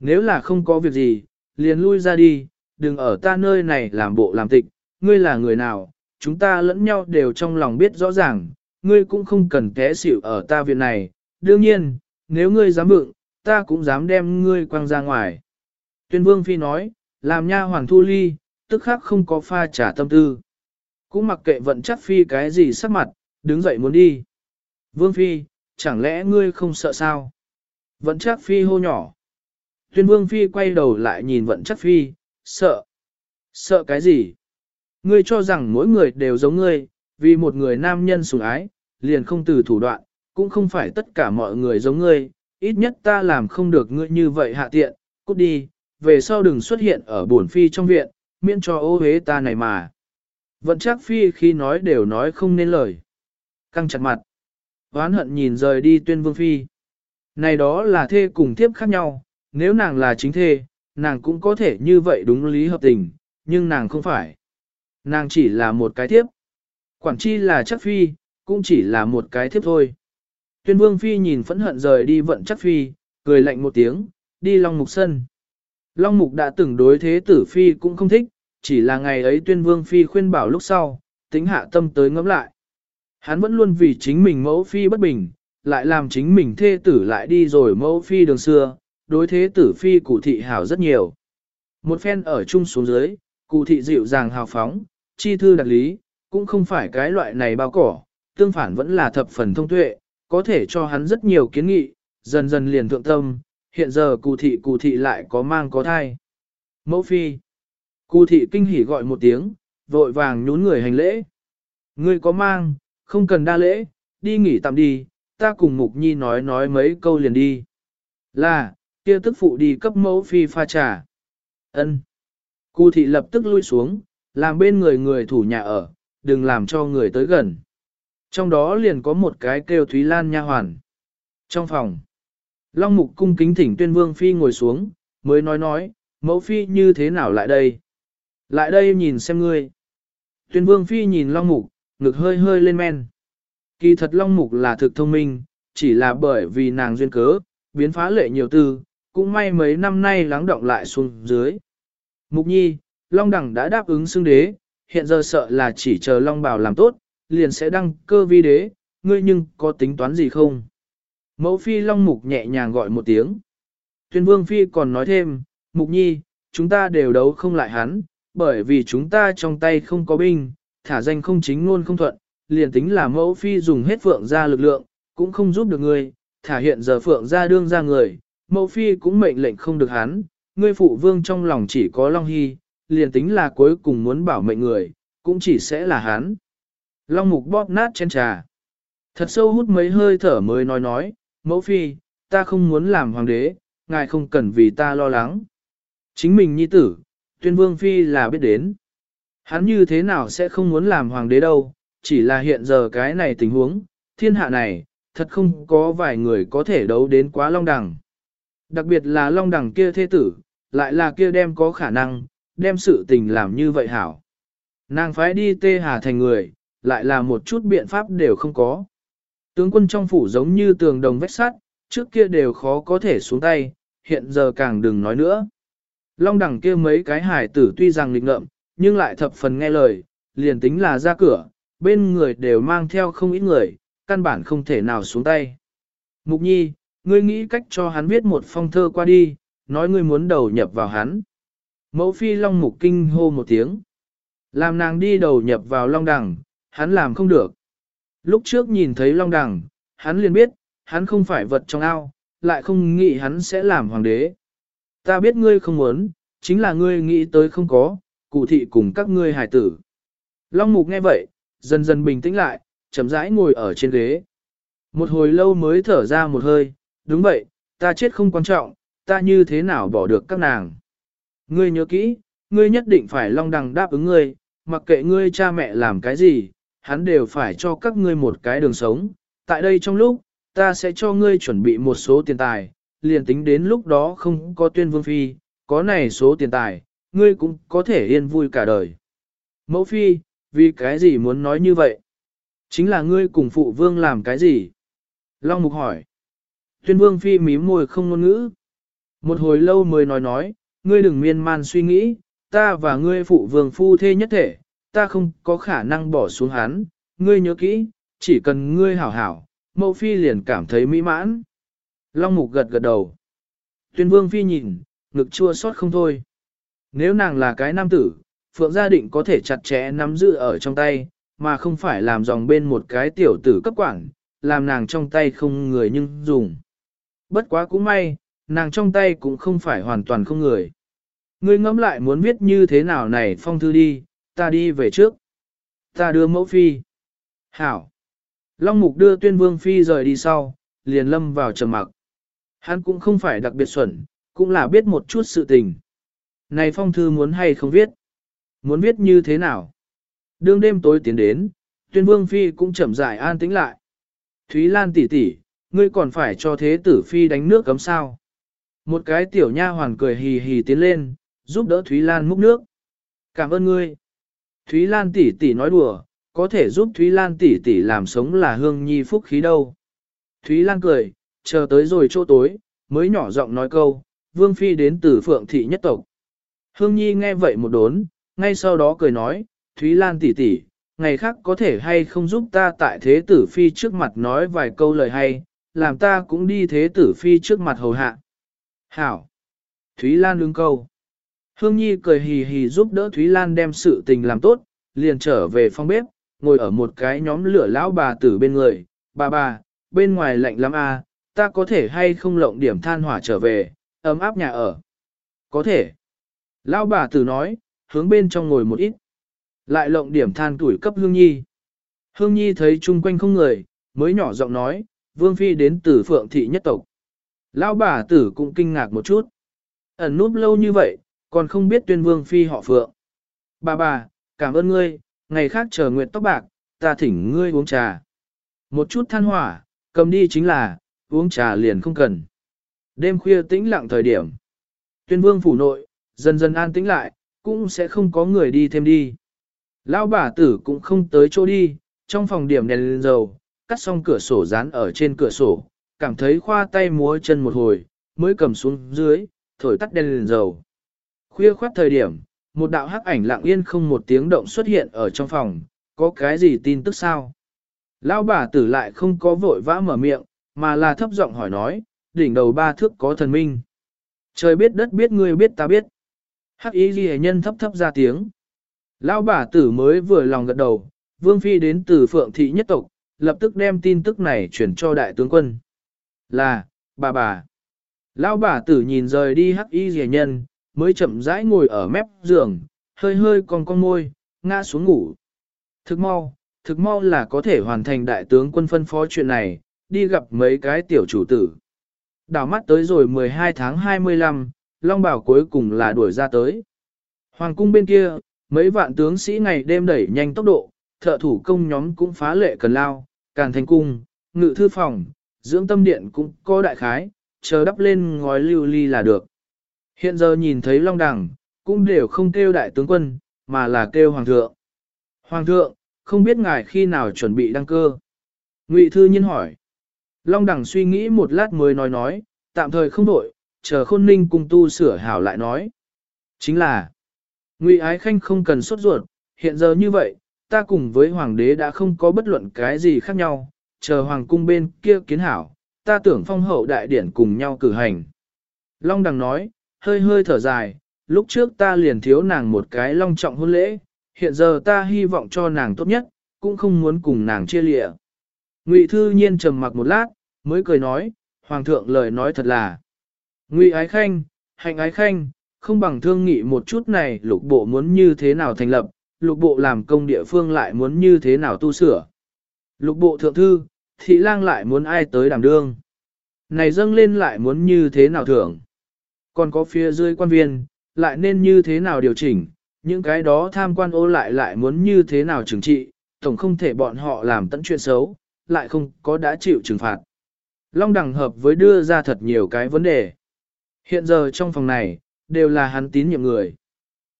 Nếu là không có việc gì, liền lui ra đi, đừng ở ta nơi này làm bộ làm tịch, ngươi là người nào, chúng ta lẫn nhau đều trong lòng biết rõ ràng, ngươi cũng không cần té xỉu ở ta viện này, đương nhiên, nếu ngươi dám vượng, ta cũng dám đem ngươi quăng ra ngoài. Tuyên vương phi nói, làm nha hoàng thu ly, tức khắc không có pha trả tâm tư. Cũng mặc kệ vận chắc phi cái gì sắc mặt, đứng dậy muốn đi. Vương phi, chẳng lẽ ngươi không sợ sao? Vận chắc phi hô nhỏ. Tuyên vương phi quay đầu lại nhìn vận chắc phi, sợ. Sợ cái gì? Ngươi cho rằng mỗi người đều giống ngươi, vì một người nam nhân sủng ái, liền không từ thủ đoạn, cũng không phải tất cả mọi người giống ngươi, ít nhất ta làm không được ngươi như vậy hạ tiện, cút đi, về sau đừng xuất hiện ở buồn phi trong viện, miễn cho ô hế ta này mà. Vận chắc phi khi nói đều nói không nên lời. Căng chặt mặt. Hoán hận nhìn rời đi tuyên vương phi. Này đó là thê cùng tiếp khác nhau, nếu nàng là chính thê, nàng cũng có thể như vậy đúng lý hợp tình, nhưng nàng không phải. Nàng chỉ là một cái tiếp. Quản chi là chắc phi, cũng chỉ là một cái thiếp thôi. Tuyên vương phi nhìn phẫn hận rời đi vận chắc phi, cười lạnh một tiếng, đi Long Mục sân. Long Mục đã từng đối thế tử phi cũng không thích, chỉ là ngày ấy tuyên vương phi khuyên bảo lúc sau, tính hạ tâm tới ngẫm lại. Hắn vẫn luôn vì chính mình mẫu phi bất bình, lại làm chính mình thê tử lại đi rồi mẫu phi đường xưa, đối thế tử phi cụ thị hảo rất nhiều. Một phen ở chung xuống dưới, cụ thị dịu dàng hào phóng, chi thư đặc lý, cũng không phải cái loại này bao cỏ, tương phản vẫn là thập phần thông tuệ, có thể cho hắn rất nhiều kiến nghị, dần dần liền thượng tâm, hiện giờ cụ thị cụ thị lại có mang có thai. Mẫu phi, cụ thị kinh hỉ gọi một tiếng, vội vàng nhún người hành lễ. Ngươi có mang, không cần đa lễ, đi nghỉ tạm đi, ta cùng Mục Nhi nói nói mấy câu liền đi. Là, kia tức phụ đi cấp mẫu phi pha trà. Ân. Cụ thị lập tức lui xuống, làm bên người người thủ nhà ở, đừng làm cho người tới gần. Trong đó liền có một cái kêu Thúy Lan nha hoàn. Trong phòng, Long Mục cung kính thỉnh tuyên vương phi ngồi xuống, mới nói nói, mẫu phi như thế nào lại đây? Lại đây nhìn xem ngươi. Tuyên vương phi nhìn Long Mục, ngực hơi hơi lên men. Kỳ thật Long Mục là thực thông minh, chỉ là bởi vì nàng duyên cớ, biến phá lệ nhiều tư, cũng may mấy năm nay lắng động lại xuống dưới. Mục nhi, Long Đẳng đã đáp ứng xưng đế, hiện giờ sợ là chỉ chờ Long Bảo làm tốt, liền sẽ đăng cơ vi đế, ngươi nhưng có tính toán gì không? Mẫu phi Long Mục nhẹ nhàng gọi một tiếng. Tuyên vương phi còn nói thêm, Mục nhi, chúng ta đều đấu không lại hắn, bởi vì chúng ta trong tay không có binh, thả danh không chính luôn không thuận, liền tính là mẫu phi dùng hết phượng ra lực lượng, cũng không giúp được ngươi, thả hiện giờ phượng ra đương ra người, mẫu phi cũng mệnh lệnh không được hắn, ngươi phụ vương trong lòng chỉ có Long Hy, liền tính là cuối cùng muốn bảo mệnh người, cũng chỉ sẽ là hắn. Long mục bóp nát chén trà. Thật sâu hút mấy hơi thở mới nói nói, mẫu phi, ta không muốn làm hoàng đế, ngài không cần vì ta lo lắng. Chính mình nhi tử, tuyên vương phi là biết đến. Hắn như thế nào sẽ không muốn làm hoàng đế đâu, chỉ là hiện giờ cái này tình huống, thiên hạ này, thật không có vài người có thể đấu đến quá long đẳng. Đặc biệt là long đẳng kia thế tử, lại là kia đem có khả năng, đem sự tình làm như vậy hảo. Nàng phái đi tê hà thành người, lại là một chút biện pháp đều không có. Tướng quân trong phủ giống như tường đồng vách sắt, trước kia đều khó có thể xuống tay, hiện giờ càng đừng nói nữa. Long đẳng kia mấy cái hải tử tuy rằng lịch ngợm, nhưng lại thập phần nghe lời, liền tính là ra cửa, bên người đều mang theo không ít người, căn bản không thể nào xuống tay. Mục nhi, ngươi nghĩ cách cho hắn viết một phong thơ qua đi, nói ngươi muốn đầu nhập vào hắn. Mẫu phi long mục kinh hô một tiếng. Làm nàng đi đầu nhập vào long đẳng, hắn làm không được. Lúc trước nhìn thấy long đẳng, hắn liền biết, hắn không phải vật trong ao, lại không nghĩ hắn sẽ làm hoàng đế. Ta biết ngươi không muốn, chính là ngươi nghĩ tới không có, cụ thị cùng các ngươi hài tử. Long mục nghe vậy, dần dần bình tĩnh lại, chậm rãi ngồi ở trên ghế. Một hồi lâu mới thở ra một hơi, đúng vậy, ta chết không quan trọng, ta như thế nào bỏ được các nàng. Ngươi nhớ kỹ, ngươi nhất định phải long đằng đáp ứng ngươi, mặc kệ ngươi cha mẹ làm cái gì, hắn đều phải cho các ngươi một cái đường sống. Tại đây trong lúc, ta sẽ cho ngươi chuẩn bị một số tiền tài, liền tính đến lúc đó không có tuyên vương phi, có này số tiền tài, ngươi cũng có thể yên vui cả đời. Mẫu phi, vì cái gì muốn nói như vậy? Chính là ngươi cùng phụ vương làm cái gì? Long mục hỏi. Tuyên vương phi mím môi không ngôn ngữ. Một hồi lâu mới nói nói, ngươi đừng miên man suy nghĩ, ta và ngươi phụ vương phu thê nhất thể, ta không có khả năng bỏ xuống hắn, ngươi nhớ kỹ, chỉ cần ngươi hảo hảo, mẫu phi liền cảm thấy mỹ mãn. Long mục gật gật đầu. Tuyên vương phi nhìn, ngực chua xót không thôi. Nếu nàng là cái nam tử, phượng gia định có thể chặt chẽ nắm giữ ở trong tay, mà không phải làm dòng bên một cái tiểu tử cấp quản, làm nàng trong tay không người nhưng dùng. Bất quá cũng may, nàng trong tay cũng không phải hoàn toàn không người. Ngươi ngẫm lại muốn viết như thế nào này phong thư đi, ta đi về trước. Ta đưa mẫu phi. Hảo. Long mục đưa tuyên vương phi rời đi sau, liền lâm vào trầm mặc. Hắn cũng không phải đặc biệt xuẩn, cũng là biết một chút sự tình. Này phong thư muốn hay không viết? Muốn viết như thế nào? Đương đêm tối tiến đến, tuyên vương phi cũng chậm rãi an tĩnh lại. Thúy Lan tỷ tỷ, ngươi còn phải cho thế tử phi đánh nước cấm sao? Một cái tiểu nha hoàn cười hì hì tiến lên, giúp đỡ Thúy Lan múc nước. Cảm ơn ngươi. Thúy Lan tỷ tỷ nói đùa, có thể giúp Thúy Lan tỷ tỷ làm sống là hương nhi phúc khí đâu. Thúy Lan cười, chờ tới rồi chỗ tối, mới nhỏ giọng nói câu, Vương Phi đến từ Phượng Thị nhất tộc. Hương Nhi nghe vậy một đốn, ngay sau đó cười nói, Thúy Lan tỷ tỷ, ngày khác có thể hay không giúp ta tại thế tử Phi trước mặt nói vài câu lời hay, làm ta cũng đi thế tử Phi trước mặt hầu hạ. Hảo! Thúy Lan lương câu. Hương Nhi cười hì hì giúp đỡ Thúy Lan đem sự tình làm tốt, liền trở về phòng bếp, ngồi ở một cái nhóm lửa lão bà tử bên người. Bà bà, bên ngoài lạnh lắm à, ta có thể hay không lộng điểm than hỏa trở về, ấm áp nhà ở. Có thể. Lão bà tử nói, hướng bên trong ngồi một ít. Lại lộng điểm than tuổi cấp Hương Nhi. Hương Nhi thấy chung quanh không người, mới nhỏ giọng nói, Vương Phi đến từ Phượng Thị nhất tộc. Lão bà tử cũng kinh ngạc một chút. Ẩn núp lâu như vậy, còn không biết tuyên Vương Phi họ Phượng. Bà bà, cảm ơn ngươi, ngày khác chờ nguyện tóc bạc, ta thỉnh ngươi uống trà. Một chút than hỏa, cầm đi chính là, uống trà liền không cần. Đêm khuya tĩnh lặng thời điểm. Tuyên vương phủ nội, dần dần an tĩnh lại, cũng sẽ không có người đi thêm đi. Lão bà tử cũng không tới chỗ đi, trong phòng điểm đèn lên dầu, cắt xong cửa sổ dán ở trên cửa sổ, cảm thấy khoa tay múa chân một hồi, mới cầm xuống dưới, thổi tắt đèn lên dầu. Khuya khoát thời điểm, một đạo hắc ảnh lặng yên không một tiếng động xuất hiện ở trong phòng, có cái gì tin tức sao? Lão bà tử lại không có vội vã mở miệng, mà là thấp giọng hỏi nói, đỉnh đầu ba thước có thần minh. Trời biết đất biết ngươi biết ta biết. Hắc y ghi nhân thấp thấp ra tiếng. Lão bà tử mới vừa lòng gật đầu, Vương Phi đến từ Phượng Thị nhất tộc, lập tức đem tin tức này chuyển cho đại tướng quân. Là, bà bà. Lão bà tử nhìn rời đi hắc y rẻ nhân, mới chậm rãi ngồi ở mép giường, hơi hơi còn con môi, ngã xuống ngủ. Thực mau, thực mau là có thể hoàn thành đại tướng quân phân phó chuyện này, đi gặp mấy cái tiểu chủ tử. Đảo mắt tới rồi 12 tháng 25, Long Bảo cuối cùng là đuổi ra tới. Hoàng cung bên kia, mấy vạn tướng sĩ ngày đêm đẩy nhanh tốc độ, thợ thủ công nhóm cũng phá lệ cần lao, càn thành cung, ngự thư phòng, dưỡng tâm điện cũng có đại khái, chờ đắp lên ngói lưu ly là được. Hiện giờ nhìn thấy Long Đằng, cũng đều không kêu đại tướng quân, mà là kêu Hoàng thượng. Hoàng thượng, không biết ngài khi nào chuẩn bị đăng cơ. Ngụy Thư Nhiên hỏi. Long Đằng suy nghĩ một lát mới nói nói, tạm thời không đổi, chờ khôn ninh cùng tu sửa hảo lại nói. Chính là, Ngụy Ái Khanh không cần sốt ruột, hiện giờ như vậy, ta cùng với Hoàng đế đã không có bất luận cái gì khác nhau, chờ Hoàng cung bên kia kiến hảo, ta tưởng phong hậu đại điển cùng nhau cử hành. Long Đằng nói, hơi hơi thở dài, lúc trước ta liền thiếu nàng một cái long trọng hôn lễ, hiện giờ ta hy vọng cho nàng tốt nhất, cũng không muốn cùng nàng chia lịa. Ngụy Thư Nhiên trầm mặc một lát, mới cười nói, Hoàng thượng lời nói thật là. Ngụy Ái Khanh, Hạnh Ái Khanh, không bằng thương nghị một chút này lục bộ muốn như thế nào thành lập, lục bộ làm công địa phương lại muốn như thế nào tu sửa. Lục bộ thượng thư, thị lang lại muốn ai tới đảm đương. Này dâng lên lại muốn như thế nào thưởng. Còn có phía dưới quan viên, lại nên như thế nào điều chỉnh, những cái đó tham quan ô lại lại muốn như thế nào trừng trị, tổng không thể bọn họ làm tận chuyện xấu, lại không có đã chịu trừng phạt. Long đẳng hợp với đưa ra thật nhiều cái vấn đề. Hiện giờ trong phòng này, đều là hắn tín nhiệm người.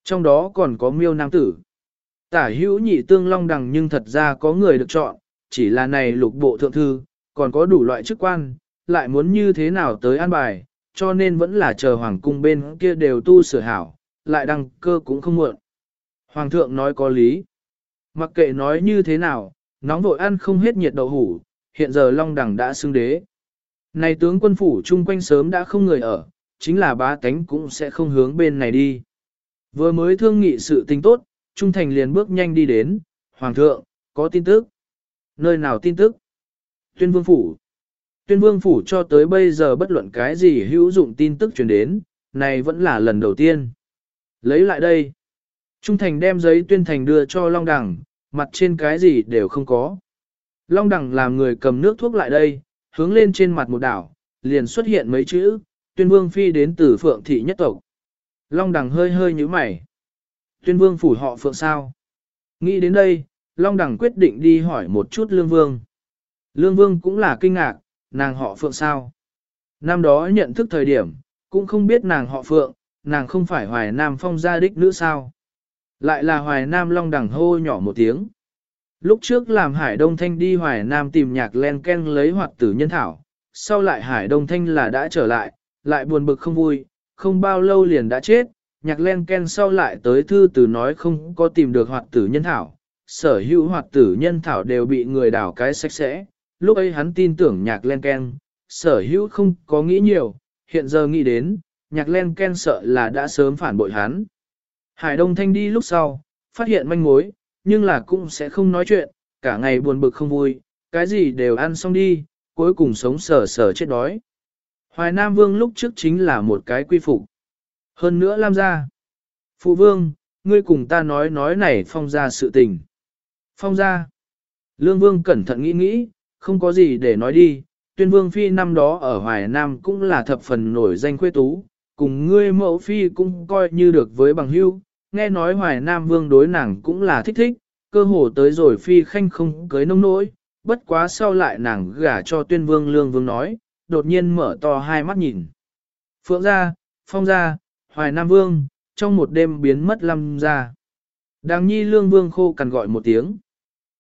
Trong đó còn có miêu nam tử. Tả hữu nhị tương long đằng nhưng thật ra có người được chọn, chỉ là này lục bộ thượng thư, còn có đủ loại chức quan, lại muốn như thế nào tới an bài, cho nên vẫn là chờ hoàng cung bên kia đều tu sửa hảo, lại đăng cơ cũng không muộn. Hoàng thượng nói có lý. Mặc kệ nói như thế nào, nóng vội ăn không hết nhiệt đậu hủ, hiện giờ long đằng đã xưng đế. Này tướng quân phủ chung quanh sớm đã không người ở, chính là bá tánh cũng sẽ không hướng bên này đi. Vừa mới thương nghị sự tình tốt, Trung Thành liền bước nhanh đi đến, Hoàng thượng, có tin tức. Nơi nào tin tức? Tuyên vương phủ. Tuyên vương phủ cho tới bây giờ bất luận cái gì hữu dụng tin tức truyền đến, này vẫn là lần đầu tiên. Lấy lại đây. Trung Thành đem giấy tuyên thành đưa cho Long Đằng, mặt trên cái gì đều không có. Long Đằng làm người cầm nước thuốc lại đây, hướng lên trên mặt một đảo, liền xuất hiện mấy chữ, tuyên vương phi đến từ phượng thị nhất tộc. Long Đằng hơi hơi như mày. Tuyên vương phủ họ phượng sao? Nghĩ đến đây, Long Đằng quyết định đi hỏi một chút Lương Vương. Lương Vương cũng là kinh ngạc, nàng họ phượng sao? Năm đó nhận thức thời điểm, cũng không biết nàng họ phượng, nàng không phải hoài nam phong gia đích nữ sao? Lại là hoài nam Long Đằng hô nhỏ một tiếng. Lúc trước làm Hải Đông Thanh đi Hoài Nam tìm nhạc len ken lấy hoạt tử nhân thảo, sau lại Hải Đông Thanh là đã trở lại, lại buồn bực không vui, không bao lâu liền đã chết, nhạc len ken sau lại tới thư từ nói không có tìm được hoạt tử nhân thảo, sở hữu hoạt tử nhân thảo đều bị người đảo cái sạch sẽ, lúc ấy hắn tin tưởng nhạc len ken, sở hữu không có nghĩ nhiều, hiện giờ nghĩ đến, nhạc len ken sợ là đã sớm phản bội hắn. Hải Đông Thanh đi lúc sau, phát hiện manh mối, nhưng là cũng sẽ không nói chuyện, cả ngày buồn bực không vui, cái gì đều ăn xong đi, cuối cùng sống sờ sờ chết đói. Hoài Nam Vương lúc trước chính là một cái quy phục. Hơn nữa Lam gia. Phụ Vương, ngươi cùng ta nói nói này phong ra sự tình. Phong ra. Lương Vương cẩn thận nghĩ nghĩ, không có gì để nói đi. Tuyên Vương Phi năm đó ở Hoài Nam cũng là thập phần nổi danh khuê tú, cùng ngươi mẫu Phi cũng coi như được với bằng hưu, nghe nói hoài nam vương đối nàng cũng là thích thích, cơ hồ tới rồi phi khanh không cưới nông nỗi, bất quá sau lại nàng gả cho tuyên vương lương vương nói, đột nhiên mở to hai mắt nhìn. Phượng ra, phong ra, hoài nam vương, trong một đêm biến mất lâm ra. Đàng nhi lương vương khô cằn gọi một tiếng.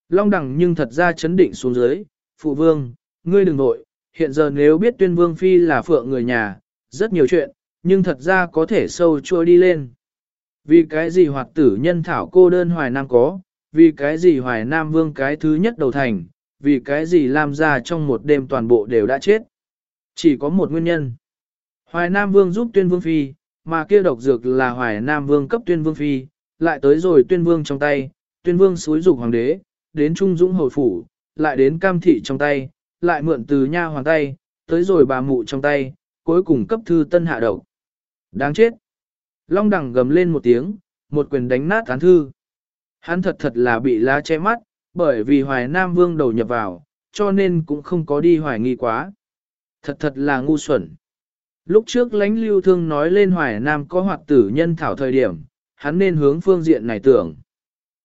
Long đẳng nhưng thật ra chấn định xuống dưới, phụ vương, ngươi đừng nội, hiện giờ nếu biết tuyên vương phi là phượng người nhà, rất nhiều chuyện, nhưng thật ra có thể sâu chua đi lên. Vì cái gì hoạt tử nhân thảo cô đơn hoài nam có, vì cái gì hoài nam vương cái thứ nhất đầu thành, vì cái gì làm ra trong một đêm toàn bộ đều đã chết. Chỉ có một nguyên nhân. Hoài nam vương giúp tuyên vương phi, mà kia độc dược là hoài nam vương cấp tuyên vương phi, lại tới rồi tuyên vương trong tay, tuyên vương xúi dục hoàng đế, đến trung dũng hồi phủ, lại đến cam thị trong tay, lại mượn từ nha hoàng tay, tới rồi bà mụ trong tay, cuối cùng cấp thư tân hạ độc. Đáng chết! Long đằng gầm lên một tiếng, một quyền đánh nát án thư. Hắn thật thật là bị lá che mắt, bởi vì hoài nam vương đầu nhập vào, cho nên cũng không có đi hoài nghi quá. Thật thật là ngu xuẩn. Lúc trước lãnh lưu thương nói lên hoài nam có hoạt tử nhân thảo thời điểm, hắn nên hướng phương diện này tưởng.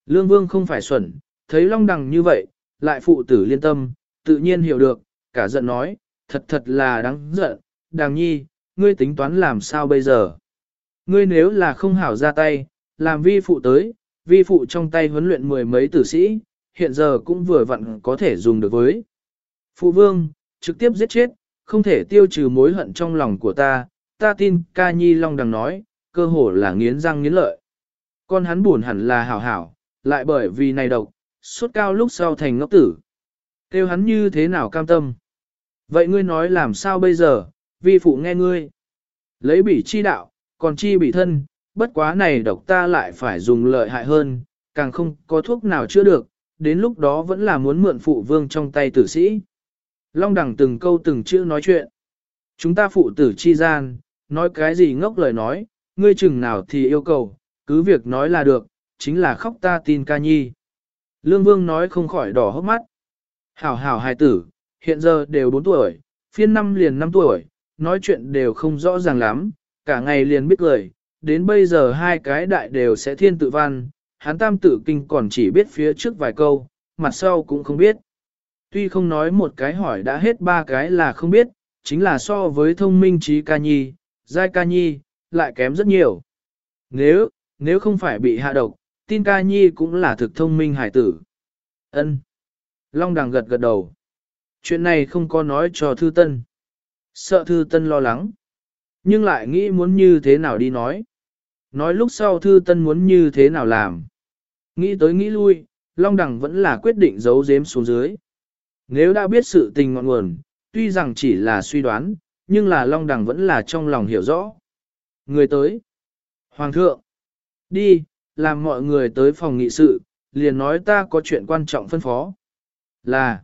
Lương vương không phải xuẩn, thấy long đằng như vậy, lại phụ tử liên tâm, tự nhiên hiểu được, cả giận nói, thật thật là đáng giận, đàng nhi, ngươi tính toán làm sao bây giờ? Ngươi nếu là không hảo ra tay, làm vi phụ tới, vi phụ trong tay huấn luyện mười mấy tử sĩ, hiện giờ cũng vừa vặn có thể dùng được với. Phụ vương, trực tiếp giết chết, không thể tiêu trừ mối hận trong lòng của ta, ta tin ca nhi long đằng nói, cơ hồ là nghiến răng nghiến lợi. Con hắn buồn hẳn là hảo hảo, lại bởi vì này độc, suốt cao lúc sau thành ngốc tử. Kêu hắn như thế nào cam tâm? Vậy ngươi nói làm sao bây giờ, vi phụ nghe ngươi. Lấy bỉ chi đạo, còn chi bỉ thân, bất quá này độc ta lại phải dùng lợi hại hơn, càng không có thuốc nào chữa được, đến lúc đó vẫn là muốn mượn phụ vương trong tay tử sĩ. Long đẳng từng câu từng chữ nói chuyện. Chúng ta phụ tử chi gian, nói cái gì ngốc lời nói, ngươi chừng nào thì yêu cầu, cứ việc nói là được, chính là khóc ta tin ca nhi. Lương vương nói không khỏi đỏ hốc mắt. Hảo hảo hài tử, hiện giờ đều 4 tuổi, phiên năm liền 5 tuổi, nói chuyện đều không rõ ràng lắm, cả ngày liền biết lời. đến bây giờ hai cái đại đều sẽ thiên tự văn, hắn tam tự kinh còn chỉ biết phía trước vài câu, mặt sau cũng không biết. Tuy không nói một cái hỏi đã hết ba cái là không biết, chính là so với thông minh trí ca nhi, giai ca nhi, lại kém rất nhiều. Nếu, nếu không phải bị hạ độc, tin ca nhi cũng là thực thông minh hải tử. ân Long đằng gật gật đầu. Chuyện này không có nói cho thư tân. Sợ thư tân lo lắng. Nhưng lại nghĩ muốn như thế nào đi nói. Nói lúc sau thư tân muốn như thế nào làm. Nghĩ tới nghĩ lui, Long Đằng vẫn là quyết định giấu giếm xuống dưới. Nếu đã biết sự tình ngọn nguồn, tuy rằng chỉ là suy đoán, nhưng là Long Đằng vẫn là trong lòng hiểu rõ. Người tới. Hoàng thượng. Đi, làm mọi người tới phòng nghị sự, liền nói ta có chuyện quan trọng phân phó. Là.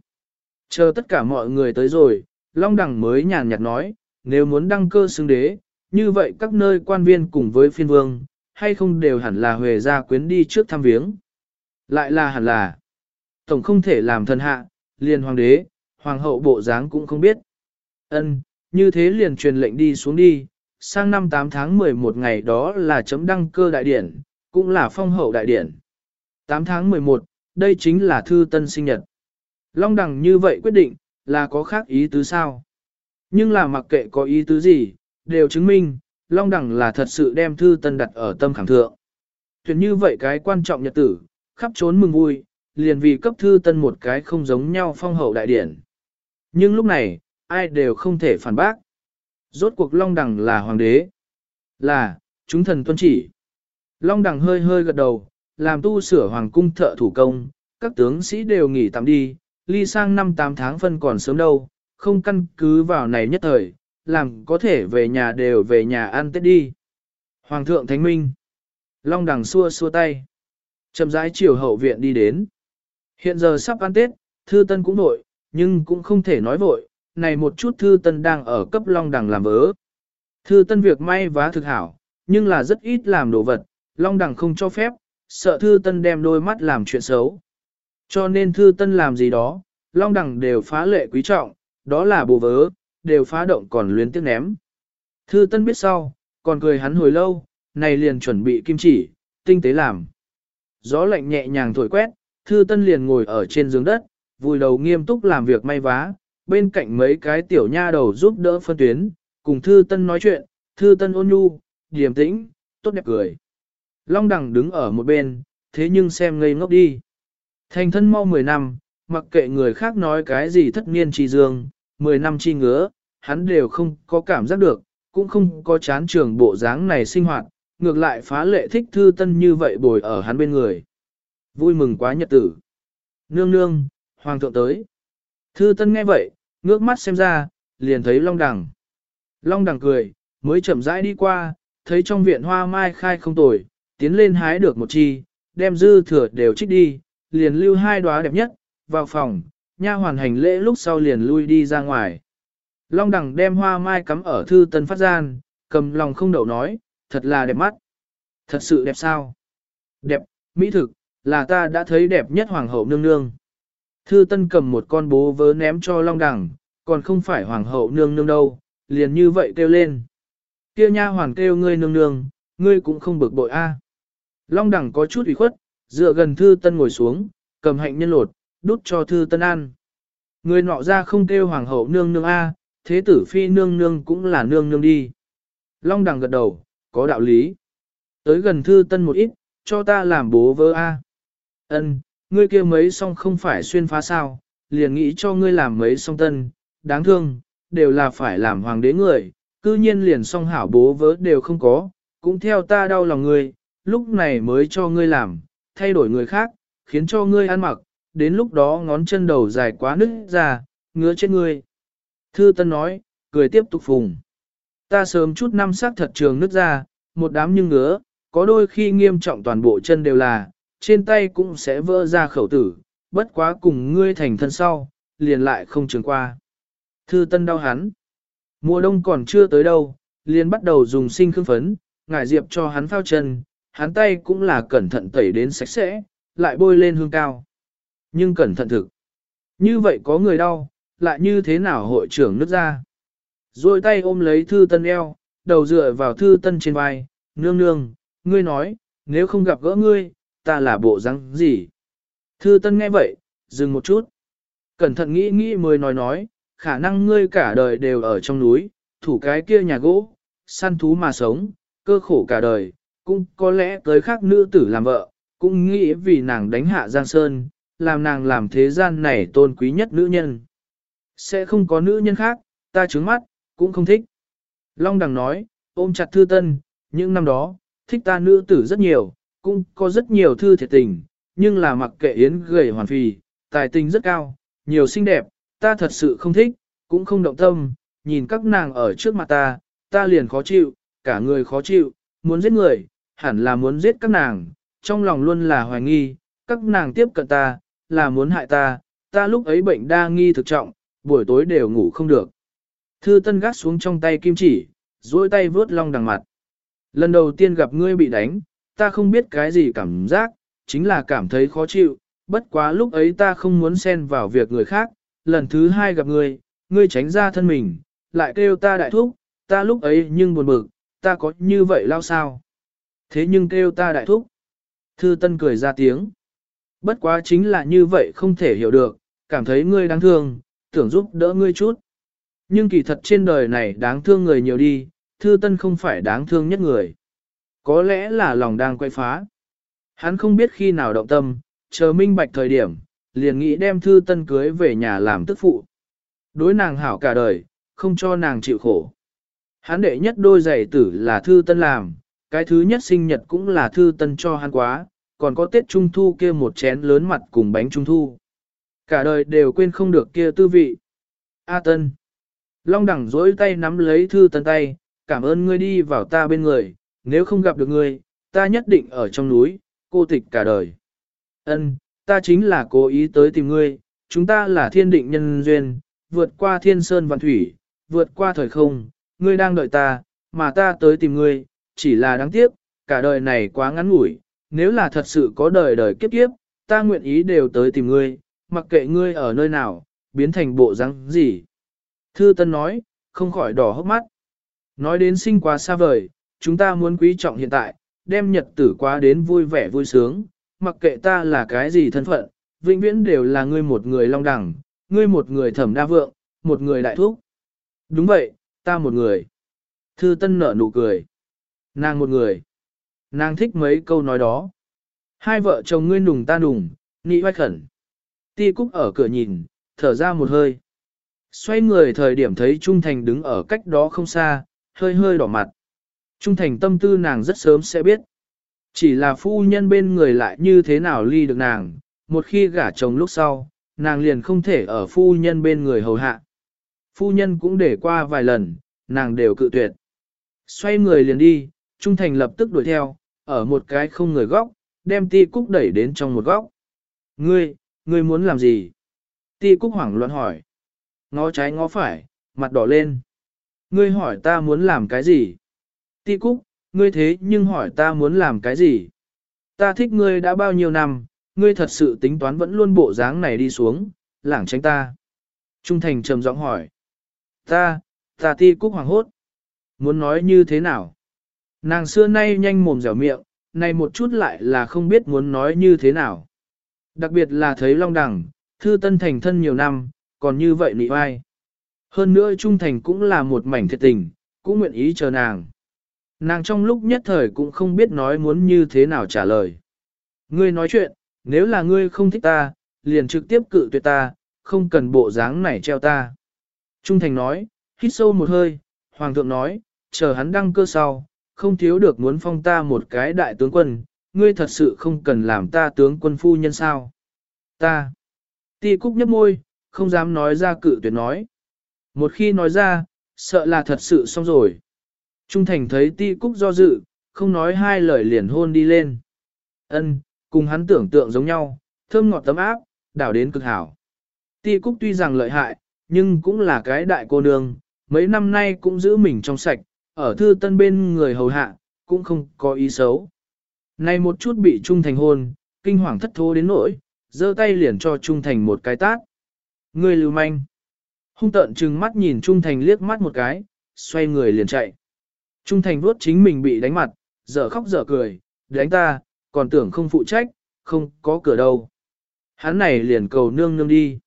Chờ tất cả mọi người tới rồi, Long Đằng mới nhàn nhạt nói, nếu muốn đăng cơ xứng đế, như vậy các nơi quan viên cùng với phiên vương, hay không đều hẳn là huề gia quyến đi trước thăm viếng. Lại là hẳn là, tổng không thể làm thần hạ, liền hoàng đế, hoàng hậu bộ dáng cũng không biết. Ân, như thế liền truyền lệnh đi xuống đi, sang năm 8 tháng 11 ngày đó là chấm đăng cơ đại điển, cũng là phong hậu đại điển. 8 tháng 11, đây chính là thư tân sinh nhật. Long đằng như vậy quyết định, là có khác ý tứ sao? Nhưng là mặc kệ có ý tứ gì, đều chứng minh, Long Đẳng là thật sự đem thư tân đặt ở tâm khảm thượng. Tuyệt như vậy cái quan trọng nhật tử, khắp trốn mừng vui, liền vì cấp thư tân một cái không giống nhau phong hậu đại điển. Nhưng lúc này, ai đều không thể phản bác. Rốt cuộc Long Đẳng là hoàng đế. Là, chúng thần tuân chỉ. Long Đẳng hơi hơi gật đầu, làm tu sửa hoàng cung thợ thủ công, các tướng sĩ đều nghỉ tạm đi, ly sang năm 8 tháng phân còn sớm đâu, không căn cứ vào này nhất thời, làm có thể về nhà đều về nhà ăn tết đi. Hoàng thượng Thánh Minh. Long đằng xua xua tay. Chậm rãi chiều hậu viện đi đến. Hiện giờ sắp ăn tết, thư tân cũng vội, nhưng cũng không thể nói vội, này một chút thư tân đang ở cấp long đằng làm vớ. Thư tân việc may vá thực hảo, nhưng là rất ít làm đồ vật, long đằng không cho phép, sợ thư tân đem đôi mắt làm chuyện xấu. Cho nên thư tân làm gì đó, long đằng đều phá lệ quý trọng, đó là bồ vớ, đều phá động còn luyến tiếc ném. Thư Tân biết sau, còn cười hắn hồi lâu, này liền chuẩn bị kim chỉ, tinh tế làm. Gió lạnh nhẹ nhàng thổi quét, Thư Tân liền ngồi ở trên giường đất, vùi đầu nghiêm túc làm việc may vá, bên cạnh mấy cái tiểu nha đầu giúp đỡ phân tuyến, cùng Thư Tân nói chuyện, Thư Tân ôn nhu, điềm tĩnh, tốt đẹp cười. Long Đằng đứng ở một bên, thế nhưng xem ngây ngốc đi. Thành thân mau 10 năm, mặc kệ người khác nói cái gì thất niên chi dương, 10 năm chi ngứa, hắn đều không có cảm giác được, cũng không có chán trường bộ dáng này sinh hoạt, ngược lại phá lệ thích thư tân như vậy bồi ở hắn bên người. Vui mừng quá nhật tử. Nương nương, hoàng thượng tới. Thư tân nghe vậy, ngước mắt xem ra, liền thấy long đằng. Long đằng cười, mới chậm rãi đi qua, thấy trong viện hoa mai khai không tồi, tiến lên hái được một chi, đem dư thừa đều trích đi, liền lưu hai đóa đẹp nhất, vào phòng, nha hoàn hành lễ lúc sau liền lui đi ra ngoài. Long đẳng đem hoa mai cắm ở thư tân phát gian, cầm lòng không đậu nói, thật là đẹp mắt. Thật sự đẹp sao? Đẹp, mỹ thực, là ta đã thấy đẹp nhất hoàng hậu nương nương. Thư tân cầm một con bố vớ ném cho long đẳng, còn không phải hoàng hậu nương nương đâu, liền như vậy kêu lên. Kia nha hoàn kêu ngươi nương nương, ngươi cũng không bực bội a. Long đẳng có chút ủy khuất, dựa gần thư tân ngồi xuống, cầm hạnh nhân lột, đút cho thư tân ăn. Người nọ ra không kêu hoàng hậu nương nương a, thế tử phi nương nương cũng là nương nương đi. Long đằng gật đầu, có đạo lý. Tới gần thư tân một ít, cho ta làm bố vơ a. Ân, ngươi kia mấy song không phải xuyên phá sao, liền nghĩ cho ngươi làm mấy song tân, đáng thương, đều là phải làm hoàng đế người, cư nhiên liền song hảo bố vớ đều không có, cũng theo ta đau lòng ngươi, lúc này mới cho ngươi làm, thay đổi người khác, khiến cho ngươi ăn mặc, đến lúc đó ngón chân đầu dài quá nứt ra, ngứa chết ngươi. Thư Tân nói, cười tiếp tục phùng. Ta sớm chút năm sắc thật trường nứt ra, một đám nhưng ngứa, có đôi khi nghiêm trọng toàn bộ chân đều là, trên tay cũng sẽ vỡ ra khẩu tử, bất quá cùng ngươi thành thân sau, liền lại không trường qua. Thư Tân đau hắn. Mùa đông còn chưa tới đâu, liền bắt đầu dùng sinh khương phấn, ngải diệp cho hắn phao chân, hắn tay cũng là cẩn thận tẩy đến sạch sẽ, lại bôi lên hương cao. Nhưng cẩn thận thực. Như vậy có người đau, lại như thế nào hội trưởng nứt ra. Rồi tay ôm lấy thư tân eo, đầu dựa vào thư tân trên vai, nương nương, ngươi nói, nếu không gặp gỡ ngươi, ta là bộ răng gì. Thư tân nghe vậy, dừng một chút. Cẩn thận nghĩ nghĩ mới nói nói, khả năng ngươi cả đời đều ở trong núi, thủ cái kia nhà gỗ, săn thú mà sống, cơ khổ cả đời, cũng có lẽ tới khác nữ tử làm vợ, cũng nghĩ vì nàng đánh hạ Giang Sơn, làm nàng làm thế gian này tôn quý nhất nữ nhân. Sẽ không có nữ nhân khác, ta trướng mắt, cũng không thích. Long Đằng nói, ôm chặt thư tân, những năm đó, thích ta nữ tử rất nhiều, cũng có rất nhiều thư thiệt tình, nhưng là mặc kệ yến gầy hoàn phì, tài tình rất cao, nhiều xinh đẹp, ta thật sự không thích, cũng không động tâm, nhìn các nàng ở trước mặt ta, ta liền khó chịu, cả người khó chịu, muốn giết người, hẳn là muốn giết các nàng, trong lòng luôn là hoài nghi, các nàng tiếp cận ta, là muốn hại ta, ta lúc ấy bệnh đa nghi thực trọng, buổi tối đều ngủ không được. Thư tân gác xuống trong tay kim chỉ, duỗi tay vớt long đằng mặt. Lần đầu tiên gặp ngươi bị đánh, ta không biết cái gì cảm giác, chính là cảm thấy khó chịu, bất quá lúc ấy ta không muốn xen vào việc người khác, lần thứ hai gặp ngươi, ngươi tránh ra thân mình, lại kêu ta đại thúc, ta lúc ấy nhưng buồn bực, ta có như vậy lao sao? Thế nhưng kêu ta đại thúc. Thư Tân cười ra tiếng. Bất quá chính là như vậy không thể hiểu được, cảm thấy ngươi đáng thương, tưởng giúp đỡ ngươi chút. Nhưng kỳ thật trên đời này đáng thương người nhiều đi, Thư Tân không phải đáng thương nhất người. Có lẽ là lòng đang quay phá. Hắn không biết khi nào động tâm, chờ minh bạch thời điểm, liền nghĩ đem Thư Tân cưới về nhà làm tức phụ. Đối nàng hảo cả đời, không cho nàng chịu khổ. Hắn đệ nhất đôi giày tử là Thư Tân làm, cái thứ nhất sinh nhật cũng là Thư Tân cho hắn quá, còn có Tết Trung Thu kia một chén lớn mặt cùng bánh Trung Thu. Cả đời đều quên không được kia tư vị. A Tân. Long đẳng dối tay nắm lấy Thư Tân tay, cảm ơn ngươi đi vào ta bên người, nếu không gặp được ngươi, ta nhất định ở trong núi, cô tịch cả đời. Ân, ta chính là cố ý tới tìm ngươi, chúng ta là thiên định nhân duyên, vượt qua thiên sơn vạn thủy, vượt qua thời không, ngươi đang đợi ta, mà ta tới tìm ngươi, chỉ là đáng tiếc, cả đời này quá ngắn ngủi, nếu là thật sự có đời đời kiếp kiếp, ta nguyện ý đều tới tìm ngươi, mặc kệ ngươi ở nơi nào, biến thành bộ răng gì. Thư Tân nói, không khỏi đỏ hốc mắt. Nói đến sinh quá xa vời, chúng ta muốn quý trọng hiện tại, đem nhật tử quá đến vui vẻ vui sướng, mặc kệ ta là cái gì thân phận, vĩnh viễn đều là ngươi một người long đẳng, ngươi một người thẩm đa vượng, một người đại thúc. Đúng vậy, ta một người. Thư Tân nở nụ cười. Nàng một người. Nàng thích mấy câu nói đó. Hai vợ chồng ngươi nùng ta nùng, nị hoách khẩn. Ti Cúc ở cửa nhìn, thở ra một hơi. Xoay người thời điểm thấy Trung Thành đứng ở cách đó không xa, hơi hơi đỏ mặt. Trung Thành tâm tư nàng rất sớm sẽ biết. Chỉ là phu nhân bên người lại như thế nào ly được nàng, một khi gả chồng lúc sau, nàng liền không thể ở phu nhân bên người hầu hạ. Phu nhân cũng để qua vài lần, nàng đều cự tuyệt. Xoay người liền đi, Trung Thành lập tức đuổi theo, ở một cái không người góc, đem ti cúc đẩy đến trong một góc. Ngươi, ngươi muốn làm gì? Ti cúc hoảng loạn hỏi. Ngó trái ngó phải, mặt đỏ lên. Ngươi hỏi ta muốn làm cái gì? Ti cúc, ngươi thế nhưng hỏi ta muốn làm cái gì? Ta thích ngươi đã bao nhiêu năm, ngươi thật sự tính toán vẫn luôn bộ dáng này đi xuống, lảng tránh ta. Trung thành trầm giọng hỏi. Ta, ta ti cúc hoàng hốt. Muốn nói như thế nào? Nàng xưa nay nhanh mồm dẻo miệng, này một chút lại là không biết muốn nói như thế nào. Đặc biệt là thấy Long Đằng, thư tân thành thân nhiều năm, còn như vậy nị vai. Hơn nữa Trung Thành cũng là một mảnh thiệt tình, cũng nguyện ý chờ nàng. Nàng trong lúc nhất thời cũng không biết nói muốn như thế nào trả lời. Ngươi nói chuyện, nếu là ngươi không thích ta, liền trực tiếp cự tuyệt ta, không cần bộ dáng này treo ta. Trung Thành nói, hít sâu một hơi, Hoàng thượng nói, chờ hắn đăng cơ sau, không thiếu được muốn phong ta một cái đại tướng quân, ngươi thật sự không cần làm ta tướng quân phu nhân sao. Ta. Ti Cúc nhấp môi, không dám nói ra cự tuyệt nói. Một khi nói ra, sợ là thật sự xong rồi. Trung Thành thấy Ti Cúc do dự, không nói hai lời liền hôn đi lên. Ân, cùng hắn tưởng tượng giống nhau, thơm ngọt tấm áp, đảo đến cực hảo. Ti Cúc tuy rằng lợi hại, nhưng cũng là cái đại cô nương, mấy năm nay cũng giữ mình trong sạch, ở thư tân bên người hầu hạ, cũng không có ý xấu. Nay một chút bị Trung Thành hôn, kinh hoàng thất thố đến nỗi, giơ tay liền cho Trung Thành một cái tát. Người lưu manh. Hung tợn trừng mắt nhìn Trung Thành liếc mắt một cái, xoay người liền chạy. Trung Thành vuốt chính mình bị đánh mặt, dở khóc dở cười, đánh ta, còn tưởng không phụ trách, không có cửa đâu. Hắn này liền cầu nương nương đi.